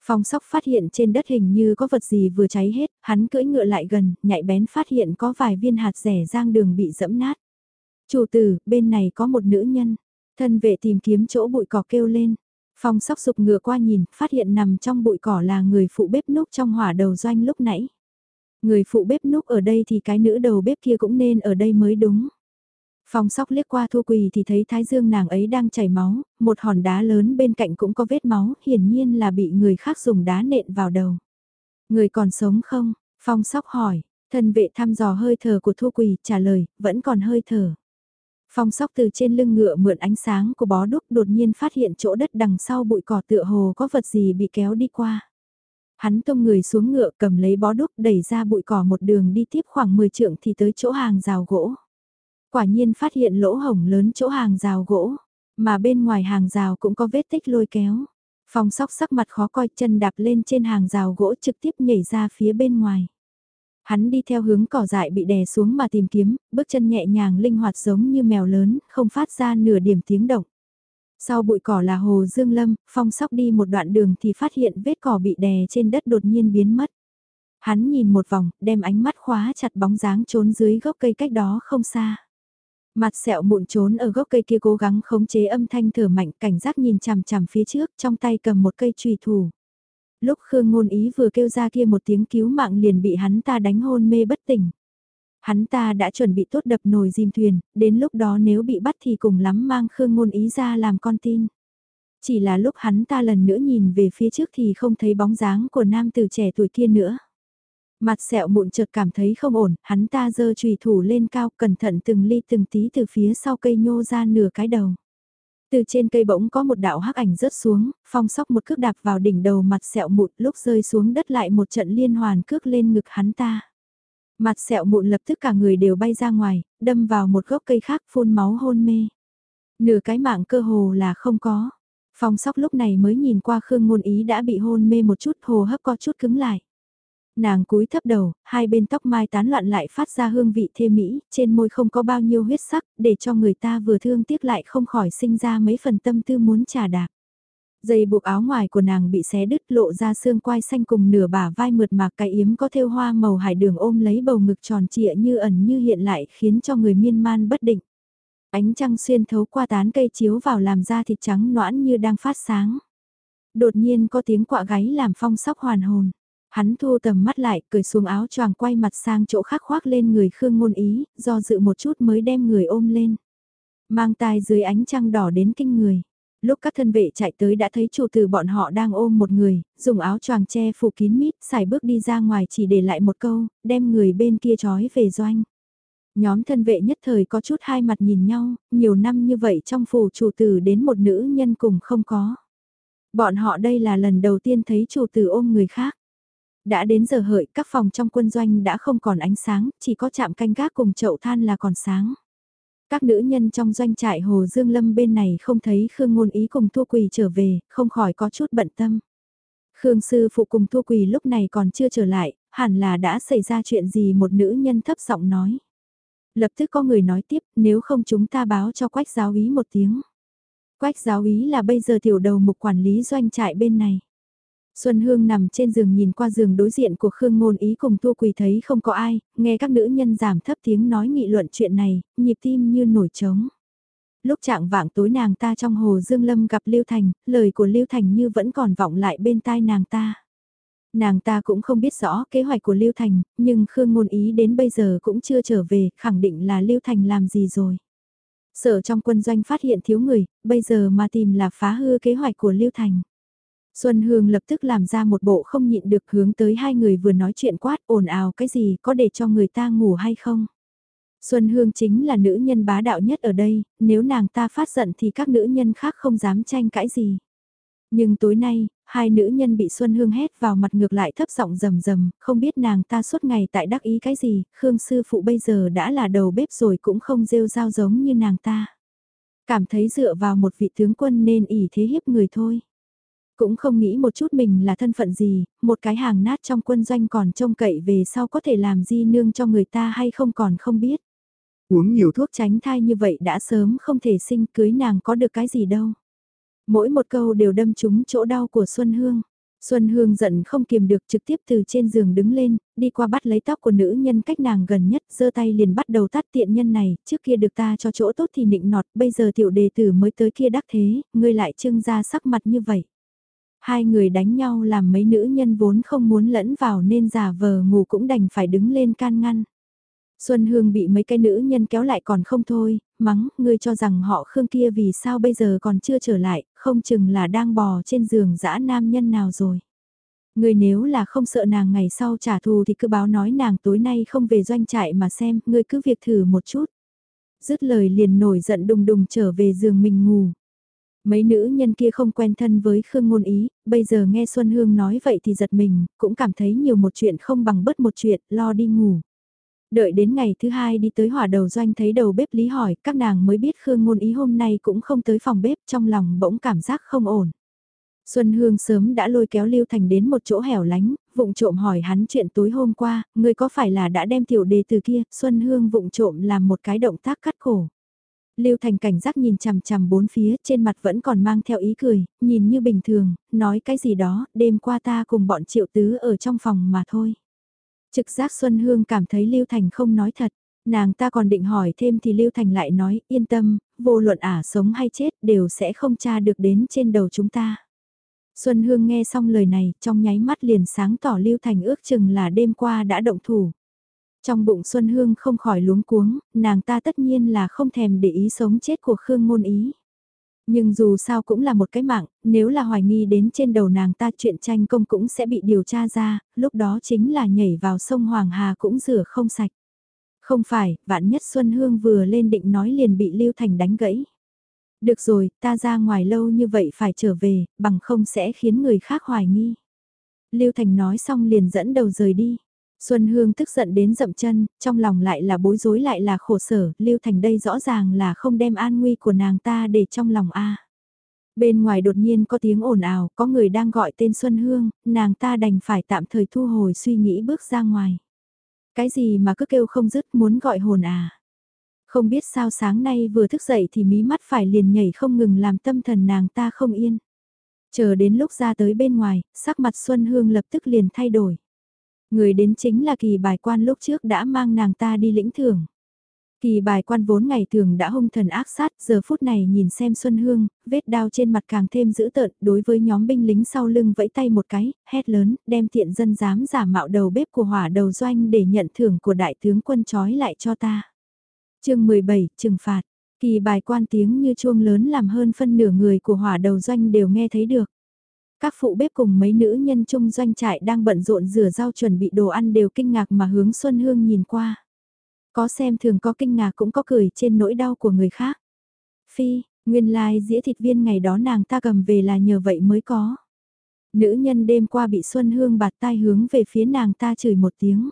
A: Phong sóc phát hiện trên đất hình như có vật gì vừa cháy hết, hắn cưỡi ngựa lại gần, nhạy bén phát hiện có vài viên hạt rẻ giang đường bị dẫm nát. Chủ tử, bên này có một nữ nhân. Thân vệ tìm kiếm chỗ bụi cỏ kêu lên. Phong sóc sụp ngựa qua nhìn, phát hiện nằm trong bụi cỏ là người phụ bếp núc trong hỏa đầu doanh lúc nãy. Người phụ bếp núc ở đây thì cái nữ đầu bếp kia cũng nên ở đây mới đúng. Phong sóc liếc qua Thu Quỳ thì thấy thái dương nàng ấy đang chảy máu, một hòn đá lớn bên cạnh cũng có vết máu, hiển nhiên là bị người khác dùng đá nện vào đầu. Người còn sống không? Phong sóc hỏi, thân vệ thăm dò hơi thở của Thu Quỳ trả lời, vẫn còn hơi thở. Phong sóc từ trên lưng ngựa mượn ánh sáng của bó đúc đột nhiên phát hiện chỗ đất đằng sau bụi cỏ tựa hồ có vật gì bị kéo đi qua. Hắn tông người xuống ngựa cầm lấy bó đúc đẩy ra bụi cỏ một đường đi tiếp khoảng 10 trượng thì tới chỗ hàng rào gỗ. Quả nhiên phát hiện lỗ hổng lớn chỗ hàng rào gỗ, mà bên ngoài hàng rào cũng có vết tích lôi kéo. Phong sóc sắc mặt khó coi chân đạp lên trên hàng rào gỗ trực tiếp nhảy ra phía bên ngoài. Hắn đi theo hướng cỏ dại bị đè xuống mà tìm kiếm, bước chân nhẹ nhàng linh hoạt giống như mèo lớn, không phát ra nửa điểm tiếng động. Sau bụi cỏ là hồ Dương Lâm, phong sóc đi một đoạn đường thì phát hiện vết cỏ bị đè trên đất đột nhiên biến mất. Hắn nhìn một vòng, đem ánh mắt khóa chặt bóng dáng trốn dưới gốc cây cách đó không xa. Mặt sẹo mụn trốn ở gốc cây kia cố gắng khống chế âm thanh thở mạnh cảnh giác nhìn chằm chằm phía trước trong tay cầm một cây trùy thủ. Lúc Khương Ngôn Ý vừa kêu ra kia một tiếng cứu mạng liền bị hắn ta đánh hôn mê bất tỉnh. Hắn ta đã chuẩn bị tốt đập nồi dìm thuyền, đến lúc đó nếu bị bắt thì cùng lắm mang Khương Ngôn Ý ra làm con tin. Chỉ là lúc hắn ta lần nữa nhìn về phía trước thì không thấy bóng dáng của nam tử trẻ tuổi kia nữa. Mặt sẹo mụn chợt cảm thấy không ổn, hắn ta giơ chùy thủ lên cao cẩn thận từng ly từng tí từ phía sau cây nhô ra nửa cái đầu. Từ trên cây bỗng có một đạo hắc ảnh rớt xuống, phong sóc một cước đạp vào đỉnh đầu mặt sẹo mụn lúc rơi xuống đất lại một trận liên hoàn cước lên ngực hắn ta. Mặt sẹo mụn lập tức cả người đều bay ra ngoài, đâm vào một gốc cây khác phun máu hôn mê. Nửa cái mạng cơ hồ là không có. Phong sóc lúc này mới nhìn qua Khương Ngôn Ý đã bị hôn mê một chút hồ hấp có chút cứng lại. Nàng cúi thấp đầu, hai bên tóc mai tán loạn lại phát ra hương vị thê mỹ, trên môi không có bao nhiêu huyết sắc, để cho người ta vừa thương tiếc lại không khỏi sinh ra mấy phần tâm tư muốn trà đạp. Dây buộc áo ngoài của nàng bị xé đứt lộ ra xương quai xanh cùng nửa bả vai mượt mạc cái yếm có thêu hoa màu hải đường ôm lấy bầu ngực tròn trịa như ẩn như hiện lại khiến cho người miên man bất định. Ánh trăng xuyên thấu qua tán cây chiếu vào làm da thịt trắng noãn như đang phát sáng. Đột nhiên có tiếng quạ gáy làm phong sóc hoàn hồn. Hắn thu tầm mắt lại, cười xuống áo choàng quay mặt sang chỗ khác khoác lên người Khương Ngôn Ý, do dự một chút mới đem người ôm lên. Mang tai dưới ánh trăng đỏ đến kinh người. Lúc các thân vệ chạy tới đã thấy chủ tử bọn họ đang ôm một người, dùng áo choàng che phủ kín mít, xài bước đi ra ngoài chỉ để lại một câu, đem người bên kia trói về doanh. Nhóm thân vệ nhất thời có chút hai mặt nhìn nhau, nhiều năm như vậy trong phủ chủ tử đến một nữ nhân cùng không có. Bọn họ đây là lần đầu tiên thấy chủ tử ôm người khác. Đã đến giờ hợi, các phòng trong quân doanh đã không còn ánh sáng, chỉ có chạm canh gác cùng chậu than là còn sáng. Các nữ nhân trong doanh trại Hồ Dương Lâm bên này không thấy Khương Ngôn Ý cùng Thu Quỳ trở về, không khỏi có chút bận tâm. Khương Sư Phụ cùng Thu Quỳ lúc này còn chưa trở lại, hẳn là đã xảy ra chuyện gì một nữ nhân thấp giọng nói. Lập tức có người nói tiếp, nếu không chúng ta báo cho quách giáo ý một tiếng. Quách giáo ý là bây giờ tiểu đầu mục quản lý doanh trại bên này. Xuân Hương nằm trên giường nhìn qua giường đối diện của Khương Ngôn Ý cùng Thu Quỳ thấy không có ai, nghe các nữ nhân giảm thấp tiếng nói nghị luận chuyện này, nhịp tim như nổi trống. Lúc trạng vạng tối nàng ta trong hồ Dương Lâm gặp Lưu Thành, lời của Lưu Thành như vẫn còn vọng lại bên tai nàng ta. Nàng ta cũng không biết rõ kế hoạch của Lưu Thành, nhưng Khương Ngôn Ý đến bây giờ cũng chưa trở về, khẳng định là Lưu Thành làm gì rồi. Sở trong quân doanh phát hiện thiếu người, bây giờ mà tìm là phá hư kế hoạch của Lưu Thành. Xuân Hương lập tức làm ra một bộ không nhịn được hướng tới hai người vừa nói chuyện quát ồn ào cái gì có để cho người ta ngủ hay không. Xuân Hương chính là nữ nhân bá đạo nhất ở đây, nếu nàng ta phát giận thì các nữ nhân khác không dám tranh cãi gì. Nhưng tối nay, hai nữ nhân bị Xuân Hương hét vào mặt ngược lại thấp giọng rầm rầm, không biết nàng ta suốt ngày tại đắc ý cái gì, Khương sư phụ bây giờ đã là đầu bếp rồi cũng không rêu rao giống như nàng ta. Cảm thấy dựa vào một vị tướng quân nên ỉ thế hiếp người thôi. Cũng không nghĩ một chút mình là thân phận gì, một cái hàng nát trong quân doanh còn trông cậy về sau có thể làm di nương cho người ta hay không còn không biết. Uống nhiều thuốc tránh thai như vậy đã sớm không thể sinh cưới nàng có được cái gì đâu. Mỗi một câu đều đâm trúng chỗ đau của Xuân Hương. Xuân Hương giận không kiềm được trực tiếp từ trên giường đứng lên, đi qua bắt lấy tóc của nữ nhân cách nàng gần nhất, giơ tay liền bắt đầu tắt tiện nhân này, trước kia được ta cho chỗ tốt thì nịnh nọt, bây giờ tiểu đề tử mới tới kia đắc thế, ngươi lại trưng ra sắc mặt như vậy. Hai người đánh nhau làm mấy nữ nhân vốn không muốn lẫn vào nên giả vờ ngủ cũng đành phải đứng lên can ngăn. Xuân Hương bị mấy cái nữ nhân kéo lại còn không thôi, mắng, ngươi cho rằng họ Khương kia vì sao bây giờ còn chưa trở lại, không chừng là đang bò trên giường dã nam nhân nào rồi. Ngươi nếu là không sợ nàng ngày sau trả thù thì cứ báo nói nàng tối nay không về doanh trại mà xem, ngươi cứ việc thử một chút. Dứt lời liền nổi giận đùng đùng trở về giường mình ngủ. Mấy nữ nhân kia không quen thân với Khương Ngôn Ý, bây giờ nghe Xuân Hương nói vậy thì giật mình, cũng cảm thấy nhiều một chuyện không bằng bớt một chuyện, lo đi ngủ. Đợi đến ngày thứ hai đi tới hỏa đầu doanh thấy đầu bếp lý hỏi, các nàng mới biết Khương Ngôn Ý hôm nay cũng không tới phòng bếp trong lòng bỗng cảm giác không ổn. Xuân Hương sớm đã lôi kéo Lưu Thành đến một chỗ hẻo lánh, vụng trộm hỏi hắn chuyện tối hôm qua, người có phải là đã đem tiểu đề từ kia, Xuân Hương vụng trộm làm một cái động tác cắt cổ. Lưu Thành cảnh giác nhìn chằm chằm bốn phía, trên mặt vẫn còn mang theo ý cười, nhìn như bình thường, nói cái gì đó, đêm qua ta cùng bọn triệu tứ ở trong phòng mà thôi. Trực giác Xuân Hương cảm thấy Lưu Thành không nói thật, nàng ta còn định hỏi thêm thì Lưu Thành lại nói, yên tâm, vô luận ả sống hay chết đều sẽ không tra được đến trên đầu chúng ta. Xuân Hương nghe xong lời này, trong nháy mắt liền sáng tỏ Lưu Thành ước chừng là đêm qua đã động thủ. Trong bụng Xuân Hương không khỏi luống cuống, nàng ta tất nhiên là không thèm để ý sống chết của Khương Ngôn Ý. Nhưng dù sao cũng là một cái mạng, nếu là hoài nghi đến trên đầu nàng ta chuyện tranh công cũng sẽ bị điều tra ra, lúc đó chính là nhảy vào sông Hoàng Hà cũng rửa không sạch. Không phải, vạn nhất Xuân Hương vừa lên định nói liền bị Lưu Thành đánh gãy. Được rồi, ta ra ngoài lâu như vậy phải trở về, bằng không sẽ khiến người khác hoài nghi. Lưu Thành nói xong liền dẫn đầu rời đi. Xuân Hương tức giận đến dậm chân, trong lòng lại là bối rối lại là khổ sở, Lưu Thành đây rõ ràng là không đem an nguy của nàng ta để trong lòng a. Bên ngoài đột nhiên có tiếng ồn ào, có người đang gọi tên Xuân Hương, nàng ta đành phải tạm thời thu hồi suy nghĩ bước ra ngoài. Cái gì mà cứ kêu không dứt muốn gọi hồn à? Không biết sao sáng nay vừa thức dậy thì mí mắt phải liền nhảy không ngừng làm tâm thần nàng ta không yên. Chờ đến lúc ra tới bên ngoài, sắc mặt Xuân Hương lập tức liền thay đổi. Người đến chính là kỳ bài quan lúc trước đã mang nàng ta đi lĩnh thưởng. Kỳ bài quan vốn ngày thường đã hung thần ác sát, giờ phút này nhìn xem Xuân Hương, vết đao trên mặt càng thêm dữ tợn, đối với nhóm binh lính sau lưng vẫy tay một cái, hét lớn, đem tiện dân dám giả mạo đầu bếp của hỏa đầu doanh để nhận thưởng của đại tướng quân trói lại cho ta. chương 17, trừng phạt, kỳ bài quan tiếng như chuông lớn làm hơn phân nửa người của hỏa đầu doanh đều nghe thấy được. Các phụ bếp cùng mấy nữ nhân chung doanh trại đang bận rộn rửa rau chuẩn bị đồ ăn đều kinh ngạc mà hướng Xuân Hương nhìn qua. Có xem thường có kinh ngạc cũng có cười trên nỗi đau của người khác. Phi, nguyên lai dĩa thịt viên ngày đó nàng ta cầm về là nhờ vậy mới có. Nữ nhân đêm qua bị Xuân Hương bạt tai hướng về phía nàng ta chửi một tiếng.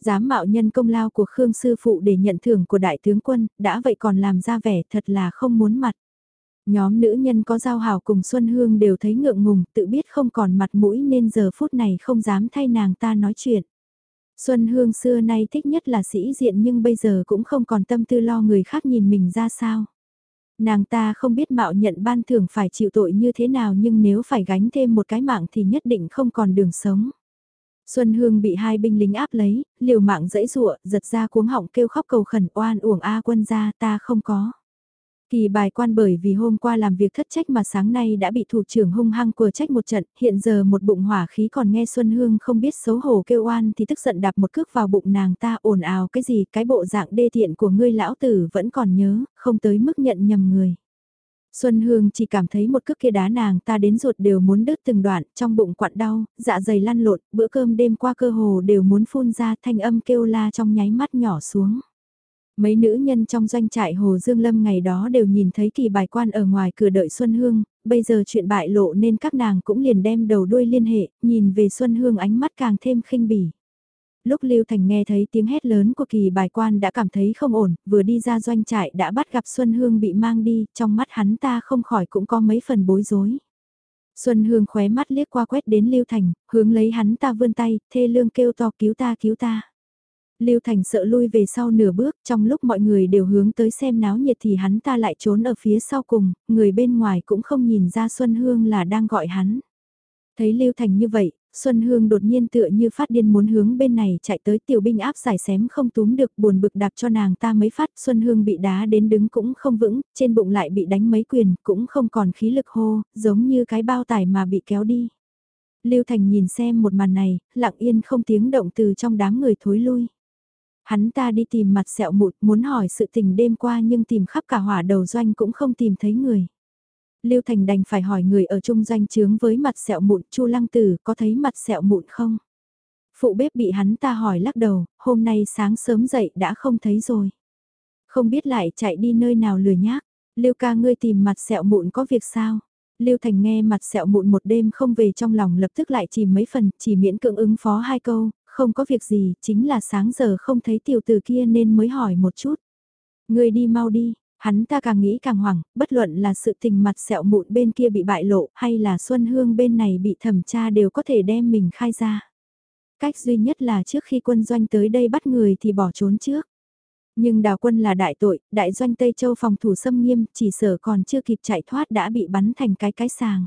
A: Dám mạo nhân công lao của Khương Sư Phụ để nhận thưởng của đại tướng quân, đã vậy còn làm ra vẻ thật là không muốn mặt. Nhóm nữ nhân có giao hảo cùng Xuân Hương đều thấy ngượng ngùng, tự biết không còn mặt mũi nên giờ phút này không dám thay nàng ta nói chuyện. Xuân Hương xưa nay thích nhất là sĩ diện nhưng bây giờ cũng không còn tâm tư lo người khác nhìn mình ra sao. Nàng ta không biết mạo nhận ban thưởng phải chịu tội như thế nào nhưng nếu phải gánh thêm một cái mạng thì nhất định không còn đường sống. Xuân Hương bị hai binh lính áp lấy, liều mạng dẫy dụa, giật ra cuống họng kêu khóc cầu khẩn oan uổng A quân gia ta không có. Kỳ bài quan bởi vì hôm qua làm việc thất trách mà sáng nay đã bị thủ trưởng hung hăng của trách một trận, hiện giờ một bụng hỏa khí còn nghe Xuân Hương không biết xấu hổ kêu oan thì tức giận đạp một cước vào bụng nàng ta ồn ào cái gì cái bộ dạng đê tiện của ngươi lão tử vẫn còn nhớ, không tới mức nhận nhầm người. Xuân Hương chỉ cảm thấy một cước kia đá nàng ta đến ruột đều muốn đứt từng đoạn, trong bụng quặn đau, dạ dày lăn lộn, bữa cơm đêm qua cơ hồ đều muốn phun ra thanh âm kêu la trong nháy mắt nhỏ xuống. Mấy nữ nhân trong doanh trại Hồ Dương Lâm ngày đó đều nhìn thấy kỳ bài quan ở ngoài cửa đợi Xuân Hương, bây giờ chuyện bại lộ nên các nàng cũng liền đem đầu đuôi liên hệ, nhìn về Xuân Hương ánh mắt càng thêm khinh bỉ. Lúc Lưu Thành nghe thấy tiếng hét lớn của kỳ bài quan đã cảm thấy không ổn, vừa đi ra doanh trại đã bắt gặp Xuân Hương bị mang đi, trong mắt hắn ta không khỏi cũng có mấy phần bối rối. Xuân Hương khóe mắt liếc qua quét đến Lưu Thành, hướng lấy hắn ta vươn tay, thê lương kêu to cứu ta cứu ta. Lưu Thành sợ lui về sau nửa bước, trong lúc mọi người đều hướng tới xem náo nhiệt thì hắn ta lại trốn ở phía sau cùng, người bên ngoài cũng không nhìn ra Xuân Hương là đang gọi hắn. Thấy Lưu Thành như vậy, Xuân Hương đột nhiên tựa như phát điên muốn hướng bên này chạy tới tiểu binh áp giải xém không túm được buồn bực đạp cho nàng ta mấy phát Xuân Hương bị đá đến đứng cũng không vững, trên bụng lại bị đánh mấy quyền cũng không còn khí lực hô, giống như cái bao tải mà bị kéo đi. Lưu Thành nhìn xem một màn này, lặng yên không tiếng động từ trong đám người thối lui. Hắn ta đi tìm mặt sẹo mụn muốn hỏi sự tình đêm qua nhưng tìm khắp cả hỏa đầu doanh cũng không tìm thấy người. Lưu Thành đành phải hỏi người ở trung doanh chướng với mặt sẹo mụn Chu Lăng Tử có thấy mặt sẹo mụn không? Phụ bếp bị hắn ta hỏi lắc đầu, hôm nay sáng sớm dậy đã không thấy rồi. Không biết lại chạy đi nơi nào lừa nhác. Lưu ca ngươi tìm mặt sẹo mụn có việc sao? Lưu Thành nghe mặt sẹo mụn một đêm không về trong lòng lập tức lại chìm mấy phần, chỉ miễn cưỡng ứng phó hai câu, không có việc gì, chính là sáng giờ không thấy tiểu tử kia nên mới hỏi một chút. Người đi mau đi, hắn ta càng nghĩ càng hoảng, bất luận là sự tình mặt sẹo mụn bên kia bị bại lộ hay là Xuân Hương bên này bị thẩm tra đều có thể đem mình khai ra. Cách duy nhất là trước khi quân doanh tới đây bắt người thì bỏ trốn trước. Nhưng đào quân là đại tội, đại doanh Tây Châu phòng thủ xâm nghiêm, chỉ sở còn chưa kịp chạy thoát đã bị bắn thành cái cái sàng.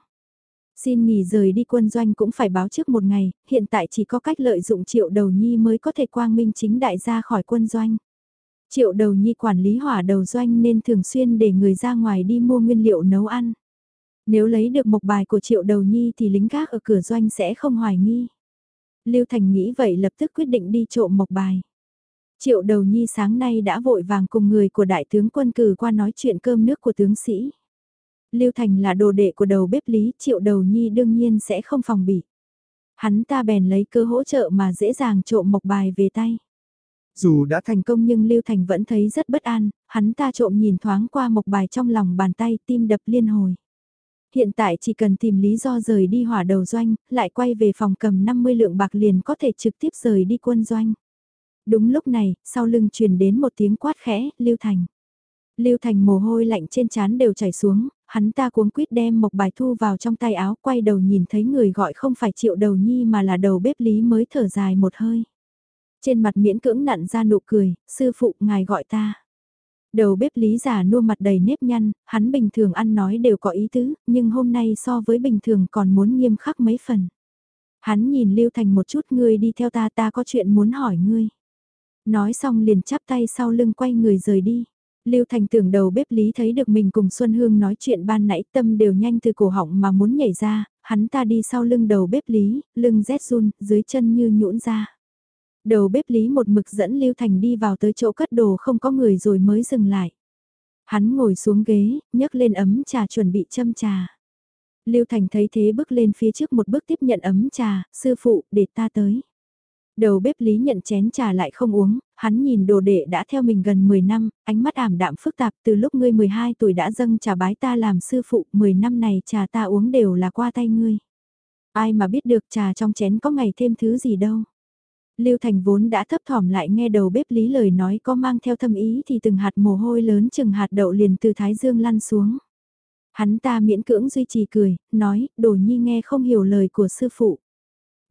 A: Xin nghỉ rời đi quân doanh cũng phải báo trước một ngày, hiện tại chỉ có cách lợi dụng triệu đầu nhi mới có thể quang minh chính đại ra khỏi quân doanh. Triệu đầu nhi quản lý hỏa đầu doanh nên thường xuyên để người ra ngoài đi mua nguyên liệu nấu ăn. Nếu lấy được một bài của triệu đầu nhi thì lính gác ở cửa doanh sẽ không hoài nghi. Lưu Thành nghĩ vậy lập tức quyết định đi trộm mộc bài. Triệu đầu nhi sáng nay đã vội vàng cùng người của đại tướng quân cử qua nói chuyện cơm nước của tướng sĩ. Lưu Thành là đồ đệ của đầu bếp lý, triệu đầu nhi đương nhiên sẽ không phòng bị. Hắn ta bèn lấy cơ hỗ trợ mà dễ dàng trộm mộc bài về tay. Dù đã thành công nhưng Lưu Thành vẫn thấy rất bất an, hắn ta trộm nhìn thoáng qua mộc bài trong lòng bàn tay tim đập liên hồi. Hiện tại chỉ cần tìm lý do rời đi hỏa đầu doanh, lại quay về phòng cầm 50 lượng bạc liền có thể trực tiếp rời đi quân doanh. Đúng lúc này, sau lưng truyền đến một tiếng quát khẽ, Lưu Thành. Lưu Thành mồ hôi lạnh trên trán đều chảy xuống, hắn ta cuống quýt đem một bài thu vào trong tay áo quay đầu nhìn thấy người gọi không phải triệu đầu nhi mà là đầu bếp lý mới thở dài một hơi. Trên mặt miễn cưỡng nặn ra nụ cười, sư phụ ngài gọi ta. Đầu bếp lý già nua mặt đầy nếp nhăn, hắn bình thường ăn nói đều có ý tứ, nhưng hôm nay so với bình thường còn muốn nghiêm khắc mấy phần. Hắn nhìn Lưu Thành một chút ngươi đi theo ta ta có chuyện muốn hỏi ngươi. Nói xong liền chắp tay sau lưng quay người rời đi. Lưu Thành tưởng đầu bếp lý thấy được mình cùng Xuân Hương nói chuyện ban nãy tâm đều nhanh từ cổ họng mà muốn nhảy ra, hắn ta đi sau lưng đầu bếp lý, lưng rét run, dưới chân như nhũn ra. Đầu bếp lý một mực dẫn Lưu Thành đi vào tới chỗ cất đồ không có người rồi mới dừng lại. Hắn ngồi xuống ghế, nhấc lên ấm trà chuẩn bị châm trà. Lưu Thành thấy thế bước lên phía trước một bước tiếp nhận ấm trà, sư phụ, để ta tới. Đầu bếp lý nhận chén trà lại không uống, hắn nhìn đồ đệ đã theo mình gần 10 năm, ánh mắt ảm đạm phức tạp từ lúc ngươi 12 tuổi đã dâng trà bái ta làm sư phụ, 10 năm này trà ta uống đều là qua tay ngươi. Ai mà biết được trà trong chén có ngày thêm thứ gì đâu. Lưu Thành vốn đã thấp thỏm lại nghe đầu bếp lý lời nói có mang theo thâm ý thì từng hạt mồ hôi lớn chừng hạt đậu liền từ thái dương lăn xuống. Hắn ta miễn cưỡng duy trì cười, nói, đồ nhi nghe không hiểu lời của sư phụ.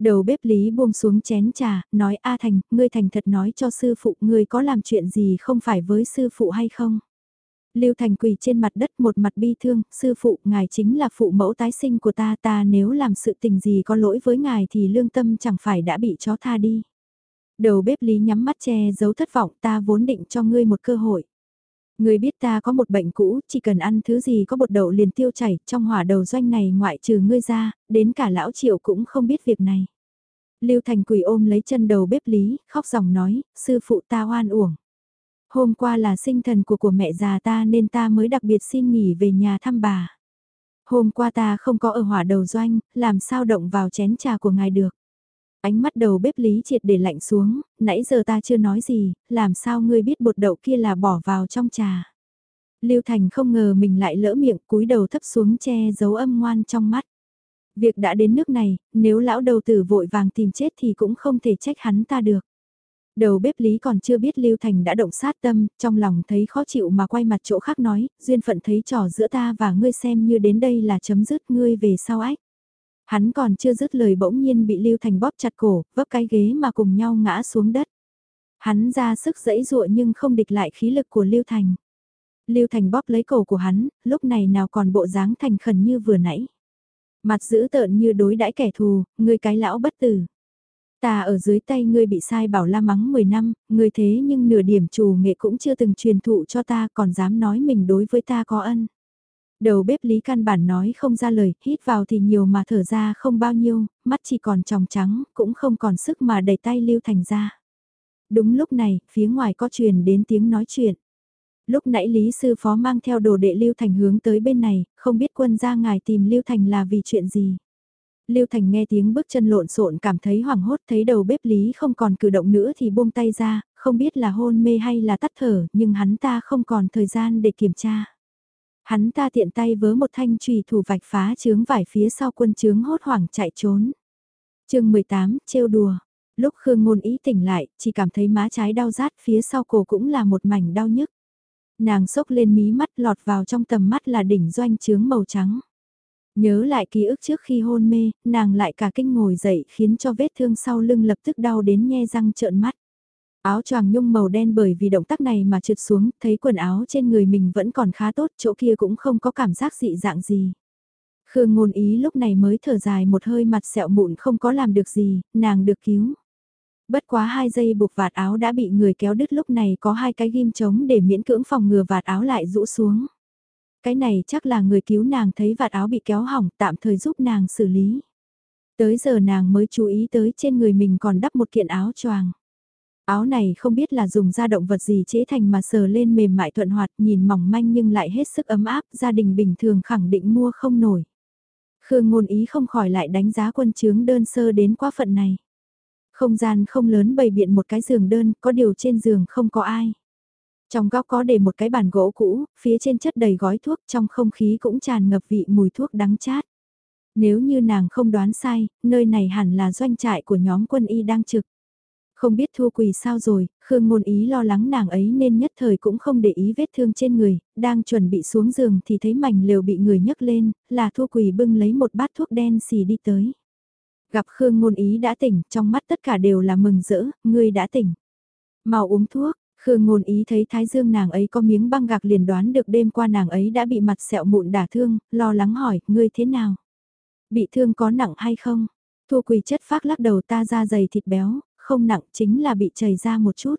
A: Đầu bếp lý buông xuống chén trà, nói A Thành, ngươi thành thật nói cho sư phụ ngươi có làm chuyện gì không phải với sư phụ hay không? Lưu Thành quỳ trên mặt đất một mặt bi thương, sư phụ, ngài chính là phụ mẫu tái sinh của ta, ta nếu làm sự tình gì có lỗi với ngài thì lương tâm chẳng phải đã bị chó tha đi. Đầu bếp lý nhắm mắt che giấu thất vọng ta vốn định cho ngươi một cơ hội. Ngươi biết ta có một bệnh cũ, chỉ cần ăn thứ gì có bột đậu liền tiêu chảy, trong hỏa đầu doanh này ngoại trừ ngươi ra, đến cả lão triệu cũng không biết việc này. Lưu Thành Quỳ ôm lấy chân đầu bếp lý, khóc dòng nói, sư phụ ta oan uổng. Hôm qua là sinh thần của của mẹ già ta nên ta mới đặc biệt xin nghỉ về nhà thăm bà. Hôm qua ta không có ở hỏa đầu doanh, làm sao động vào chén trà của ngài được. Ánh mắt đầu bếp lý triệt để lạnh xuống, nãy giờ ta chưa nói gì, làm sao ngươi biết bột đậu kia là bỏ vào trong trà. Lưu Thành không ngờ mình lại lỡ miệng cúi đầu thấp xuống che giấu âm ngoan trong mắt. Việc đã đến nước này, nếu lão đầu tử vội vàng tìm chết thì cũng không thể trách hắn ta được. Đầu bếp lý còn chưa biết Lưu Thành đã động sát tâm, trong lòng thấy khó chịu mà quay mặt chỗ khác nói, duyên phận thấy trò giữa ta và ngươi xem như đến đây là chấm dứt ngươi về sau ách. Hắn còn chưa dứt lời bỗng nhiên bị Lưu Thành bóp chặt cổ, vấp cái ghế mà cùng nhau ngã xuống đất. Hắn ra sức dẫy dụa nhưng không địch lại khí lực của Lưu Thành. Lưu Thành bóp lấy cổ của hắn, lúc này nào còn bộ dáng thành khẩn như vừa nãy. Mặt dữ tợn như đối đãi kẻ thù, ngươi cái lão bất tử. Ta ở dưới tay ngươi bị sai bảo la mắng 10 năm, ngươi thế nhưng nửa điểm chủ nghệ cũng chưa từng truyền thụ cho ta còn dám nói mình đối với ta có ân. Đầu bếp lý căn bản nói không ra lời, hít vào thì nhiều mà thở ra không bao nhiêu, mắt chỉ còn tròng trắng, cũng không còn sức mà đẩy tay Lưu Thành ra. Đúng lúc này, phía ngoài có truyền đến tiếng nói chuyện. Lúc nãy Lý Sư Phó mang theo đồ đệ Lưu Thành hướng tới bên này, không biết quân gia ngài tìm Lưu Thành là vì chuyện gì. Lưu Thành nghe tiếng bước chân lộn xộn cảm thấy hoảng hốt thấy đầu bếp Lý không còn cử động nữa thì buông tay ra, không biết là hôn mê hay là tắt thở nhưng hắn ta không còn thời gian để kiểm tra. Hắn ta tiện tay vớ một thanh trùy thủ vạch phá chướng vải phía sau quân chướng hốt hoảng chạy trốn. chương 18, trêu đùa. Lúc Khương Ngôn Ý tỉnh lại, chỉ cảm thấy má trái đau rát phía sau cổ cũng là một mảnh đau nhức. Nàng sốc lên mí mắt lọt vào trong tầm mắt là đỉnh doanh trướng màu trắng. Nhớ lại ký ức trước khi hôn mê, nàng lại cả kinh ngồi dậy khiến cho vết thương sau lưng lập tức đau đến nhe răng trợn mắt. Áo choàng nhung màu đen bởi vì động tác này mà trượt xuống, thấy quần áo trên người mình vẫn còn khá tốt, chỗ kia cũng không có cảm giác dị dạng gì. Khương ngôn ý lúc này mới thở dài một hơi mặt sẹo mụn không có làm được gì, nàng được cứu. Bất quá hai giây buộc vạt áo đã bị người kéo đứt lúc này có hai cái ghim trống để miễn cưỡng phòng ngừa vạt áo lại rũ xuống. Cái này chắc là người cứu nàng thấy vạt áo bị kéo hỏng tạm thời giúp nàng xử lý. Tới giờ nàng mới chú ý tới trên người mình còn đắp một kiện áo choàng. Áo này không biết là dùng da động vật gì chế thành mà sờ lên mềm mại thuận hoạt nhìn mỏng manh nhưng lại hết sức ấm áp, gia đình bình thường khẳng định mua không nổi. Khương ngôn ý không khỏi lại đánh giá quân chướng đơn sơ đến quá phận này. Không gian không lớn bày biện một cái giường đơn, có điều trên giường không có ai. Trong góc có để một cái bàn gỗ cũ, phía trên chất đầy gói thuốc trong không khí cũng tràn ngập vị mùi thuốc đắng chát. Nếu như nàng không đoán sai, nơi này hẳn là doanh trại của nhóm quân y đang trực. Không biết Thu Quỳ sao rồi, Khương Ngôn Ý lo lắng nàng ấy nên nhất thời cũng không để ý vết thương trên người, đang chuẩn bị xuống giường thì thấy mảnh lều bị người nhấc lên, là Thu Quỳ bưng lấy một bát thuốc đen xì đi tới. Gặp Khương Ngôn Ý đã tỉnh, trong mắt tất cả đều là mừng rỡ, ngươi đã tỉnh. Mau uống thuốc, Khương Ngôn Ý thấy thái dương nàng ấy có miếng băng gạc liền đoán được đêm qua nàng ấy đã bị mặt sẹo mụn đả thương, lo lắng hỏi, ngươi thế nào? Bị thương có nặng hay không? Thu Quỳ chất phác lắc đầu ta ra dày thịt béo, không nặng chính là bị chảy ra một chút.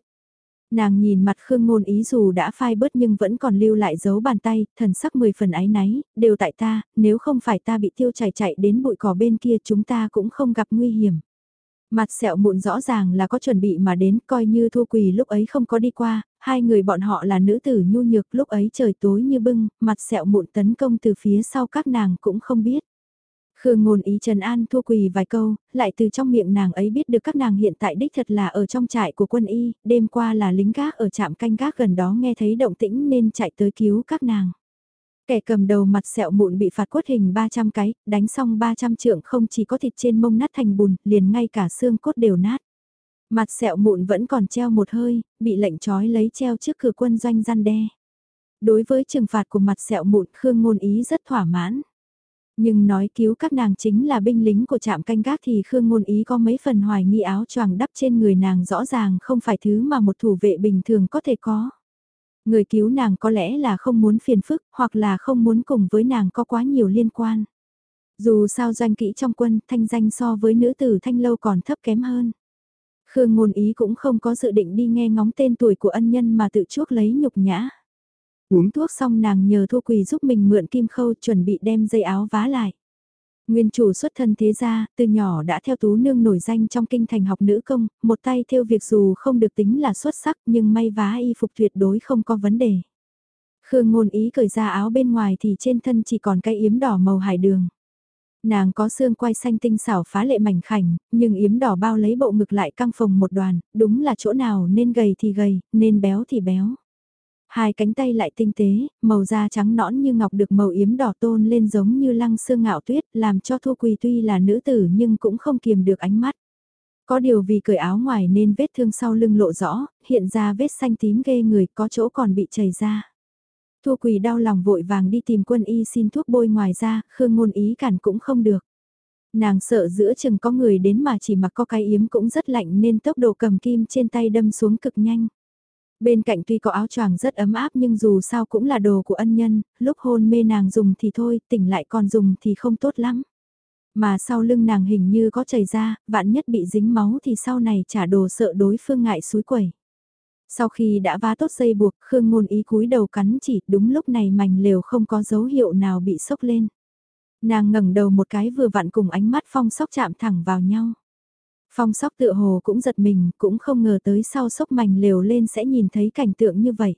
A: Nàng nhìn mặt Khương Ngôn Ý dù đã phai bớt nhưng vẫn còn lưu lại dấu bàn tay, thần sắc mười phần ái náy, đều tại ta, nếu không phải ta bị tiêu chảy chạy đến bụi cỏ bên kia chúng ta cũng không gặp nguy hiểm. Mặt sẹo mụn rõ ràng là có chuẩn bị mà đến, coi như Thu Quỳ lúc ấy không có đi qua, hai người bọn họ là nữ tử nhu nhược lúc ấy trời tối như bưng, mặt sẹo mụn tấn công từ phía sau các nàng cũng không biết. Khương ngôn ý trần an thua quỳ vài câu, lại từ trong miệng nàng ấy biết được các nàng hiện tại đích thật là ở trong trại của quân y, đêm qua là lính gác ở trạm canh gác gần đó nghe thấy động tĩnh nên chạy tới cứu các nàng. Kẻ cầm đầu mặt sẹo mụn bị phạt quất hình 300 cái, đánh xong 300 trượng không chỉ có thịt trên mông nát thành bùn, liền ngay cả xương cốt đều nát. Mặt sẹo mụn vẫn còn treo một hơi, bị lệnh trói lấy treo trước cửa quân doanh gian đe. Đối với trừng phạt của mặt sẹo mụn Khương Ngôn Ý rất thỏa mãn. Nhưng nói cứu các nàng chính là binh lính của trạm canh gác thì Khương Ngôn Ý có mấy phần hoài nghi áo choàng đắp trên người nàng rõ ràng không phải thứ mà một thủ vệ bình thường có thể có. Người cứu nàng có lẽ là không muốn phiền phức hoặc là không muốn cùng với nàng có quá nhiều liên quan. Dù sao doanh kỹ trong quân, thanh danh so với nữ tử thanh lâu còn thấp kém hơn. Khương ngôn ý cũng không có dự định đi nghe ngóng tên tuổi của ân nhân mà tự chuốc lấy nhục nhã. Uống thuốc xong nàng nhờ thua quỳ giúp mình mượn kim khâu chuẩn bị đem dây áo vá lại. Nguyên chủ xuất thân thế gia, từ nhỏ đã theo tú nương nổi danh trong kinh thành học nữ công, một tay theo việc dù không được tính là xuất sắc nhưng may vá y phục tuyệt đối không có vấn đề. Khương ngôn ý cởi ra áo bên ngoài thì trên thân chỉ còn cái yếm đỏ màu hải đường. Nàng có xương quai xanh tinh xảo phá lệ mảnh khảnh, nhưng yếm đỏ bao lấy bộ ngực lại căng phồng một đoàn, đúng là chỗ nào nên gầy thì gầy, nên béo thì béo. Hai cánh tay lại tinh tế, màu da trắng nõn như ngọc được màu yếm đỏ tôn lên giống như lăng sương ngạo tuyết, làm cho Thu Quỳ tuy là nữ tử nhưng cũng không kiềm được ánh mắt. Có điều vì cởi áo ngoài nên vết thương sau lưng lộ rõ, hiện ra vết xanh tím ghê người có chỗ còn bị chảy ra. Thu Quỳ đau lòng vội vàng đi tìm quân y xin thuốc bôi ngoài ra, Khương ngôn ý cản cũng không được. Nàng sợ giữa chừng có người đến mà chỉ mặc có cái yếm cũng rất lạnh nên tốc độ cầm kim trên tay đâm xuống cực nhanh. Bên cạnh tuy có áo choàng rất ấm áp nhưng dù sao cũng là đồ của ân nhân, lúc hôn mê nàng dùng thì thôi, tỉnh lại còn dùng thì không tốt lắm. Mà sau lưng nàng hình như có chảy ra, vạn nhất bị dính máu thì sau này trả đồ sợ đối phương ngại suối quẩy. Sau khi đã vá tốt dây buộc, Khương ngôn ý cúi đầu cắn chỉ, đúng lúc này mảnh lều không có dấu hiệu nào bị sốc lên. Nàng ngẩng đầu một cái vừa vặn cùng ánh mắt phong sóc chạm thẳng vào nhau. Phong sóc tựa hồ cũng giật mình, cũng không ngờ tới sau sốc mảnh lều lên sẽ nhìn thấy cảnh tượng như vậy.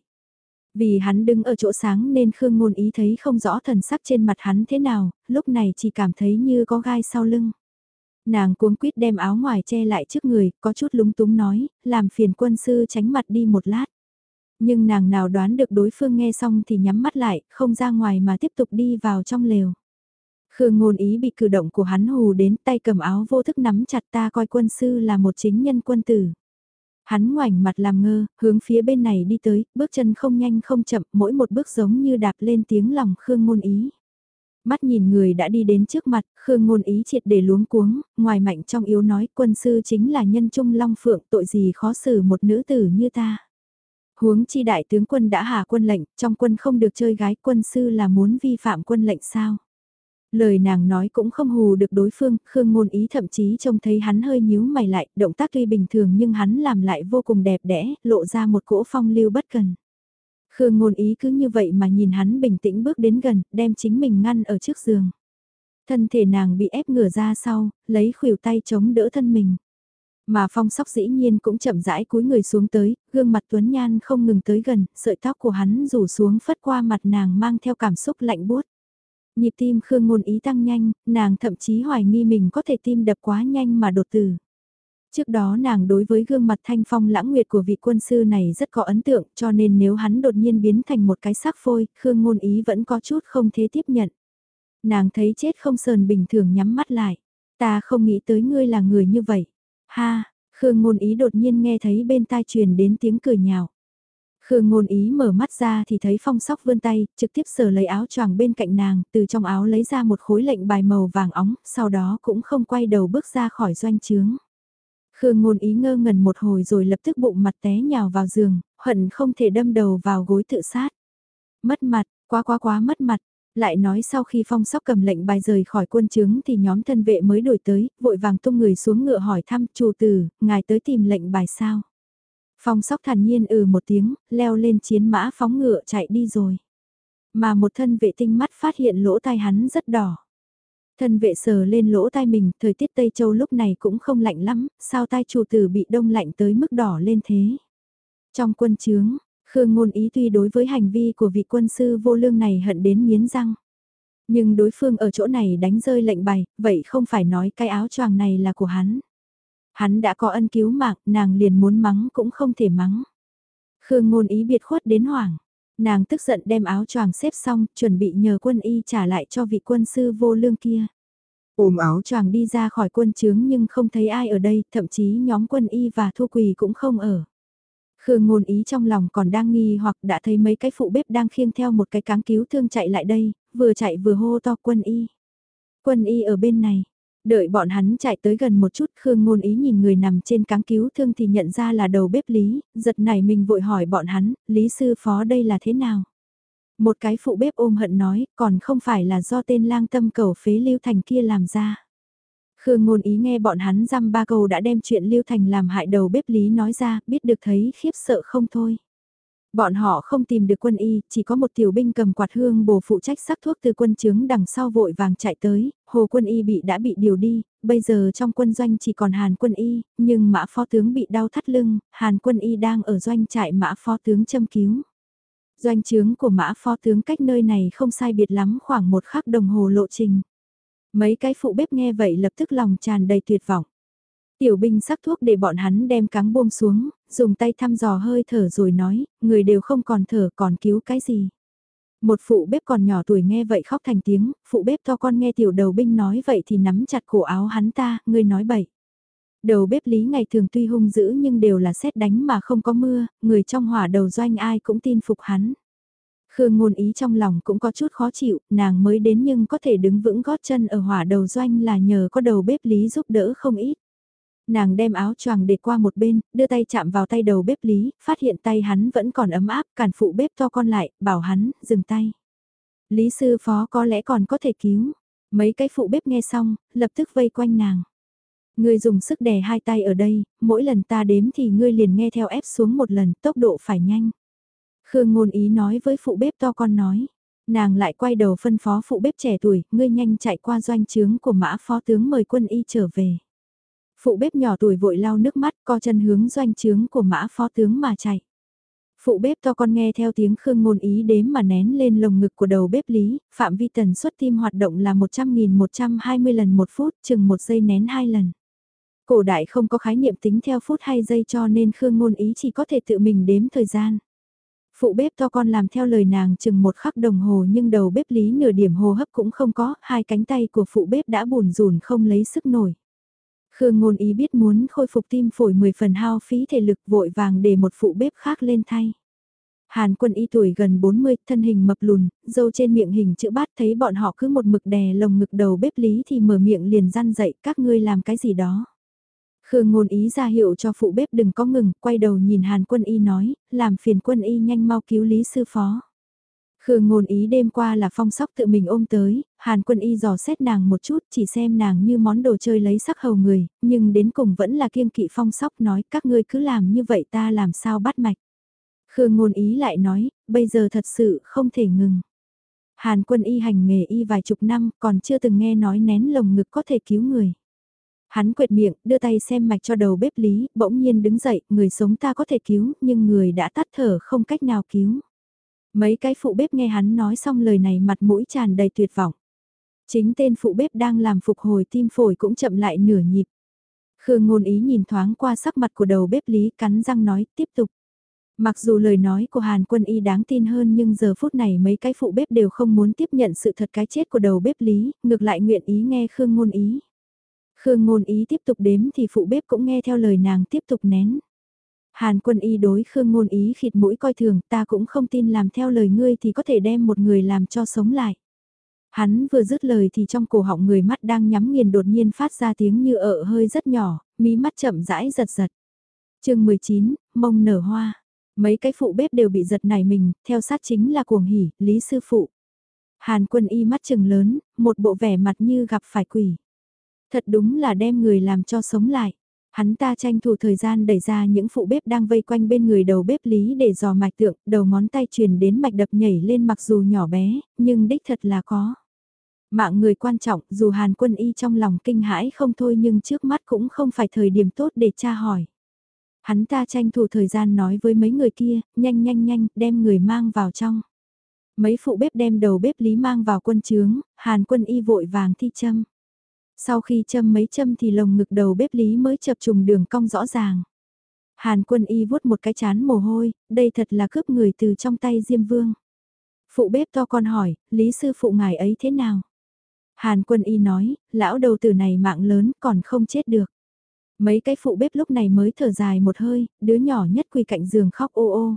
A: Vì hắn đứng ở chỗ sáng nên Khương Ngôn Ý thấy không rõ thần sắc trên mặt hắn thế nào, lúc này chỉ cảm thấy như có gai sau lưng. Nàng cuống quýt đem áo ngoài che lại trước người, có chút lúng túng nói, làm phiền quân sư tránh mặt đi một lát. Nhưng nàng nào đoán được đối phương nghe xong thì nhắm mắt lại, không ra ngoài mà tiếp tục đi vào trong lều. Khương ngôn ý bị cử động của hắn hù đến tay cầm áo vô thức nắm chặt ta coi quân sư là một chính nhân quân tử. Hắn ngoảnh mặt làm ngơ, hướng phía bên này đi tới, bước chân không nhanh không chậm, mỗi một bước giống như đạp lên tiếng lòng Khương ngôn ý. Mắt nhìn người đã đi đến trước mặt, Khương ngôn ý triệt để luống cuống, ngoài mạnh trong yếu nói quân sư chính là nhân trung long phượng tội gì khó xử một nữ tử như ta. Huống chi đại tướng quân đã hạ quân lệnh, trong quân không được chơi gái quân sư là muốn vi phạm quân lệnh sao. Lời nàng nói cũng không hù được đối phương, Khương Ngôn Ý thậm chí trông thấy hắn hơi nhíu mày lại, động tác tuy bình thường nhưng hắn làm lại vô cùng đẹp đẽ, lộ ra một cỗ phong lưu bất cần. Khương Ngôn Ý cứ như vậy mà nhìn hắn bình tĩnh bước đến gần, đem chính mình ngăn ở trước giường. Thân thể nàng bị ép ngửa ra sau, lấy khuỷu tay chống đỡ thân mình. Mà phong sóc dĩ nhiên cũng chậm rãi cúi người xuống tới, gương mặt tuấn nhan không ngừng tới gần, sợi tóc của hắn rủ xuống phất qua mặt nàng mang theo cảm xúc lạnh buốt. Nhịp tim Khương Ngôn Ý tăng nhanh, nàng thậm chí hoài nghi mình có thể tim đập quá nhanh mà đột tử. Trước đó nàng đối với gương mặt thanh phong lãng nguyệt của vị quân sư này rất có ấn tượng cho nên nếu hắn đột nhiên biến thành một cái xác phôi, Khương Ngôn Ý vẫn có chút không thế tiếp nhận. Nàng thấy chết không sờn bình thường nhắm mắt lại. Ta không nghĩ tới ngươi là người như vậy. Ha, Khương Ngôn Ý đột nhiên nghe thấy bên tai truyền đến tiếng cười nhạo. Khương ngôn ý mở mắt ra thì thấy phong sóc vươn tay, trực tiếp sờ lấy áo choàng bên cạnh nàng, từ trong áo lấy ra một khối lệnh bài màu vàng óng, sau đó cũng không quay đầu bước ra khỏi doanh trướng. Khương ngôn ý ngơ ngẩn một hồi rồi lập tức bụng mặt té nhào vào giường, hận không thể đâm đầu vào gối tự sát. Mất mặt, quá quá quá mất mặt, lại nói sau khi phong sóc cầm lệnh bài rời khỏi quân trướng thì nhóm thân vệ mới đổi tới, vội vàng tung người xuống ngựa hỏi thăm chủ tử, ngài tới tìm lệnh bài sao. Phong sóc thản nhiên ừ một tiếng, leo lên chiến mã phóng ngựa chạy đi rồi. Mà một thân vệ tinh mắt phát hiện lỗ tai hắn rất đỏ. Thân vệ sờ lên lỗ tai mình, thời tiết Tây Châu lúc này cũng không lạnh lắm, sao tai chủ tử bị đông lạnh tới mức đỏ lên thế. Trong quân chướng, Khương Ngôn Ý tuy đối với hành vi của vị quân sư vô lương này hận đến nghiến răng. Nhưng đối phương ở chỗ này đánh rơi lệnh bày, vậy không phải nói cái áo choàng này là của hắn. Hắn đã có ân cứu mạng, nàng liền muốn mắng cũng không thể mắng. Khương ngôn ý biệt khuất đến hoảng. Nàng tức giận đem áo choàng xếp xong, chuẩn bị nhờ quân y trả lại cho vị quân sư vô lương kia. Ôm áo choàng đi ra khỏi quân trướng nhưng không thấy ai ở đây, thậm chí nhóm quân y và thu quỳ cũng không ở. Khương ngôn ý trong lòng còn đang nghi hoặc đã thấy mấy cái phụ bếp đang khiêng theo một cái cáng cứu thương chạy lại đây, vừa chạy vừa hô to quân y. Quân y ở bên này, Đợi bọn hắn chạy tới gần một chút Khương ngôn ý nhìn người nằm trên cáng cứu thương thì nhận ra là đầu bếp Lý, giật này mình vội hỏi bọn hắn, Lý sư phó đây là thế nào? Một cái phụ bếp ôm hận nói, còn không phải là do tên lang tâm cầu phế Lưu Thành kia làm ra. Khương ngôn ý nghe bọn hắn dăm ba câu đã đem chuyện Lưu Thành làm hại đầu bếp Lý nói ra, biết được thấy khiếp sợ không thôi. Bọn họ không tìm được quân y, chỉ có một tiểu binh cầm quạt hương bổ phụ trách sắc thuốc từ quân chướng đằng sau vội vàng chạy tới, hồ quân y bị đã bị điều đi, bây giờ trong quân doanh chỉ còn hàn quân y, nhưng mã phó tướng bị đau thắt lưng, hàn quân y đang ở doanh trại mã phó tướng châm cứu. Doanh trướng của mã phó tướng cách nơi này không sai biệt lắm khoảng một khắc đồng hồ lộ trình. Mấy cái phụ bếp nghe vậy lập tức lòng tràn đầy tuyệt vọng. Tiểu binh sắc thuốc để bọn hắn đem cáng buông xuống, dùng tay thăm dò hơi thở rồi nói, người đều không còn thở còn cứu cái gì. Một phụ bếp còn nhỏ tuổi nghe vậy khóc thành tiếng, phụ bếp to con nghe tiểu đầu binh nói vậy thì nắm chặt cổ áo hắn ta, người nói bậy. Đầu bếp lý ngày thường tuy hung dữ nhưng đều là xét đánh mà không có mưa, người trong hỏa đầu doanh ai cũng tin phục hắn. Khương ngôn ý trong lòng cũng có chút khó chịu, nàng mới đến nhưng có thể đứng vững gót chân ở hỏa đầu doanh là nhờ có đầu bếp lý giúp đỡ không ít. Nàng đem áo choàng để qua một bên, đưa tay chạm vào tay đầu bếp Lý, phát hiện tay hắn vẫn còn ấm áp, cản phụ bếp to con lại, bảo hắn, dừng tay. Lý sư phó có lẽ còn có thể cứu. Mấy cái phụ bếp nghe xong, lập tức vây quanh nàng. Ngươi dùng sức đè hai tay ở đây, mỗi lần ta đếm thì ngươi liền nghe theo ép xuống một lần, tốc độ phải nhanh. Khương ngôn ý nói với phụ bếp to con nói. Nàng lại quay đầu phân phó phụ bếp trẻ tuổi, ngươi nhanh chạy qua doanh trướng của mã phó tướng mời quân y trở về. Phụ bếp nhỏ tuổi vội lau nước mắt co chân hướng doanh trướng của mã phó tướng mà chạy. Phụ bếp to con nghe theo tiếng khương ngôn ý đếm mà nén lên lồng ngực của đầu bếp lý, phạm vi tần suất tim hoạt động là 100.120 lần một phút, chừng một giây nén hai lần. Cổ đại không có khái niệm tính theo phút hay giây cho nên khương ngôn ý chỉ có thể tự mình đếm thời gian. Phụ bếp to con làm theo lời nàng chừng một khắc đồng hồ nhưng đầu bếp lý nửa điểm hô hấp cũng không có, hai cánh tay của phụ bếp đã buồn rùn không lấy sức nổi. Khương ngôn ý biết muốn khôi phục tim phổi 10 phần hao phí thể lực vội vàng để một phụ bếp khác lên thay. Hàn quân y tuổi gần 40, thân hình mập lùn, dâu trên miệng hình chữ bát thấy bọn họ cứ một mực đè lồng ngực đầu bếp lý thì mở miệng liền răn dậy các ngươi làm cái gì đó. Khương ngôn ý ra hiệu cho phụ bếp đừng có ngừng, quay đầu nhìn hàn quân y nói, làm phiền quân y nhanh mau cứu lý sư phó. Khương ngôn ý đêm qua là phong sóc tự mình ôm tới, hàn quân y dò xét nàng một chút chỉ xem nàng như món đồ chơi lấy sắc hầu người, nhưng đến cùng vẫn là kiêng kỵ phong sóc nói các ngươi cứ làm như vậy ta làm sao bắt mạch. Khương ngôn ý lại nói, bây giờ thật sự không thể ngừng. Hàn quân y hành nghề y vài chục năm còn chưa từng nghe nói nén lồng ngực có thể cứu người. Hắn quệt miệng, đưa tay xem mạch cho đầu bếp lý, bỗng nhiên đứng dậy, người sống ta có thể cứu, nhưng người đã tắt thở không cách nào cứu. Mấy cái phụ bếp nghe hắn nói xong lời này mặt mũi tràn đầy tuyệt vọng. Chính tên phụ bếp đang làm phục hồi tim phổi cũng chậm lại nửa nhịp. Khương ngôn ý nhìn thoáng qua sắc mặt của đầu bếp lý cắn răng nói tiếp tục. Mặc dù lời nói của Hàn quân y đáng tin hơn nhưng giờ phút này mấy cái phụ bếp đều không muốn tiếp nhận sự thật cái chết của đầu bếp lý, ngược lại nguyện ý nghe Khương ngôn ý. Khương ngôn ý tiếp tục đếm thì phụ bếp cũng nghe theo lời nàng tiếp tục nén. Hàn quân y đối Khương ngôn ý khịt mũi coi thường, ta cũng không tin làm theo lời ngươi thì có thể đem một người làm cho sống lại. Hắn vừa dứt lời thì trong cổ họng người mắt đang nhắm nghiền đột nhiên phát ra tiếng như ợ hơi rất nhỏ, mí mắt chậm rãi giật giật. chương 19, mông nở hoa. Mấy cái phụ bếp đều bị giật nảy mình, theo sát chính là cuồng hỉ, lý sư phụ. Hàn quân y mắt chừng lớn, một bộ vẻ mặt như gặp phải quỷ. Thật đúng là đem người làm cho sống lại. Hắn ta tranh thủ thời gian đẩy ra những phụ bếp đang vây quanh bên người đầu bếp lý để dò mạch tượng, đầu ngón tay truyền đến mạch đập nhảy lên mặc dù nhỏ bé, nhưng đích thật là có. Mạng người quan trọng dù Hàn quân y trong lòng kinh hãi không thôi nhưng trước mắt cũng không phải thời điểm tốt để tra hỏi. Hắn ta tranh thủ thời gian nói với mấy người kia, nhanh nhanh nhanh, đem người mang vào trong. Mấy phụ bếp đem đầu bếp lý mang vào quân trướng, hàn quân y vội vàng thi châm. Sau khi châm mấy châm thì lồng ngực đầu bếp lý mới chập trùng đường cong rõ ràng. Hàn quân y vuốt một cái chán mồ hôi, đây thật là cướp người từ trong tay Diêm Vương. Phụ bếp to con hỏi, Lý sư phụ ngài ấy thế nào? Hàn quân y nói, lão đầu tử này mạng lớn còn không chết được. Mấy cái phụ bếp lúc này mới thở dài một hơi, đứa nhỏ nhất quỳ cạnh giường khóc ô ô.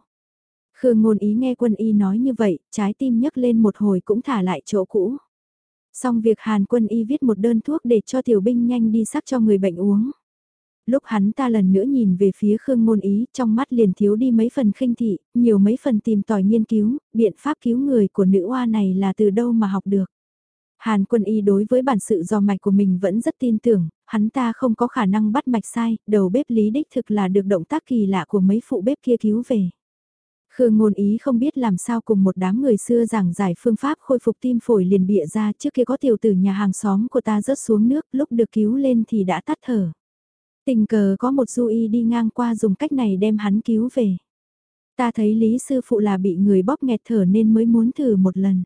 A: Khương ngôn ý nghe quân y nói như vậy, trái tim nhấc lên một hồi cũng thả lại chỗ cũ. Xong việc Hàn quân y viết một đơn thuốc để cho tiểu binh nhanh đi sắc cho người bệnh uống. Lúc hắn ta lần nữa nhìn về phía Khương Ngôn Ý, trong mắt liền thiếu đi mấy phần khinh thị, nhiều mấy phần tìm tòi nghiên cứu, biện pháp cứu người của nữ oa này là từ đâu mà học được. Hàn quân y đối với bản sự do mạch của mình vẫn rất tin tưởng, hắn ta không có khả năng bắt mạch sai, đầu bếp lý đích thực là được động tác kỳ lạ của mấy phụ bếp kia cứu về. Khương ngôn ý không biết làm sao cùng một đám người xưa giảng giải phương pháp khôi phục tim phổi liền bịa ra trước kia có tiểu tử nhà hàng xóm của ta rớt xuống nước lúc được cứu lên thì đã tắt thở. Tình cờ có một du y đi ngang qua dùng cách này đem hắn cứu về. Ta thấy lý sư phụ là bị người bóp nghẹt thở nên mới muốn thử một lần.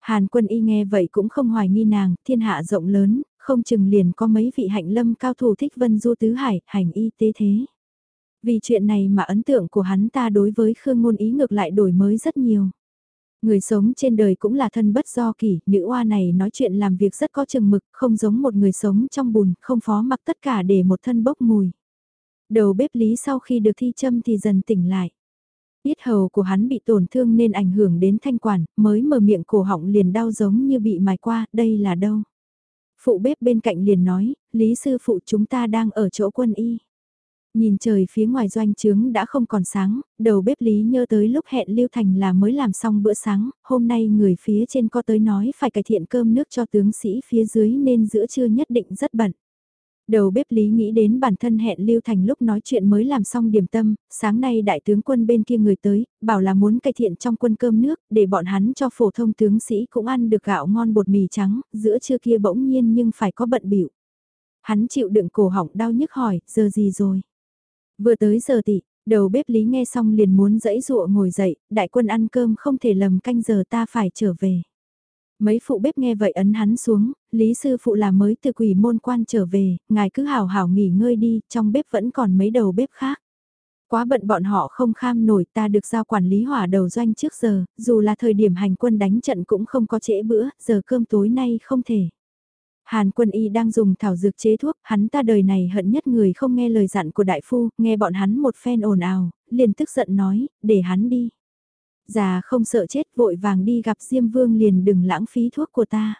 A: Hàn quân y nghe vậy cũng không hoài nghi nàng, thiên hạ rộng lớn, không chừng liền có mấy vị hạnh lâm cao thủ thích vân du tứ hải, hành y tế thế. Vì chuyện này mà ấn tượng của hắn ta đối với Khương Ngôn Ý ngược lại đổi mới rất nhiều. Người sống trên đời cũng là thân bất do kỷ, nữ oa này nói chuyện làm việc rất có chừng mực, không giống một người sống trong bùn, không phó mặc tất cả để một thân bốc mùi. Đầu bếp lý sau khi được thi châm thì dần tỉnh lại. Yết hầu của hắn bị tổn thương nên ảnh hưởng đến thanh quản, mới mở miệng cổ họng liền đau giống như bị mài qua, đây là đâu? Phụ bếp bên cạnh liền nói, Lý sư phụ chúng ta đang ở chỗ quân y. Nhìn trời phía ngoài doanh trướng đã không còn sáng, đầu bếp Lý nhớ tới lúc hẹn Lưu Thành là mới làm xong bữa sáng, hôm nay người phía trên có tới nói phải cải thiện cơm nước cho tướng sĩ phía dưới nên giữa trưa nhất định rất bận. Đầu bếp Lý nghĩ đến bản thân hẹn Lưu Thành lúc nói chuyện mới làm xong điểm tâm, sáng nay đại tướng quân bên kia người tới, bảo là muốn cải thiện trong quân cơm nước, để bọn hắn cho phổ thông tướng sĩ cũng ăn được gạo ngon bột mì trắng, giữa trưa kia bỗng nhiên nhưng phải có bận biểu. Hắn chịu đựng cổ họng đau nhức hỏi, giờ gì rồi? Vừa tới giờ tỷ, đầu bếp Lý nghe xong liền muốn dẫy dụa ngồi dậy, đại quân ăn cơm không thể lầm canh giờ ta phải trở về. Mấy phụ bếp nghe vậy ấn hắn xuống, Lý sư phụ là mới từ quỷ môn quan trở về, ngài cứ hào hào nghỉ ngơi đi, trong bếp vẫn còn mấy đầu bếp khác. Quá bận bọn họ không kham nổi ta được giao quản lý hỏa đầu doanh trước giờ, dù là thời điểm hành quân đánh trận cũng không có trễ bữa, giờ cơm tối nay không thể. Hàn quân y đang dùng thảo dược chế thuốc, hắn ta đời này hận nhất người không nghe lời dặn của đại phu, nghe bọn hắn một phen ồn ào, liền tức giận nói, để hắn đi. Già không sợ chết vội vàng đi gặp Diêm Vương liền đừng lãng phí thuốc của ta.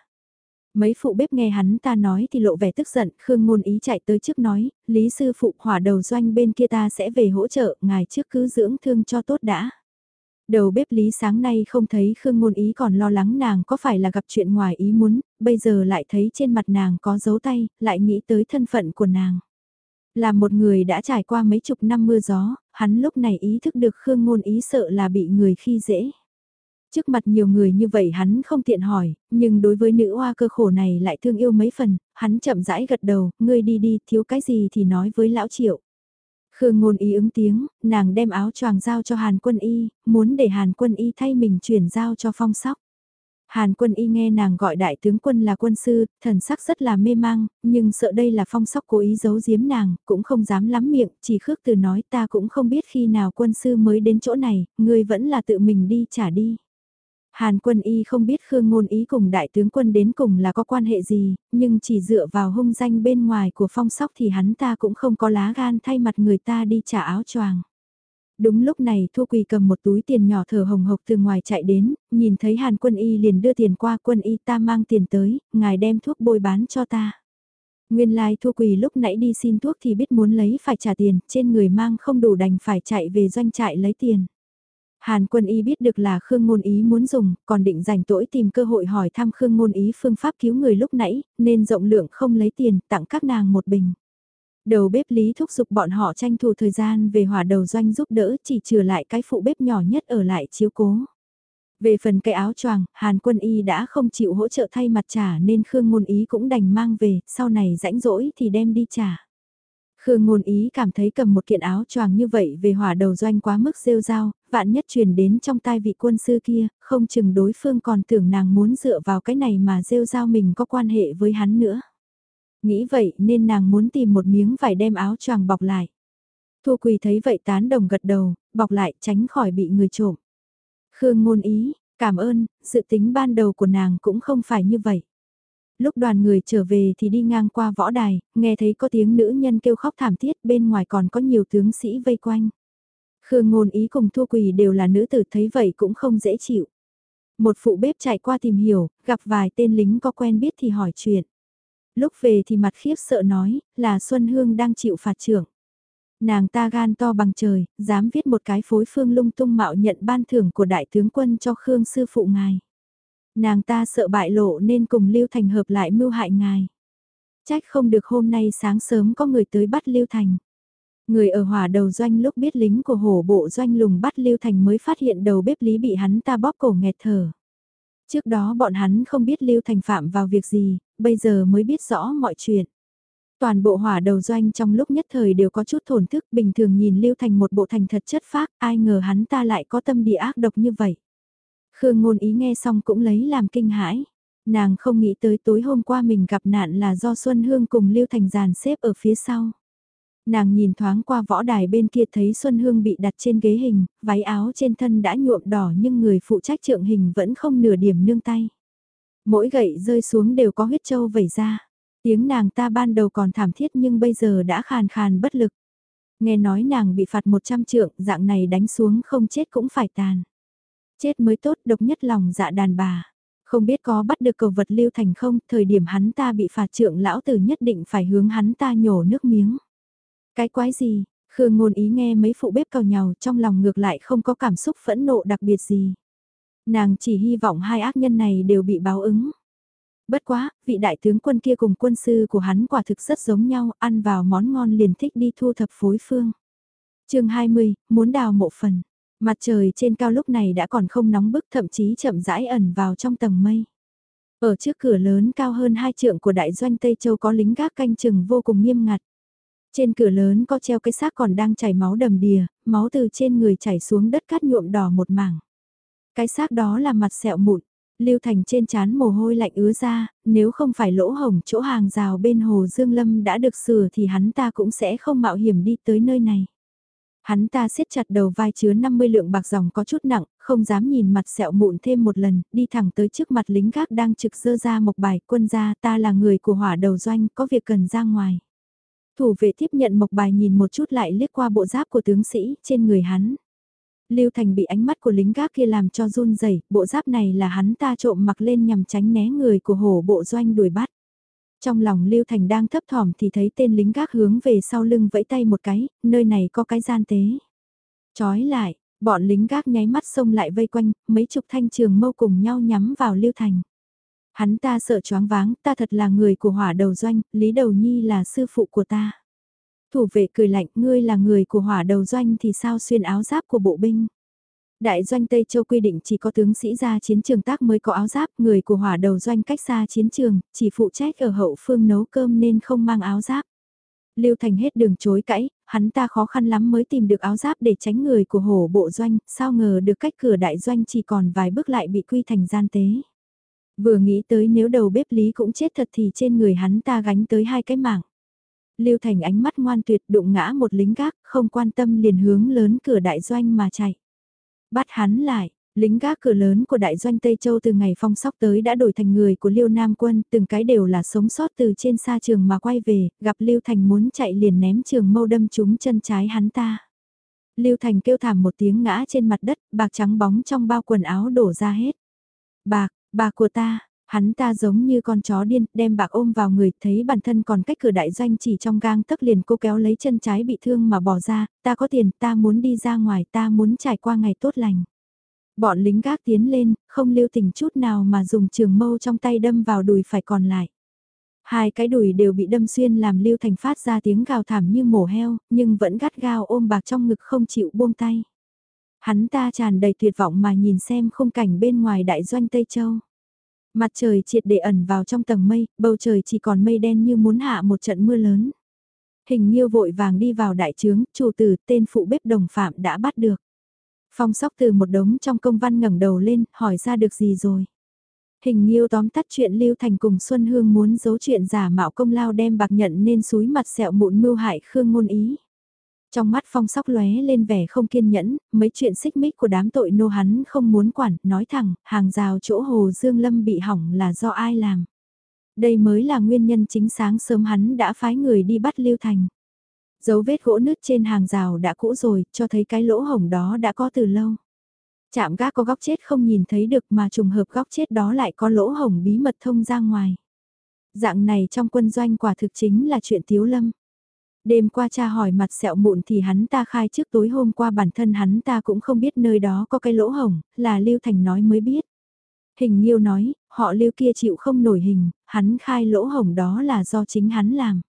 A: Mấy phụ bếp nghe hắn ta nói thì lộ vẻ tức giận, Khương Ngôn Ý chạy tới trước nói, Lý sư phụ hỏa đầu doanh bên kia ta sẽ về hỗ trợ, ngài trước cứ dưỡng thương cho tốt đã. Đầu bếp Lý sáng nay không thấy Khương Ngôn Ý còn lo lắng nàng có phải là gặp chuyện ngoài ý muốn, bây giờ lại thấy trên mặt nàng có dấu tay, lại nghĩ tới thân phận của nàng. Là một người đã trải qua mấy chục năm mưa gió, hắn lúc này ý thức được Khương Ngôn Ý sợ là bị người khi dễ. Trước mặt nhiều người như vậy hắn không tiện hỏi, nhưng đối với nữ hoa cơ khổ này lại thương yêu mấy phần, hắn chậm rãi gật đầu, ngươi đi đi, thiếu cái gì thì nói với lão triệu. Khương ngôn ý ứng tiếng, nàng đem áo choàng giao cho Hàn quân y, muốn để Hàn quân y thay mình chuyển giao cho phong sóc. Hàn quân y nghe nàng gọi đại tướng quân là quân sư, thần sắc rất là mê mang, nhưng sợ đây là phong sóc cố ý giấu giếm nàng, cũng không dám lắm miệng, chỉ khước từ nói ta cũng không biết khi nào quân sư mới đến chỗ này, ngươi vẫn là tự mình đi trả đi. Hàn quân y không biết Khương Ngôn Ý cùng đại tướng quân đến cùng là có quan hệ gì, nhưng chỉ dựa vào hung danh bên ngoài của phong sóc thì hắn ta cũng không có lá gan thay mặt người ta đi trả áo choàng. Đúng lúc này Thu Quỳ cầm một túi tiền nhỏ thở hồng hộc từ ngoài chạy đến, nhìn thấy Hàn quân y liền đưa tiền qua quân y ta mang tiền tới, ngài đem thuốc bôi bán cho ta. Nguyên lai like Thu Quỳ lúc nãy đi xin thuốc thì biết muốn lấy phải trả tiền, trên người mang không đủ đành phải chạy về doanh trại lấy tiền. Hàn quân y biết được là Khương Ngôn Ý muốn dùng, còn định dành tỗi tìm cơ hội hỏi thăm Khương Ngôn Ý phương pháp cứu người lúc nãy, nên rộng lượng không lấy tiền, tặng các nàng một bình. Đầu bếp Lý thúc giục bọn họ tranh thủ thời gian về hỏa đầu doanh giúp đỡ chỉ trừ lại cái phụ bếp nhỏ nhất ở lại chiếu cố. Về phần cái áo choàng, Hàn quân y đã không chịu hỗ trợ thay mặt trả nên Khương Ngôn Ý cũng đành mang về, sau này rãnh rỗi thì đem đi trả. Khương ngôn ý cảm thấy cầm một kiện áo choàng như vậy về hỏa đầu doanh quá mức rêu rao, vạn nhất truyền đến trong tai vị quân sư kia, không chừng đối phương còn tưởng nàng muốn dựa vào cái này mà rêu rao mình có quan hệ với hắn nữa. Nghĩ vậy nên nàng muốn tìm một miếng vải đem áo choàng bọc lại. Thu Quỳ thấy vậy tán đồng gật đầu, bọc lại tránh khỏi bị người trộm. Khương ngôn ý, cảm ơn, dự tính ban đầu của nàng cũng không phải như vậy. Lúc đoàn người trở về thì đi ngang qua võ đài, nghe thấy có tiếng nữ nhân kêu khóc thảm thiết bên ngoài còn có nhiều tướng sĩ vây quanh. Khương ngôn ý cùng thua Quỳ đều là nữ tử thấy vậy cũng không dễ chịu. Một phụ bếp chạy qua tìm hiểu, gặp vài tên lính có quen biết thì hỏi chuyện. Lúc về thì mặt khiếp sợ nói, là Xuân Hương đang chịu phạt trưởng. Nàng ta gan to bằng trời, dám viết một cái phối phương lung tung mạo nhận ban thưởng của đại tướng quân cho Khương sư phụ ngài. Nàng ta sợ bại lộ nên cùng Lưu Thành hợp lại mưu hại ngài. Trách không được hôm nay sáng sớm có người tới bắt Lưu Thành. Người ở hỏa đầu doanh lúc biết lính của hổ bộ doanh lùng bắt Lưu Thành mới phát hiện đầu bếp lý bị hắn ta bóp cổ nghẹt thở. Trước đó bọn hắn không biết Lưu Thành phạm vào việc gì, bây giờ mới biết rõ mọi chuyện. Toàn bộ hỏa đầu doanh trong lúc nhất thời đều có chút thổn thức bình thường nhìn Lưu Thành một bộ thành thật chất phác, ai ngờ hắn ta lại có tâm địa ác độc như vậy. Khương ngôn ý nghe xong cũng lấy làm kinh hãi. Nàng không nghĩ tới tối hôm qua mình gặp nạn là do Xuân Hương cùng Lưu Thành giàn xếp ở phía sau. Nàng nhìn thoáng qua võ đài bên kia thấy Xuân Hương bị đặt trên ghế hình, váy áo trên thân đã nhuộm đỏ nhưng người phụ trách trượng hình vẫn không nửa điểm nương tay. Mỗi gậy rơi xuống đều có huyết châu vẩy ra. Tiếng nàng ta ban đầu còn thảm thiết nhưng bây giờ đã khàn khàn bất lực. Nghe nói nàng bị phạt 100 trượng, dạng này đánh xuống không chết cũng phải tàn. Chết mới tốt độc nhất lòng dạ đàn bà. Không biết có bắt được cầu vật lưu thành không, thời điểm hắn ta bị phạt trượng lão tử nhất định phải hướng hắn ta nhổ nước miếng. Cái quái gì, Khương ngôn ý nghe mấy phụ bếp cào nhào trong lòng ngược lại không có cảm xúc phẫn nộ đặc biệt gì. Nàng chỉ hy vọng hai ác nhân này đều bị báo ứng. Bất quá, vị đại tướng quân kia cùng quân sư của hắn quả thực rất giống nhau, ăn vào món ngon liền thích đi thu thập phối phương. chương 20, muốn đào mộ phần. Mặt trời trên cao lúc này đã còn không nóng bức thậm chí chậm rãi ẩn vào trong tầng mây. Ở trước cửa lớn cao hơn hai trượng của đại doanh Tây Châu có lính gác canh chừng vô cùng nghiêm ngặt. Trên cửa lớn có treo cái xác còn đang chảy máu đầm đìa, máu từ trên người chảy xuống đất cát nhuộm đỏ một mảng. Cái xác đó là mặt sẹo mụn, Lưu Thành trên chán mồ hôi lạnh ứa ra, nếu không phải lỗ hồng chỗ hàng rào bên hồ Dương Lâm đã được sửa thì hắn ta cũng sẽ không mạo hiểm đi tới nơi này. Hắn ta siết chặt đầu vai chứa 50 lượng bạc dòng có chút nặng, không dám nhìn mặt sẹo mụn thêm một lần, đi thẳng tới trước mặt lính gác đang trực dơ ra một bài quân gia ta là người của hỏa đầu doanh, có việc cần ra ngoài. Thủ vệ tiếp nhận mộc bài nhìn một chút lại liếc qua bộ giáp của tướng sĩ trên người hắn. Lưu Thành bị ánh mắt của lính gác kia làm cho run rẩy, bộ giáp này là hắn ta trộm mặc lên nhằm tránh né người của hổ bộ doanh đuổi bắt. Trong lòng Lưu Thành đang thấp thỏm thì thấy tên lính gác hướng về sau lưng vẫy tay một cái, nơi này có cái gian tế. Chói lại, bọn lính gác nháy mắt xông lại vây quanh, mấy chục thanh trường mâu cùng nhau nhắm vào Lưu Thành. Hắn ta sợ choáng váng, ta thật là người của hỏa đầu doanh, Lý Đầu Nhi là sư phụ của ta. Thủ vệ cười lạnh, ngươi là người của hỏa đầu doanh thì sao xuyên áo giáp của bộ binh. Đại doanh Tây Châu quy định chỉ có tướng sĩ ra chiến trường tác mới có áo giáp, người của hỏa đầu doanh cách xa chiến trường, chỉ phụ trách ở hậu phương nấu cơm nên không mang áo giáp. Lưu Thành hết đường chối cãi, hắn ta khó khăn lắm mới tìm được áo giáp để tránh người của hổ bộ doanh, sao ngờ được cách cửa đại doanh chỉ còn vài bước lại bị quy thành gian tế. Vừa nghĩ tới nếu đầu bếp lý cũng chết thật thì trên người hắn ta gánh tới hai cái mạng. Lưu Thành ánh mắt ngoan tuyệt đụng ngã một lính gác, không quan tâm liền hướng lớn cửa đại doanh mà chạy. Bắt hắn lại, lính gác cửa lớn của đại doanh Tây Châu từ ngày phong sóc tới đã đổi thành người của Liêu Nam quân, từng cái đều là sống sót từ trên xa trường mà quay về, gặp Lưu Thành muốn chạy liền ném trường mâu đâm trúng chân trái hắn ta. Lưu Thành kêu thảm một tiếng ngã trên mặt đất, bạc trắng bóng trong bao quần áo đổ ra hết. Bạc, bạc của ta, Hắn ta giống như con chó điên, đem bạc ôm vào người, thấy bản thân còn cách cửa đại doanh chỉ trong gang tấc liền cô kéo lấy chân trái bị thương mà bỏ ra, ta có tiền, ta muốn đi ra ngoài, ta muốn trải qua ngày tốt lành. Bọn lính gác tiến lên, không lưu tình chút nào mà dùng trường mâu trong tay đâm vào đùi phải còn lại. Hai cái đùi đều bị đâm xuyên làm Lưu Thành phát ra tiếng gào thảm như mổ heo, nhưng vẫn gắt gao ôm bạc trong ngực không chịu buông tay. Hắn ta tràn đầy tuyệt vọng mà nhìn xem khung cảnh bên ngoài đại doanh Tây Châu. Mặt trời triệt để ẩn vào trong tầng mây, bầu trời chỉ còn mây đen như muốn hạ một trận mưa lớn. Hình Nhiêu vội vàng đi vào đại trướng, chủ tử tên phụ bếp đồng phạm đã bắt được. Phong sóc từ một đống trong công văn ngẩng đầu lên, hỏi ra được gì rồi. Hình Nhiêu tóm tắt chuyện Lưu Thành cùng Xuân Hương muốn giấu chuyện giả mạo công lao đem bạc nhận nên suối mặt sẹo mụn mưu hại Khương Ngôn Ý. Trong mắt phong sóc lóe lên vẻ không kiên nhẫn, mấy chuyện xích mích của đám tội nô hắn không muốn quản, nói thẳng, hàng rào chỗ Hồ Dương Lâm bị hỏng là do ai làm. Đây mới là nguyên nhân chính sáng sớm hắn đã phái người đi bắt Lưu Thành. Dấu vết gỗ nứt trên hàng rào đã cũ rồi, cho thấy cái lỗ hổng đó đã có từ lâu. Chạm gác có góc chết không nhìn thấy được mà trùng hợp góc chết đó lại có lỗ hổng bí mật thông ra ngoài. Dạng này trong quân doanh quả thực chính là chuyện tiếu lâm. Đêm qua cha hỏi mặt sẹo mụn thì hắn ta khai trước tối hôm qua bản thân hắn ta cũng không biết nơi đó có cái lỗ hồng là Lưu Thành nói mới biết. Hình Nhiêu nói, họ Lưu kia chịu không nổi hình, hắn khai lỗ hồng đó là do chính hắn làm.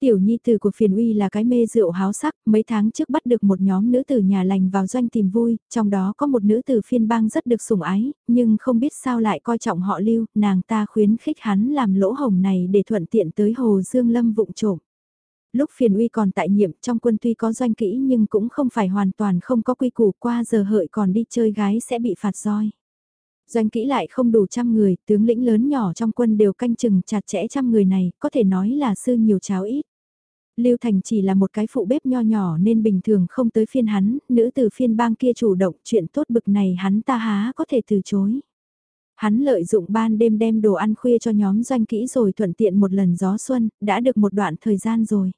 A: Tiểu nhi tử của phiền uy là cái mê rượu háo sắc, mấy tháng trước bắt được một nhóm nữ tử nhà lành vào doanh tìm vui, trong đó có một nữ tử phiên bang rất được sủng ái, nhưng không biết sao lại coi trọng họ lưu, nàng ta khuyến khích hắn làm lỗ hồng này để thuận tiện tới Hồ Dương Lâm vụng trộm. Lúc phiền uy còn tại nhiệm trong quân tuy có doanh kỹ nhưng cũng không phải hoàn toàn không có quy củ qua giờ hợi còn đi chơi gái sẽ bị phạt roi. Doanh kỹ lại không đủ trăm người, tướng lĩnh lớn nhỏ trong quân đều canh chừng chặt chẽ trăm người này, có thể nói là sư nhiều cháo ít. Lưu Thành chỉ là một cái phụ bếp nho nhỏ nên bình thường không tới phiên hắn, nữ từ phiên bang kia chủ động chuyện tốt bực này hắn ta há có thể từ chối. Hắn lợi dụng ban đêm đem đồ ăn khuya cho nhóm doanh kỹ rồi thuận tiện một lần gió xuân, đã được một đoạn thời gian rồi.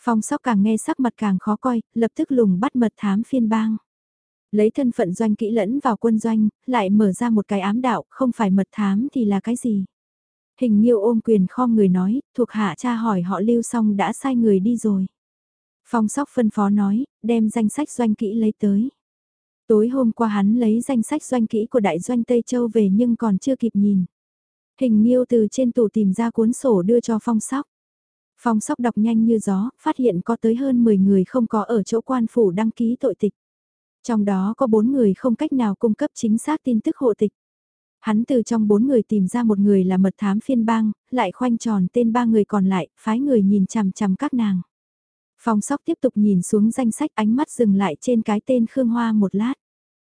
A: Phong sóc càng nghe sắc mặt càng khó coi, lập tức lùng bắt mật thám phiên bang. Lấy thân phận doanh kỹ lẫn vào quân doanh, lại mở ra một cái ám đạo, không phải mật thám thì là cái gì. Hình nhiêu ôm quyền kho người nói, thuộc hạ cha hỏi họ lưu xong đã sai người đi rồi. Phong sóc phân phó nói, đem danh sách doanh kỹ lấy tới. Tối hôm qua hắn lấy danh sách doanh kỹ của đại doanh Tây Châu về nhưng còn chưa kịp nhìn. Hình nhiêu từ trên tủ tìm ra cuốn sổ đưa cho phong sóc. Phong sóc đọc nhanh như gió, phát hiện có tới hơn 10 người không có ở chỗ quan phủ đăng ký tội tịch. Trong đó có 4 người không cách nào cung cấp chính xác tin tức hộ tịch. Hắn từ trong bốn người tìm ra một người là mật thám phiên bang, lại khoanh tròn tên ba người còn lại, phái người nhìn chằm chằm các nàng. Phong sóc tiếp tục nhìn xuống danh sách ánh mắt dừng lại trên cái tên Khương Hoa một lát.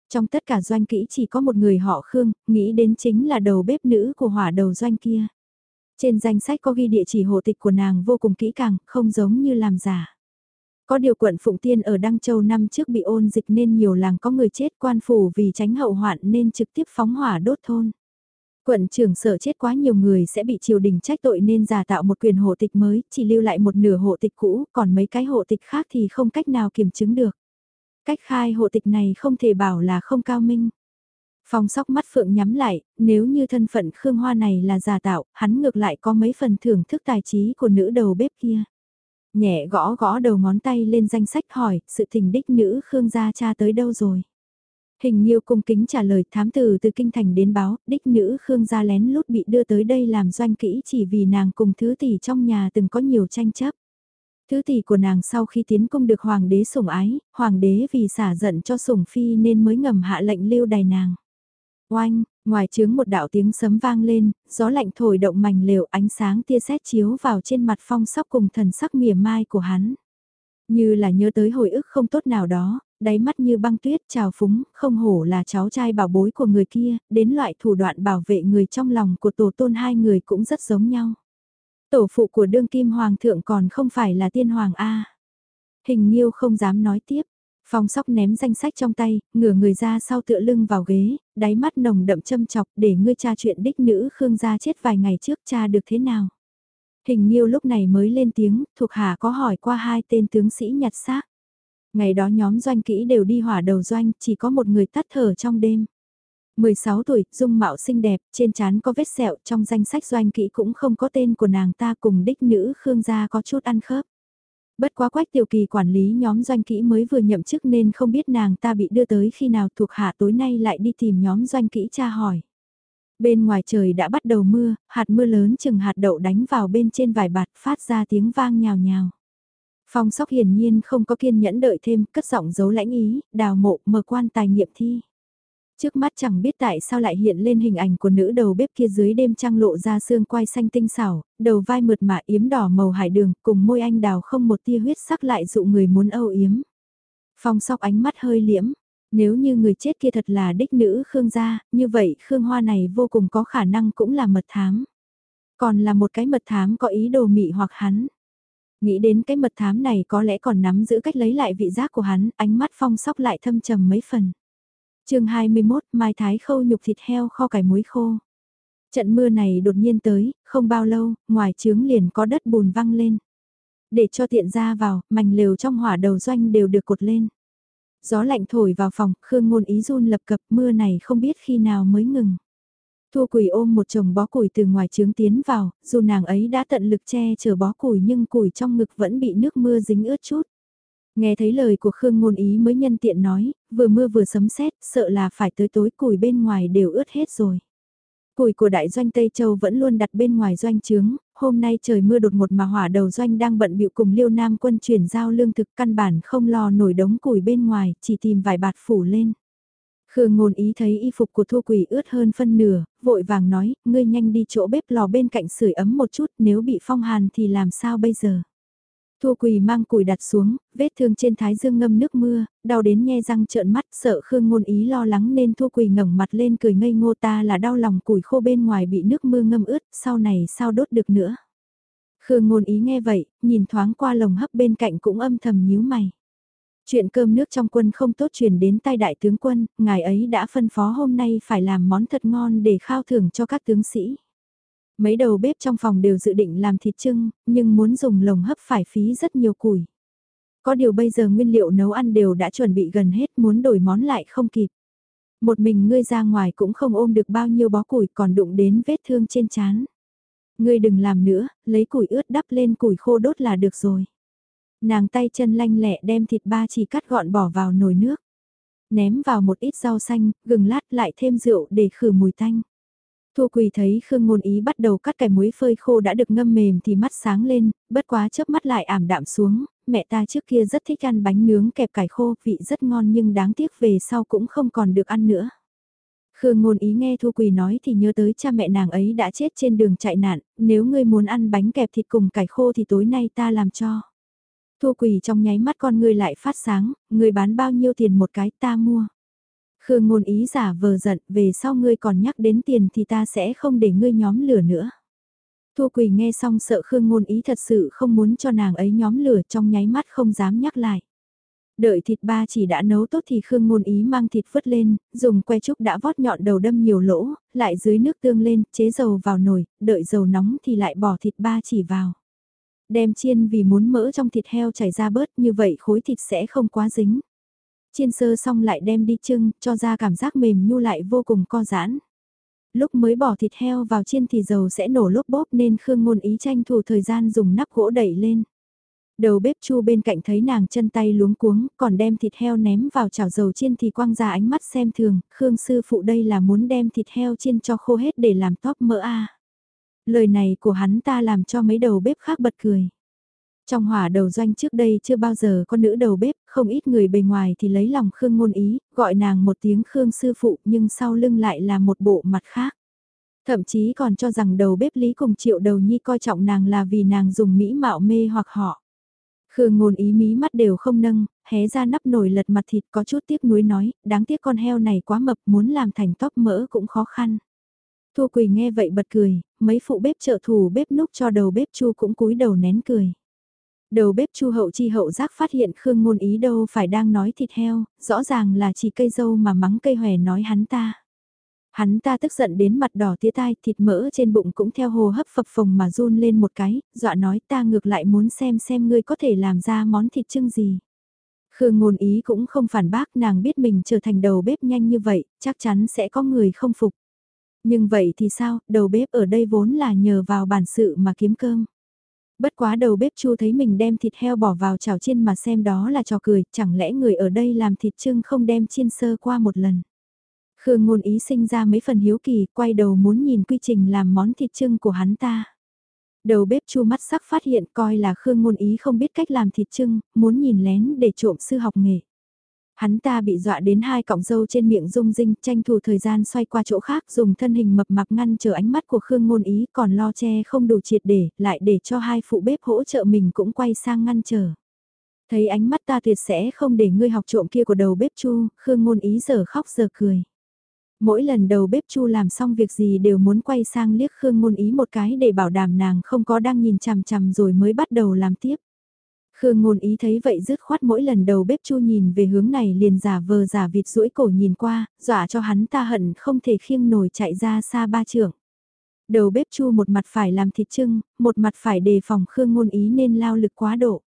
A: Trong tất cả doanh kỹ chỉ có một người họ Khương, nghĩ đến chính là đầu bếp nữ của hỏa đầu doanh kia. Trên danh sách có ghi địa chỉ hộ tịch của nàng vô cùng kỹ càng, không giống như làm giả. Có điều quận Phụng Tiên ở Đăng Châu năm trước bị ôn dịch nên nhiều làng có người chết quan phủ vì tránh hậu hoạn nên trực tiếp phóng hỏa đốt thôn. Quận trưởng sợ chết quá nhiều người sẽ bị triều đình trách tội nên giả tạo một quyền hộ tịch mới, chỉ lưu lại một nửa hộ tịch cũ, còn mấy cái hộ tịch khác thì không cách nào kiểm chứng được. Cách khai hộ tịch này không thể bảo là không cao minh. Phong sóc mắt phượng nhắm lại, nếu như thân phận Khương Hoa này là giả tạo, hắn ngược lại có mấy phần thưởng thức tài trí của nữ đầu bếp kia. Nhẹ gõ gõ đầu ngón tay lên danh sách hỏi, sự tình đích nữ Khương gia cha tới đâu rồi? Hình nhiêu cung kính trả lời thám tử từ kinh thành đến báo, đích nữ Khương gia lén lút bị đưa tới đây làm doanh kỹ chỉ vì nàng cùng thứ tỷ trong nhà từng có nhiều tranh chấp. Thứ tỷ của nàng sau khi tiến cung được hoàng đế sủng ái, hoàng đế vì xả giận cho sủng phi nên mới ngầm hạ lệnh lưu đài nàng. Oanh, ngoài trướng một đạo tiếng sấm vang lên, gió lạnh thổi động mảnh lều ánh sáng tia sét chiếu vào trên mặt phong sóc cùng thần sắc mỉa mai của hắn. Như là nhớ tới hồi ức không tốt nào đó, đáy mắt như băng tuyết trào phúng, không hổ là cháu trai bảo bối của người kia, đến loại thủ đoạn bảo vệ người trong lòng của tổ tôn hai người cũng rất giống nhau. Tổ phụ của đương kim hoàng thượng còn không phải là tiên hoàng A. Hình nhiêu không dám nói tiếp, Phong sóc ném danh sách trong tay, ngửa người ra sau tựa lưng vào ghế, đáy mắt nồng đậm châm chọc để ngươi tra chuyện đích nữ Khương gia chết vài ngày trước cha được thế nào. Hình nhiêu lúc này mới lên tiếng, thuộc hạ có hỏi qua hai tên tướng sĩ nhặt xác. Ngày đó nhóm doanh kỹ đều đi hỏa đầu doanh, chỉ có một người tắt thở trong đêm. 16 tuổi, dung mạo xinh đẹp, trên trán có vết sẹo, trong danh sách doanh kỹ cũng không có tên của nàng ta cùng đích nữ Khương gia có chút ăn khớp. Bất quá quách tiểu kỳ quản lý nhóm doanh kỹ mới vừa nhậm chức nên không biết nàng ta bị đưa tới khi nào thuộc hạ tối nay lại đi tìm nhóm doanh kỹ tra hỏi. Bên ngoài trời đã bắt đầu mưa, hạt mưa lớn chừng hạt đậu đánh vào bên trên vải bạt phát ra tiếng vang nhào nhào. Phong sóc hiển nhiên không có kiên nhẫn đợi thêm, cất giọng giấu lãnh ý, đào mộ mở quan tài nghiệm thi. Trước mắt chẳng biết tại sao lại hiện lên hình ảnh của nữ đầu bếp kia dưới đêm trăng lộ ra xương quai xanh tinh xảo, đầu vai mượt mà yếm đỏ màu hải đường, cùng môi anh đào không một tia huyết sắc lại dụ người muốn âu yếm. Phong sóc ánh mắt hơi liễm, nếu như người chết kia thật là đích nữ Khương gia, như vậy Khương Hoa này vô cùng có khả năng cũng là mật thám. Còn là một cái mật thám có ý đồ mị hoặc hắn. Nghĩ đến cái mật thám này có lẽ còn nắm giữ cách lấy lại vị giác của hắn, ánh mắt phong sóc lại thâm trầm mấy phần chương 21, Mai Thái khâu nhục thịt heo kho cải muối khô. Trận mưa này đột nhiên tới, không bao lâu, ngoài trướng liền có đất bùn văng lên. Để cho tiện ra vào, mảnh lều trong hỏa đầu doanh đều được cột lên. Gió lạnh thổi vào phòng, Khương Ngôn Ý run lập cập mưa này không biết khi nào mới ngừng. Thu Quỳ ôm một chồng bó củi từ ngoài trướng tiến vào, dù nàng ấy đã tận lực che chở bó củi nhưng củi trong ngực vẫn bị nước mưa dính ướt chút. Nghe thấy lời của Khương Ngôn Ý mới nhân tiện nói, vừa mưa vừa sấm sét, sợ là phải tới tối củi bên ngoài đều ướt hết rồi. Củi của đại doanh Tây Châu vẫn luôn đặt bên ngoài doanh trướng, hôm nay trời mưa đột ngột mà hỏa đầu doanh đang bận bịu cùng Liêu Nam quân chuyển giao lương thực căn bản không lo nổi đống củi bên ngoài, chỉ tìm vài bạt phủ lên. Khương ngôn ý thấy y phục của thua quỷ ướt hơn phân nửa, vội vàng nói, ngươi nhanh đi chỗ bếp lò bên cạnh sưởi ấm một chút, nếu bị phong hàn thì làm sao bây giờ? Thua quỳ mang củi đặt xuống, vết thương trên thái dương ngâm nước mưa, đau đến nhe răng trợn mắt sợ Khương ngôn ý lo lắng nên thua quỳ ngẩng mặt lên cười ngây ngô ta là đau lòng củi khô bên ngoài bị nước mưa ngâm ướt, sau này sao đốt được nữa. Khương ngôn ý nghe vậy, nhìn thoáng qua lồng hấp bên cạnh cũng âm thầm nhíu mày. Chuyện cơm nước trong quân không tốt truyền đến tay đại tướng quân, ngài ấy đã phân phó hôm nay phải làm món thật ngon để khao thưởng cho các tướng sĩ. Mấy đầu bếp trong phòng đều dự định làm thịt trưng, nhưng muốn dùng lồng hấp phải phí rất nhiều củi. Có điều bây giờ nguyên liệu nấu ăn đều đã chuẩn bị gần hết muốn đổi món lại không kịp. Một mình ngươi ra ngoài cũng không ôm được bao nhiêu bó củi còn đụng đến vết thương trên chán. Ngươi đừng làm nữa, lấy củi ướt đắp lên củi khô đốt là được rồi. Nàng tay chân lanh lẹ đem thịt ba chỉ cắt gọn bỏ vào nồi nước. Ném vào một ít rau xanh, gừng lát lại thêm rượu để khử mùi tanh. Thu Quỳ thấy Khương Ngôn Ý bắt đầu cắt cải muối phơi khô đã được ngâm mềm thì mắt sáng lên, bất quá chớp mắt lại ảm đạm xuống, mẹ ta trước kia rất thích ăn bánh nướng kẹp cải khô, vị rất ngon nhưng đáng tiếc về sau cũng không còn được ăn nữa. Khương Ngôn Ý nghe Thu Quỳ nói thì nhớ tới cha mẹ nàng ấy đã chết trên đường chạy nạn, nếu ngươi muốn ăn bánh kẹp thịt cùng cải khô thì tối nay ta làm cho. Thu Quỳ trong nháy mắt con ngươi lại phát sáng, ngươi bán bao nhiêu tiền một cái ta mua. Khương ngôn ý giả vờ giận, về sau ngươi còn nhắc đến tiền thì ta sẽ không để ngươi nhóm lửa nữa. Thu Quỳ nghe xong sợ Khương ngôn ý thật sự không muốn cho nàng ấy nhóm lửa trong nháy mắt không dám nhắc lại. Đợi thịt ba chỉ đã nấu tốt thì Khương ngôn ý mang thịt vứt lên, dùng que trúc đã vót nhọn đầu đâm nhiều lỗ, lại dưới nước tương lên, chế dầu vào nồi, đợi dầu nóng thì lại bỏ thịt ba chỉ vào. Đem chiên vì muốn mỡ trong thịt heo chảy ra bớt như vậy khối thịt sẽ không quá dính. Chiên sơ xong lại đem đi trưng, cho ra cảm giác mềm nhu lại vô cùng co giãn. Lúc mới bỏ thịt heo vào chiên thì dầu sẽ nổ lốp bốp nên Khương Ngôn Ý tranh thủ thời gian dùng nắp gỗ đẩy lên. Đầu bếp chu bên cạnh thấy nàng chân tay luống cuống, còn đem thịt heo ném vào chảo dầu chiên thì quang ra ánh mắt xem thường, Khương sư phụ đây là muốn đem thịt heo chiên cho khô hết để làm tóp mỡ a. Lời này của hắn ta làm cho mấy đầu bếp khác bật cười. Trong hỏa đầu doanh trước đây chưa bao giờ có nữ đầu bếp, không ít người bề ngoài thì lấy lòng Khương ngôn ý, gọi nàng một tiếng Khương sư phụ nhưng sau lưng lại là một bộ mặt khác. Thậm chí còn cho rằng đầu bếp lý cùng triệu đầu nhi coi trọng nàng là vì nàng dùng mỹ mạo mê hoặc họ. Khương ngôn ý mí mắt đều không nâng, hé ra nắp nồi lật mặt thịt có chút tiếc nuối nói, đáng tiếc con heo này quá mập muốn làm thành tóc mỡ cũng khó khăn. Thu Quỳ nghe vậy bật cười, mấy phụ bếp trợ thủ bếp núc cho đầu bếp chu cũng cúi đầu nén cười. Đầu bếp chu hậu chi hậu giác phát hiện Khương ngôn ý đâu phải đang nói thịt heo, rõ ràng là chỉ cây dâu mà mắng cây hòe nói hắn ta. Hắn ta tức giận đến mặt đỏ tía tai, thịt mỡ trên bụng cũng theo hồ hấp phập phồng mà run lên một cái, dọa nói ta ngược lại muốn xem xem ngươi có thể làm ra món thịt trưng gì. Khương ngôn ý cũng không phản bác nàng biết mình trở thành đầu bếp nhanh như vậy, chắc chắn sẽ có người không phục. Nhưng vậy thì sao, đầu bếp ở đây vốn là nhờ vào bản sự mà kiếm cơm. Bất quá đầu bếp chu thấy mình đem thịt heo bỏ vào chảo chiên mà xem đó là trò cười, chẳng lẽ người ở đây làm thịt trưng không đem chiên sơ qua một lần. Khương ngôn ý sinh ra mấy phần hiếu kỳ, quay đầu muốn nhìn quy trình làm món thịt trưng của hắn ta. Đầu bếp chu mắt sắc phát hiện coi là Khương ngôn ý không biết cách làm thịt trưng, muốn nhìn lén để trộm sư học nghề. Hắn ta bị dọa đến hai cọng dâu trên miệng rung rinh, tranh thủ thời gian xoay qua chỗ khác dùng thân hình mập mạp ngăn chờ ánh mắt của Khương Ngôn Ý còn lo che không đủ triệt để, lại để cho hai phụ bếp hỗ trợ mình cũng quay sang ngăn chờ. Thấy ánh mắt ta tuyệt sẽ không để ngươi học trộm kia của đầu bếp chu, Khương Ngôn Ý giờ khóc giờ cười. Mỗi lần đầu bếp chu làm xong việc gì đều muốn quay sang liếc Khương Ngôn Ý một cái để bảo đảm nàng không có đang nhìn chằm chằm rồi mới bắt đầu làm tiếp. Khương ngôn ý thấy vậy dứt khoát mỗi lần đầu bếp chu nhìn về hướng này liền giả vờ giả vịt rũi cổ nhìn qua, dọa cho hắn ta hận không thể khiêng nổi chạy ra xa ba trưởng. Đầu bếp chu một mặt phải làm thịt trưng, một mặt phải đề phòng Khương ngôn ý nên lao lực quá độ.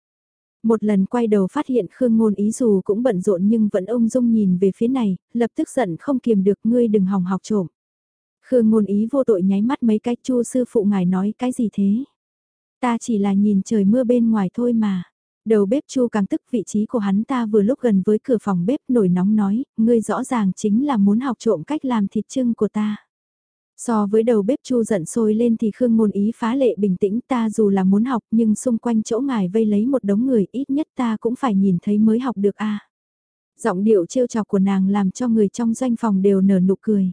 A: Một lần quay đầu phát hiện Khương ngôn ý dù cũng bận rộn nhưng vẫn ông dung nhìn về phía này, lập tức giận không kiềm được ngươi đừng hòng học trộm. Khương ngôn ý vô tội nháy mắt mấy cái chu sư phụ ngài nói cái gì thế? Ta chỉ là nhìn trời mưa bên ngoài thôi mà. Đầu bếp chu càng tức vị trí của hắn ta vừa lúc gần với cửa phòng bếp nổi nóng nói, ngươi rõ ràng chính là muốn học trộm cách làm thịt trưng của ta. So với đầu bếp chu giận sôi lên thì Khương Ngôn Ý phá lệ bình tĩnh ta dù là muốn học nhưng xung quanh chỗ ngài vây lấy một đống người ít nhất ta cũng phải nhìn thấy mới học được a. Giọng điệu trêu chọc của nàng làm cho người trong doanh phòng đều nở nụ cười.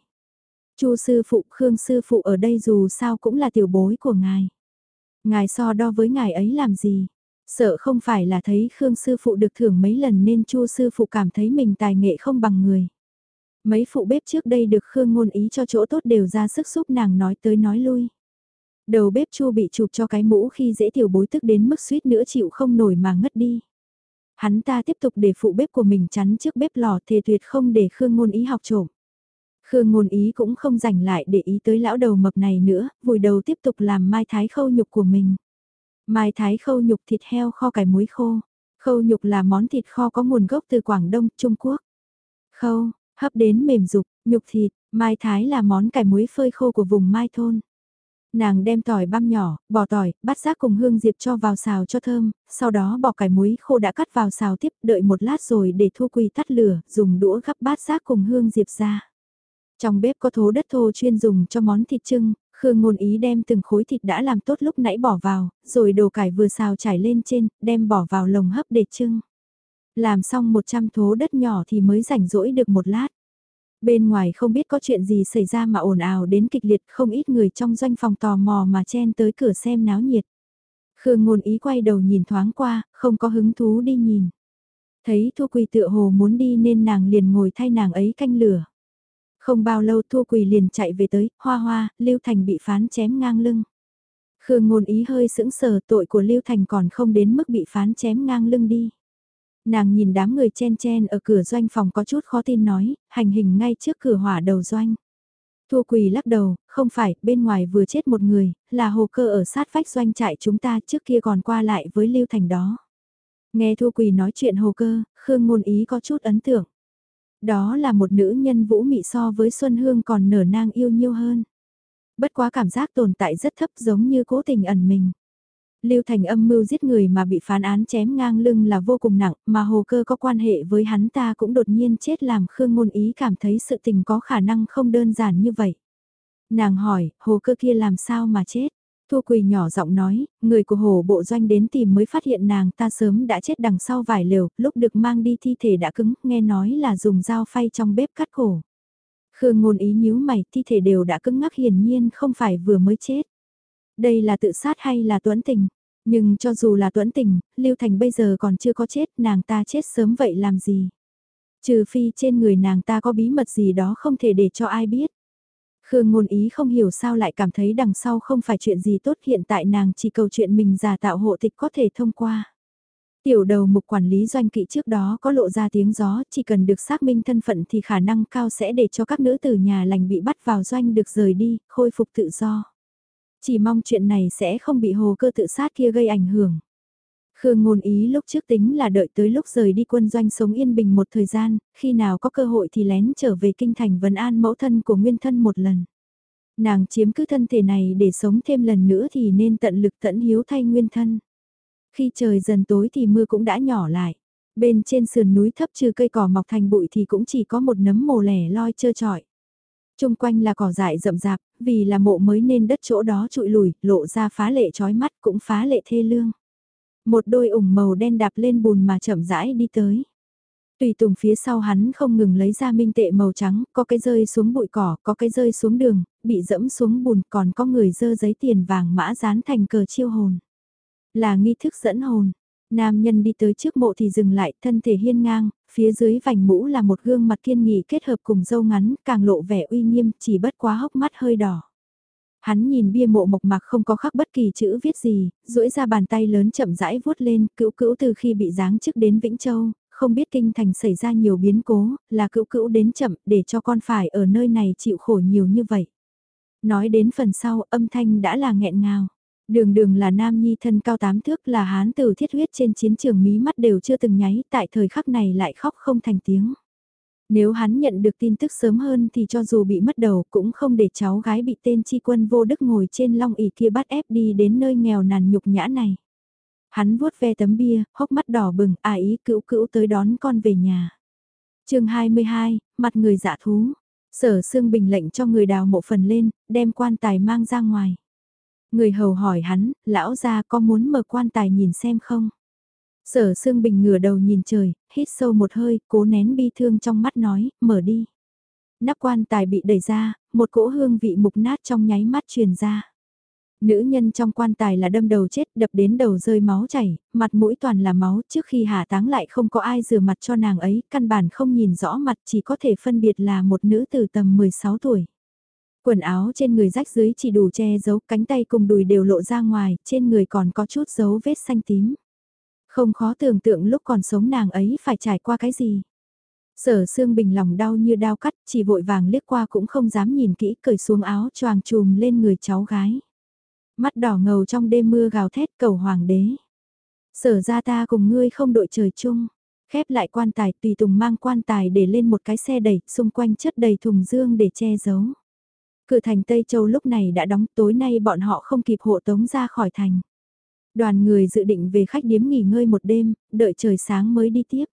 A: Chu sư phụ Khương sư phụ ở đây dù sao cũng là tiểu bối của ngài. Ngài so đo với ngài ấy làm gì? Sợ không phải là thấy Khương sư phụ được thưởng mấy lần nên Chu sư phụ cảm thấy mình tài nghệ không bằng người. Mấy phụ bếp trước đây được Khương ngôn ý cho chỗ tốt đều ra sức xúc nàng nói tới nói lui. Đầu bếp Chu bị chụp cho cái mũ khi dễ tiểu bối tức đến mức suýt nữa chịu không nổi mà ngất đi. Hắn ta tiếp tục để phụ bếp của mình chắn trước bếp lò thề tuyệt không để Khương ngôn ý học trộm. Khương ngôn ý cũng không dành lại để ý tới lão đầu mập này nữa, vùi đầu tiếp tục làm mai thái khâu nhục của mình. Mai thái khâu nhục thịt heo kho cải muối khô. Khâu nhục là món thịt kho có nguồn gốc từ Quảng Đông, Trung Quốc. Khâu, hấp đến mềm dục, nhục thịt, mai thái là món cải muối phơi khô của vùng mai thôn. Nàng đem tỏi băm nhỏ, bỏ tỏi, bắt rác cùng hương diệp cho vào xào cho thơm, sau đó bỏ cải muối khô đã cắt vào xào tiếp, đợi một lát rồi để thu quỳ tắt lửa, dùng đũa gắp bát rác cùng hương diệp ra. Trong bếp có thố đất thô chuyên dùng cho món thịt trưng, Khương ngôn ý đem từng khối thịt đã làm tốt lúc nãy bỏ vào, rồi đồ cải vừa xào trải lên trên, đem bỏ vào lồng hấp để trưng. Làm xong 100 thố đất nhỏ thì mới rảnh rỗi được một lát. Bên ngoài không biết có chuyện gì xảy ra mà ồn ào đến kịch liệt không ít người trong doanh phòng tò mò mà chen tới cửa xem náo nhiệt. Khương ngôn ý quay đầu nhìn thoáng qua, không có hứng thú đi nhìn. Thấy Thu Quỳ tựa hồ muốn đi nên nàng liền ngồi thay nàng ấy canh lửa. Không bao lâu Thu Quỳ liền chạy về tới, hoa hoa, Lưu Thành bị phán chém ngang lưng. Khương ngôn ý hơi sững sờ tội của Lưu Thành còn không đến mức bị phán chém ngang lưng đi. Nàng nhìn đám người chen chen ở cửa doanh phòng có chút khó tin nói, hành hình ngay trước cửa hỏa đầu doanh. Thu Quỳ lắc đầu, không phải, bên ngoài vừa chết một người, là hồ cơ ở sát vách doanh trại chúng ta trước kia còn qua lại với Lưu Thành đó. Nghe Thu Quỳ nói chuyện hồ cơ, Khương ngôn ý có chút ấn tượng. Đó là một nữ nhân vũ mị so với Xuân Hương còn nở nang yêu nhiêu hơn. Bất quá cảm giác tồn tại rất thấp giống như cố tình ẩn mình. Lưu Thành âm mưu giết người mà bị phán án chém ngang lưng là vô cùng nặng, mà hồ cơ có quan hệ với hắn ta cũng đột nhiên chết làm Khương Ngôn Ý cảm thấy sự tình có khả năng không đơn giản như vậy. Nàng hỏi, hồ cơ kia làm sao mà chết? Thu Quỳ nhỏ giọng nói, người của hồ bộ doanh đến tìm mới phát hiện nàng ta sớm đã chết đằng sau vài lều, lúc được mang đi thi thể đã cứng, nghe nói là dùng dao phay trong bếp cắt cổ. Khương ngôn ý nhíu mày, thi thể đều đã cứng ngắc hiển nhiên không phải vừa mới chết. Đây là tự sát hay là tuấn tình? Nhưng cho dù là tuấn tình, Lưu Thành bây giờ còn chưa có chết, nàng ta chết sớm vậy làm gì? Trừ phi trên người nàng ta có bí mật gì đó không thể để cho ai biết. Khương ngôn ý không hiểu sao lại cảm thấy đằng sau không phải chuyện gì tốt hiện tại nàng chỉ cầu chuyện mình giả tạo hộ tịch có thể thông qua. Tiểu đầu mục quản lý doanh kỵ trước đó có lộ ra tiếng gió, chỉ cần được xác minh thân phận thì khả năng cao sẽ để cho các nữ tử nhà lành bị bắt vào doanh được rời đi, khôi phục tự do. Chỉ mong chuyện này sẽ không bị hồ cơ tự sát kia gây ảnh hưởng. Khương ngôn ý lúc trước tính là đợi tới lúc rời đi quân doanh sống yên bình một thời gian, khi nào có cơ hội thì lén trở về kinh thành vấn an mẫu thân của nguyên thân một lần. Nàng chiếm cứ thân thể này để sống thêm lần nữa thì nên tận lực tận hiếu thay nguyên thân. Khi trời dần tối thì mưa cũng đã nhỏ lại. Bên trên sườn núi thấp trừ cây cỏ mọc thành bụi thì cũng chỉ có một nấm mồ lẻ loi trơ trọi. Trung quanh là cỏ dại rậm rạp, vì là mộ mới nên đất chỗ đó trụi lùi, lộ ra phá lệ trói mắt cũng phá lệ thê lương. Một đôi ủng màu đen đạp lên bùn mà chậm rãi đi tới. Tùy tùng phía sau hắn không ngừng lấy ra minh tệ màu trắng, có cái rơi xuống bụi cỏ, có cái rơi xuống đường, bị dẫm xuống bùn, còn có người dơ giấy tiền vàng mã dán thành cờ chiêu hồn. Là nghi thức dẫn hồn. Nam nhân đi tới trước mộ thì dừng lại, thân thể hiên ngang, phía dưới vành mũ là một gương mặt kiên nghị kết hợp cùng dâu ngắn, càng lộ vẻ uy nghiêm, chỉ bất quá hốc mắt hơi đỏ. Hắn nhìn bia mộ mộc mạc không có khắc bất kỳ chữ viết gì, duỗi ra bàn tay lớn chậm rãi vuốt lên, cữu cữu từ khi bị giáng chức đến Vĩnh Châu, không biết kinh thành xảy ra nhiều biến cố, là cữu cữu đến chậm để cho con phải ở nơi này chịu khổ nhiều như vậy. Nói đến phần sau âm thanh đã là nghẹn ngào. Đường đường là nam nhi thân cao tám thước là hán tử thiết huyết trên chiến trường mí mắt đều chưa từng nháy tại thời khắc này lại khóc không thành tiếng. Nếu hắn nhận được tin tức sớm hơn thì cho dù bị mất đầu cũng không để cháu gái bị tên chi quân vô đức ngồi trên long ỷ kia bắt ép đi đến nơi nghèo nàn nhục nhã này. Hắn vuốt ve tấm bia, hốc mắt đỏ bừng, à ý cữu cữu tới đón con về nhà. chương 22, mặt người dạ thú. Sở Sương Bình lệnh cho người đào mộ phần lên, đem quan tài mang ra ngoài. Người hầu hỏi hắn, lão gia có muốn mở quan tài nhìn xem không? Sở Sương Bình ngửa đầu nhìn trời, hít sâu một hơi, cố nén bi thương trong mắt nói, mở đi. Nắp quan tài bị đẩy ra, một cỗ hương vị mục nát trong nháy mắt truyền ra. Nữ nhân trong quan tài là đâm đầu chết, đập đến đầu rơi máu chảy, mặt mũi toàn là máu, trước khi hạ táng lại không có ai rửa mặt cho nàng ấy, căn bản không nhìn rõ mặt chỉ có thể phân biệt là một nữ từ tầm 16 tuổi. Quần áo trên người rách dưới chỉ đủ che giấu cánh tay cùng đùi đều lộ ra ngoài, trên người còn có chút dấu vết xanh tím. Không khó tưởng tượng lúc còn sống nàng ấy phải trải qua cái gì. Sở Sương bình lòng đau như đau cắt, chỉ vội vàng liếc qua cũng không dám nhìn kỹ, cởi xuống áo choàng trùm lên người cháu gái. Mắt đỏ ngầu trong đêm mưa gào thét cầu hoàng đế. Sở ra ta cùng ngươi không đội trời chung. Khép lại quan tài tùy tùng mang quan tài để lên một cái xe đẩy, xung quanh chất đầy thùng dương để che giấu. Cửa thành Tây Châu lúc này đã đóng tối nay bọn họ không kịp hộ tống ra khỏi thành. Đoàn người dự định về khách điếm nghỉ ngơi một đêm, đợi trời sáng mới đi tiếp.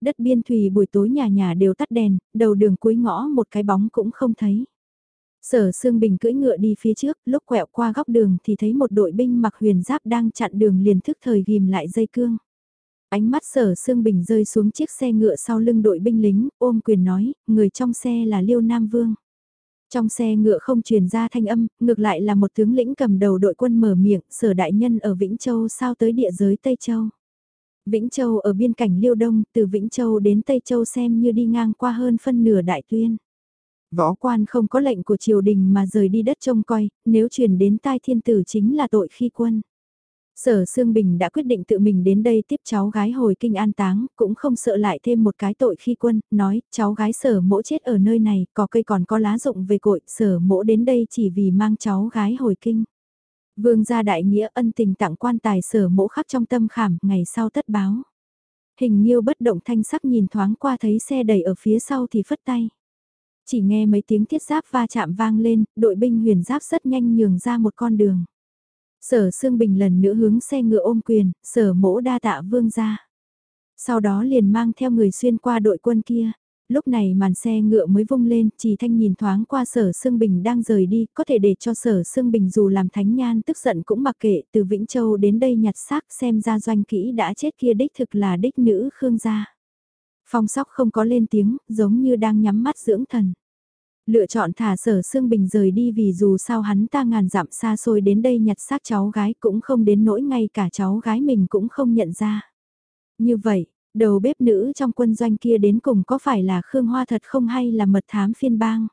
A: Đất biên thủy buổi tối nhà nhà đều tắt đèn, đầu đường cuối ngõ một cái bóng cũng không thấy. Sở Sương Bình cưỡi ngựa đi phía trước, lúc quẹo qua góc đường thì thấy một đội binh mặc huyền giáp đang chặn đường liền thức thời ghim lại dây cương. Ánh mắt sở Sương Bình rơi xuống chiếc xe ngựa sau lưng đội binh lính, ôm quyền nói, người trong xe là Liêu Nam Vương. Trong xe ngựa không truyền ra thanh âm, ngược lại là một tướng lĩnh cầm đầu đội quân mở miệng, sở đại nhân ở Vĩnh Châu sao tới địa giới Tây Châu. Vĩnh Châu ở biên cảnh Liêu Đông, từ Vĩnh Châu đến Tây Châu xem như đi ngang qua hơn phân nửa đại tuyên. Võ quan không có lệnh của triều đình mà rời đi đất trông coi, nếu truyền đến tai thiên tử chính là tội khi quân. Sở Sương Bình đã quyết định tự mình đến đây tiếp cháu gái hồi kinh an táng, cũng không sợ lại thêm một cái tội khi quân, nói cháu gái sở mỗ chết ở nơi này, có cây còn có lá rụng về cội, sở mỗ đến đây chỉ vì mang cháu gái hồi kinh. Vương gia đại nghĩa ân tình tặng quan tài sở mỗ khắc trong tâm khảm, ngày sau tất báo. Hình nhiêu bất động thanh sắc nhìn thoáng qua thấy xe đẩy ở phía sau thì phất tay. Chỉ nghe mấy tiếng thiết giáp va chạm vang lên, đội binh huyền giáp rất nhanh nhường ra một con đường. Sở Sương Bình lần nữa hướng xe ngựa ôm quyền, sở mỗ đa tạ vương ra. Sau đó liền mang theo người xuyên qua đội quân kia. Lúc này màn xe ngựa mới vung lên, chỉ thanh nhìn thoáng qua sở Sương Bình đang rời đi, có thể để cho sở Sương Bình dù làm thánh nhan tức giận cũng mặc kệ, từ Vĩnh Châu đến đây nhặt xác xem ra doanh kỹ đã chết kia đích thực là đích nữ Khương gia. Phong sóc không có lên tiếng, giống như đang nhắm mắt dưỡng thần. Lựa chọn thả sở Sương Bình rời đi vì dù sao hắn ta ngàn dặm xa xôi đến đây nhặt xác cháu gái cũng không đến nỗi ngay cả cháu gái mình cũng không nhận ra. Như vậy, đầu bếp nữ trong quân doanh kia đến cùng có phải là Khương Hoa thật không hay là mật thám phiên bang?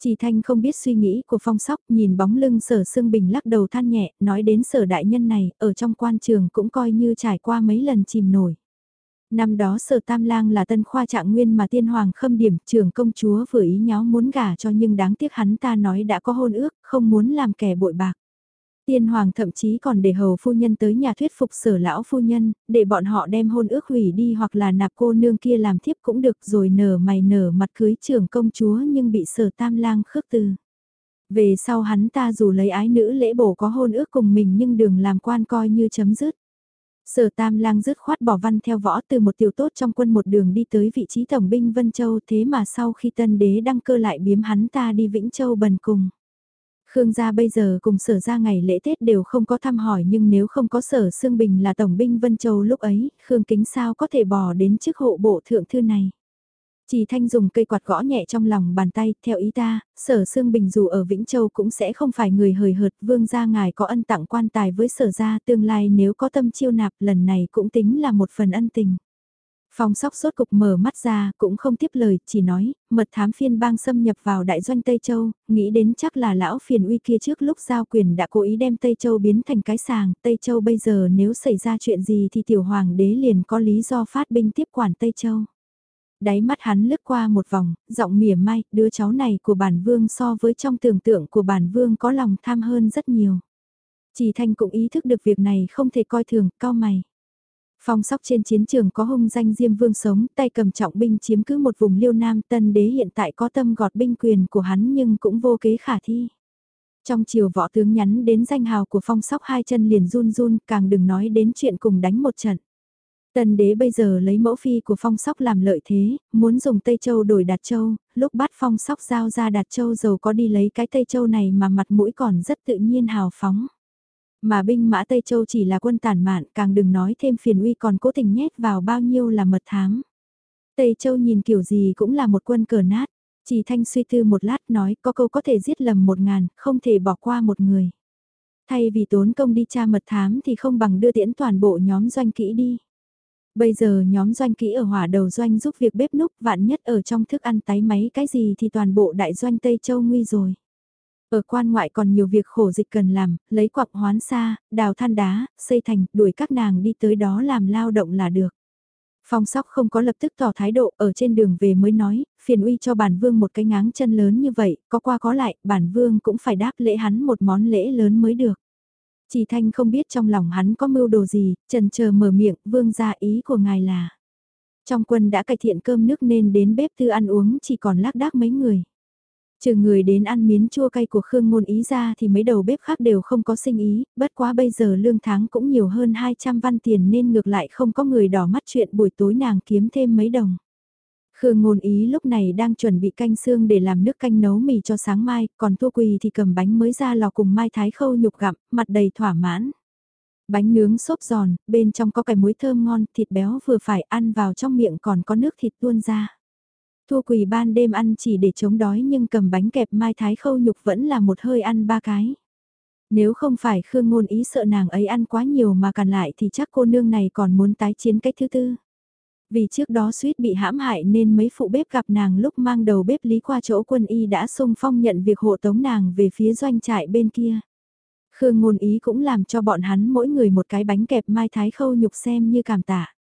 A: Chỉ Thanh không biết suy nghĩ của phong sóc nhìn bóng lưng sở Sương Bình lắc đầu than nhẹ, nói đến sở đại nhân này, ở trong quan trường cũng coi như trải qua mấy lần chìm nổi. Năm đó sở tam lang là tân khoa trạng nguyên mà tiên hoàng khâm điểm trưởng công chúa vừa ý nháo muốn gả cho nhưng đáng tiếc hắn ta nói đã có hôn ước, không muốn làm kẻ bội bạc. Tiên hoàng thậm chí còn để hầu phu nhân tới nhà thuyết phục sở lão phu nhân, để bọn họ đem hôn ước hủy đi hoặc là nạp cô nương kia làm thiếp cũng được rồi nở mày nở mặt cưới trưởng công chúa nhưng bị sở tam lang khước từ. Về sau hắn ta dù lấy ái nữ lễ bổ có hôn ước cùng mình nhưng đường làm quan coi như chấm dứt. Sở Tam Lang dứt khoát bỏ văn theo võ từ một tiểu tốt trong quân một đường đi tới vị trí tổng binh Vân Châu thế mà sau khi tân đế đăng cơ lại biếm hắn ta đi Vĩnh Châu bần cùng. Khương gia bây giờ cùng sở ra ngày lễ Tết đều không có thăm hỏi nhưng nếu không có sở Sương Bình là Tổng binh Vân Châu lúc ấy, Khương Kính sao có thể bỏ đến chức hộ bộ thượng thư này. Chỉ thanh dùng cây quạt gõ nhẹ trong lòng bàn tay, theo ý ta, sở Sương Bình dù ở Vĩnh Châu cũng sẽ không phải người hời hợt, vương gia ngài có ân tặng quan tài với sở gia tương lai nếu có tâm chiêu nạp lần này cũng tính là một phần ân tình. Phong sóc sốt cục mở mắt ra, cũng không tiếp lời, chỉ nói, mật thám phiên bang xâm nhập vào đại doanh Tây Châu, nghĩ đến chắc là lão phiền uy kia trước lúc giao quyền đã cố ý đem Tây Châu biến thành cái sàng, Tây Châu bây giờ nếu xảy ra chuyện gì thì tiểu hoàng đế liền có lý do phát binh tiếp quản Tây Châu. Đáy mắt hắn lướt qua một vòng, giọng mỉa mai, đứa cháu này của bản vương so với trong tưởng tượng của bản vương có lòng tham hơn rất nhiều. Chỉ thanh cũng ý thức được việc này không thể coi thường, cao mày. Phong sóc trên chiến trường có hung danh Diêm Vương sống, tay cầm trọng binh chiếm cứ một vùng liêu nam tân đế hiện tại có tâm gọt binh quyền của hắn nhưng cũng vô kế khả thi. Trong chiều võ tướng nhắn đến danh hào của phong sóc hai chân liền run run càng đừng nói đến chuyện cùng đánh một trận. Tân đế bây giờ lấy mẫu phi của phong sóc làm lợi thế, muốn dùng Tây Châu đổi Đạt Châu, lúc bắt phong sóc giao ra Đạt Châu giàu có đi lấy cái Tây Châu này mà mặt mũi còn rất tự nhiên hào phóng. Mà binh mã Tây Châu chỉ là quân tàn mạn, càng đừng nói thêm phiền uy còn cố tình nhét vào bao nhiêu là mật thám. Tây Châu nhìn kiểu gì cũng là một quân cờ nát, chỉ thanh suy tư một lát nói có câu có thể giết lầm một ngàn, không thể bỏ qua một người. Thay vì tốn công đi tra mật thám thì không bằng đưa tiễn toàn bộ nhóm doanh kỹ đi. Bây giờ nhóm doanh kỹ ở hỏa đầu doanh giúp việc bếp núc vạn nhất ở trong thức ăn tái máy cái gì thì toàn bộ đại doanh Tây Châu nguy rồi. Ở quan ngoại còn nhiều việc khổ dịch cần làm, lấy quặng hoán xa, đào than đá, xây thành, đuổi các nàng đi tới đó làm lao động là được. Phong sóc không có lập tức tỏ thái độ ở trên đường về mới nói, phiền uy cho bản vương một cái ngáng chân lớn như vậy, có qua có lại, bản vương cũng phải đáp lễ hắn một món lễ lớn mới được. Chỉ thanh không biết trong lòng hắn có mưu đồ gì, trần chờ mở miệng, vương ra ý của ngài là. Trong quân đã cải thiện cơm nước nên đến bếp thư ăn uống chỉ còn lác đác mấy người. Trừ người đến ăn miến chua cay của Khương Ngôn Ý ra thì mấy đầu bếp khác đều không có sinh ý, bất quá bây giờ lương tháng cũng nhiều hơn 200 văn tiền nên ngược lại không có người đỏ mắt chuyện buổi tối nàng kiếm thêm mấy đồng. Khương Ngôn Ý lúc này đang chuẩn bị canh xương để làm nước canh nấu mì cho sáng mai, còn Thua Quỳ thì cầm bánh mới ra lò cùng Mai Thái Khâu nhục gặm, mặt đầy thỏa mãn. Bánh nướng xốp giòn, bên trong có cái muối thơm ngon, thịt béo vừa phải ăn vào trong miệng còn có nước thịt tuôn ra. Thua Quỳ ban đêm ăn chỉ để chống đói nhưng cầm bánh kẹp Mai Thái Khâu nhục vẫn là một hơi ăn ba cái. Nếu không phải Khương Ngôn Ý sợ nàng ấy ăn quá nhiều mà càn lại thì chắc cô nương này còn muốn tái chiến cách thứ tư. Vì trước đó suýt bị hãm hại nên mấy phụ bếp gặp nàng lúc mang đầu bếp lý qua chỗ quân y đã sung phong nhận việc hộ tống nàng về phía doanh trại bên kia. Khương ngôn ý cũng làm cho bọn hắn mỗi người một cái bánh kẹp mai thái khâu nhục xem như cảm tạ.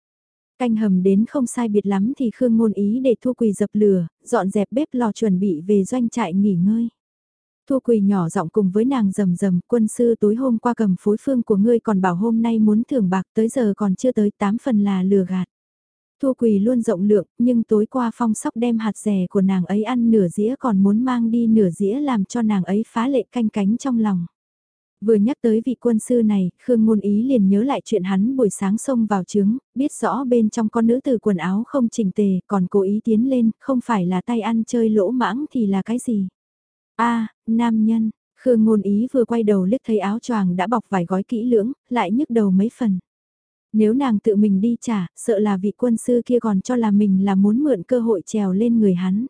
A: Canh hầm đến không sai biệt lắm thì Khương ngôn ý để Thu Quỳ dập lửa, dọn dẹp bếp lò chuẩn bị về doanh trại nghỉ ngơi. Thu Quỳ nhỏ giọng cùng với nàng rầm rầm, quân sư tối hôm qua cầm phối phương của ngươi còn bảo hôm nay muốn thưởng bạc tới giờ còn chưa tới tám phần là lừa gạt. Thu Quỳ luôn rộng lượng, nhưng tối qua phong sóc đem hạt rẻ của nàng ấy ăn nửa dĩa còn muốn mang đi nửa dĩa làm cho nàng ấy phá lệ canh cánh trong lòng. Vừa nhắc tới vị quân sư này, Khương Ngôn Ý liền nhớ lại chuyện hắn buổi sáng xông vào trướng, biết rõ bên trong con nữ từ quần áo không chỉnh tề, còn cố ý tiến lên, không phải là tay ăn chơi lỗ mãng thì là cái gì? a nam nhân, Khương Ngôn Ý vừa quay đầu liếc thấy áo choàng đã bọc vài gói kỹ lưỡng, lại nhức đầu mấy phần. Nếu nàng tự mình đi trả, sợ là vị quân sư kia còn cho là mình là muốn mượn cơ hội trèo lên người hắn.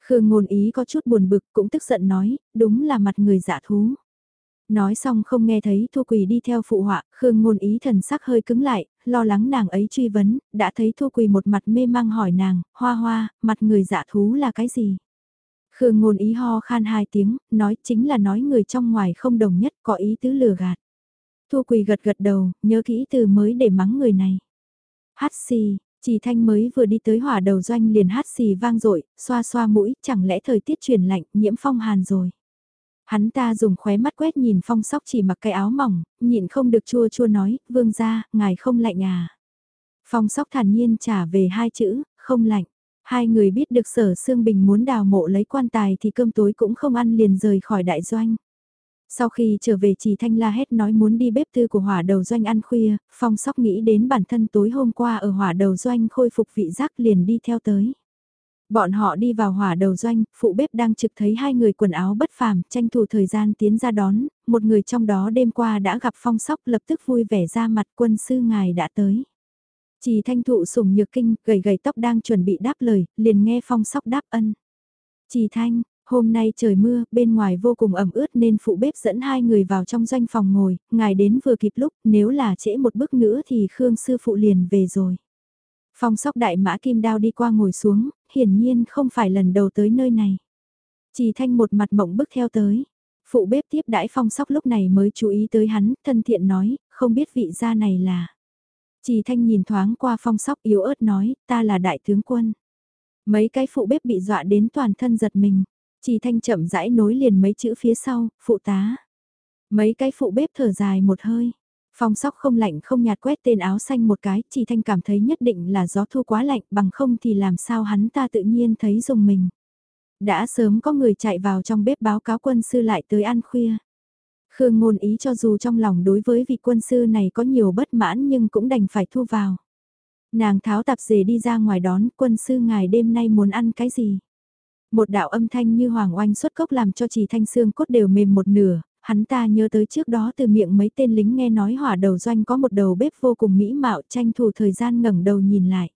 A: Khương ngôn ý có chút buồn bực cũng tức giận nói, đúng là mặt người giả thú. Nói xong không nghe thấy Thu Quỳ đi theo phụ họa, Khương ngôn ý thần sắc hơi cứng lại, lo lắng nàng ấy truy vấn, đã thấy Thu Quỳ một mặt mê mang hỏi nàng, hoa hoa, mặt người giả thú là cái gì? Khương ngôn ý ho khan hai tiếng, nói chính là nói người trong ngoài không đồng nhất có ý tứ lừa gạt. Thu Quỳ gật gật đầu, nhớ kỹ từ mới để mắng người này. Hát xì, chỉ thanh mới vừa đi tới hỏa đầu doanh liền hát xì vang dội xoa xoa mũi, chẳng lẽ thời tiết chuyển lạnh, nhiễm phong hàn rồi. Hắn ta dùng khóe mắt quét nhìn phong sóc chỉ mặc cái áo mỏng, nhịn không được chua chua nói, vương ra, ngài không lạnh à. Phong sóc thản nhiên trả về hai chữ, không lạnh. Hai người biết được sở Sương Bình muốn đào mộ lấy quan tài thì cơm tối cũng không ăn liền rời khỏi đại doanh. Sau khi trở về chỉ thanh la hét nói muốn đi bếp tư của hỏa đầu doanh ăn khuya, phong sóc nghĩ đến bản thân tối hôm qua ở hỏa đầu doanh khôi phục vị giác liền đi theo tới. Bọn họ đi vào hỏa đầu doanh, phụ bếp đang trực thấy hai người quần áo bất phàm, tranh thủ thời gian tiến ra đón, một người trong đó đêm qua đã gặp phong sóc lập tức vui vẻ ra mặt quân sư ngài đã tới. Chỉ thanh thụ sủng nhược kinh, gầy gầy tóc đang chuẩn bị đáp lời, liền nghe phong sóc đáp ân. Chỉ thanh, hôm nay trời mưa, bên ngoài vô cùng ẩm ướt nên phụ bếp dẫn hai người vào trong doanh phòng ngồi, ngài đến vừa kịp lúc, nếu là trễ một bước nữa thì Khương sư phụ liền về rồi. Phong sóc đại mã kim đao đi qua ngồi xuống, hiển nhiên không phải lần đầu tới nơi này. Chỉ thanh một mặt mộng bức theo tới. Phụ bếp tiếp đãi phong sóc lúc này mới chú ý tới hắn, thân thiện nói, không biết vị gia này là. Chỉ thanh nhìn thoáng qua phong sóc yếu ớt nói, ta là đại tướng quân. Mấy cái phụ bếp bị dọa đến toàn thân giật mình. Chỉ thanh chậm rãi nối liền mấy chữ phía sau, phụ tá. Mấy cái phụ bếp thở dài một hơi. Phong sóc không lạnh không nhạt quét tên áo xanh một cái, chỉ thanh cảm thấy nhất định là gió thu quá lạnh, bằng không thì làm sao hắn ta tự nhiên thấy dùng mình. Đã sớm có người chạy vào trong bếp báo cáo quân sư lại tới ăn khuya. Khương ngôn ý cho dù trong lòng đối với vị quân sư này có nhiều bất mãn nhưng cũng đành phải thu vào. Nàng tháo tạp dề đi ra ngoài đón quân sư ngài đêm nay muốn ăn cái gì. Một đạo âm thanh như hoàng oanh xuất cốc làm cho chỉ thanh xương cốt đều mềm một nửa, hắn ta nhớ tới trước đó từ miệng mấy tên lính nghe nói hỏa đầu doanh có một đầu bếp vô cùng mỹ mạo tranh thủ thời gian ngẩng đầu nhìn lại.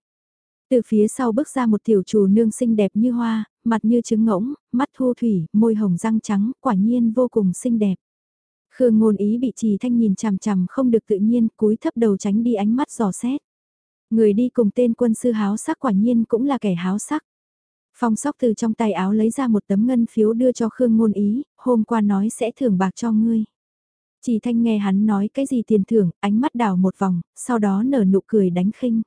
A: Từ phía sau bước ra một tiểu chủ nương xinh đẹp như hoa, mặt như trứng ngỗng, mắt thu thủy, môi hồng răng trắng, quả nhiên vô cùng xinh đẹp. Khương ngôn ý bị trì thanh nhìn chằm chằm không được tự nhiên, cúi thấp đầu tránh đi ánh mắt giò xét. Người đi cùng tên quân sư háo sắc quả nhiên cũng là kẻ háo sắc. Phong sóc từ trong tay áo lấy ra một tấm ngân phiếu đưa cho Khương Ngôn Ý, hôm qua nói sẽ thưởng bạc cho ngươi. Chỉ thanh nghe hắn nói cái gì tiền thưởng, ánh mắt đảo một vòng, sau đó nở nụ cười đánh khinh.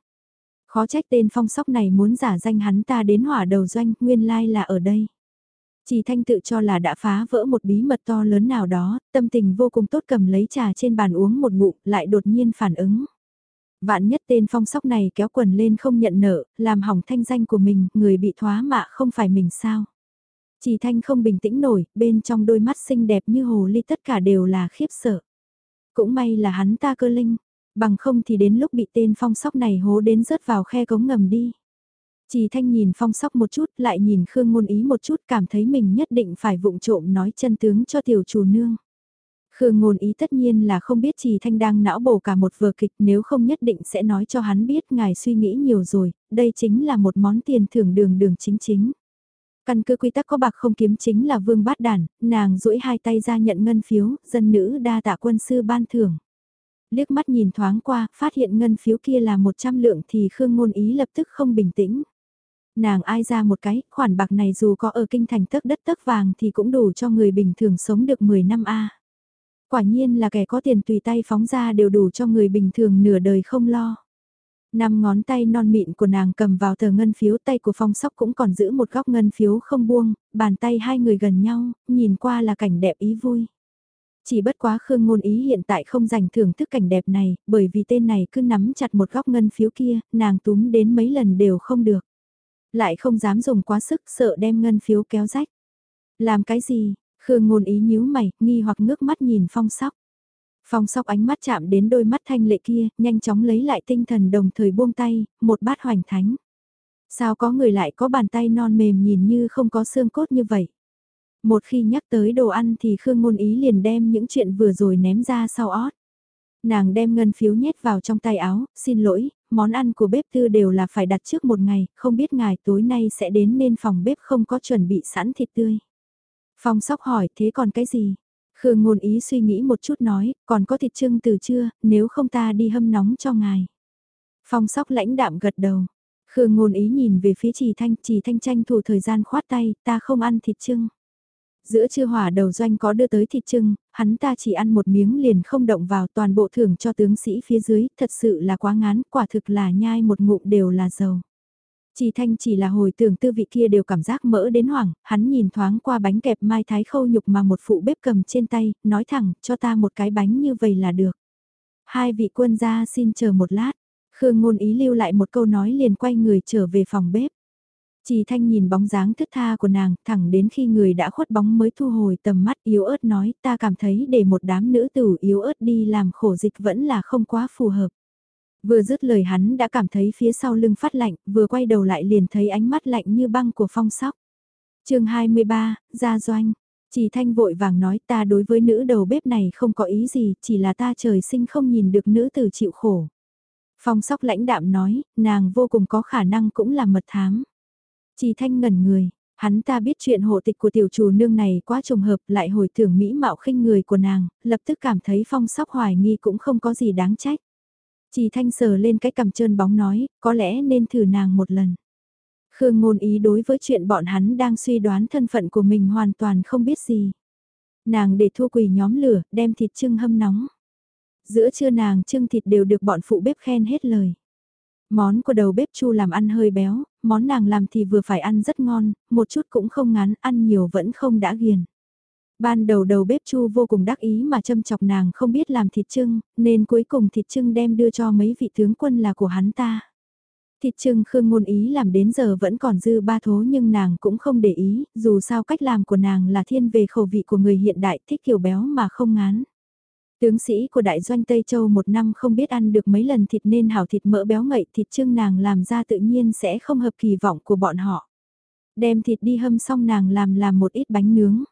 A: Khó trách tên phong sóc này muốn giả danh hắn ta đến hỏa đầu doanh, nguyên lai là ở đây. Chỉ thanh tự cho là đã phá vỡ một bí mật to lớn nào đó, tâm tình vô cùng tốt cầm lấy trà trên bàn uống một ngụm, lại đột nhiên phản ứng. Vạn nhất tên phong sóc này kéo quần lên không nhận nợ, làm hỏng thanh danh của mình, người bị thoá mạ không phải mình sao. Chỉ thanh không bình tĩnh nổi, bên trong đôi mắt xinh đẹp như hồ ly tất cả đều là khiếp sợ. Cũng may là hắn ta cơ linh, bằng không thì đến lúc bị tên phong sóc này hố đến rớt vào khe cống ngầm đi. Chỉ thanh nhìn phong sóc một chút lại nhìn Khương ngôn ý một chút cảm thấy mình nhất định phải vụng trộm nói chân tướng cho tiểu chủ nương. Khương ngôn ý tất nhiên là không biết Trì Thanh đang não bổ cả một vở kịch nếu không nhất định sẽ nói cho hắn biết ngài suy nghĩ nhiều rồi, đây chính là một món tiền thưởng đường đường chính chính. Căn cứ quy tắc có bạc không kiếm chính là vương bát đàn, nàng duỗi hai tay ra nhận ngân phiếu, dân nữ đa tạ quân sư ban thưởng. Liếc mắt nhìn thoáng qua, phát hiện ngân phiếu kia là 100 lượng thì Khương ngôn ý lập tức không bình tĩnh. Nàng ai ra một cái, khoản bạc này dù có ở kinh thành tấc đất tấc vàng thì cũng đủ cho người bình thường sống được 10 năm a. Quả nhiên là kẻ có tiền tùy tay phóng ra đều đủ cho người bình thường nửa đời không lo. Năm ngón tay non mịn của nàng cầm vào tờ ngân phiếu tay của phong sóc cũng còn giữ một góc ngân phiếu không buông, bàn tay hai người gần nhau, nhìn qua là cảnh đẹp ý vui. Chỉ bất quá Khương Ngôn Ý hiện tại không dành thưởng thức cảnh đẹp này, bởi vì tên này cứ nắm chặt một góc ngân phiếu kia, nàng túm đến mấy lần đều không được. Lại không dám dùng quá sức sợ đem ngân phiếu kéo rách. Làm cái gì, Khương ngôn ý nhíu mày, nghi hoặc ngước mắt nhìn phong sóc. Phong sóc ánh mắt chạm đến đôi mắt thanh lệ kia, nhanh chóng lấy lại tinh thần đồng thời buông tay, một bát hoành thánh. Sao có người lại có bàn tay non mềm nhìn như không có xương cốt như vậy? Một khi nhắc tới đồ ăn thì Khương ngôn ý liền đem những chuyện vừa rồi ném ra sau ót. Nàng đem ngân phiếu nhét vào trong tay áo, xin lỗi, món ăn của bếp tư đều là phải đặt trước một ngày, không biết ngài tối nay sẽ đến nên phòng bếp không có chuẩn bị sẵn thịt tươi. Phong sóc hỏi thế còn cái gì? Khương ngôn ý suy nghĩ một chút nói, còn có thịt trưng từ trưa, nếu không ta đi hâm nóng cho ngài. Phong sóc lãnh đạm gật đầu. Khương ngôn ý nhìn về phía trì thanh, trì thanh tranh thủ thời gian khoát tay, ta không ăn thịt trưng. Giữa trưa hỏa đầu doanh có đưa tới thịt trưng, hắn ta chỉ ăn một miếng liền không động vào toàn bộ thưởng cho tướng sĩ phía dưới, thật sự là quá ngán, quả thực là nhai một ngụm đều là dầu. Chỉ thanh chỉ là hồi tưởng tư vị kia đều cảm giác mỡ đến hoảng, hắn nhìn thoáng qua bánh kẹp mai thái khâu nhục mà một phụ bếp cầm trên tay, nói thẳng, cho ta một cái bánh như vậy là được. Hai vị quân gia xin chờ một lát, Khương ngôn ý lưu lại một câu nói liền quay người trở về phòng bếp. Chỉ thanh nhìn bóng dáng thức tha của nàng, thẳng đến khi người đã khuất bóng mới thu hồi tầm mắt yếu ớt nói ta cảm thấy để một đám nữ tử yếu ớt đi làm khổ dịch vẫn là không quá phù hợp. Vừa dứt lời hắn đã cảm thấy phía sau lưng phát lạnh, vừa quay đầu lại liền thấy ánh mắt lạnh như băng của phong sóc. chương 23, Gia Doanh. Chỉ thanh vội vàng nói ta đối với nữ đầu bếp này không có ý gì, chỉ là ta trời sinh không nhìn được nữ tử chịu khổ. Phong sóc lãnh đạm nói, nàng vô cùng có khả năng cũng là mật thám. Chỉ thanh ngẩn người, hắn ta biết chuyện hộ tịch của tiểu chủ nương này quá trùng hợp lại hồi tưởng mỹ mạo khinh người của nàng, lập tức cảm thấy phong sóc hoài nghi cũng không có gì đáng trách. Chỉ thanh sờ lên cái cầm trơn bóng nói, có lẽ nên thử nàng một lần. Khương ngôn ý đối với chuyện bọn hắn đang suy đoán thân phận của mình hoàn toàn không biết gì. Nàng để thua quỳ nhóm lửa, đem thịt trưng hâm nóng. Giữa trưa nàng trưng thịt đều được bọn phụ bếp khen hết lời. Món của đầu bếp chu làm ăn hơi béo, món nàng làm thì vừa phải ăn rất ngon, một chút cũng không ngán, ăn nhiều vẫn không đã ghiền. Ban đầu đầu bếp chu vô cùng đắc ý mà châm chọc nàng không biết làm thịt trưng, nên cuối cùng thịt trưng đem đưa cho mấy vị tướng quân là của hắn ta. Thịt trưng Khương Ngôn Ý làm đến giờ vẫn còn dư ba thố nhưng nàng cũng không để ý, dù sao cách làm của nàng là thiên về khẩu vị của người hiện đại thích kiểu béo mà không ngán. Tướng sĩ của đại doanh Tây Châu một năm không biết ăn được mấy lần thịt nên hảo thịt mỡ béo ngậy thịt trưng nàng làm ra tự nhiên sẽ không hợp kỳ vọng của bọn họ. Đem thịt đi hâm xong nàng làm làm một ít bánh nướng.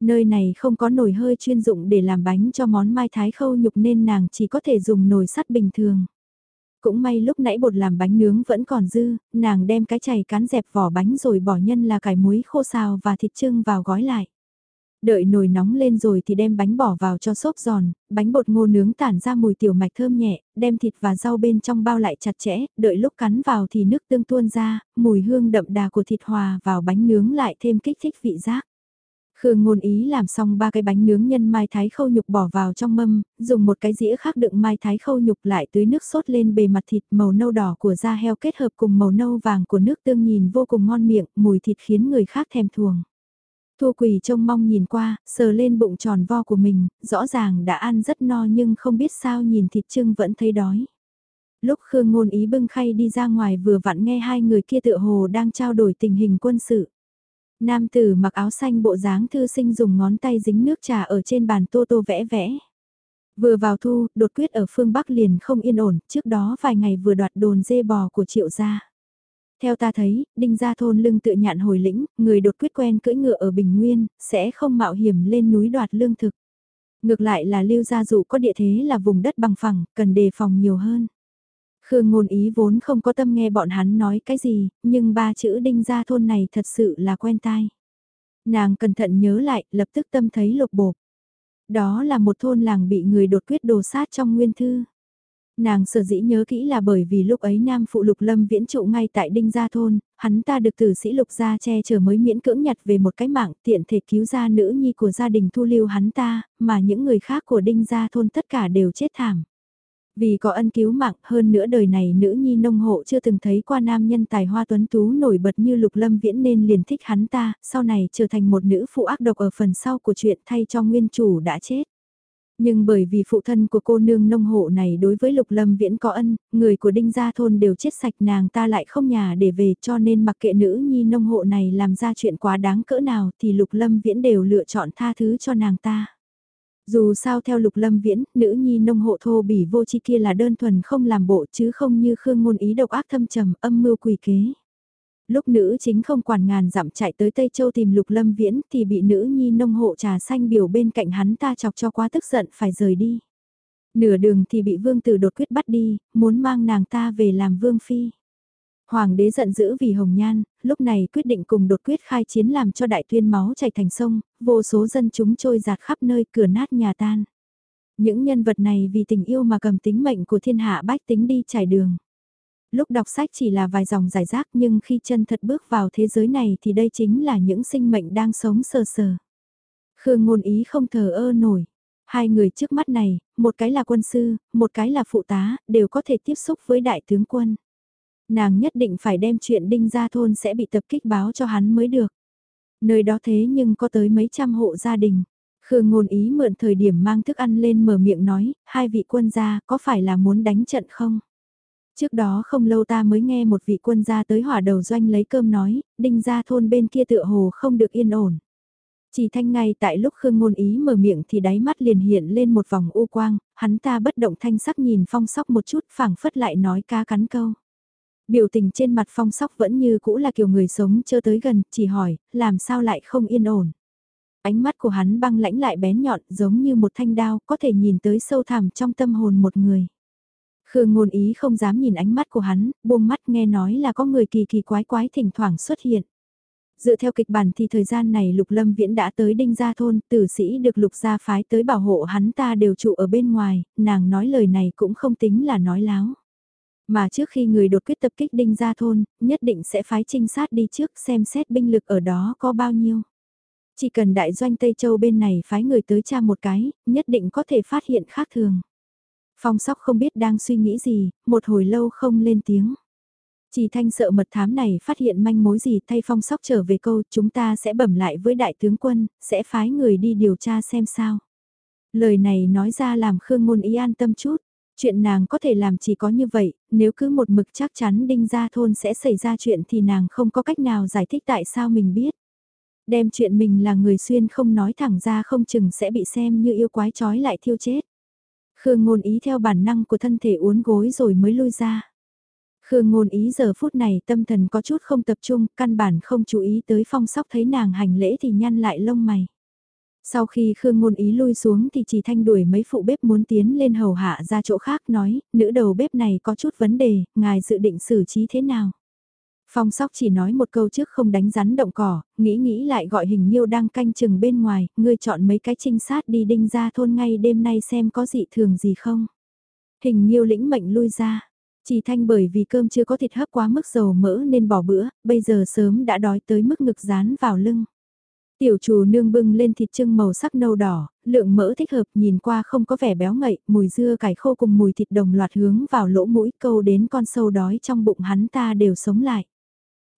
A: Nơi này không có nồi hơi chuyên dụng để làm bánh cho món mai thái khâu nhục nên nàng chỉ có thể dùng nồi sắt bình thường. Cũng may lúc nãy bột làm bánh nướng vẫn còn dư, nàng đem cái chày cán dẹp vỏ bánh rồi bỏ nhân là cải muối khô xào và thịt trưng vào gói lại. Đợi nồi nóng lên rồi thì đem bánh bỏ vào cho xốp giòn, bánh bột ngô nướng tản ra mùi tiểu mạch thơm nhẹ, đem thịt và rau bên trong bao lại chặt chẽ, đợi lúc cắn vào thì nước tương tuôn ra, mùi hương đậm đà của thịt hòa vào bánh nướng lại thêm kích thích vị giác. Khương ngôn ý làm xong ba cái bánh nướng nhân mai thái khâu nhục bỏ vào trong mâm, dùng một cái dĩa khác đựng mai thái khâu nhục lại tưới nước sốt lên bề mặt thịt màu nâu đỏ của da heo kết hợp cùng màu nâu vàng của nước tương nhìn vô cùng ngon miệng, mùi thịt khiến người khác thèm thuồng. Thua quỳ trông mong nhìn qua, sờ lên bụng tròn vo của mình, rõ ràng đã ăn rất no nhưng không biết sao nhìn thịt trưng vẫn thấy đói. Lúc Khương ngôn ý bưng khay đi ra ngoài vừa vặn nghe hai người kia tựa hồ đang trao đổi tình hình quân sự. Nam tử mặc áo xanh bộ dáng thư sinh dùng ngón tay dính nước trà ở trên bàn tô tô vẽ vẽ. Vừa vào thu, đột quyết ở phương Bắc liền không yên ổn, trước đó vài ngày vừa đoạt đồn dê bò của triệu gia. Theo ta thấy, đinh gia thôn lưng tự nhạn hồi lĩnh, người đột quyết quen cưỡi ngựa ở Bình Nguyên, sẽ không mạo hiểm lên núi đoạt lương thực. Ngược lại là lưu gia dụ có địa thế là vùng đất bằng phẳng, cần đề phòng nhiều hơn. Khương ngôn ý vốn không có tâm nghe bọn hắn nói cái gì, nhưng ba chữ đinh gia thôn này thật sự là quen tai. Nàng cẩn thận nhớ lại, lập tức tâm thấy lục bộp. Đó là một thôn làng bị người đột quyết đồ sát trong nguyên thư. Nàng sở dĩ nhớ kỹ là bởi vì lúc ấy nam phụ lục lâm viễn trụ ngay tại đinh gia thôn, hắn ta được tử sĩ lục gia che chở mới miễn cưỡng nhặt về một cái mạng tiện thể cứu ra nữ nhi của gia đình thu lưu hắn ta, mà những người khác của đinh gia thôn tất cả đều chết thảm. Vì có ân cứu mạng hơn nữa đời này nữ nhi nông hộ chưa từng thấy qua nam nhân tài hoa tuấn tú nổi bật như lục lâm viễn nên liền thích hắn ta, sau này trở thành một nữ phụ ác độc ở phần sau của chuyện thay cho nguyên chủ đã chết. Nhưng bởi vì phụ thân của cô nương nông hộ này đối với lục lâm viễn có ân, người của đinh gia thôn đều chết sạch nàng ta lại không nhà để về cho nên mặc kệ nữ nhi nông hộ này làm ra chuyện quá đáng cỡ nào thì lục lâm viễn đều lựa chọn tha thứ cho nàng ta. Dù sao theo lục lâm viễn, nữ nhi nông hộ thô bỉ vô chi kia là đơn thuần không làm bộ chứ không như khương ngôn ý độc ác thâm trầm âm mưu quỷ kế. Lúc nữ chính không quản ngàn dặm chạy tới Tây Châu tìm lục lâm viễn thì bị nữ nhi nông hộ trà xanh biểu bên cạnh hắn ta chọc cho quá tức giận phải rời đi. Nửa đường thì bị vương tử đột quyết bắt đi, muốn mang nàng ta về làm vương phi. Hoàng đế giận dữ vì hồng nhan, lúc này quyết định cùng đột quyết khai chiến làm cho đại tuyên máu chảy thành sông, vô số dân chúng trôi giạt khắp nơi cửa nát nhà tan. Những nhân vật này vì tình yêu mà cầm tính mệnh của thiên hạ bách tính đi trải đường. Lúc đọc sách chỉ là vài dòng giải rác nhưng khi chân thật bước vào thế giới này thì đây chính là những sinh mệnh đang sống sờ sờ. Khương ngôn ý không thờ ơ nổi. Hai người trước mắt này, một cái là quân sư, một cái là phụ tá, đều có thể tiếp xúc với đại tướng quân nàng nhất định phải đem chuyện đinh gia thôn sẽ bị tập kích báo cho hắn mới được. Nơi đó thế nhưng có tới mấy trăm hộ gia đình. Khương ngôn ý mượn thời điểm mang thức ăn lên mở miệng nói, hai vị quân gia có phải là muốn đánh trận không? Trước đó không lâu ta mới nghe một vị quân gia tới hỏa đầu doanh lấy cơm nói, đinh gia thôn bên kia tựa hồ không được yên ổn. Chỉ thanh ngay tại lúc Khương Ngôn Ý mở miệng thì đáy mắt liền hiện lên một vòng u quang, hắn ta bất động thanh sắc nhìn phong sóc một chút phảng phất lại nói ca cắn câu. Biểu tình trên mặt phong sóc vẫn như cũ là kiểu người sống chưa tới gần, chỉ hỏi, làm sao lại không yên ổn. Ánh mắt của hắn băng lãnh lại bén nhọn giống như một thanh đao có thể nhìn tới sâu thẳm trong tâm hồn một người. Khương ngôn ý không dám nhìn ánh mắt của hắn, buông mắt nghe nói là có người kỳ kỳ quái quái thỉnh thoảng xuất hiện. Dựa theo kịch bản thì thời gian này Lục Lâm Viễn đã tới Đinh Gia Thôn, tử sĩ được Lục Gia phái tới bảo hộ hắn ta đều trụ ở bên ngoài, nàng nói lời này cũng không tính là nói láo. Mà trước khi người đột quyết tập kích Đinh Gia Thôn, nhất định sẽ phái trinh sát đi trước xem xét binh lực ở đó có bao nhiêu. Chỉ cần đại doanh Tây Châu bên này phái người tới tra một cái, nhất định có thể phát hiện khác thường. Phong sóc không biết đang suy nghĩ gì, một hồi lâu không lên tiếng. Chỉ thanh sợ mật thám này phát hiện manh mối gì thay phong sóc trở về câu chúng ta sẽ bẩm lại với đại tướng quân, sẽ phái người đi điều tra xem sao. Lời này nói ra làm Khương Ngôn Ý an tâm chút. Chuyện nàng có thể làm chỉ có như vậy, nếu cứ một mực chắc chắn đinh ra thôn sẽ xảy ra chuyện thì nàng không có cách nào giải thích tại sao mình biết. Đem chuyện mình là người xuyên không nói thẳng ra không chừng sẽ bị xem như yêu quái trói lại thiêu chết. Khương ngôn ý theo bản năng của thân thể uốn gối rồi mới lui ra. Khương ngôn ý giờ phút này tâm thần có chút không tập trung, căn bản không chú ý tới phong sóc thấy nàng hành lễ thì nhăn lại lông mày. Sau khi Khương ngôn ý lui xuống thì chỉ thanh đuổi mấy phụ bếp muốn tiến lên hầu hạ ra chỗ khác nói, nữ đầu bếp này có chút vấn đề, ngài dự định xử trí thế nào? Phong sóc chỉ nói một câu trước không đánh rắn động cỏ, nghĩ nghĩ lại gọi hình nhiêu đang canh chừng bên ngoài, ngươi chọn mấy cái trinh sát đi đinh ra thôn ngay đêm nay xem có dị thường gì không. Hình nhiêu lĩnh mệnh lui ra, chỉ thanh bởi vì cơm chưa có thịt hấp quá mức dầu mỡ nên bỏ bữa, bây giờ sớm đã đói tới mức ngực rán vào lưng. Tiểu chủ nương bưng lên thịt trưng màu sắc nâu đỏ, lượng mỡ thích hợp nhìn qua không có vẻ béo ngậy, mùi dưa cải khô cùng mùi thịt đồng loạt hướng vào lỗ mũi câu đến con sâu đói trong bụng hắn ta đều sống lại.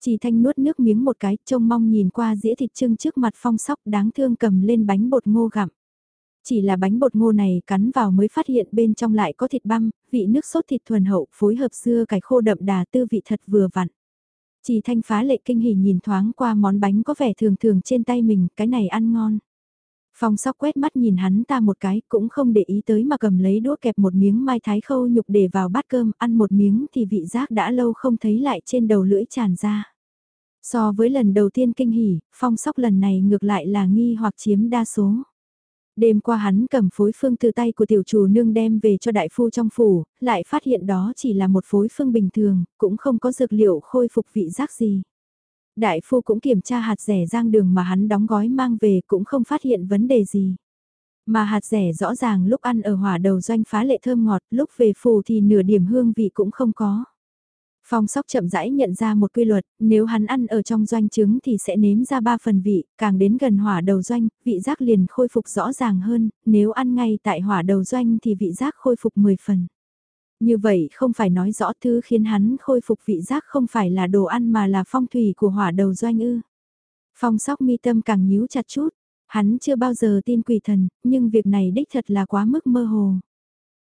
A: Chỉ thanh nuốt nước miếng một cái, trông mong nhìn qua dĩa thịt trưng trước mặt phong sóc đáng thương cầm lên bánh bột ngô gặm. Chỉ là bánh bột ngô này cắn vào mới phát hiện bên trong lại có thịt băm, vị nước sốt thịt thuần hậu phối hợp dưa cải khô đậm đà tư vị thật vừa vặn. Chỉ thanh phá lệ kinh hỉ nhìn thoáng qua món bánh có vẻ thường thường trên tay mình, cái này ăn ngon. Phong sóc quét mắt nhìn hắn ta một cái, cũng không để ý tới mà cầm lấy đũa kẹp một miếng mai thái khâu nhục để vào bát cơm, ăn một miếng thì vị giác đã lâu không thấy lại trên đầu lưỡi tràn ra. So với lần đầu tiên kinh hỉ, phong sóc lần này ngược lại là nghi hoặc chiếm đa số. Đêm qua hắn cầm phối phương từ tay của tiểu chủ nương đem về cho đại phu trong phủ, lại phát hiện đó chỉ là một phối phương bình thường, cũng không có dược liệu khôi phục vị giác gì. Đại phu cũng kiểm tra hạt rẻ rang đường mà hắn đóng gói mang về cũng không phát hiện vấn đề gì. Mà hạt rẻ rõ ràng lúc ăn ở hỏa đầu doanh phá lệ thơm ngọt, lúc về phủ thì nửa điểm hương vị cũng không có. Phong sóc chậm rãi nhận ra một quy luật, nếu hắn ăn ở trong doanh trứng thì sẽ nếm ra ba phần vị, càng đến gần hỏa đầu doanh, vị giác liền khôi phục rõ ràng hơn, nếu ăn ngay tại hỏa đầu doanh thì vị giác khôi phục 10 phần. Như vậy không phải nói rõ thứ khiến hắn khôi phục vị giác không phải là đồ ăn mà là phong thủy của hỏa đầu doanh ư. Phong sóc mi tâm càng nhíu chặt chút, hắn chưa bao giờ tin quỷ thần, nhưng việc này đích thật là quá mức mơ hồ.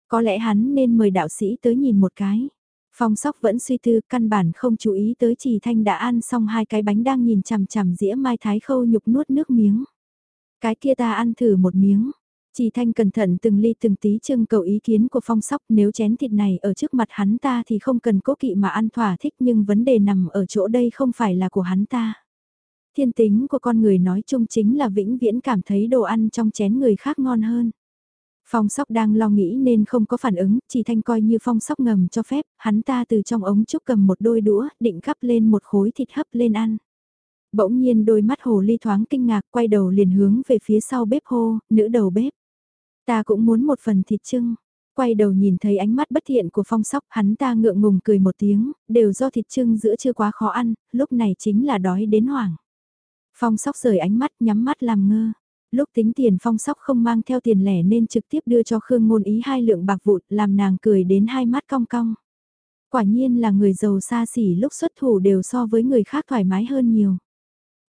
A: Có lẽ hắn nên mời đạo sĩ tới nhìn một cái. Phong sóc vẫn suy tư, căn bản không chú ý tới Chỉ thanh đã ăn xong hai cái bánh đang nhìn chằm chằm dĩa mai thái khâu nhục nuốt nước miếng. Cái kia ta ăn thử một miếng. Chỉ thanh cẩn thận từng ly từng tí trưng cầu ý kiến của phong sóc, nếu chén thịt này ở trước mặt hắn ta thì không cần cố kỵ mà ăn thỏa thích, nhưng vấn đề nằm ở chỗ đây không phải là của hắn ta. Thiên tính của con người nói chung chính là vĩnh viễn cảm thấy đồ ăn trong chén người khác ngon hơn. Phong sóc đang lo nghĩ nên không có phản ứng, chỉ thanh coi như phong sóc ngầm cho phép, hắn ta từ trong ống trúc cầm một đôi đũa, định cắp lên một khối thịt hấp lên ăn. Bỗng nhiên đôi mắt hồ ly thoáng kinh ngạc quay đầu liền hướng về phía sau bếp hô, nữ đầu bếp. Ta cũng muốn một phần thịt trưng. Quay đầu nhìn thấy ánh mắt bất thiện của phong sóc, hắn ta ngượng ngùng cười một tiếng, đều do thịt trưng giữa chưa quá khó ăn, lúc này chính là đói đến hoảng. Phong sóc rời ánh mắt nhắm mắt làm ngơ. Lúc tính tiền phong sóc không mang theo tiền lẻ nên trực tiếp đưa cho Khương Ngôn Ý hai lượng bạc vụt làm nàng cười đến hai mắt cong cong. Quả nhiên là người giàu xa xỉ lúc xuất thủ đều so với người khác thoải mái hơn nhiều.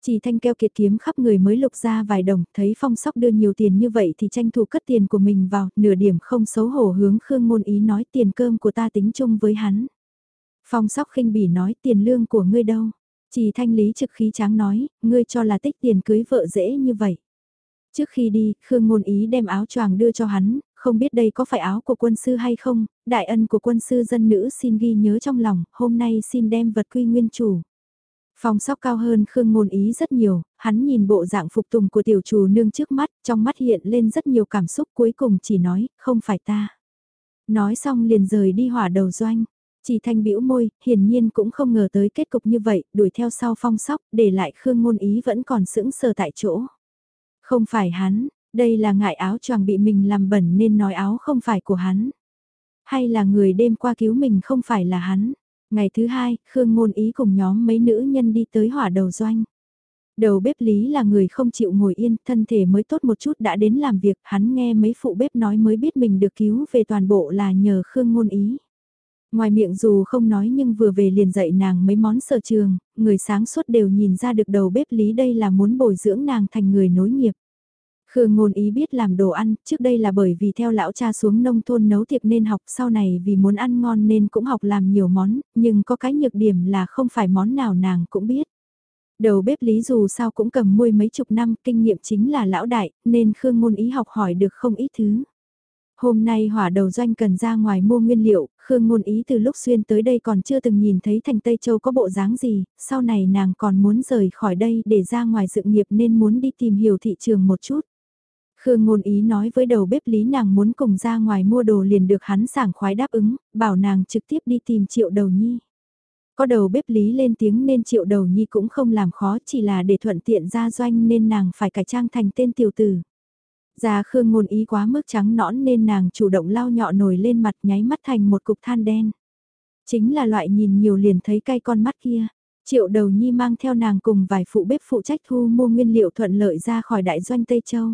A: Chỉ thanh keo kiệt kiếm khắp người mới lục ra vài đồng, thấy phong sóc đưa nhiều tiền như vậy thì tranh thủ cất tiền của mình vào, nửa điểm không xấu hổ hướng Khương Ngôn Ý nói tiền cơm của ta tính chung với hắn. Phong sóc khinh bỉ nói tiền lương của ngươi đâu. Chỉ thanh lý trực khí tráng nói, ngươi cho là tích tiền cưới vợ dễ như vậy. Trước khi đi, Khương Ngôn Ý đem áo choàng đưa cho hắn, không biết đây có phải áo của quân sư hay không, đại ân của quân sư dân nữ xin ghi nhớ trong lòng, hôm nay xin đem vật quy nguyên chủ. phòng sóc cao hơn Khương Ngôn Ý rất nhiều, hắn nhìn bộ dạng phục tùng của tiểu chủ nương trước mắt, trong mắt hiện lên rất nhiều cảm xúc cuối cùng chỉ nói, không phải ta. Nói xong liền rời đi hỏa đầu doanh. Chỉ thanh bĩu môi, hiển nhiên cũng không ngờ tới kết cục như vậy, đuổi theo sau phong sóc, để lại Khương Ngôn Ý vẫn còn sững sờ tại chỗ. Không phải hắn, đây là ngại áo choàng bị mình làm bẩn nên nói áo không phải của hắn. Hay là người đêm qua cứu mình không phải là hắn. Ngày thứ hai, Khương Ngôn Ý cùng nhóm mấy nữ nhân đi tới hỏa đầu doanh. Đầu bếp Lý là người không chịu ngồi yên, thân thể mới tốt một chút đã đến làm việc, hắn nghe mấy phụ bếp nói mới biết mình được cứu về toàn bộ là nhờ Khương Ngôn Ý. Ngoài miệng dù không nói nhưng vừa về liền dạy nàng mấy món sở trường, người sáng suốt đều nhìn ra được đầu bếp Lý đây là muốn bồi dưỡng nàng thành người nối nghiệp. Khương ngôn ý biết làm đồ ăn, trước đây là bởi vì theo lão cha xuống nông thôn nấu tiệc nên học sau này vì muốn ăn ngon nên cũng học làm nhiều món, nhưng có cái nhược điểm là không phải món nào nàng cũng biết. Đầu bếp lý dù sao cũng cầm môi mấy chục năm, kinh nghiệm chính là lão đại, nên Khương ngôn ý học hỏi được không ít thứ. Hôm nay hỏa đầu doanh cần ra ngoài mua nguyên liệu, Khương ngôn ý từ lúc xuyên tới đây còn chưa từng nhìn thấy thành Tây Châu có bộ dáng gì, sau này nàng còn muốn rời khỏi đây để ra ngoài sự nghiệp nên muốn đi tìm hiểu thị trường một chút. Khương ngôn ý nói với đầu bếp lý nàng muốn cùng ra ngoài mua đồ liền được hắn sảng khoái đáp ứng, bảo nàng trực tiếp đi tìm triệu đầu nhi. Có đầu bếp lý lên tiếng nên triệu đầu nhi cũng không làm khó chỉ là để thuận tiện ra doanh nên nàng phải cải trang thành tên tiểu tử. Da Khương ngôn ý quá mức trắng nõn nên nàng chủ động lau nhọ nổi lên mặt nháy mắt thành một cục than đen. Chính là loại nhìn nhiều liền thấy cay con mắt kia. Triệu đầu nhi mang theo nàng cùng vài phụ bếp phụ trách thu mua nguyên liệu thuận lợi ra khỏi đại doanh Tây Châu.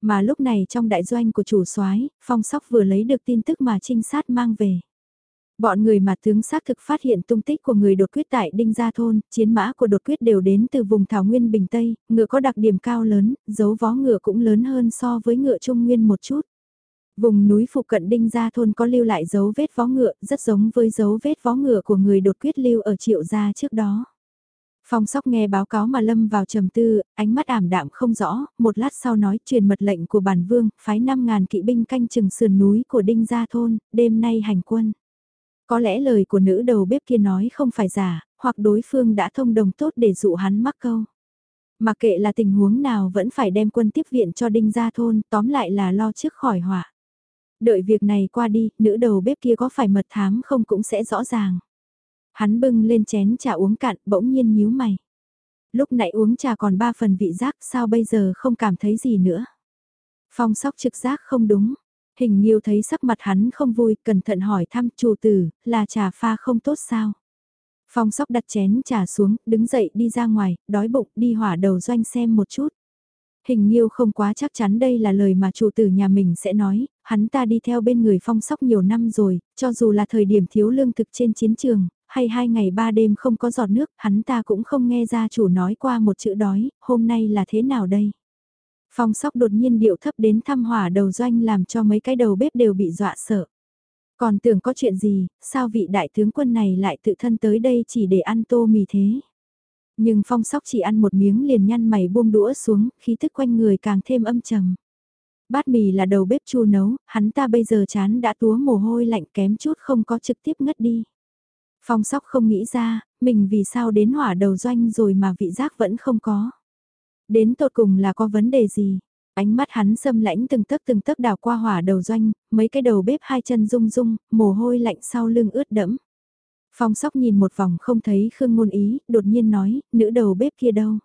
A: Mà lúc này trong đại doanh của chủ soái, phong sóc vừa lấy được tin tức mà trinh sát mang về. Bọn người mà tướng xác thực phát hiện tung tích của người đột quyết tại Đinh Gia Thôn, chiến mã của đột quyết đều đến từ vùng Thảo Nguyên Bình Tây, ngựa có đặc điểm cao lớn, dấu vó ngựa cũng lớn hơn so với ngựa Trung Nguyên một chút. Vùng núi phụ cận Đinh Gia Thôn có lưu lại dấu vết vó ngựa, rất giống với dấu vết vó ngựa của người đột quyết lưu ở triệu gia trước đó. Phong sóc nghe báo cáo mà lâm vào trầm tư, ánh mắt ảm đạm không rõ, một lát sau nói truyền mật lệnh của bản vương, phái 5.000 kỵ binh canh chừng sườn núi của Đinh Gia Thôn, đêm nay hành quân. Có lẽ lời của nữ đầu bếp kia nói không phải giả, hoặc đối phương đã thông đồng tốt để dụ hắn mắc câu. Mặc kệ là tình huống nào vẫn phải đem quân tiếp viện cho Đinh Gia Thôn, tóm lại là lo trước khỏi họa. Đợi việc này qua đi, nữ đầu bếp kia có phải mật thám không cũng sẽ rõ ràng. Hắn bưng lên chén trà uống cạn, bỗng nhiên nhíu mày. Lúc nãy uống trà còn ba phần vị giác, sao bây giờ không cảm thấy gì nữa? Phong sóc trực giác không đúng. Hình Nhiêu thấy sắc mặt hắn không vui, cẩn thận hỏi thăm chủ tử, là trà pha không tốt sao? Phong sóc đặt chén trà xuống, đứng dậy đi ra ngoài, đói bụng đi hỏa đầu doanh xem một chút. Hình Nhiêu không quá chắc chắn đây là lời mà chủ tử nhà mình sẽ nói, hắn ta đi theo bên người phong sóc nhiều năm rồi, cho dù là thời điểm thiếu lương thực trên chiến trường, hay hai ngày ba đêm không có giọt nước, hắn ta cũng không nghe ra chủ nói qua một chữ đói, hôm nay là thế nào đây? Phong sóc đột nhiên điệu thấp đến thăm hỏa đầu doanh làm cho mấy cái đầu bếp đều bị dọa sợ. Còn tưởng có chuyện gì, sao vị đại tướng quân này lại tự thân tới đây chỉ để ăn tô mì thế? Nhưng phong sóc chỉ ăn một miếng liền nhăn mày buông đũa xuống, khí thức quanh người càng thêm âm trầm. Bát mì là đầu bếp chu nấu, hắn ta bây giờ chán đã túa mồ hôi lạnh kém chút không có trực tiếp ngất đi. Phong sóc không nghĩ ra, mình vì sao đến hỏa đầu doanh rồi mà vị giác vẫn không có. Đến tột cùng là có vấn đề gì? Ánh mắt hắn xâm lãnh từng tấc từng tấc đào qua hỏa đầu doanh, mấy cái đầu bếp hai chân rung rung, mồ hôi lạnh sau lưng ướt đẫm. Phong sóc nhìn một vòng không thấy Khương Ngôn Ý, đột nhiên nói, nữ đầu bếp kia đâu?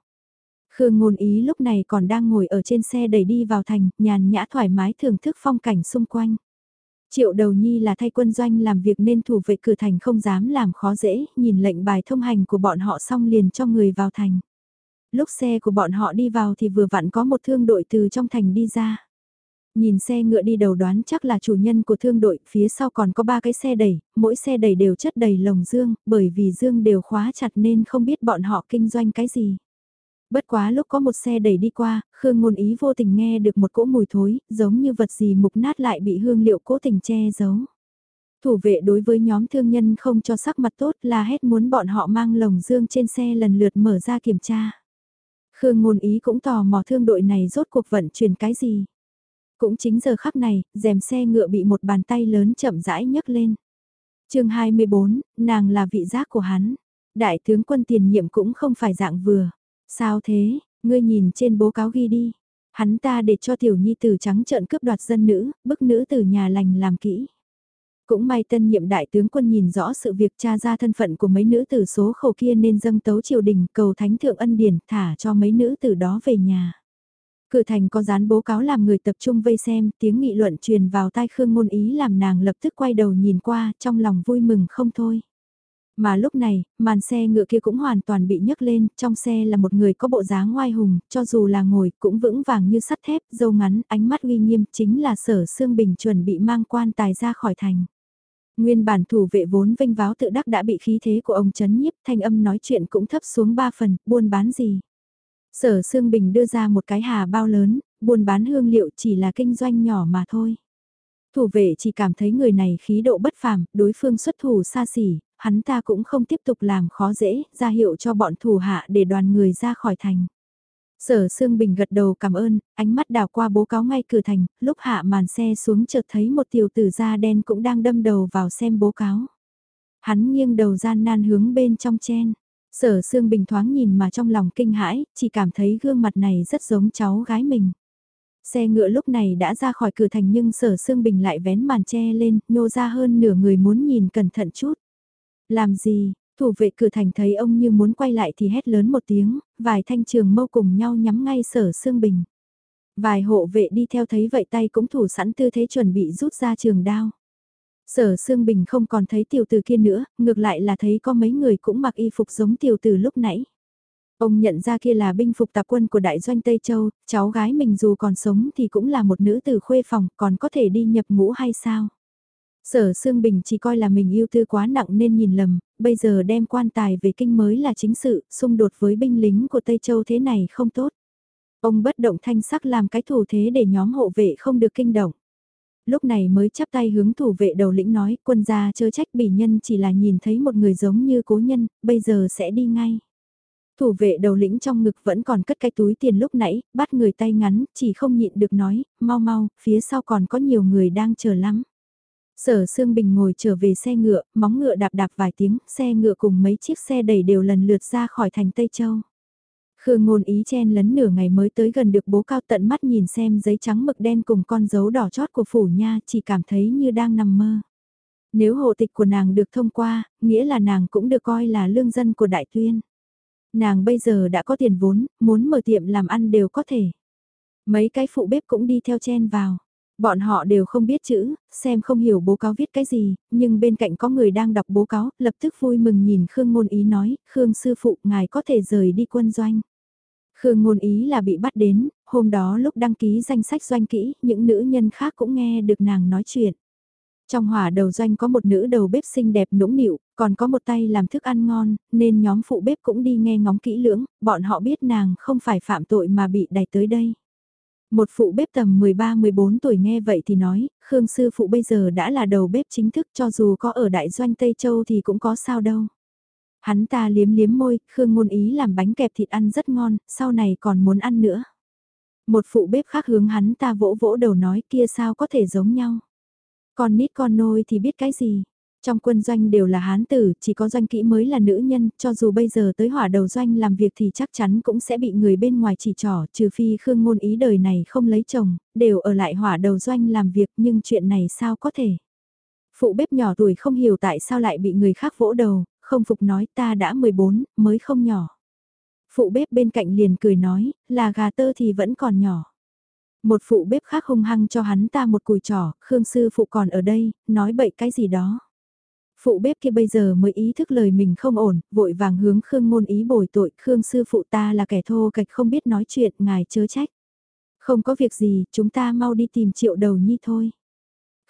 A: Khương Ngôn Ý lúc này còn đang ngồi ở trên xe đẩy đi vào thành, nhàn nhã thoải mái thưởng thức phong cảnh xung quanh. Triệu đầu nhi là thay quân doanh làm việc nên thủ vệ cửa thành không dám làm khó dễ, nhìn lệnh bài thông hành của bọn họ xong liền cho người vào thành. Lúc xe của bọn họ đi vào thì vừa vặn có một thương đội từ trong thành đi ra. Nhìn xe ngựa đi đầu đoán chắc là chủ nhân của thương đội, phía sau còn có ba cái xe đẩy, mỗi xe đẩy đều chất đầy lồng dương, bởi vì dương đều khóa chặt nên không biết bọn họ kinh doanh cái gì. Bất quá lúc có một xe đẩy đi qua, Khương ngôn ý vô tình nghe được một cỗ mùi thối, giống như vật gì mục nát lại bị hương liệu cố tình che giấu. Thủ vệ đối với nhóm thương nhân không cho sắc mặt tốt là hết muốn bọn họ mang lồng dương trên xe lần lượt mở ra kiểm tra. Khương ngôn ý cũng tò mò thương đội này rốt cuộc vận chuyển cái gì. Cũng chính giờ khắc này, rèm xe ngựa bị một bàn tay lớn chậm rãi nhấc lên. chương 24, nàng là vị giác của hắn. Đại tướng quân tiền nhiệm cũng không phải dạng vừa. Sao thế, ngươi nhìn trên bố cáo ghi đi. Hắn ta để cho tiểu nhi tử trắng trợn cướp đoạt dân nữ, bức nữ từ nhà lành làm kỹ. Cũng may tân nhiệm đại tướng quân nhìn rõ sự việc tra ra thân phận của mấy nữ tử số khẩu kia nên dâng tấu triều đình cầu thánh thượng ân điển thả cho mấy nữ tử đó về nhà. Cửa thành có dán bố cáo làm người tập trung vây xem, tiếng nghị luận truyền vào tai Khương Ngôn Ý làm nàng lập tức quay đầu nhìn qua, trong lòng vui mừng không thôi. Mà lúc này, màn xe ngựa kia cũng hoàn toàn bị nhấc lên, trong xe là một người có bộ dáng ngoai hùng, cho dù là ngồi cũng vững vàng như sắt thép, dâu ngắn, ánh mắt uy nghiêm, chính là sở xương bình chuẩn bị mang quan tài ra khỏi thành. Nguyên bản thủ vệ vốn vinh váo tự đắc đã bị khí thế của ông chấn nhiếp, thanh âm nói chuyện cũng thấp xuống ba phần, buôn bán gì. Sở Sương Bình đưa ra một cái hà bao lớn, buôn bán hương liệu chỉ là kinh doanh nhỏ mà thôi. Thủ vệ chỉ cảm thấy người này khí độ bất phàm, đối phương xuất thủ xa xỉ, hắn ta cũng không tiếp tục làm khó dễ, ra hiệu cho bọn thủ hạ để đoàn người ra khỏi thành. Sở Sương Bình gật đầu cảm ơn, ánh mắt đảo qua bố cáo ngay cửa thành, lúc hạ màn xe xuống chợt thấy một tiểu tử da đen cũng đang đâm đầu vào xem bố cáo. Hắn nghiêng đầu gian nan hướng bên trong chen. Sở Sương Bình thoáng nhìn mà trong lòng kinh hãi, chỉ cảm thấy gương mặt này rất giống cháu gái mình. Xe ngựa lúc này đã ra khỏi cửa thành nhưng sở Sương Bình lại vén màn che lên, nhô ra hơn nửa người muốn nhìn cẩn thận chút. Làm gì, thủ vệ cửa thành thấy ông như muốn quay lại thì hét lớn một tiếng, vài thanh trường mâu cùng nhau nhắm ngay sở Sương Bình. Vài hộ vệ đi theo thấy vậy tay cũng thủ sẵn tư thế chuẩn bị rút ra trường đao. Sở Sương Bình không còn thấy tiểu tử kia nữa, ngược lại là thấy có mấy người cũng mặc y phục giống tiểu tử lúc nãy. Ông nhận ra kia là binh phục tạp quân của đại doanh Tây Châu, cháu gái mình dù còn sống thì cũng là một nữ tử khuê phòng, còn có thể đi nhập ngũ hay sao? Sở Sương Bình chỉ coi là mình yêu tư quá nặng nên nhìn lầm, bây giờ đem quan tài về kinh mới là chính sự, xung đột với binh lính của Tây Châu thế này không tốt. Ông bất động thanh sắc làm cái thủ thế để nhóm hộ vệ không được kinh động lúc này mới chắp tay hướng thủ vệ đầu lĩnh nói, quân gia chớ trách bỉ nhân chỉ là nhìn thấy một người giống như cố nhân, bây giờ sẽ đi ngay. Thủ vệ đầu lĩnh trong ngực vẫn còn cất cái túi tiền lúc nãy, bắt người tay ngắn, chỉ không nhịn được nói, mau mau, phía sau còn có nhiều người đang chờ lắm. Sở Sương Bình ngồi trở về xe ngựa, móng ngựa đạp đạp vài tiếng, xe ngựa cùng mấy chiếc xe đẩy đều lần lượt ra khỏi thành Tây Châu. Khương ngôn ý chen lấn nửa ngày mới tới gần được bố cao tận mắt nhìn xem giấy trắng mực đen cùng con dấu đỏ chót của phủ nha chỉ cảm thấy như đang nằm mơ. Nếu hộ tịch của nàng được thông qua, nghĩa là nàng cũng được coi là lương dân của đại tuyên. Nàng bây giờ đã có tiền vốn, muốn mở tiệm làm ăn đều có thể. Mấy cái phụ bếp cũng đi theo chen vào. Bọn họ đều không biết chữ, xem không hiểu bố cáo viết cái gì, nhưng bên cạnh có người đang đọc bố cáo, lập tức vui mừng nhìn Khương Ngôn Ý nói, Khương Sư Phụ, ngài có thể rời đi quân doanh. Khương ngôn ý là bị bắt đến, hôm đó lúc đăng ký danh sách doanh kỹ, những nữ nhân khác cũng nghe được nàng nói chuyện. Trong hỏa đầu doanh có một nữ đầu bếp xinh đẹp nũng nịu, còn có một tay làm thức ăn ngon, nên nhóm phụ bếp cũng đi nghe ngóng kỹ lưỡng, bọn họ biết nàng không phải phạm tội mà bị đẩy tới đây. Một phụ bếp tầm 13-14 tuổi nghe vậy thì nói, Khương sư phụ bây giờ đã là đầu bếp chính thức cho dù có ở đại doanh Tây Châu thì cũng có sao đâu. Hắn ta liếm liếm môi, Khương ngôn ý làm bánh kẹp thịt ăn rất ngon, sau này còn muốn ăn nữa. Một phụ bếp khác hướng hắn ta vỗ vỗ đầu nói kia sao có thể giống nhau. Con nít con nôi thì biết cái gì. Trong quân doanh đều là hán tử, chỉ có doanh kỹ mới là nữ nhân, cho dù bây giờ tới hỏa đầu doanh làm việc thì chắc chắn cũng sẽ bị người bên ngoài chỉ trỏ, trừ phi Khương ngôn ý đời này không lấy chồng, đều ở lại hỏa đầu doanh làm việc nhưng chuyện này sao có thể. Phụ bếp nhỏ tuổi không hiểu tại sao lại bị người khác vỗ đầu, không phục nói ta đã 14, mới không nhỏ. Phụ bếp bên cạnh liền cười nói, là gà tơ thì vẫn còn nhỏ. Một phụ bếp khác hung hăng cho hắn ta một cùi trỏ, Khương sư phụ còn ở đây, nói bậy cái gì đó. Phụ bếp kia bây giờ mới ý thức lời mình không ổn, vội vàng hướng Khương ngôn ý bồi tội, Khương sư phụ ta là kẻ thô kệch không biết nói chuyện, ngài chớ trách. Không có việc gì, chúng ta mau đi tìm triệu đầu nhi thôi.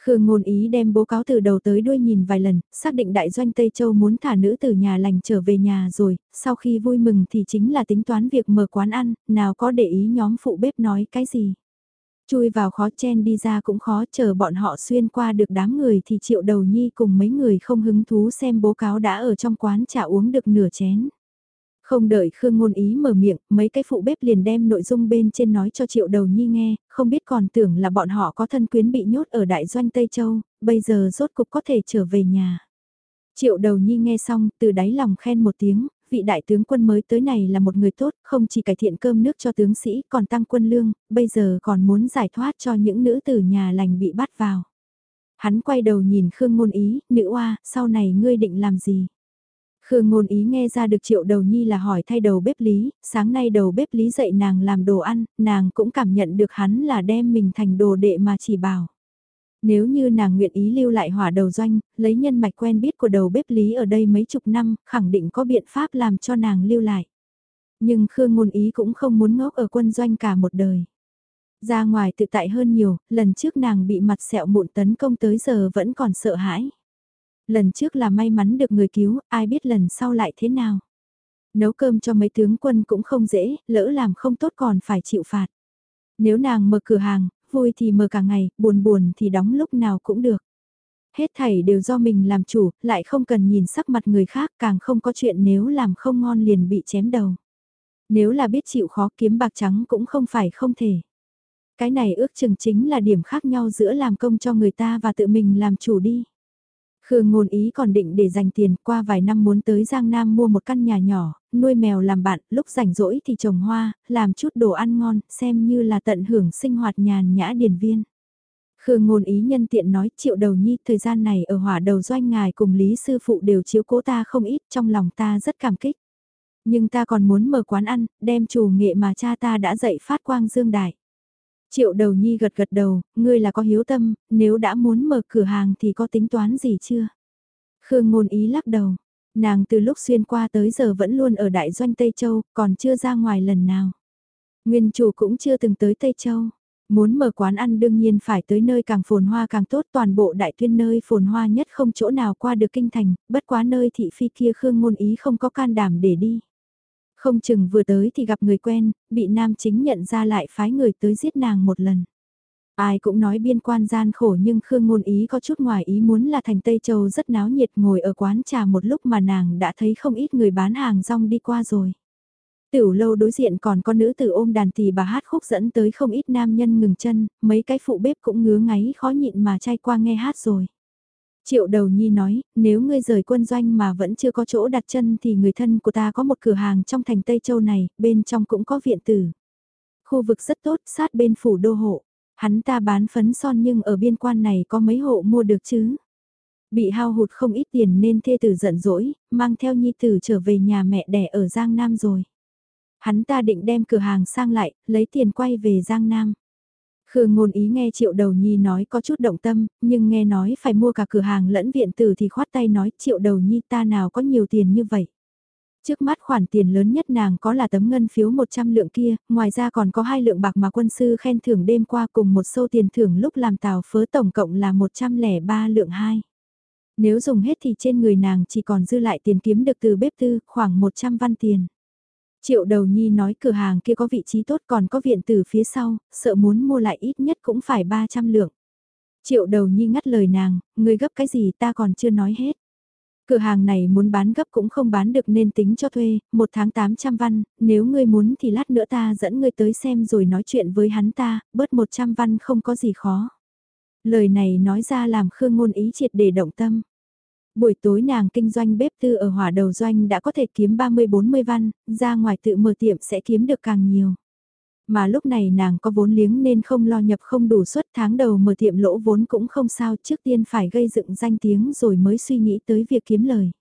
A: Khương ngôn ý đem bố cáo từ đầu tới đuôi nhìn vài lần, xác định đại doanh Tây Châu muốn thả nữ từ nhà lành trở về nhà rồi, sau khi vui mừng thì chính là tính toán việc mở quán ăn, nào có để ý nhóm phụ bếp nói cái gì. Chui vào khó chen đi ra cũng khó chờ bọn họ xuyên qua được đám người thì triệu đầu nhi cùng mấy người không hứng thú xem bố cáo đã ở trong quán trà uống được nửa chén. Không đợi Khương Ngôn Ý mở miệng, mấy cái phụ bếp liền đem nội dung bên trên nói cho Triệu Đầu Nhi nghe, không biết còn tưởng là bọn họ có thân quyến bị nhốt ở Đại Doanh Tây Châu, bây giờ rốt cục có thể trở về nhà. Triệu Đầu Nhi nghe xong, từ đáy lòng khen một tiếng, vị đại tướng quân mới tới này là một người tốt, không chỉ cải thiện cơm nước cho tướng sĩ, còn tăng quân lương, bây giờ còn muốn giải thoát cho những nữ tử nhà lành bị bắt vào. Hắn quay đầu nhìn Khương Ngôn Ý, nữ oa, sau này ngươi định làm gì? Khương ngôn ý nghe ra được triệu đầu nhi là hỏi thay đầu bếp lý, sáng nay đầu bếp lý dạy nàng làm đồ ăn, nàng cũng cảm nhận được hắn là đem mình thành đồ đệ mà chỉ bảo. Nếu như nàng nguyện ý lưu lại hỏa đầu doanh, lấy nhân mạch quen biết của đầu bếp lý ở đây mấy chục năm, khẳng định có biện pháp làm cho nàng lưu lại. Nhưng Khương ngôn ý cũng không muốn ngốc ở quân doanh cả một đời. Ra ngoài tự tại hơn nhiều, lần trước nàng bị mặt sẹo mụn tấn công tới giờ vẫn còn sợ hãi. Lần trước là may mắn được người cứu, ai biết lần sau lại thế nào. Nấu cơm cho mấy tướng quân cũng không dễ, lỡ làm không tốt còn phải chịu phạt. Nếu nàng mở cửa hàng, vui thì mở cả ngày, buồn buồn thì đóng lúc nào cũng được. Hết thảy đều do mình làm chủ, lại không cần nhìn sắc mặt người khác, càng không có chuyện nếu làm không ngon liền bị chém đầu. Nếu là biết chịu khó kiếm bạc trắng cũng không phải không thể. Cái này ước chừng chính là điểm khác nhau giữa làm công cho người ta và tự mình làm chủ đi. Khương ngôn ý còn định để dành tiền qua vài năm muốn tới Giang Nam mua một căn nhà nhỏ, nuôi mèo làm bạn, lúc rảnh rỗi thì trồng hoa, làm chút đồ ăn ngon, xem như là tận hưởng sinh hoạt nhàn nhã điền viên. Khương ngôn ý nhân tiện nói triệu đầu nhi thời gian này ở hỏa đầu doanh ngài cùng Lý Sư Phụ đều chiếu cố ta không ít trong lòng ta rất cảm kích. Nhưng ta còn muốn mở quán ăn, đem chủ nghệ mà cha ta đã dạy phát quang dương đại. Triệu đầu nhi gật gật đầu, ngươi là có hiếu tâm, nếu đã muốn mở cửa hàng thì có tính toán gì chưa? Khương ngôn ý lắc đầu, nàng từ lúc xuyên qua tới giờ vẫn luôn ở đại doanh Tây Châu, còn chưa ra ngoài lần nào. Nguyên chủ cũng chưa từng tới Tây Châu. Muốn mở quán ăn đương nhiên phải tới nơi càng phồn hoa càng tốt toàn bộ đại tuyên nơi phồn hoa nhất không chỗ nào qua được kinh thành, bất quá nơi thị phi kia Khương ngôn ý không có can đảm để đi. Không chừng vừa tới thì gặp người quen, bị nam chính nhận ra lại phái người tới giết nàng một lần. Ai cũng nói biên quan gian khổ nhưng Khương Ngôn Ý có chút ngoài ý muốn là thành Tây Châu rất náo nhiệt ngồi ở quán trà một lúc mà nàng đã thấy không ít người bán hàng rong đi qua rồi. Tiểu lâu đối diện còn có nữ tử ôm đàn tỳ bà hát khúc dẫn tới không ít nam nhân ngừng chân, mấy cái phụ bếp cũng ngứa ngáy khó nhịn mà chay qua nghe hát rồi. Triệu đầu nhi nói, nếu ngươi rời quân doanh mà vẫn chưa có chỗ đặt chân thì người thân của ta có một cửa hàng trong thành Tây Châu này, bên trong cũng có viện tử. Khu vực rất tốt, sát bên phủ đô hộ. Hắn ta bán phấn son nhưng ở biên quan này có mấy hộ mua được chứ. Bị hao hụt không ít tiền nên thê tử giận dỗi, mang theo nhi tử trở về nhà mẹ đẻ ở Giang Nam rồi. Hắn ta định đem cửa hàng sang lại, lấy tiền quay về Giang Nam. Khương ngôn ý nghe triệu đầu nhi nói có chút động tâm, nhưng nghe nói phải mua cả cửa hàng lẫn viện tử thì khoát tay nói triệu đầu nhi ta nào có nhiều tiền như vậy. Trước mắt khoản tiền lớn nhất nàng có là tấm ngân phiếu 100 lượng kia, ngoài ra còn có hai lượng bạc mà quân sư khen thưởng đêm qua cùng một sâu tiền thưởng lúc làm tàu phớ tổng cộng là 103 lượng 2. Nếu dùng hết thì trên người nàng chỉ còn dư lại tiền kiếm được từ bếp tư khoảng 100 văn tiền. Triệu đầu nhi nói cửa hàng kia có vị trí tốt còn có viện từ phía sau, sợ muốn mua lại ít nhất cũng phải 300 lượng. Triệu đầu nhi ngắt lời nàng, người gấp cái gì ta còn chưa nói hết. Cửa hàng này muốn bán gấp cũng không bán được nên tính cho thuê, một tháng 800 văn, nếu ngươi muốn thì lát nữa ta dẫn ngươi tới xem rồi nói chuyện với hắn ta, bớt 100 văn không có gì khó. Lời này nói ra làm Khương ngôn ý triệt để động tâm. Buổi tối nàng kinh doanh bếp tư ở hỏa đầu doanh đã có thể kiếm 30-40 văn, ra ngoài tự mở tiệm sẽ kiếm được càng nhiều. Mà lúc này nàng có vốn liếng nên không lo nhập không đủ suất tháng đầu mở tiệm lỗ vốn cũng không sao trước tiên phải gây dựng danh tiếng rồi mới suy nghĩ tới việc kiếm lời.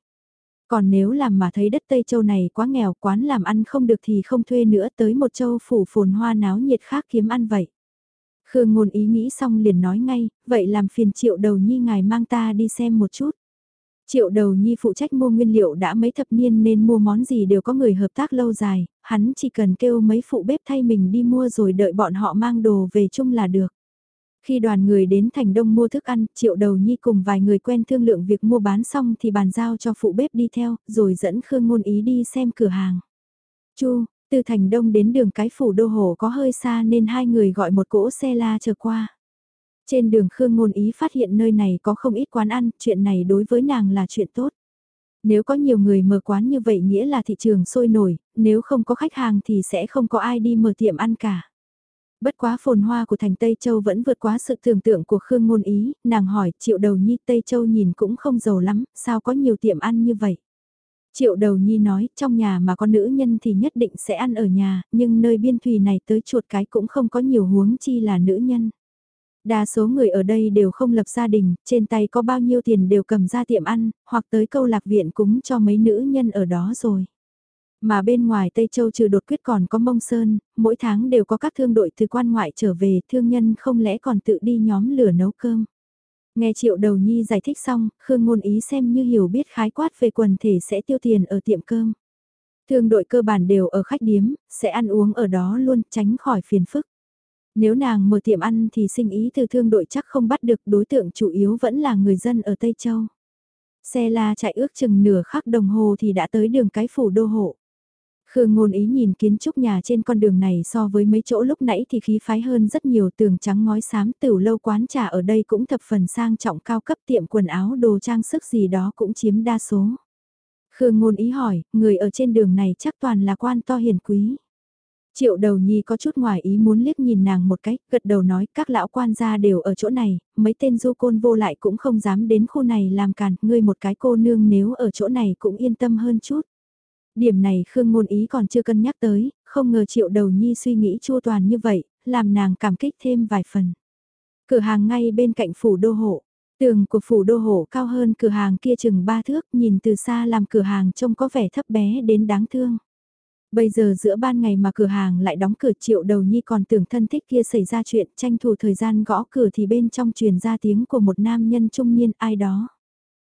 A: Còn nếu làm mà thấy đất Tây Châu này quá nghèo quán làm ăn không được thì không thuê nữa tới một châu phủ phồn hoa náo nhiệt khác kiếm ăn vậy. Khương ngôn ý nghĩ xong liền nói ngay, vậy làm phiền triệu đầu nhi ngài mang ta đi xem một chút. Triệu đầu nhi phụ trách mua nguyên liệu đã mấy thập niên nên mua món gì đều có người hợp tác lâu dài, hắn chỉ cần kêu mấy phụ bếp thay mình đi mua rồi đợi bọn họ mang đồ về chung là được. Khi đoàn người đến thành đông mua thức ăn, triệu đầu nhi cùng vài người quen thương lượng việc mua bán xong thì bàn giao cho phụ bếp đi theo, rồi dẫn Khương Ngôn Ý đi xem cửa hàng. Chu, từ thành đông đến đường cái phủ đô hồ có hơi xa nên hai người gọi một cỗ xe la chờ qua. Trên đường Khương Ngôn Ý phát hiện nơi này có không ít quán ăn, chuyện này đối với nàng là chuyện tốt. Nếu có nhiều người mở quán như vậy nghĩa là thị trường sôi nổi, nếu không có khách hàng thì sẽ không có ai đi mở tiệm ăn cả. Bất quá phồn hoa của thành Tây Châu vẫn vượt quá sự tưởng tượng của Khương Ngôn Ý, nàng hỏi triệu đầu nhi Tây Châu nhìn cũng không giàu lắm, sao có nhiều tiệm ăn như vậy? Triệu đầu nhi nói, trong nhà mà có nữ nhân thì nhất định sẽ ăn ở nhà, nhưng nơi biên thùy này tới chuột cái cũng không có nhiều huống chi là nữ nhân. Đa số người ở đây đều không lập gia đình, trên tay có bao nhiêu tiền đều cầm ra tiệm ăn, hoặc tới câu lạc viện cúng cho mấy nữ nhân ở đó rồi. Mà bên ngoài Tây Châu trừ đột quyết còn có mông sơn, mỗi tháng đều có các thương đội từ quan ngoại trở về, thương nhân không lẽ còn tự đi nhóm lửa nấu cơm. Nghe triệu đầu nhi giải thích xong, Khương ngôn ý xem như hiểu biết khái quát về quần thể sẽ tiêu tiền ở tiệm cơm. Thương đội cơ bản đều ở khách điếm, sẽ ăn uống ở đó luôn, tránh khỏi phiền phức. Nếu nàng mở tiệm ăn thì sinh ý từ thương đội chắc không bắt được đối tượng chủ yếu vẫn là người dân ở Tây Châu. Xe la chạy ước chừng nửa khắc đồng hồ thì đã tới đường cái phủ đô hộ. Khương ngôn ý nhìn kiến trúc nhà trên con đường này so với mấy chỗ lúc nãy thì khí phái hơn rất nhiều tường trắng ngói xám tửu lâu quán trà ở đây cũng thập phần sang trọng cao cấp tiệm quần áo đồ trang sức gì đó cũng chiếm đa số. Khương ngôn ý hỏi, người ở trên đường này chắc toàn là quan to hiền quý. Triệu đầu nhi có chút ngoài ý muốn liếc nhìn nàng một cách, gật đầu nói các lão quan gia đều ở chỗ này, mấy tên du côn vô lại cũng không dám đến khu này làm càn, ngươi một cái cô nương nếu ở chỗ này cũng yên tâm hơn chút. Điểm này Khương Ngôn Ý còn chưa cân nhắc tới, không ngờ triệu đầu nhi suy nghĩ chua toàn như vậy, làm nàng cảm kích thêm vài phần. Cửa hàng ngay bên cạnh phủ đô hộ. Tường của phủ đô hộ cao hơn cửa hàng kia chừng ba thước, nhìn từ xa làm cửa hàng trông có vẻ thấp bé đến đáng thương. Bây giờ giữa ban ngày mà cửa hàng lại đóng cửa triệu đầu nhi còn tưởng thân thích kia xảy ra chuyện tranh thủ thời gian gõ cửa thì bên trong truyền ra tiếng của một nam nhân trung niên ai đó.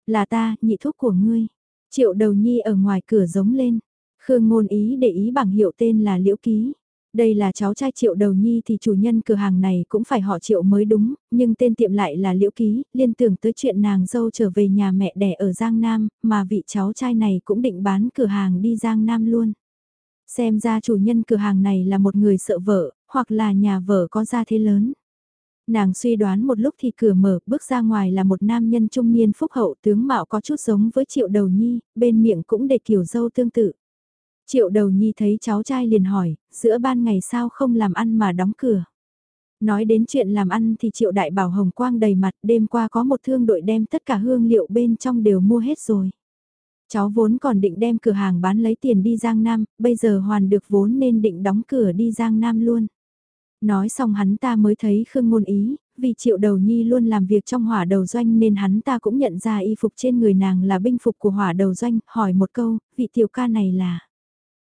A: Là ta, nhị thuốc của ngươi. Triệu đầu nhi ở ngoài cửa giống lên. Khương ngôn ý để ý bảng hiệu tên là Liễu Ký. Đây là cháu trai triệu đầu nhi thì chủ nhân cửa hàng này cũng phải họ triệu mới đúng, nhưng tên tiệm lại là Liễu Ký, liên tưởng tới chuyện nàng dâu trở về nhà mẹ đẻ ở Giang Nam, mà vị cháu trai này cũng định bán cửa hàng đi Giang Nam luôn. Xem ra chủ nhân cửa hàng này là một người sợ vợ, hoặc là nhà vợ có gia thế lớn. Nàng suy đoán một lúc thì cửa mở, bước ra ngoài là một nam nhân trung niên phúc hậu tướng mạo có chút giống với triệu đầu nhi, bên miệng cũng để kiểu dâu tương tự. Triệu đầu nhi thấy cháu trai liền hỏi, giữa ban ngày sao không làm ăn mà đóng cửa. Nói đến chuyện làm ăn thì triệu đại bảo hồng quang đầy mặt đêm qua có một thương đội đem tất cả hương liệu bên trong đều mua hết rồi. Cháu vốn còn định đem cửa hàng bán lấy tiền đi Giang Nam, bây giờ hoàn được vốn nên định đóng cửa đi Giang Nam luôn. Nói xong hắn ta mới thấy Khương Ngôn Ý, vì triệu đầu nhi luôn làm việc trong hỏa đầu doanh nên hắn ta cũng nhận ra y phục trên người nàng là binh phục của hỏa đầu doanh, hỏi một câu, vị tiểu ca này là...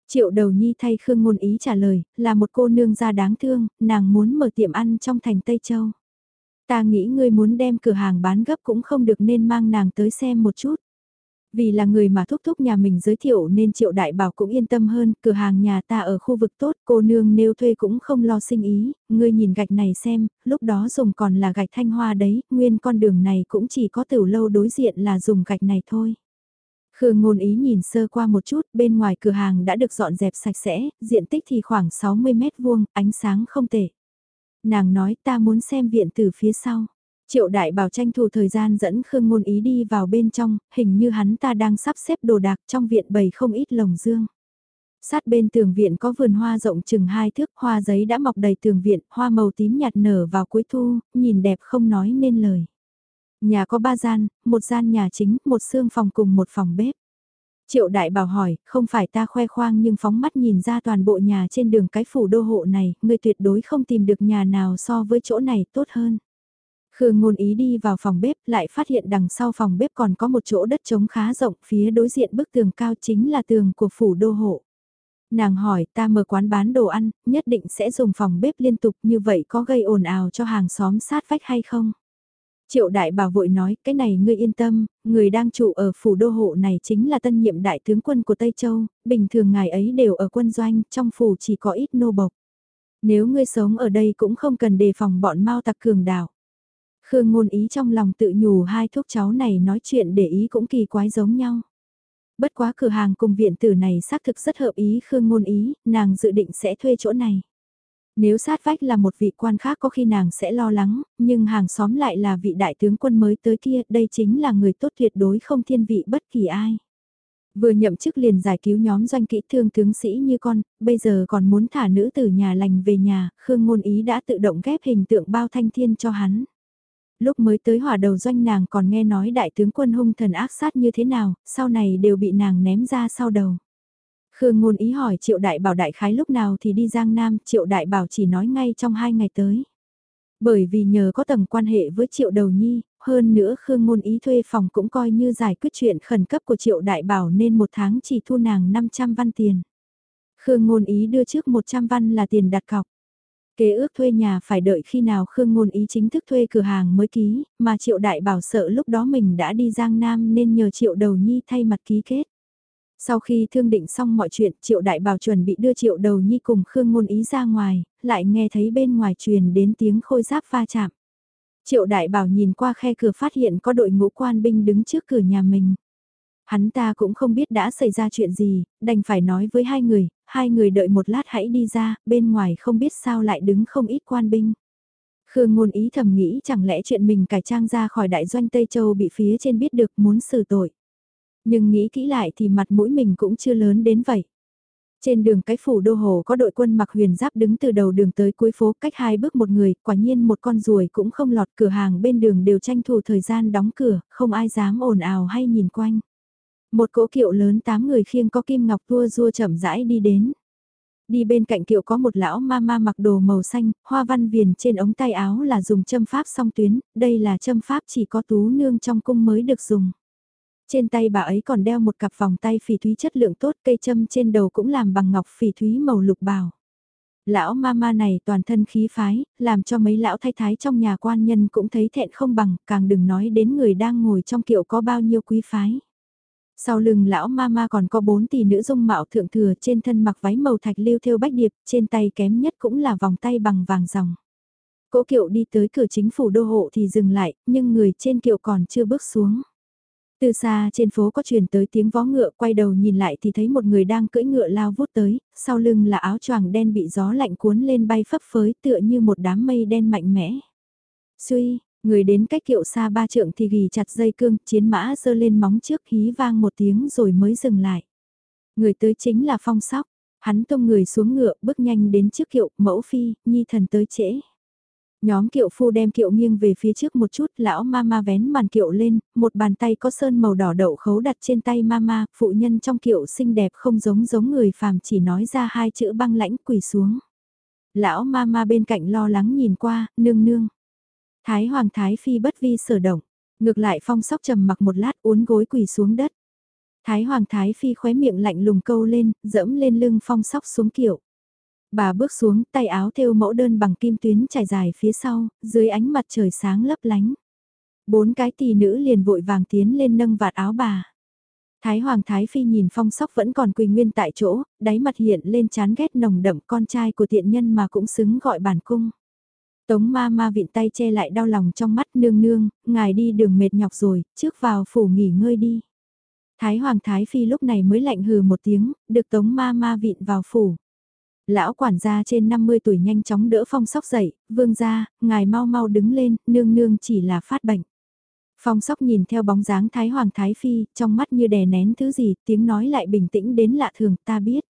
A: Triệu đầu nhi thay Khương Ngôn Ý trả lời, là một cô nương gia đáng thương, nàng muốn mở tiệm ăn trong thành Tây Châu. Ta nghĩ ngươi muốn đem cửa hàng bán gấp cũng không được nên mang nàng tới xem một chút. Vì là người mà thúc thúc nhà mình giới thiệu nên triệu đại bảo cũng yên tâm hơn, cửa hàng nhà ta ở khu vực tốt, cô nương nêu thuê cũng không lo sinh ý, ngươi nhìn gạch này xem, lúc đó dùng còn là gạch thanh hoa đấy, nguyên con đường này cũng chỉ có tiểu lâu đối diện là dùng gạch này thôi. Khương ngôn ý nhìn sơ qua một chút, bên ngoài cửa hàng đã được dọn dẹp sạch sẽ, diện tích thì khoảng 60 mét vuông, ánh sáng không tệ. Nàng nói ta muốn xem viện từ phía sau. Triệu đại bảo tranh thủ thời gian dẫn Khương Ngôn Ý đi vào bên trong, hình như hắn ta đang sắp xếp đồ đạc trong viện bầy không ít lồng dương. Sát bên tường viện có vườn hoa rộng chừng hai thước, hoa giấy đã mọc đầy tường viện, hoa màu tím nhạt nở vào cuối thu, nhìn đẹp không nói nên lời. Nhà có ba gian, một gian nhà chính, một xương phòng cùng một phòng bếp. Triệu đại bảo hỏi, không phải ta khoe khoang nhưng phóng mắt nhìn ra toàn bộ nhà trên đường cái phủ đô hộ này, người tuyệt đối không tìm được nhà nào so với chỗ này tốt hơn. Khương ngôn ý đi vào phòng bếp lại phát hiện đằng sau phòng bếp còn có một chỗ đất trống khá rộng phía đối diện bức tường cao chính là tường của phủ đô hộ. Nàng hỏi ta mở quán bán đồ ăn, nhất định sẽ dùng phòng bếp liên tục như vậy có gây ồn ào cho hàng xóm sát vách hay không? Triệu đại bảo vội nói, cái này ngươi yên tâm, người đang trụ ở phủ đô hộ này chính là tân nhiệm đại tướng quân của Tây Châu, bình thường ngài ấy đều ở quân doanh, trong phủ chỉ có ít nô bộc. Nếu ngươi sống ở đây cũng không cần đề phòng bọn mau tặc cường đảo. Khương ngôn ý trong lòng tự nhủ hai thuốc cháu này nói chuyện để ý cũng kỳ quái giống nhau. Bất quá cửa hàng cùng viện tử này xác thực rất hợp ý Khương ngôn ý, nàng dự định sẽ thuê chỗ này. Nếu sát vách là một vị quan khác có khi nàng sẽ lo lắng, nhưng hàng xóm lại là vị đại tướng quân mới tới kia, đây chính là người tốt tuyệt đối không thiên vị bất kỳ ai. Vừa nhậm chức liền giải cứu nhóm doanh kỹ thương tướng sĩ như con, bây giờ còn muốn thả nữ tử nhà lành về nhà, Khương Ngôn Ý đã tự động ghép hình tượng bao thanh thiên cho hắn. Lúc mới tới hỏa đầu doanh nàng còn nghe nói đại tướng quân hung thần ác sát như thế nào, sau này đều bị nàng ném ra sau đầu. Khương Ngôn Ý hỏi Triệu Đại Bảo đại khái lúc nào thì đi Giang Nam, Triệu Đại Bảo chỉ nói ngay trong hai ngày tới. Bởi vì nhờ có tầng quan hệ với Triệu Đầu Nhi, hơn nữa Khương Ngôn Ý thuê phòng cũng coi như giải quyết chuyện khẩn cấp của Triệu Đại Bảo nên một tháng chỉ thu nàng 500 văn tiền. Khương Ngôn Ý đưa trước 100 văn là tiền đặt cọc. Kế ước thuê nhà phải đợi khi nào Khương Ngôn Ý chính thức thuê cửa hàng mới ký, mà Triệu Đại Bảo sợ lúc đó mình đã đi Giang Nam nên nhờ Triệu Đầu Nhi thay mặt ký kết. Sau khi thương định xong mọi chuyện, Triệu Đại Bảo chuẩn bị đưa Triệu Đầu Nhi cùng Khương Ngôn Ý ra ngoài, lại nghe thấy bên ngoài truyền đến tiếng khôi giáp va chạm. Triệu Đại Bảo nhìn qua khe cửa phát hiện có đội ngũ quan binh đứng trước cửa nhà mình. Hắn ta cũng không biết đã xảy ra chuyện gì, đành phải nói với hai người, hai người đợi một lát hãy đi ra, bên ngoài không biết sao lại đứng không ít quan binh. Khương ngôn ý thầm nghĩ chẳng lẽ chuyện mình cải trang ra khỏi đại doanh Tây Châu bị phía trên biết được muốn xử tội. Nhưng nghĩ kỹ lại thì mặt mũi mình cũng chưa lớn đến vậy. Trên đường cái phủ đô hồ có đội quân mặc huyền giáp đứng từ đầu đường tới cuối phố cách hai bước một người, quả nhiên một con ruồi cũng không lọt cửa hàng bên đường đều tranh thủ thời gian đóng cửa, không ai dám ồn ào hay nhìn quanh. Một cỗ kiệu lớn tám người khiêng có kim ngọc tua rua chậm rãi đi đến. Đi bên cạnh kiệu có một lão ma ma mặc đồ màu xanh, hoa văn viền trên ống tay áo là dùng châm pháp song tuyến, đây là châm pháp chỉ có tú nương trong cung mới được dùng. Trên tay bà ấy còn đeo một cặp vòng tay phỉ thúy chất lượng tốt cây châm trên đầu cũng làm bằng ngọc phỉ thúy màu lục bào. Lão mama này toàn thân khí phái, làm cho mấy lão thái thái trong nhà quan nhân cũng thấy thẹn không bằng, càng đừng nói đến người đang ngồi trong kiệu có bao nhiêu quý phái. Sau lưng lão mama còn có bốn tỷ nữ dung mạo thượng thừa trên thân mặc váy màu thạch lưu thêu bách điệp, trên tay kém nhất cũng là vòng tay bằng vàng ròng. Cỗ kiệu đi tới cửa chính phủ đô hộ thì dừng lại, nhưng người trên kiệu còn chưa bước xuống. Từ xa trên phố có truyền tới tiếng vó ngựa quay đầu nhìn lại thì thấy một người đang cưỡi ngựa lao vút tới, sau lưng là áo choàng đen bị gió lạnh cuốn lên bay phấp phới tựa như một đám mây đen mạnh mẽ. Suy, người đến cách kiệu xa ba trượng thì ghi chặt dây cương, chiến mã giơ lên móng trước hí vang một tiếng rồi mới dừng lại. Người tới chính là phong sóc, hắn tông người xuống ngựa bước nhanh đến trước kiệu, mẫu phi, nhi thần tới trễ. Nhóm kiệu phu đem kiệu nghiêng về phía trước một chút, lão mama vén màn kiệu lên, một bàn tay có sơn màu đỏ đậu khấu đặt trên tay mama, phụ nhân trong kiệu xinh đẹp không giống giống người phàm chỉ nói ra hai chữ băng lãnh quỳ xuống. Lão mama bên cạnh lo lắng nhìn qua, nương nương. Thái hoàng thái phi bất vi sở động, ngược lại phong sóc trầm mặc một lát uốn gối quỳ xuống đất. Thái hoàng thái phi khóe miệng lạnh lùng câu lên, dẫm lên lưng phong sóc xuống kiệu. Bà bước xuống, tay áo thêu mẫu đơn bằng kim tuyến trải dài phía sau, dưới ánh mặt trời sáng lấp lánh. Bốn cái tỷ nữ liền vội vàng tiến lên nâng vạt áo bà. Thái Hoàng Thái Phi nhìn phong sóc vẫn còn quỳ nguyên tại chỗ, đáy mặt hiện lên chán ghét nồng đậm con trai của tiện nhân mà cũng xứng gọi bản cung. Tống ma ma vịn tay che lại đau lòng trong mắt nương nương, ngài đi đường mệt nhọc rồi, trước vào phủ nghỉ ngơi đi. Thái Hoàng Thái Phi lúc này mới lạnh hừ một tiếng, được tống ma ma vịn vào phủ. Lão quản gia trên 50 tuổi nhanh chóng đỡ phong sóc dậy, vương gia, ngài mau mau đứng lên, nương nương chỉ là phát bệnh. Phong sóc nhìn theo bóng dáng Thái Hoàng Thái Phi, trong mắt như đè nén thứ gì, tiếng nói lại bình tĩnh đến lạ thường, ta biết.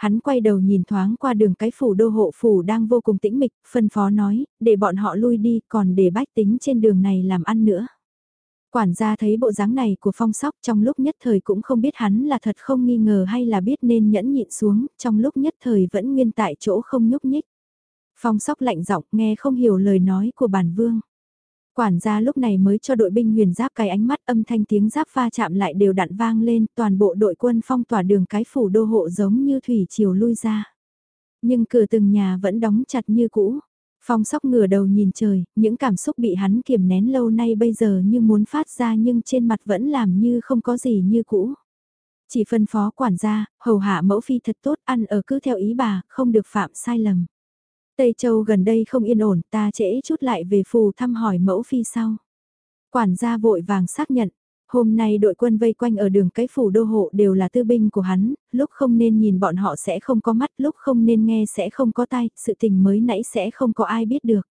A: Hắn quay đầu nhìn thoáng qua đường cái phủ đô hộ phủ đang vô cùng tĩnh mịch, phân phó nói, để bọn họ lui đi, còn để bách tính trên đường này làm ăn nữa. Quản gia thấy bộ dáng này của phong sóc trong lúc nhất thời cũng không biết hắn là thật không nghi ngờ hay là biết nên nhẫn nhịn xuống, trong lúc nhất thời vẫn nguyên tại chỗ không nhúc nhích. Phong sóc lạnh giọng nghe không hiểu lời nói của bản vương. Quản gia lúc này mới cho đội binh huyền giáp cái ánh mắt âm thanh tiếng giáp pha chạm lại đều đặn vang lên toàn bộ đội quân phong tỏa đường cái phủ đô hộ giống như thủy chiều lui ra. Nhưng cửa từng nhà vẫn đóng chặt như cũ. Phong sóc ngửa đầu nhìn trời, những cảm xúc bị hắn kiềm nén lâu nay bây giờ như muốn phát ra nhưng trên mặt vẫn làm như không có gì như cũ. Chỉ phân phó quản gia, hầu hạ mẫu phi thật tốt ăn ở cứ theo ý bà, không được phạm sai lầm. Tây Châu gần đây không yên ổn, ta trễ chút lại về phù thăm hỏi mẫu phi sau. Quản gia vội vàng xác nhận, Hôm nay đội quân vây quanh ở đường cái phủ đô hộ đều là tư binh của hắn, lúc không nên nhìn bọn họ sẽ không có mắt, lúc không nên nghe sẽ không có tai, sự tình mới nãy sẽ không có ai biết được.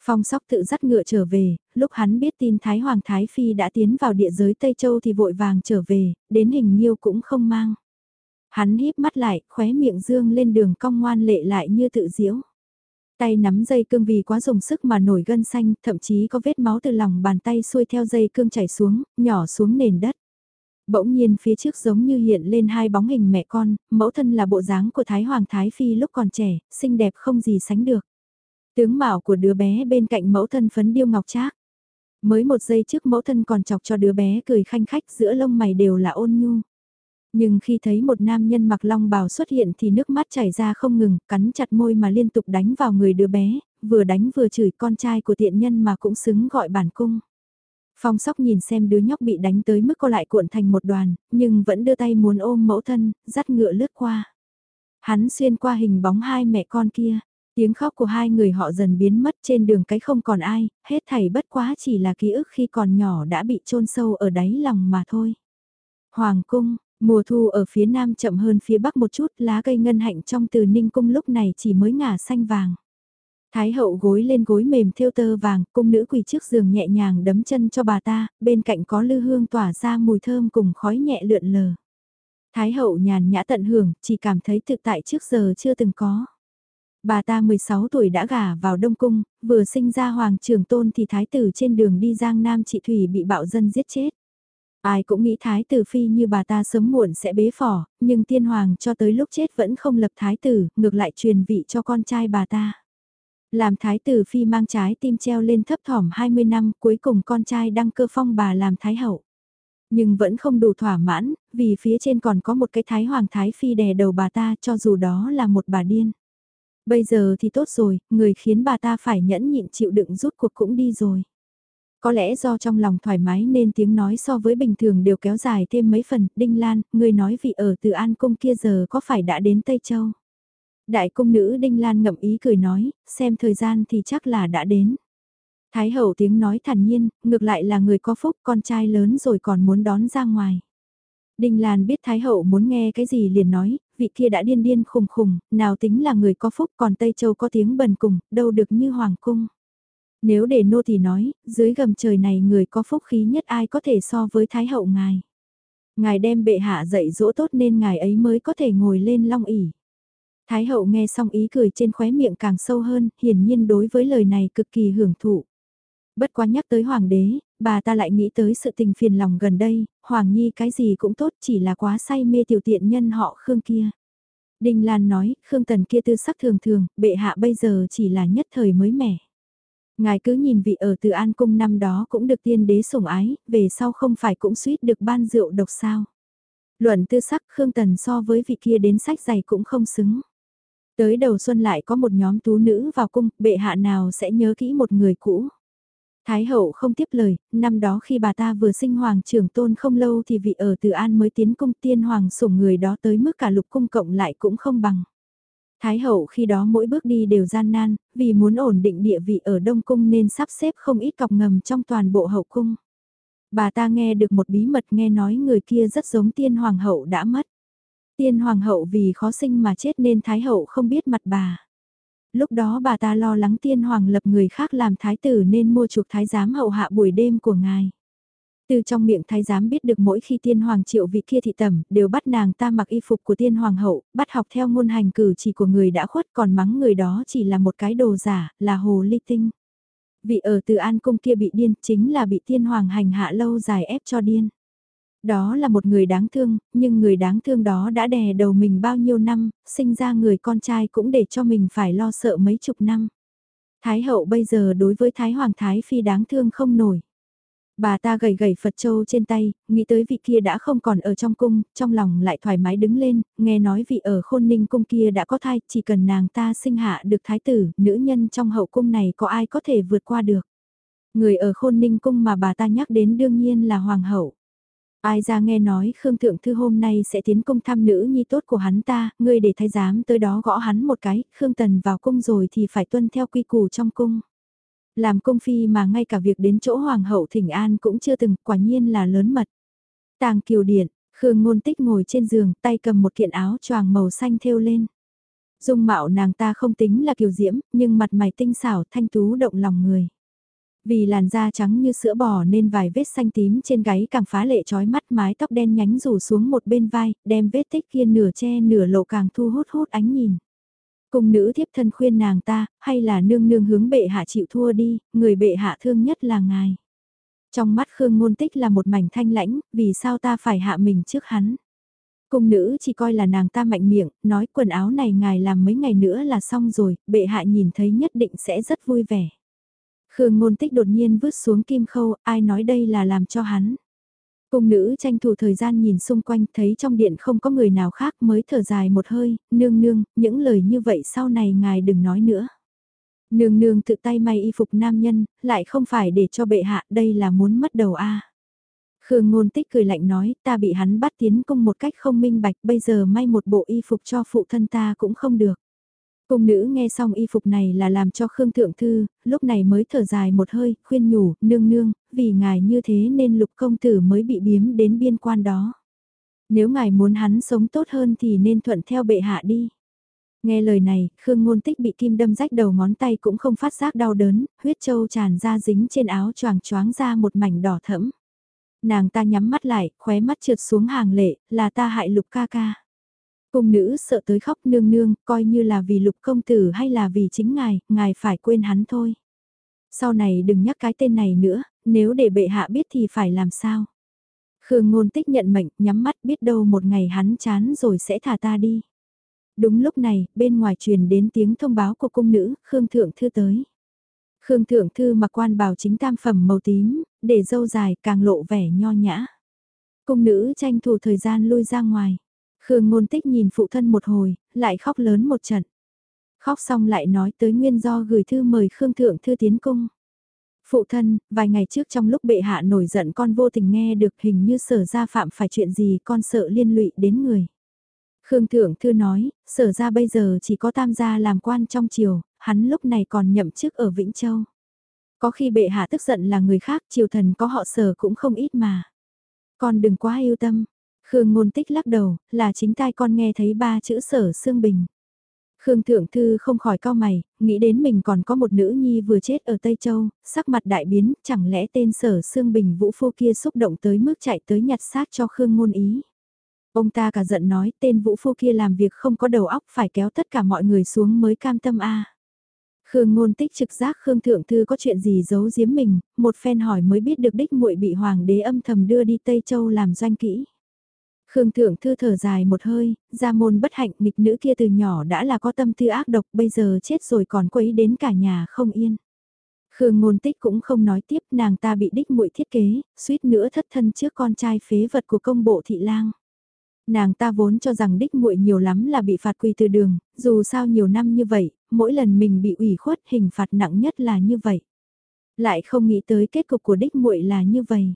A: Phong sóc tự dắt ngựa trở về, lúc hắn biết tin Thái Hoàng Thái Phi đã tiến vào địa giới Tây Châu thì vội vàng trở về, đến hình nhiêu cũng không mang. Hắn híp mắt lại, khóe miệng dương lên đường cong ngoan lệ lại như tự diễu. Tay nắm dây cương vì quá dùng sức mà nổi gân xanh, thậm chí có vết máu từ lòng bàn tay xuôi theo dây cương chảy xuống, nhỏ xuống nền đất. Bỗng nhiên phía trước giống như hiện lên hai bóng hình mẹ con, mẫu thân là bộ dáng của Thái Hoàng Thái Phi lúc còn trẻ, xinh đẹp không gì sánh được. Tướng mạo của đứa bé bên cạnh mẫu thân phấn điêu ngọc trác. Mới một giây trước mẫu thân còn chọc cho đứa bé cười khanh khách giữa lông mày đều là ôn nhu. Nhưng khi thấy một nam nhân mặc long bào xuất hiện thì nước mắt chảy ra không ngừng, cắn chặt môi mà liên tục đánh vào người đứa bé, vừa đánh vừa chửi con trai của tiện nhân mà cũng xứng gọi bản cung. Phong sóc nhìn xem đứa nhóc bị đánh tới mức cô lại cuộn thành một đoàn, nhưng vẫn đưa tay muốn ôm mẫu thân, dắt ngựa lướt qua. Hắn xuyên qua hình bóng hai mẹ con kia, tiếng khóc của hai người họ dần biến mất trên đường cái không còn ai, hết thảy bất quá chỉ là ký ức khi còn nhỏ đã bị chôn sâu ở đáy lòng mà thôi. Hoàng cung, Mùa thu ở phía nam chậm hơn phía bắc một chút, lá cây ngân hạnh trong từ ninh cung lúc này chỉ mới ngả xanh vàng. Thái hậu gối lên gối mềm thêu tơ vàng, cung nữ quỳ trước giường nhẹ nhàng đấm chân cho bà ta, bên cạnh có lư hương tỏa ra mùi thơm cùng khói nhẹ lượn lờ. Thái hậu nhàn nhã tận hưởng, chỉ cảm thấy thực tại trước giờ chưa từng có. Bà ta 16 tuổi đã gả vào Đông Cung, vừa sinh ra hoàng trưởng tôn thì thái tử trên đường đi Giang Nam trị Thủy bị bạo dân giết chết. Ai cũng nghĩ thái tử phi như bà ta sớm muộn sẽ bế phỏ, nhưng tiên hoàng cho tới lúc chết vẫn không lập thái tử, ngược lại truyền vị cho con trai bà ta. Làm thái tử phi mang trái tim treo lên thấp thỏm 20 năm cuối cùng con trai đăng cơ phong bà làm thái hậu. Nhưng vẫn không đủ thỏa mãn, vì phía trên còn có một cái thái hoàng thái phi đè đầu bà ta cho dù đó là một bà điên. Bây giờ thì tốt rồi, người khiến bà ta phải nhẫn nhịn chịu đựng rút cuộc cũng đi rồi. Có lẽ do trong lòng thoải mái nên tiếng nói so với bình thường đều kéo dài thêm mấy phần, Đinh Lan, người nói vị ở từ An Cung kia giờ có phải đã đến Tây Châu? Đại cung nữ Đinh Lan ngậm ý cười nói, xem thời gian thì chắc là đã đến. Thái hậu tiếng nói thản nhiên, ngược lại là người có phúc con trai lớn rồi còn muốn đón ra ngoài. Đinh Lan biết Thái hậu muốn nghe cái gì liền nói, vị kia đã điên điên khùng khùng, nào tính là người có phúc còn Tây Châu có tiếng bần cùng, đâu được như Hoàng cung. Nếu để nô thì nói, dưới gầm trời này người có phúc khí nhất ai có thể so với Thái hậu ngài. Ngài đem bệ hạ dạy dỗ tốt nên ngài ấy mới có thể ngồi lên long ỉ. Thái hậu nghe xong ý cười trên khóe miệng càng sâu hơn, hiển nhiên đối với lời này cực kỳ hưởng thụ. Bất quá nhắc tới hoàng đế, bà ta lại nghĩ tới sự tình phiền lòng gần đây, hoàng nhi cái gì cũng tốt chỉ là quá say mê tiểu tiện nhân họ Khương kia. Đinh Lan nói, Khương Tần kia tư sắc thường thường, bệ hạ bây giờ chỉ là nhất thời mới mẻ. Ngài cứ nhìn vị ở từ An Cung năm đó cũng được tiên đế sủng ái, về sau không phải cũng suýt được ban rượu độc sao. Luận tư sắc Khương Tần so với vị kia đến sách giày cũng không xứng. Tới đầu xuân lại có một nhóm tú nữ vào cung, bệ hạ nào sẽ nhớ kỹ một người cũ. Thái hậu không tiếp lời, năm đó khi bà ta vừa sinh hoàng trưởng tôn không lâu thì vị ở từ an mới tiến cung tiên hoàng sủng người đó tới mức cả lục cung cộng lại cũng không bằng. Thái hậu khi đó mỗi bước đi đều gian nan, vì muốn ổn định địa vị ở Đông Cung nên sắp xếp không ít cọc ngầm trong toàn bộ hậu cung. Bà ta nghe được một bí mật nghe nói người kia rất giống tiên hoàng hậu đã mất. Tiên hoàng hậu vì khó sinh mà chết nên thái hậu không biết mặt bà. Lúc đó bà ta lo lắng tiên hoàng lập người khác làm thái tử nên mua chuộc thái giám hậu hạ buổi đêm của ngài. Từ trong miệng thái giám biết được mỗi khi tiên hoàng triệu vị kia thị tẩm, đều bắt nàng ta mặc y phục của tiên hoàng hậu, bắt học theo ngôn hành cử chỉ của người đã khuất còn mắng người đó chỉ là một cái đồ giả, là hồ ly tinh. Vị ở từ an cung kia bị điên, chính là bị tiên hoàng hành hạ lâu dài ép cho điên. Đó là một người đáng thương, nhưng người đáng thương đó đã đè đầu mình bao nhiêu năm, sinh ra người con trai cũng để cho mình phải lo sợ mấy chục năm. Thái hậu bây giờ đối với Thái Hoàng Thái Phi đáng thương không nổi. Bà ta gầy gầy Phật Châu trên tay, nghĩ tới vị kia đã không còn ở trong cung, trong lòng lại thoải mái đứng lên, nghe nói vị ở khôn ninh cung kia đã có thai, chỉ cần nàng ta sinh hạ được thái tử, nữ nhân trong hậu cung này có ai có thể vượt qua được. Người ở khôn ninh cung mà bà ta nhắc đến đương nhiên là hoàng hậu. Ai ra nghe nói Khương Thượng Thư hôm nay sẽ tiến cung thăm nữ nhi tốt của hắn ta, ngươi để thái giám tới đó gõ hắn một cái, Khương Tần vào cung rồi thì phải tuân theo quy củ trong cung. Làm cung phi mà ngay cả việc đến chỗ hoàng hậu thỉnh an cũng chưa từng, quả nhiên là lớn mật. Tàng kiều điện, Khương ngôn tích ngồi trên giường, tay cầm một kiện áo choàng màu xanh thêu lên. Dung mạo nàng ta không tính là kiều diễm, nhưng mặt mày tinh xảo thanh tú động lòng người. Vì làn da trắng như sữa bò nên vài vết xanh tím trên gáy càng phá lệ trói mắt mái tóc đen nhánh rủ xuống một bên vai, đem vết tích kia nửa che nửa lộ càng thu hút hút ánh nhìn. Cung nữ thiếp thân khuyên nàng ta, hay là nương nương hướng bệ hạ chịu thua đi, người bệ hạ thương nhất là ngài. Trong mắt Khương Ngôn Tích là một mảnh thanh lãnh, vì sao ta phải hạ mình trước hắn. Cung nữ chỉ coi là nàng ta mạnh miệng, nói quần áo này ngài làm mấy ngày nữa là xong rồi, bệ hạ nhìn thấy nhất định sẽ rất vui vẻ. Khương Ngôn Tích đột nhiên vứt xuống kim khâu, ai nói đây là làm cho hắn. Cung nữ tranh thủ thời gian nhìn xung quanh thấy trong điện không có người nào khác mới thở dài một hơi, nương nương, những lời như vậy sau này ngài đừng nói nữa. Nương nương tự tay may y phục nam nhân, lại không phải để cho bệ hạ, đây là muốn mất đầu a. Khương ngôn tích cười lạnh nói, ta bị hắn bắt tiến cung một cách không minh bạch, bây giờ may một bộ y phục cho phụ thân ta cũng không được. Cung nữ nghe xong y phục này là làm cho Khương Thượng Thư, lúc này mới thở dài một hơi, khuyên nhủ, nương nương, vì ngài như thế nên lục công tử mới bị biếm đến biên quan đó. Nếu ngài muốn hắn sống tốt hơn thì nên thuận theo bệ hạ đi. Nghe lời này, Khương Ngôn Tích bị kim đâm rách đầu ngón tay cũng không phát giác đau đớn, huyết trâu tràn ra dính trên áo choàng choáng ra một mảnh đỏ thẫm. Nàng ta nhắm mắt lại, khóe mắt trượt xuống hàng lệ, là ta hại lục ca ca. Cung nữ sợ tới khóc nương nương, coi như là vì lục công tử hay là vì chính ngài, ngài phải quên hắn thôi. Sau này đừng nhắc cái tên này nữa, nếu để bệ hạ biết thì phải làm sao. Khương ngôn tích nhận mệnh, nhắm mắt biết đâu một ngày hắn chán rồi sẽ thả ta đi. Đúng lúc này, bên ngoài truyền đến tiếng thông báo của cung nữ, Khương Thượng Thư tới. Khương Thượng Thư mặc quan bào chính tam phẩm màu tím, để dâu dài càng lộ vẻ nho nhã. Cung nữ tranh thủ thời gian lui ra ngoài. Khương Ngôn Tích nhìn phụ thân một hồi, lại khóc lớn một trận. Khóc xong lại nói tới nguyên do gửi thư mời Khương Thượng Thư tiến cung. Phụ thân, vài ngày trước trong lúc bệ hạ nổi giận con vô tình nghe được hình như sở ra phạm phải chuyện gì con sợ liên lụy đến người. Khương Thượng Thư nói, sở ra bây giờ chỉ có tam gia làm quan trong triều, hắn lúc này còn nhậm chức ở Vĩnh Châu. Có khi bệ hạ tức giận là người khác, triều thần có họ sở cũng không ít mà. Con đừng quá yêu tâm, Khương ngôn tích lắc đầu, là chính tai con nghe thấy ba chữ sở xương bình. Khương Thượng Thư không khỏi cao mày, nghĩ đến mình còn có một nữ nhi vừa chết ở Tây Châu, sắc mặt đại biến, chẳng lẽ tên sở xương bình vũ phu kia xúc động tới mức chạy tới nhặt xác cho Khương ngôn ý. Ông ta cả giận nói tên vũ phu kia làm việc không có đầu óc phải kéo tất cả mọi người xuống mới cam tâm a. Khương ngôn tích trực giác Khương Thượng Thư có chuyện gì giấu giếm mình, một phen hỏi mới biết được đích muội bị hoàng đế âm thầm đưa đi Tây Châu làm doanh kỹ. Khương Thượng Thư thở dài một hơi, ra môn bất hạnh nghịch nữ kia từ nhỏ đã là có tâm tư ác độc bây giờ chết rồi còn quấy đến cả nhà không yên. Khương Ngôn Tích cũng không nói tiếp nàng ta bị đích muội thiết kế, suýt nữa thất thân trước con trai phế vật của công bộ thị lang. Nàng ta vốn cho rằng đích muội nhiều lắm là bị phạt quỳ từ đường, dù sao nhiều năm như vậy, mỗi lần mình bị ủy khuất hình phạt nặng nhất là như vậy. Lại không nghĩ tới kết cục của đích muội là như vậy.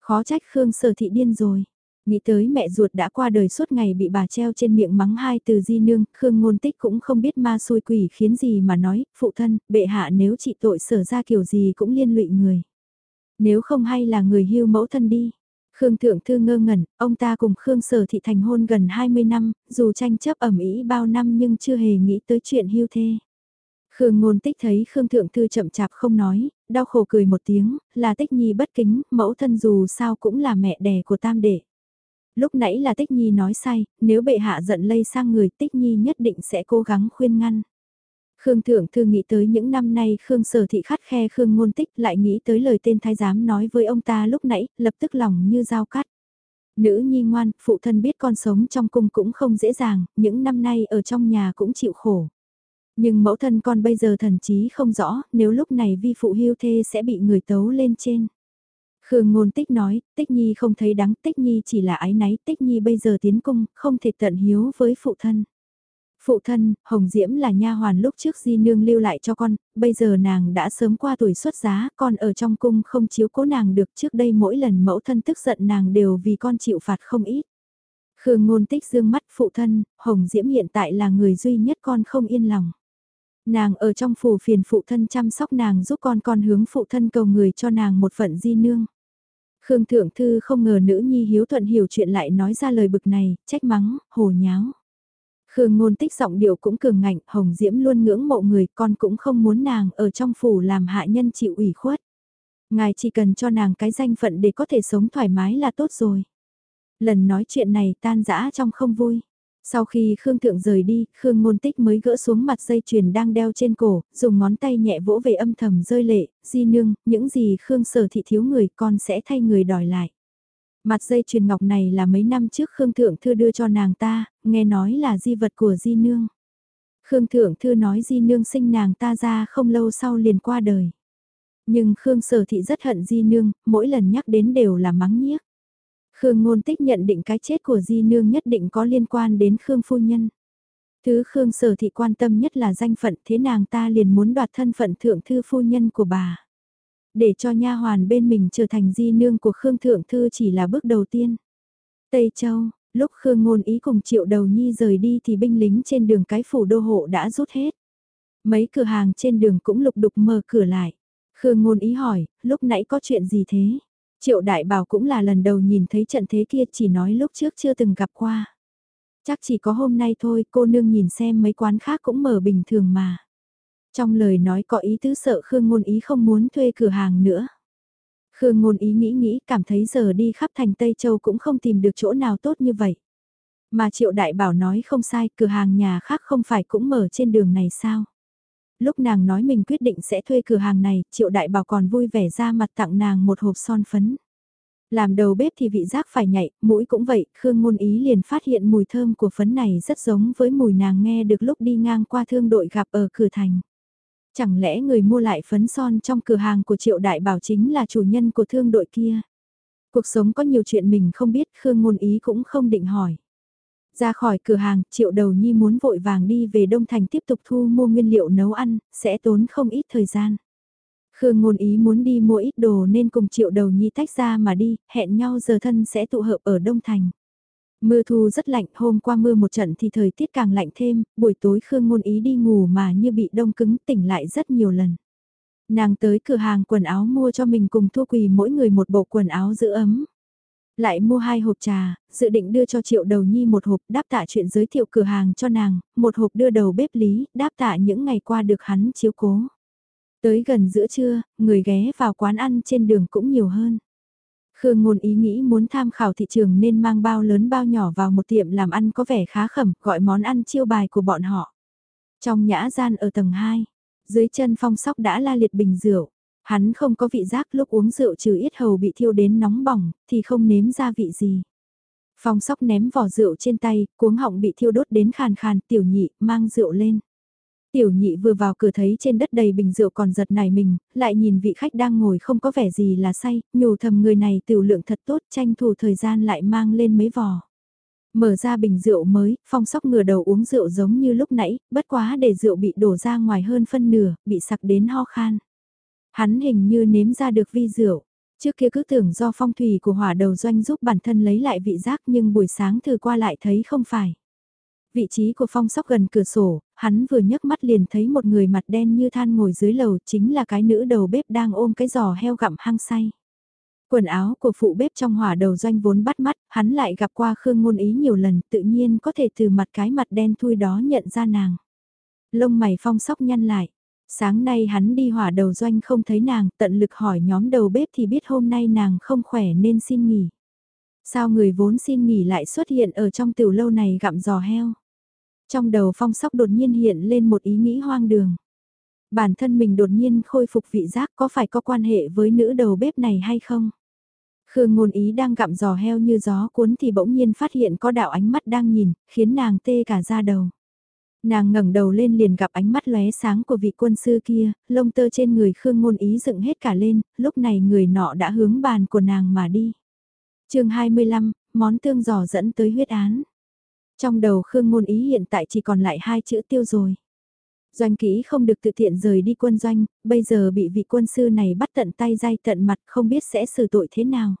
A: Khó trách Khương Sở Thị điên rồi. Nghĩ tới mẹ ruột đã qua đời suốt ngày bị bà treo trên miệng mắng hai từ di nương, Khương Ngôn Tích cũng không biết ma xui quỷ khiến gì mà nói, phụ thân, bệ hạ nếu trị tội sở ra kiểu gì cũng liên lụy người. Nếu không hay là người hưu mẫu thân đi. Khương Thượng Thư ngơ ngẩn, ông ta cùng Khương Sở Thị thành hôn gần 20 năm, dù tranh chấp ẩm ý bao năm nhưng chưa hề nghĩ tới chuyện hưu thê. Khương Ngôn Tích thấy Khương Thượng Thư chậm chạp không nói, đau khổ cười một tiếng, là Tích Nhi bất kính, mẫu thân dù sao cũng là mẹ đẻ của tam đệ. Lúc nãy là Tích Nhi nói sai, nếu bệ hạ giận lây sang người Tích Nhi nhất định sẽ cố gắng khuyên ngăn. Khương Thượng Thư nghĩ tới những năm nay Khương Sở Thị khát khe Khương Ngôn Tích lại nghĩ tới lời tên thái giám nói với ông ta lúc nãy, lập tức lòng như dao cắt. Nữ nhi ngoan, phụ thân biết con sống trong cung cũng không dễ dàng, những năm nay ở trong nhà cũng chịu khổ. Nhưng mẫu thân con bây giờ thần trí không rõ, nếu lúc này vi phụ hưu thê sẽ bị người tấu lên trên. Khương Ngôn Tích nói, Tích Nhi không thấy đắng, Tích Nhi chỉ là ái náy, Tích Nhi bây giờ tiến cung, không thể tận hiếu với phụ thân. Phụ thân, Hồng Diễm là nha hoàn lúc trước Di Nương lưu lại cho con, bây giờ nàng đã sớm qua tuổi xuất giá, con ở trong cung không chiếu cố nàng được trước đây mỗi lần mẫu thân tức giận nàng đều vì con chịu phạt không ít. Khương Ngôn Tích dương mắt phụ thân, Hồng Diễm hiện tại là người duy nhất con không yên lòng. Nàng ở trong phủ phiền phụ thân chăm sóc nàng giúp con con hướng phụ thân cầu người cho nàng một phận di nương. Khương Thượng Thư không ngờ nữ nhi hiếu thuận hiểu chuyện lại nói ra lời bực này, trách mắng, hồ nháo. Khương ngôn tích giọng điệu cũng cường ngạnh, Hồng Diễm luôn ngưỡng mộ người, con cũng không muốn nàng ở trong phủ làm hạ nhân chịu ủy khuất. Ngài chỉ cần cho nàng cái danh phận để có thể sống thoải mái là tốt rồi. Lần nói chuyện này tan dã trong không vui. Sau khi Khương Thượng rời đi, Khương Ngôn Tích mới gỡ xuống mặt dây chuyền đang đeo trên cổ, dùng ngón tay nhẹ vỗ về âm thầm rơi lệ, di nương, những gì Khương sở thị thiếu người con sẽ thay người đòi lại. Mặt dây chuyền ngọc này là mấy năm trước Khương Thượng Thư đưa cho nàng ta, nghe nói là di vật của di nương. Khương Thượng Thư nói di nương sinh nàng ta ra không lâu sau liền qua đời. Nhưng Khương Sở Thị rất hận di nương, mỗi lần nhắc đến đều là mắng nhiếc. Khương Ngôn Tích nhận định cái chết của di nương nhất định có liên quan đến Khương Phu Nhân. Thứ Khương Sở Thị quan tâm nhất là danh phận thế nàng ta liền muốn đoạt thân phận Thượng Thư Phu Nhân của bà để cho nha hoàn bên mình trở thành di nương của Khương Thượng Thư chỉ là bước đầu tiên. Tây Châu, lúc Khương Ngôn Ý cùng Triệu Đầu Nhi rời đi thì binh lính trên đường cái phủ đô hộ đã rút hết. Mấy cửa hàng trên đường cũng lục đục mở cửa lại. Khương Ngôn Ý hỏi, lúc nãy có chuyện gì thế? Triệu Đại Bảo cũng là lần đầu nhìn thấy trận thế kia chỉ nói lúc trước chưa từng gặp qua. Chắc chỉ có hôm nay thôi cô nương nhìn xem mấy quán khác cũng mở bình thường mà. Trong lời nói có ý tứ sợ Khương Ngôn Ý không muốn thuê cửa hàng nữa. Khương Ngôn Ý nghĩ nghĩ cảm thấy giờ đi khắp thành Tây Châu cũng không tìm được chỗ nào tốt như vậy. Mà Triệu Đại Bảo nói không sai, cửa hàng nhà khác không phải cũng mở trên đường này sao? Lúc nàng nói mình quyết định sẽ thuê cửa hàng này, Triệu Đại Bảo còn vui vẻ ra mặt tặng nàng một hộp son phấn. Làm đầu bếp thì vị giác phải nhạy, mũi cũng vậy, Khương Ngôn Ý liền phát hiện mùi thơm của phấn này rất giống với mùi nàng nghe được lúc đi ngang qua thương đội gặp ở cửa thành. Chẳng lẽ người mua lại phấn son trong cửa hàng của Triệu Đại Bảo chính là chủ nhân của thương đội kia? Cuộc sống có nhiều chuyện mình không biết, Khương Ngôn Ý cũng không định hỏi. Ra khỏi cửa hàng, Triệu Đầu Nhi muốn vội vàng đi về Đông Thành tiếp tục thu mua nguyên liệu nấu ăn, sẽ tốn không ít thời gian. Khương Ngôn Ý muốn đi mua ít đồ nên cùng Triệu Đầu Nhi tách ra mà đi, hẹn nhau giờ thân sẽ tụ hợp ở Đông Thành. Mưa thu rất lạnh, hôm qua mưa một trận thì thời tiết càng lạnh thêm, buổi tối Khương Ngôn Ý đi ngủ mà như bị đông cứng tỉnh lại rất nhiều lần. Nàng tới cửa hàng quần áo mua cho mình cùng Thu Quỳ mỗi người một bộ quần áo giữ ấm. Lại mua hai hộp trà, dự định đưa cho Triệu Đầu Nhi một hộp đáp tạ chuyện giới thiệu cửa hàng cho nàng, một hộp đưa đầu bếp lý, đáp tạ những ngày qua được hắn chiếu cố. Tới gần giữa trưa, người ghé vào quán ăn trên đường cũng nhiều hơn. Khương ngôn ý nghĩ muốn tham khảo thị trường nên mang bao lớn bao nhỏ vào một tiệm làm ăn có vẻ khá khẩm, gọi món ăn chiêu bài của bọn họ. Trong nhã gian ở tầng 2, dưới chân phong sóc đã la liệt bình rượu. Hắn không có vị giác lúc uống rượu trừ ít hầu bị thiêu đến nóng bỏng, thì không nếm ra vị gì. Phong sóc ném vỏ rượu trên tay, cuống họng bị thiêu đốt đến khàn khàn, tiểu nhị, mang rượu lên. Tiểu nhị vừa vào cửa thấy trên đất đầy bình rượu còn giật nảy mình, lại nhìn vị khách đang ngồi không có vẻ gì là say, nhủ thầm người này tiểu lượng thật tốt tranh thủ thời gian lại mang lên mấy vò. Mở ra bình rượu mới, phong sóc ngửa đầu uống rượu giống như lúc nãy, bất quá để rượu bị đổ ra ngoài hơn phân nửa, bị sặc đến ho khan. Hắn hình như nếm ra được vi rượu. Trước kia cứ tưởng do phong thủy của hỏa đầu doanh giúp bản thân lấy lại vị giác nhưng buổi sáng thử qua lại thấy không phải. Vị trí của phong sóc gần cửa sổ, hắn vừa nhấc mắt liền thấy một người mặt đen như than ngồi dưới lầu chính là cái nữ đầu bếp đang ôm cái giò heo gặm hang say. Quần áo của phụ bếp trong hỏa đầu doanh vốn bắt mắt, hắn lại gặp qua Khương Ngôn Ý nhiều lần tự nhiên có thể từ mặt cái mặt đen thui đó nhận ra nàng. Lông mày phong sóc nhăn lại. Sáng nay hắn đi hỏa đầu doanh không thấy nàng, tận lực hỏi nhóm đầu bếp thì biết hôm nay nàng không khỏe nên xin nghỉ. Sao người vốn xin nghỉ lại xuất hiện ở trong tiểu lâu này gặm giò heo? Trong đầu phong sóc đột nhiên hiện lên một ý nghĩ hoang đường. Bản thân mình đột nhiên khôi phục vị giác có phải có quan hệ với nữ đầu bếp này hay không? Khương ngôn ý đang gặm giò heo như gió cuốn thì bỗng nhiên phát hiện có đạo ánh mắt đang nhìn, khiến nàng tê cả da đầu. Nàng ngẩng đầu lên liền gặp ánh mắt lóe sáng của vị quân sư kia, lông tơ trên người Khương ngôn ý dựng hết cả lên, lúc này người nọ đã hướng bàn của nàng mà đi. chương 25, món tương giò dẫn tới huyết án. Trong đầu Khương Ngôn Ý hiện tại chỉ còn lại hai chữ tiêu rồi. Doanh kỹ không được tự tiện rời đi quân doanh, bây giờ bị vị quân sư này bắt tận tay dai tận mặt không biết sẽ xử tội thế nào.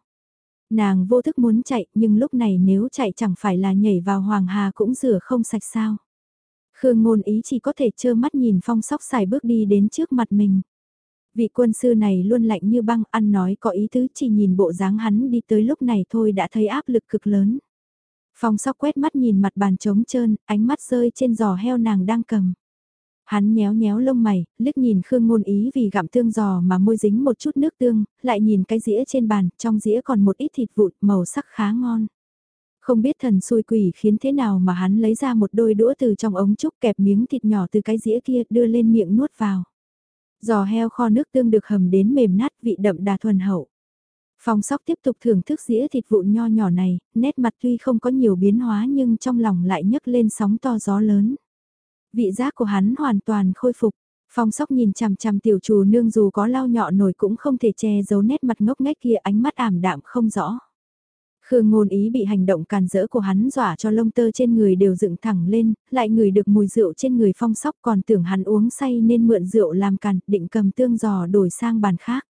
A: Nàng vô thức muốn chạy nhưng lúc này nếu chạy chẳng phải là nhảy vào hoàng hà cũng rửa không sạch sao. Khương ngôn ý chỉ có thể trơ mắt nhìn phong sóc xài bước đi đến trước mặt mình. Vị quân sư này luôn lạnh như băng ăn nói có ý tứ chỉ nhìn bộ dáng hắn đi tới lúc này thôi đã thấy áp lực cực lớn. Phong sóc quét mắt nhìn mặt bàn trống trơn, ánh mắt rơi trên giò heo nàng đang cầm. Hắn nhéo nhéo lông mày, liếc nhìn Khương Ngôn Ý vì gặm tương giò mà môi dính một chút nước tương, lại nhìn cái dĩa trên bàn, trong dĩa còn một ít thịt vụn, màu sắc khá ngon. Không biết thần xui quỷ khiến thế nào mà hắn lấy ra một đôi đũa từ trong ống trúc kẹp miếng thịt nhỏ từ cái dĩa kia đưa lên miệng nuốt vào. Giò heo kho nước tương được hầm đến mềm nát vị đậm đà thuần hậu. Phong sóc tiếp tục thưởng thức dĩa thịt vụn nho nhỏ này, nét mặt tuy không có nhiều biến hóa nhưng trong lòng lại nhấc lên sóng to gió lớn. Vị giác của hắn hoàn toàn khôi phục. Phong sóc nhìn chằm chằm tiểu chủ nương dù có lau nhọ nổi cũng không thể che giấu nét mặt ngốc nghếch kia ánh mắt ảm đạm không rõ. Khương ngôn ý bị hành động càn rỡ của hắn dọa cho lông tơ trên người đều dựng thẳng lên, lại ngửi được mùi rượu trên người phong sóc còn tưởng hắn uống say nên mượn rượu làm càn, định cầm tương giò đổi sang bàn khác.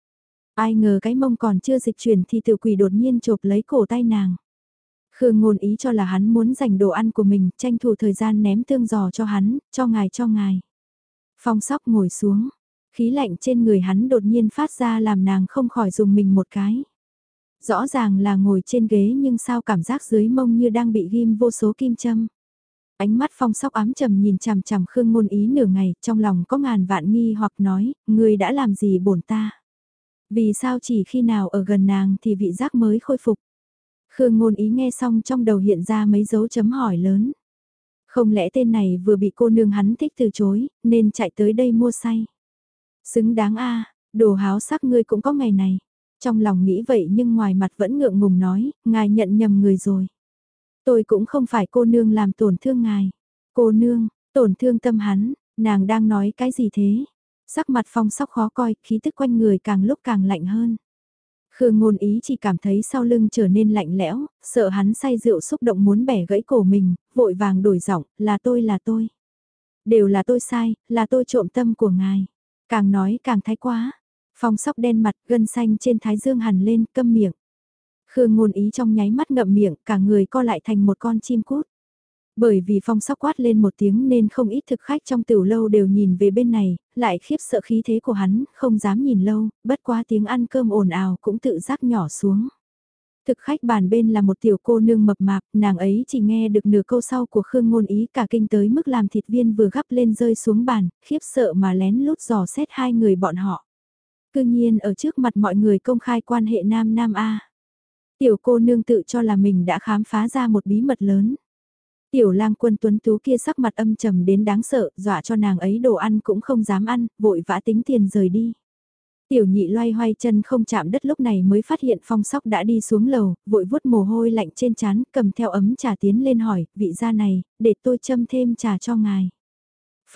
A: Ai ngờ cái mông còn chưa dịch chuyển thì tiểu quỷ đột nhiên chộp lấy cổ tay nàng. Khương ngôn ý cho là hắn muốn dành đồ ăn của mình, tranh thủ thời gian ném tương giò cho hắn, cho ngài cho ngài. Phong sóc ngồi xuống, khí lạnh trên người hắn đột nhiên phát ra làm nàng không khỏi dùng mình một cái. Rõ ràng là ngồi trên ghế nhưng sao cảm giác dưới mông như đang bị ghim vô số kim châm. Ánh mắt phong sóc ám trầm nhìn chằm chằm Khương ngôn ý nửa ngày, trong lòng có ngàn vạn nghi hoặc nói, người đã làm gì bổn ta. Vì sao chỉ khi nào ở gần nàng thì vị giác mới khôi phục. Khương ngôn ý nghe xong trong đầu hiện ra mấy dấu chấm hỏi lớn. Không lẽ tên này vừa bị cô nương hắn thích từ chối, nên chạy tới đây mua say. Xứng đáng a đồ háo sắc ngươi cũng có ngày này. Trong lòng nghĩ vậy nhưng ngoài mặt vẫn ngượng ngùng nói, ngài nhận nhầm người rồi. Tôi cũng không phải cô nương làm tổn thương ngài. Cô nương, tổn thương tâm hắn, nàng đang nói cái gì thế? Sắc mặt phong sóc khó coi, khí tức quanh người càng lúc càng lạnh hơn. Khương ngôn ý chỉ cảm thấy sau lưng trở nên lạnh lẽo, sợ hắn say rượu xúc động muốn bẻ gãy cổ mình, vội vàng đổi giọng, là tôi là tôi. Đều là tôi sai, là tôi trộm tâm của ngài. Càng nói càng thái quá. Phong sóc đen mặt, gân xanh trên thái dương hẳn lên, câm miệng. Khương ngôn ý trong nháy mắt ngậm miệng, cả người co lại thành một con chim cút. Bởi vì phong sóc quát lên một tiếng nên không ít thực khách trong tiểu lâu đều nhìn về bên này, lại khiếp sợ khí thế của hắn, không dám nhìn lâu, bất quá tiếng ăn cơm ồn ào cũng tự giác nhỏ xuống. Thực khách bàn bên là một tiểu cô nương mập mạp, nàng ấy chỉ nghe được nửa câu sau của Khương Ngôn Ý cả kinh tới mức làm thịt viên vừa gắp lên rơi xuống bàn, khiếp sợ mà lén lút dò xét hai người bọn họ. Cư nhiên ở trước mặt mọi người công khai quan hệ nam nam A. Tiểu cô nương tự cho là mình đã khám phá ra một bí mật lớn. Tiểu lang quân tuấn tú kia sắc mặt âm trầm đến đáng sợ, dọa cho nàng ấy đồ ăn cũng không dám ăn, vội vã tính tiền rời đi. Tiểu nhị loay hoay chân không chạm đất lúc này mới phát hiện phong sóc đã đi xuống lầu, vội vuốt mồ hôi lạnh trên chán, cầm theo ấm trà tiến lên hỏi, vị gia này, để tôi châm thêm trà cho ngài.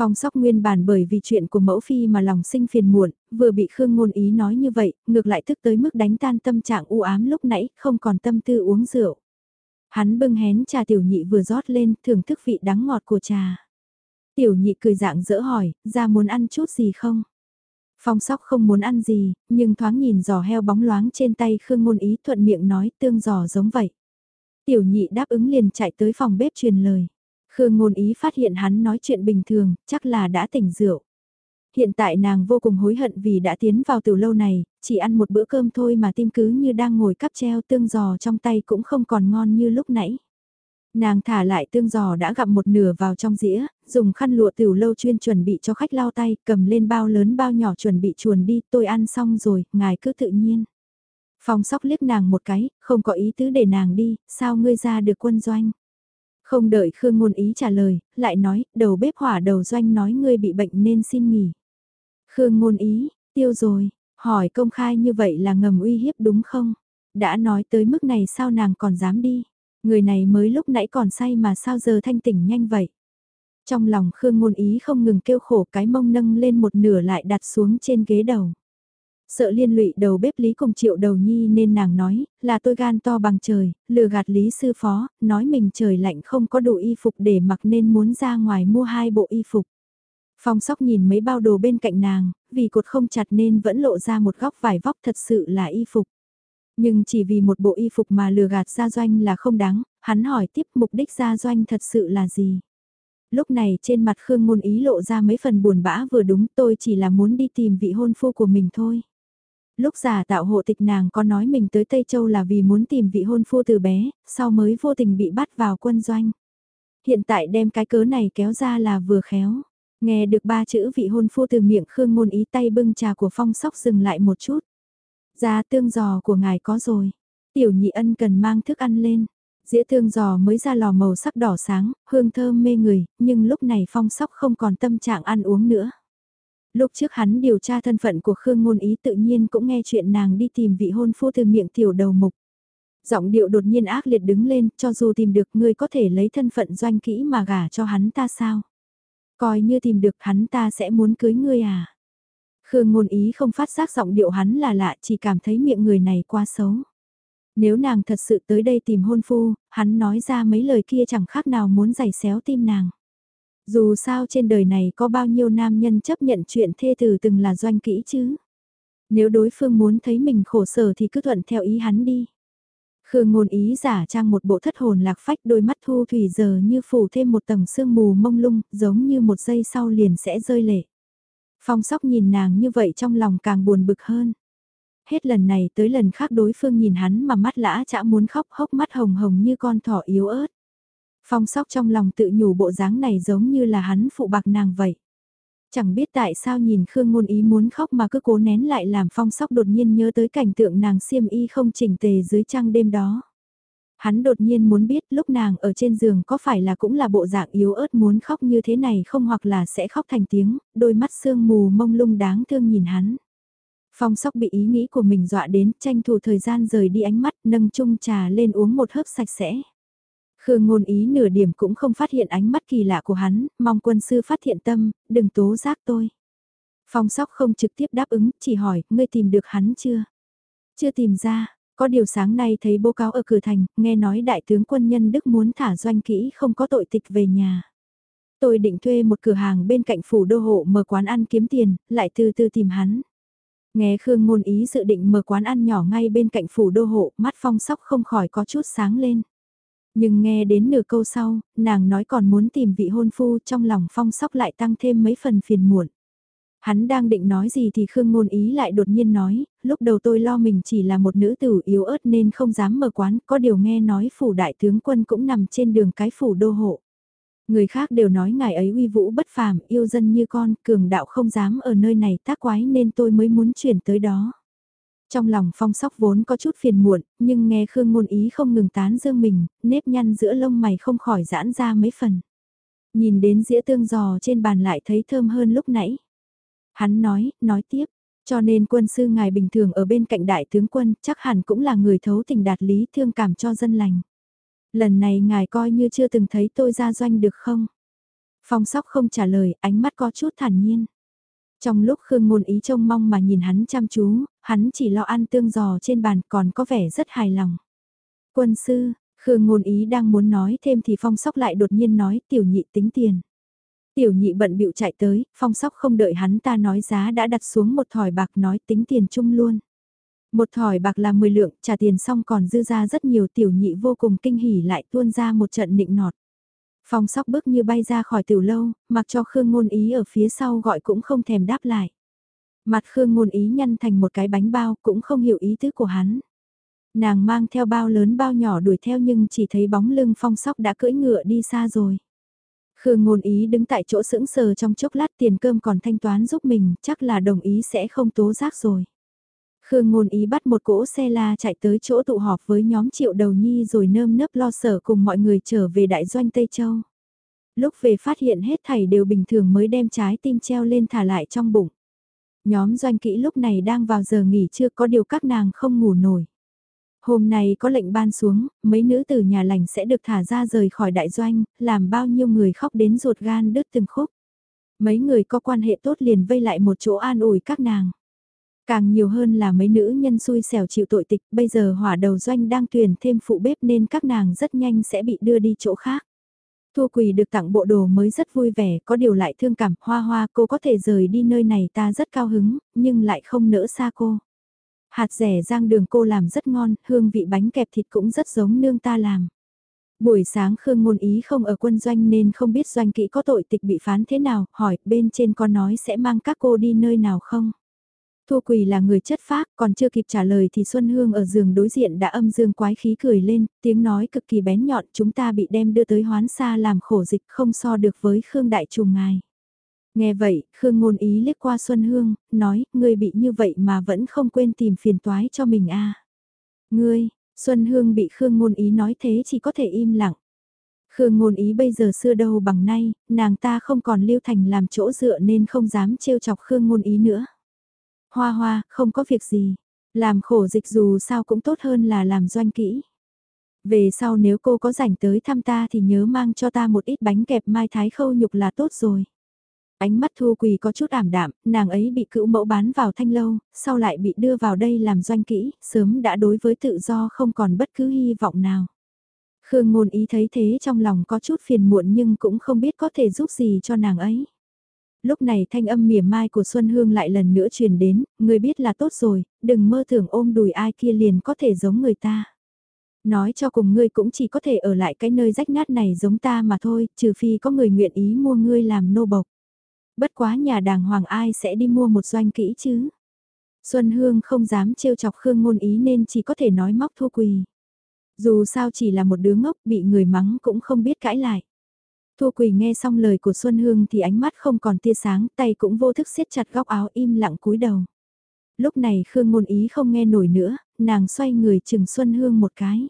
A: Phong sóc nguyên bản bởi vì chuyện của mẫu phi mà lòng sinh phiền muộn, vừa bị Khương Ngôn Ý nói như vậy, ngược lại thức tới mức đánh tan tâm trạng u ám lúc nãy, không còn tâm tư uống rượu. Hắn bưng hén trà tiểu nhị vừa rót lên, thưởng thức vị đắng ngọt của trà. Tiểu nhị cười dạng dỡ hỏi, ra muốn ăn chút gì không? Phong sóc không muốn ăn gì, nhưng thoáng nhìn giò heo bóng loáng trên tay Khương Ngôn Ý thuận miệng nói tương giò giống vậy. Tiểu nhị đáp ứng liền chạy tới phòng bếp truyền lời. Khương Ngôn Ý phát hiện hắn nói chuyện bình thường, chắc là đã tỉnh rượu. Hiện tại nàng vô cùng hối hận vì đã tiến vào từ lâu này, chỉ ăn một bữa cơm thôi mà tim cứ như đang ngồi cắp treo tương giò trong tay cũng không còn ngon như lúc nãy. Nàng thả lại tương giò đã gặm một nửa vào trong dĩa, dùng khăn lụa tiểu lâu chuyên chuẩn bị cho khách lau tay, cầm lên bao lớn bao nhỏ chuẩn bị chuồn đi, tôi ăn xong rồi, ngài cứ tự nhiên. Phong sóc liếc nàng một cái, không có ý tứ để nàng đi, sao ngươi ra được quân doanh. Không đợi Khương Ngôn Ý trả lời, lại nói, đầu bếp hỏa đầu doanh nói ngươi bị bệnh nên xin nghỉ. Khương Ngôn Ý, tiêu rồi, hỏi công khai như vậy là ngầm uy hiếp đúng không? Đã nói tới mức này sao nàng còn dám đi? Người này mới lúc nãy còn say mà sao giờ thanh tỉnh nhanh vậy? Trong lòng Khương Ngôn Ý không ngừng kêu khổ cái mông nâng lên một nửa lại đặt xuống trên ghế đầu. Sợ liên lụy đầu bếp Lý cùng triệu đầu nhi nên nàng nói, là tôi gan to bằng trời, lừa gạt Lý sư phó, nói mình trời lạnh không có đủ y phục để mặc nên muốn ra ngoài mua hai bộ y phục. Phong sóc nhìn mấy bao đồ bên cạnh nàng, vì cột không chặt nên vẫn lộ ra một góc vải vóc thật sự là y phục. Nhưng chỉ vì một bộ y phục mà lừa gạt gia doanh là không đáng, hắn hỏi tiếp mục đích gia doanh thật sự là gì. Lúc này trên mặt Khương Ngôn Ý lộ ra mấy phần buồn bã vừa đúng tôi chỉ là muốn đi tìm vị hôn phu của mình thôi. Lúc giả tạo hộ tịch nàng có nói mình tới Tây Châu là vì muốn tìm vị hôn phu từ bé, sau mới vô tình bị bắt vào quân doanh. Hiện tại đem cái cớ này kéo ra là vừa khéo. Nghe được ba chữ vị hôn phu từ miệng Khương Ngôn Ý tay bưng trà của phong sóc dừng lại một chút. Ra tương giò của ngài có rồi. Tiểu nhị ân cần mang thức ăn lên. Dĩa tương giò mới ra lò màu sắc đỏ sáng, hương thơm mê người, nhưng lúc này phong sóc không còn tâm trạng ăn uống nữa. Lúc trước hắn điều tra thân phận của Khương Ngôn Ý tự nhiên cũng nghe chuyện nàng đi tìm vị hôn phu từ miệng tiểu đầu mục. Giọng điệu đột nhiên ác liệt đứng lên, cho dù tìm được ngươi có thể lấy thân phận doanh kỹ mà gả cho hắn ta sao? Coi như tìm được hắn ta sẽ muốn cưới ngươi à? Khương ngôn ý không phát giác giọng điệu hắn là lạ chỉ cảm thấy miệng người này quá xấu. Nếu nàng thật sự tới đây tìm hôn phu, hắn nói ra mấy lời kia chẳng khác nào muốn giày xéo tim nàng. Dù sao trên đời này có bao nhiêu nam nhân chấp nhận chuyện thê từ từng là doanh kỹ chứ. Nếu đối phương muốn thấy mình khổ sở thì cứ thuận theo ý hắn đi. Khương ngôn ý giả trang một bộ thất hồn lạc phách đôi mắt thu thủy giờ như phủ thêm một tầng sương mù mông lung, giống như một giây sau liền sẽ rơi lệ. Phong sóc nhìn nàng như vậy trong lòng càng buồn bực hơn. Hết lần này tới lần khác đối phương nhìn hắn mà mắt lã chả muốn khóc hốc mắt hồng hồng như con thỏ yếu ớt. Phong sóc trong lòng tự nhủ bộ dáng này giống như là hắn phụ bạc nàng vậy. Chẳng biết tại sao nhìn Khương Ngôn Ý muốn khóc mà cứ cố nén lại làm phong sóc đột nhiên nhớ tới cảnh tượng nàng xiêm y không chỉnh tề dưới trăng đêm đó. Hắn đột nhiên muốn biết lúc nàng ở trên giường có phải là cũng là bộ dạng yếu ớt muốn khóc như thế này không hoặc là sẽ khóc thành tiếng, đôi mắt sương mù mông lung đáng thương nhìn hắn. Phong sóc bị ý nghĩ của mình dọa đến tranh thủ thời gian rời đi ánh mắt nâng chung trà lên uống một hớp sạch sẽ. Khương ngôn ý nửa điểm cũng không phát hiện ánh mắt kỳ lạ của hắn, mong quân sư phát hiện tâm, đừng tố giác tôi. Phong sóc không trực tiếp đáp ứng, chỉ hỏi, ngươi tìm được hắn chưa? Chưa tìm ra, có điều sáng nay thấy bố cáo ở cửa thành, nghe nói đại tướng quân nhân Đức muốn thả doanh kỹ không có tội tịch về nhà. Tôi định thuê một cửa hàng bên cạnh phủ đô hộ mở quán ăn kiếm tiền, lại từ từ tìm hắn. Nghe Khương ngôn ý dự định mở quán ăn nhỏ ngay bên cạnh phủ đô hộ, mắt phong sóc không khỏi có chút sáng lên. Nhưng nghe đến nửa câu sau, nàng nói còn muốn tìm vị hôn phu trong lòng phong sóc lại tăng thêm mấy phần phiền muộn. Hắn đang định nói gì thì Khương Ngôn Ý lại đột nhiên nói, lúc đầu tôi lo mình chỉ là một nữ tử yếu ớt nên không dám mở quán, có điều nghe nói phủ đại tướng quân cũng nằm trên đường cái phủ đô hộ. Người khác đều nói ngài ấy uy vũ bất phàm, yêu dân như con, cường đạo không dám ở nơi này tác quái nên tôi mới muốn chuyển tới đó. Trong lòng phong sóc vốn có chút phiền muộn, nhưng nghe Khương Ngôn Ý không ngừng tán dương mình, nếp nhăn giữa lông mày không khỏi giãn ra mấy phần. Nhìn đến dĩa tương giò trên bàn lại thấy thơm hơn lúc nãy. Hắn nói, nói tiếp, cho nên quân sư ngài bình thường ở bên cạnh đại tướng quân chắc hẳn cũng là người thấu tình đạt lý thương cảm cho dân lành. Lần này ngài coi như chưa từng thấy tôi ra doanh được không? Phong sóc không trả lời, ánh mắt có chút thản nhiên. Trong lúc Khương Ngôn Ý trông mong mà nhìn hắn chăm chú, hắn chỉ lo ăn tương giò trên bàn còn có vẻ rất hài lòng. Quân sư, Khương Ngôn Ý đang muốn nói thêm thì Phong Sóc lại đột nhiên nói tiểu nhị tính tiền. Tiểu nhị bận bịu chạy tới, Phong Sóc không đợi hắn ta nói giá đã đặt xuống một thỏi bạc nói tính tiền chung luôn. Một thỏi bạc là 10 lượng, trả tiền xong còn dư ra rất nhiều tiểu nhị vô cùng kinh hỉ lại tuôn ra một trận nịnh nọt. Phong sóc bước như bay ra khỏi tiểu lâu, mặc cho Khương Ngôn Ý ở phía sau gọi cũng không thèm đáp lại. Mặt Khương Ngôn Ý nhăn thành một cái bánh bao cũng không hiểu ý tứ của hắn. Nàng mang theo bao lớn bao nhỏ đuổi theo nhưng chỉ thấy bóng lưng phong sóc đã cưỡi ngựa đi xa rồi. Khương Ngôn Ý đứng tại chỗ sững sờ trong chốc lát tiền cơm còn thanh toán giúp mình, chắc là đồng ý sẽ không tố giác rồi. Khương Ngôn Ý bắt một cỗ xe la chạy tới chỗ tụ họp với nhóm triệu đầu nhi rồi nơm nớp lo sợ cùng mọi người trở về đại doanh Tây Châu. Lúc về phát hiện hết thảy đều bình thường mới đem trái tim treo lên thả lại trong bụng. Nhóm doanh kỹ lúc này đang vào giờ nghỉ chưa có điều các nàng không ngủ nổi. Hôm nay có lệnh ban xuống, mấy nữ từ nhà lành sẽ được thả ra rời khỏi đại doanh, làm bao nhiêu người khóc đến ruột gan đứt từng khúc. Mấy người có quan hệ tốt liền vây lại một chỗ an ủi các nàng. Càng nhiều hơn là mấy nữ nhân xui xẻo chịu tội tịch, bây giờ hỏa đầu doanh đang tuyển thêm phụ bếp nên các nàng rất nhanh sẽ bị đưa đi chỗ khác. Thu Quỳ được tặng bộ đồ mới rất vui vẻ, có điều lại thương cảm, hoa hoa cô có thể rời đi nơi này ta rất cao hứng, nhưng lại không nỡ xa cô. Hạt rẻ rang đường cô làm rất ngon, hương vị bánh kẹp thịt cũng rất giống nương ta làm. Buổi sáng Khương Ngôn Ý không ở quân doanh nên không biết doanh kỹ có tội tịch bị phán thế nào, hỏi bên trên có nói sẽ mang các cô đi nơi nào không? Thu Quỳ là người chất phác, còn chưa kịp trả lời thì Xuân Hương ở giường đối diện đã âm dương quái khí cười lên, tiếng nói cực kỳ bén nhọn chúng ta bị đem đưa tới hoán xa làm khổ dịch không so được với Khương Đại Trùng ngài. Nghe vậy, Khương ngôn ý liếc qua Xuân Hương, nói, ngươi bị như vậy mà vẫn không quên tìm phiền toái cho mình a à. Ngươi, Xuân Hương bị Khương ngôn ý nói thế chỉ có thể im lặng. Khương ngôn ý bây giờ xưa đâu bằng nay, nàng ta không còn lưu thành làm chỗ dựa nên không dám trêu chọc Khương ngôn ý nữa. Hoa hoa, không có việc gì. Làm khổ dịch dù sao cũng tốt hơn là làm doanh kỹ. Về sau nếu cô có rảnh tới thăm ta thì nhớ mang cho ta một ít bánh kẹp mai thái khâu nhục là tốt rồi. Ánh mắt thu quỳ có chút ảm đạm, nàng ấy bị cữu mẫu bán vào thanh lâu, sau lại bị đưa vào đây làm doanh kỹ, sớm đã đối với tự do không còn bất cứ hy vọng nào. Khương ngôn ý thấy thế trong lòng có chút phiền muộn nhưng cũng không biết có thể giúp gì cho nàng ấy lúc này thanh âm mỉa mai của Xuân Hương lại lần nữa truyền đến, người biết là tốt rồi, đừng mơ tưởng ôm đùi ai kia liền có thể giống người ta. Nói cho cùng ngươi cũng chỉ có thể ở lại cái nơi rách nát này giống ta mà thôi, trừ phi có người nguyện ý mua ngươi làm nô bộc. Bất quá nhà đàng hoàng ai sẽ đi mua một doanh kỹ chứ. Xuân Hương không dám trêu chọc Khương ngôn ý nên chỉ có thể nói móc thua quỳ. Dù sao chỉ là một đứa ngốc bị người mắng cũng không biết cãi lại. Thu Quỳ nghe xong lời của Xuân Hương thì ánh mắt không còn tia sáng, tay cũng vô thức siết chặt góc áo im lặng cúi đầu. Lúc này Khương Ngôn Ý không nghe nổi nữa, nàng xoay người chừng Xuân Hương một cái.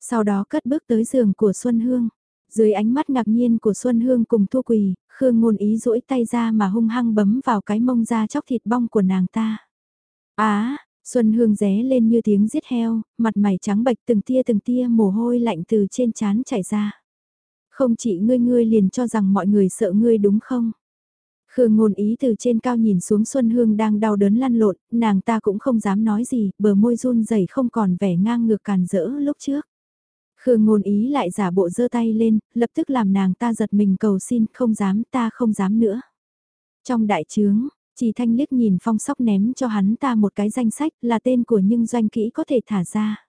A: Sau đó cất bước tới giường của Xuân Hương. Dưới ánh mắt ngạc nhiên của Xuân Hương cùng Thu Quỳ, Khương Ngôn Ý duỗi tay ra mà hung hăng bấm vào cái mông da chóc thịt bong của nàng ta. Á, Xuân Hương ré lên như tiếng giết heo, mặt mày trắng bệch từng tia từng tia mồ hôi lạnh từ trên trán chảy ra. Không chỉ ngươi ngươi liền cho rằng mọi người sợ ngươi đúng không? Khương ngôn ý từ trên cao nhìn xuống Xuân Hương đang đau đớn lăn lộn, nàng ta cũng không dám nói gì, bờ môi run rẩy không còn vẻ ngang ngược càn rỡ lúc trước. Khương ngôn ý lại giả bộ giơ tay lên, lập tức làm nàng ta giật mình cầu xin, không dám ta không dám nữa. Trong đại trướng, chỉ thanh liếc nhìn phong sóc ném cho hắn ta một cái danh sách là tên của nhưng doanh kỹ có thể thả ra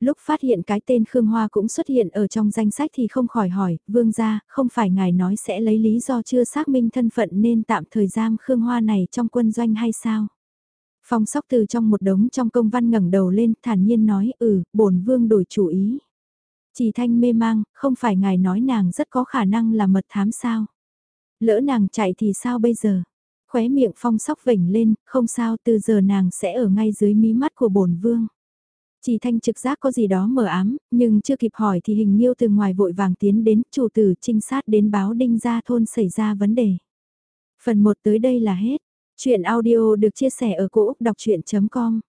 A: lúc phát hiện cái tên Khương Hoa cũng xuất hiện ở trong danh sách thì không khỏi hỏi, vương gia, không phải ngài nói sẽ lấy lý do chưa xác minh thân phận nên tạm thời giam Khương Hoa này trong quân doanh hay sao? Phong sóc từ trong một đống trong công văn ngẩng đầu lên thản nhiên nói ừ, bổn vương đổi chủ ý. Chỉ thanh mê mang, không phải ngài nói nàng rất có khả năng là mật thám sao? Lỡ nàng chạy thì sao bây giờ? Khóe miệng phong sóc vểnh lên, không sao từ giờ nàng sẽ ở ngay dưới mí mắt của bổn vương. Chỉ thanh trực giác có gì đó mờ ám, nhưng chưa kịp hỏi thì hình nhiêu từ ngoài vội vàng tiến đến chủ tử trinh sát đến báo đinh ra thôn xảy ra vấn đề. Phần 1 tới đây là hết. Chuyện audio được chia sẻ ở cỗ đọc chuyện.com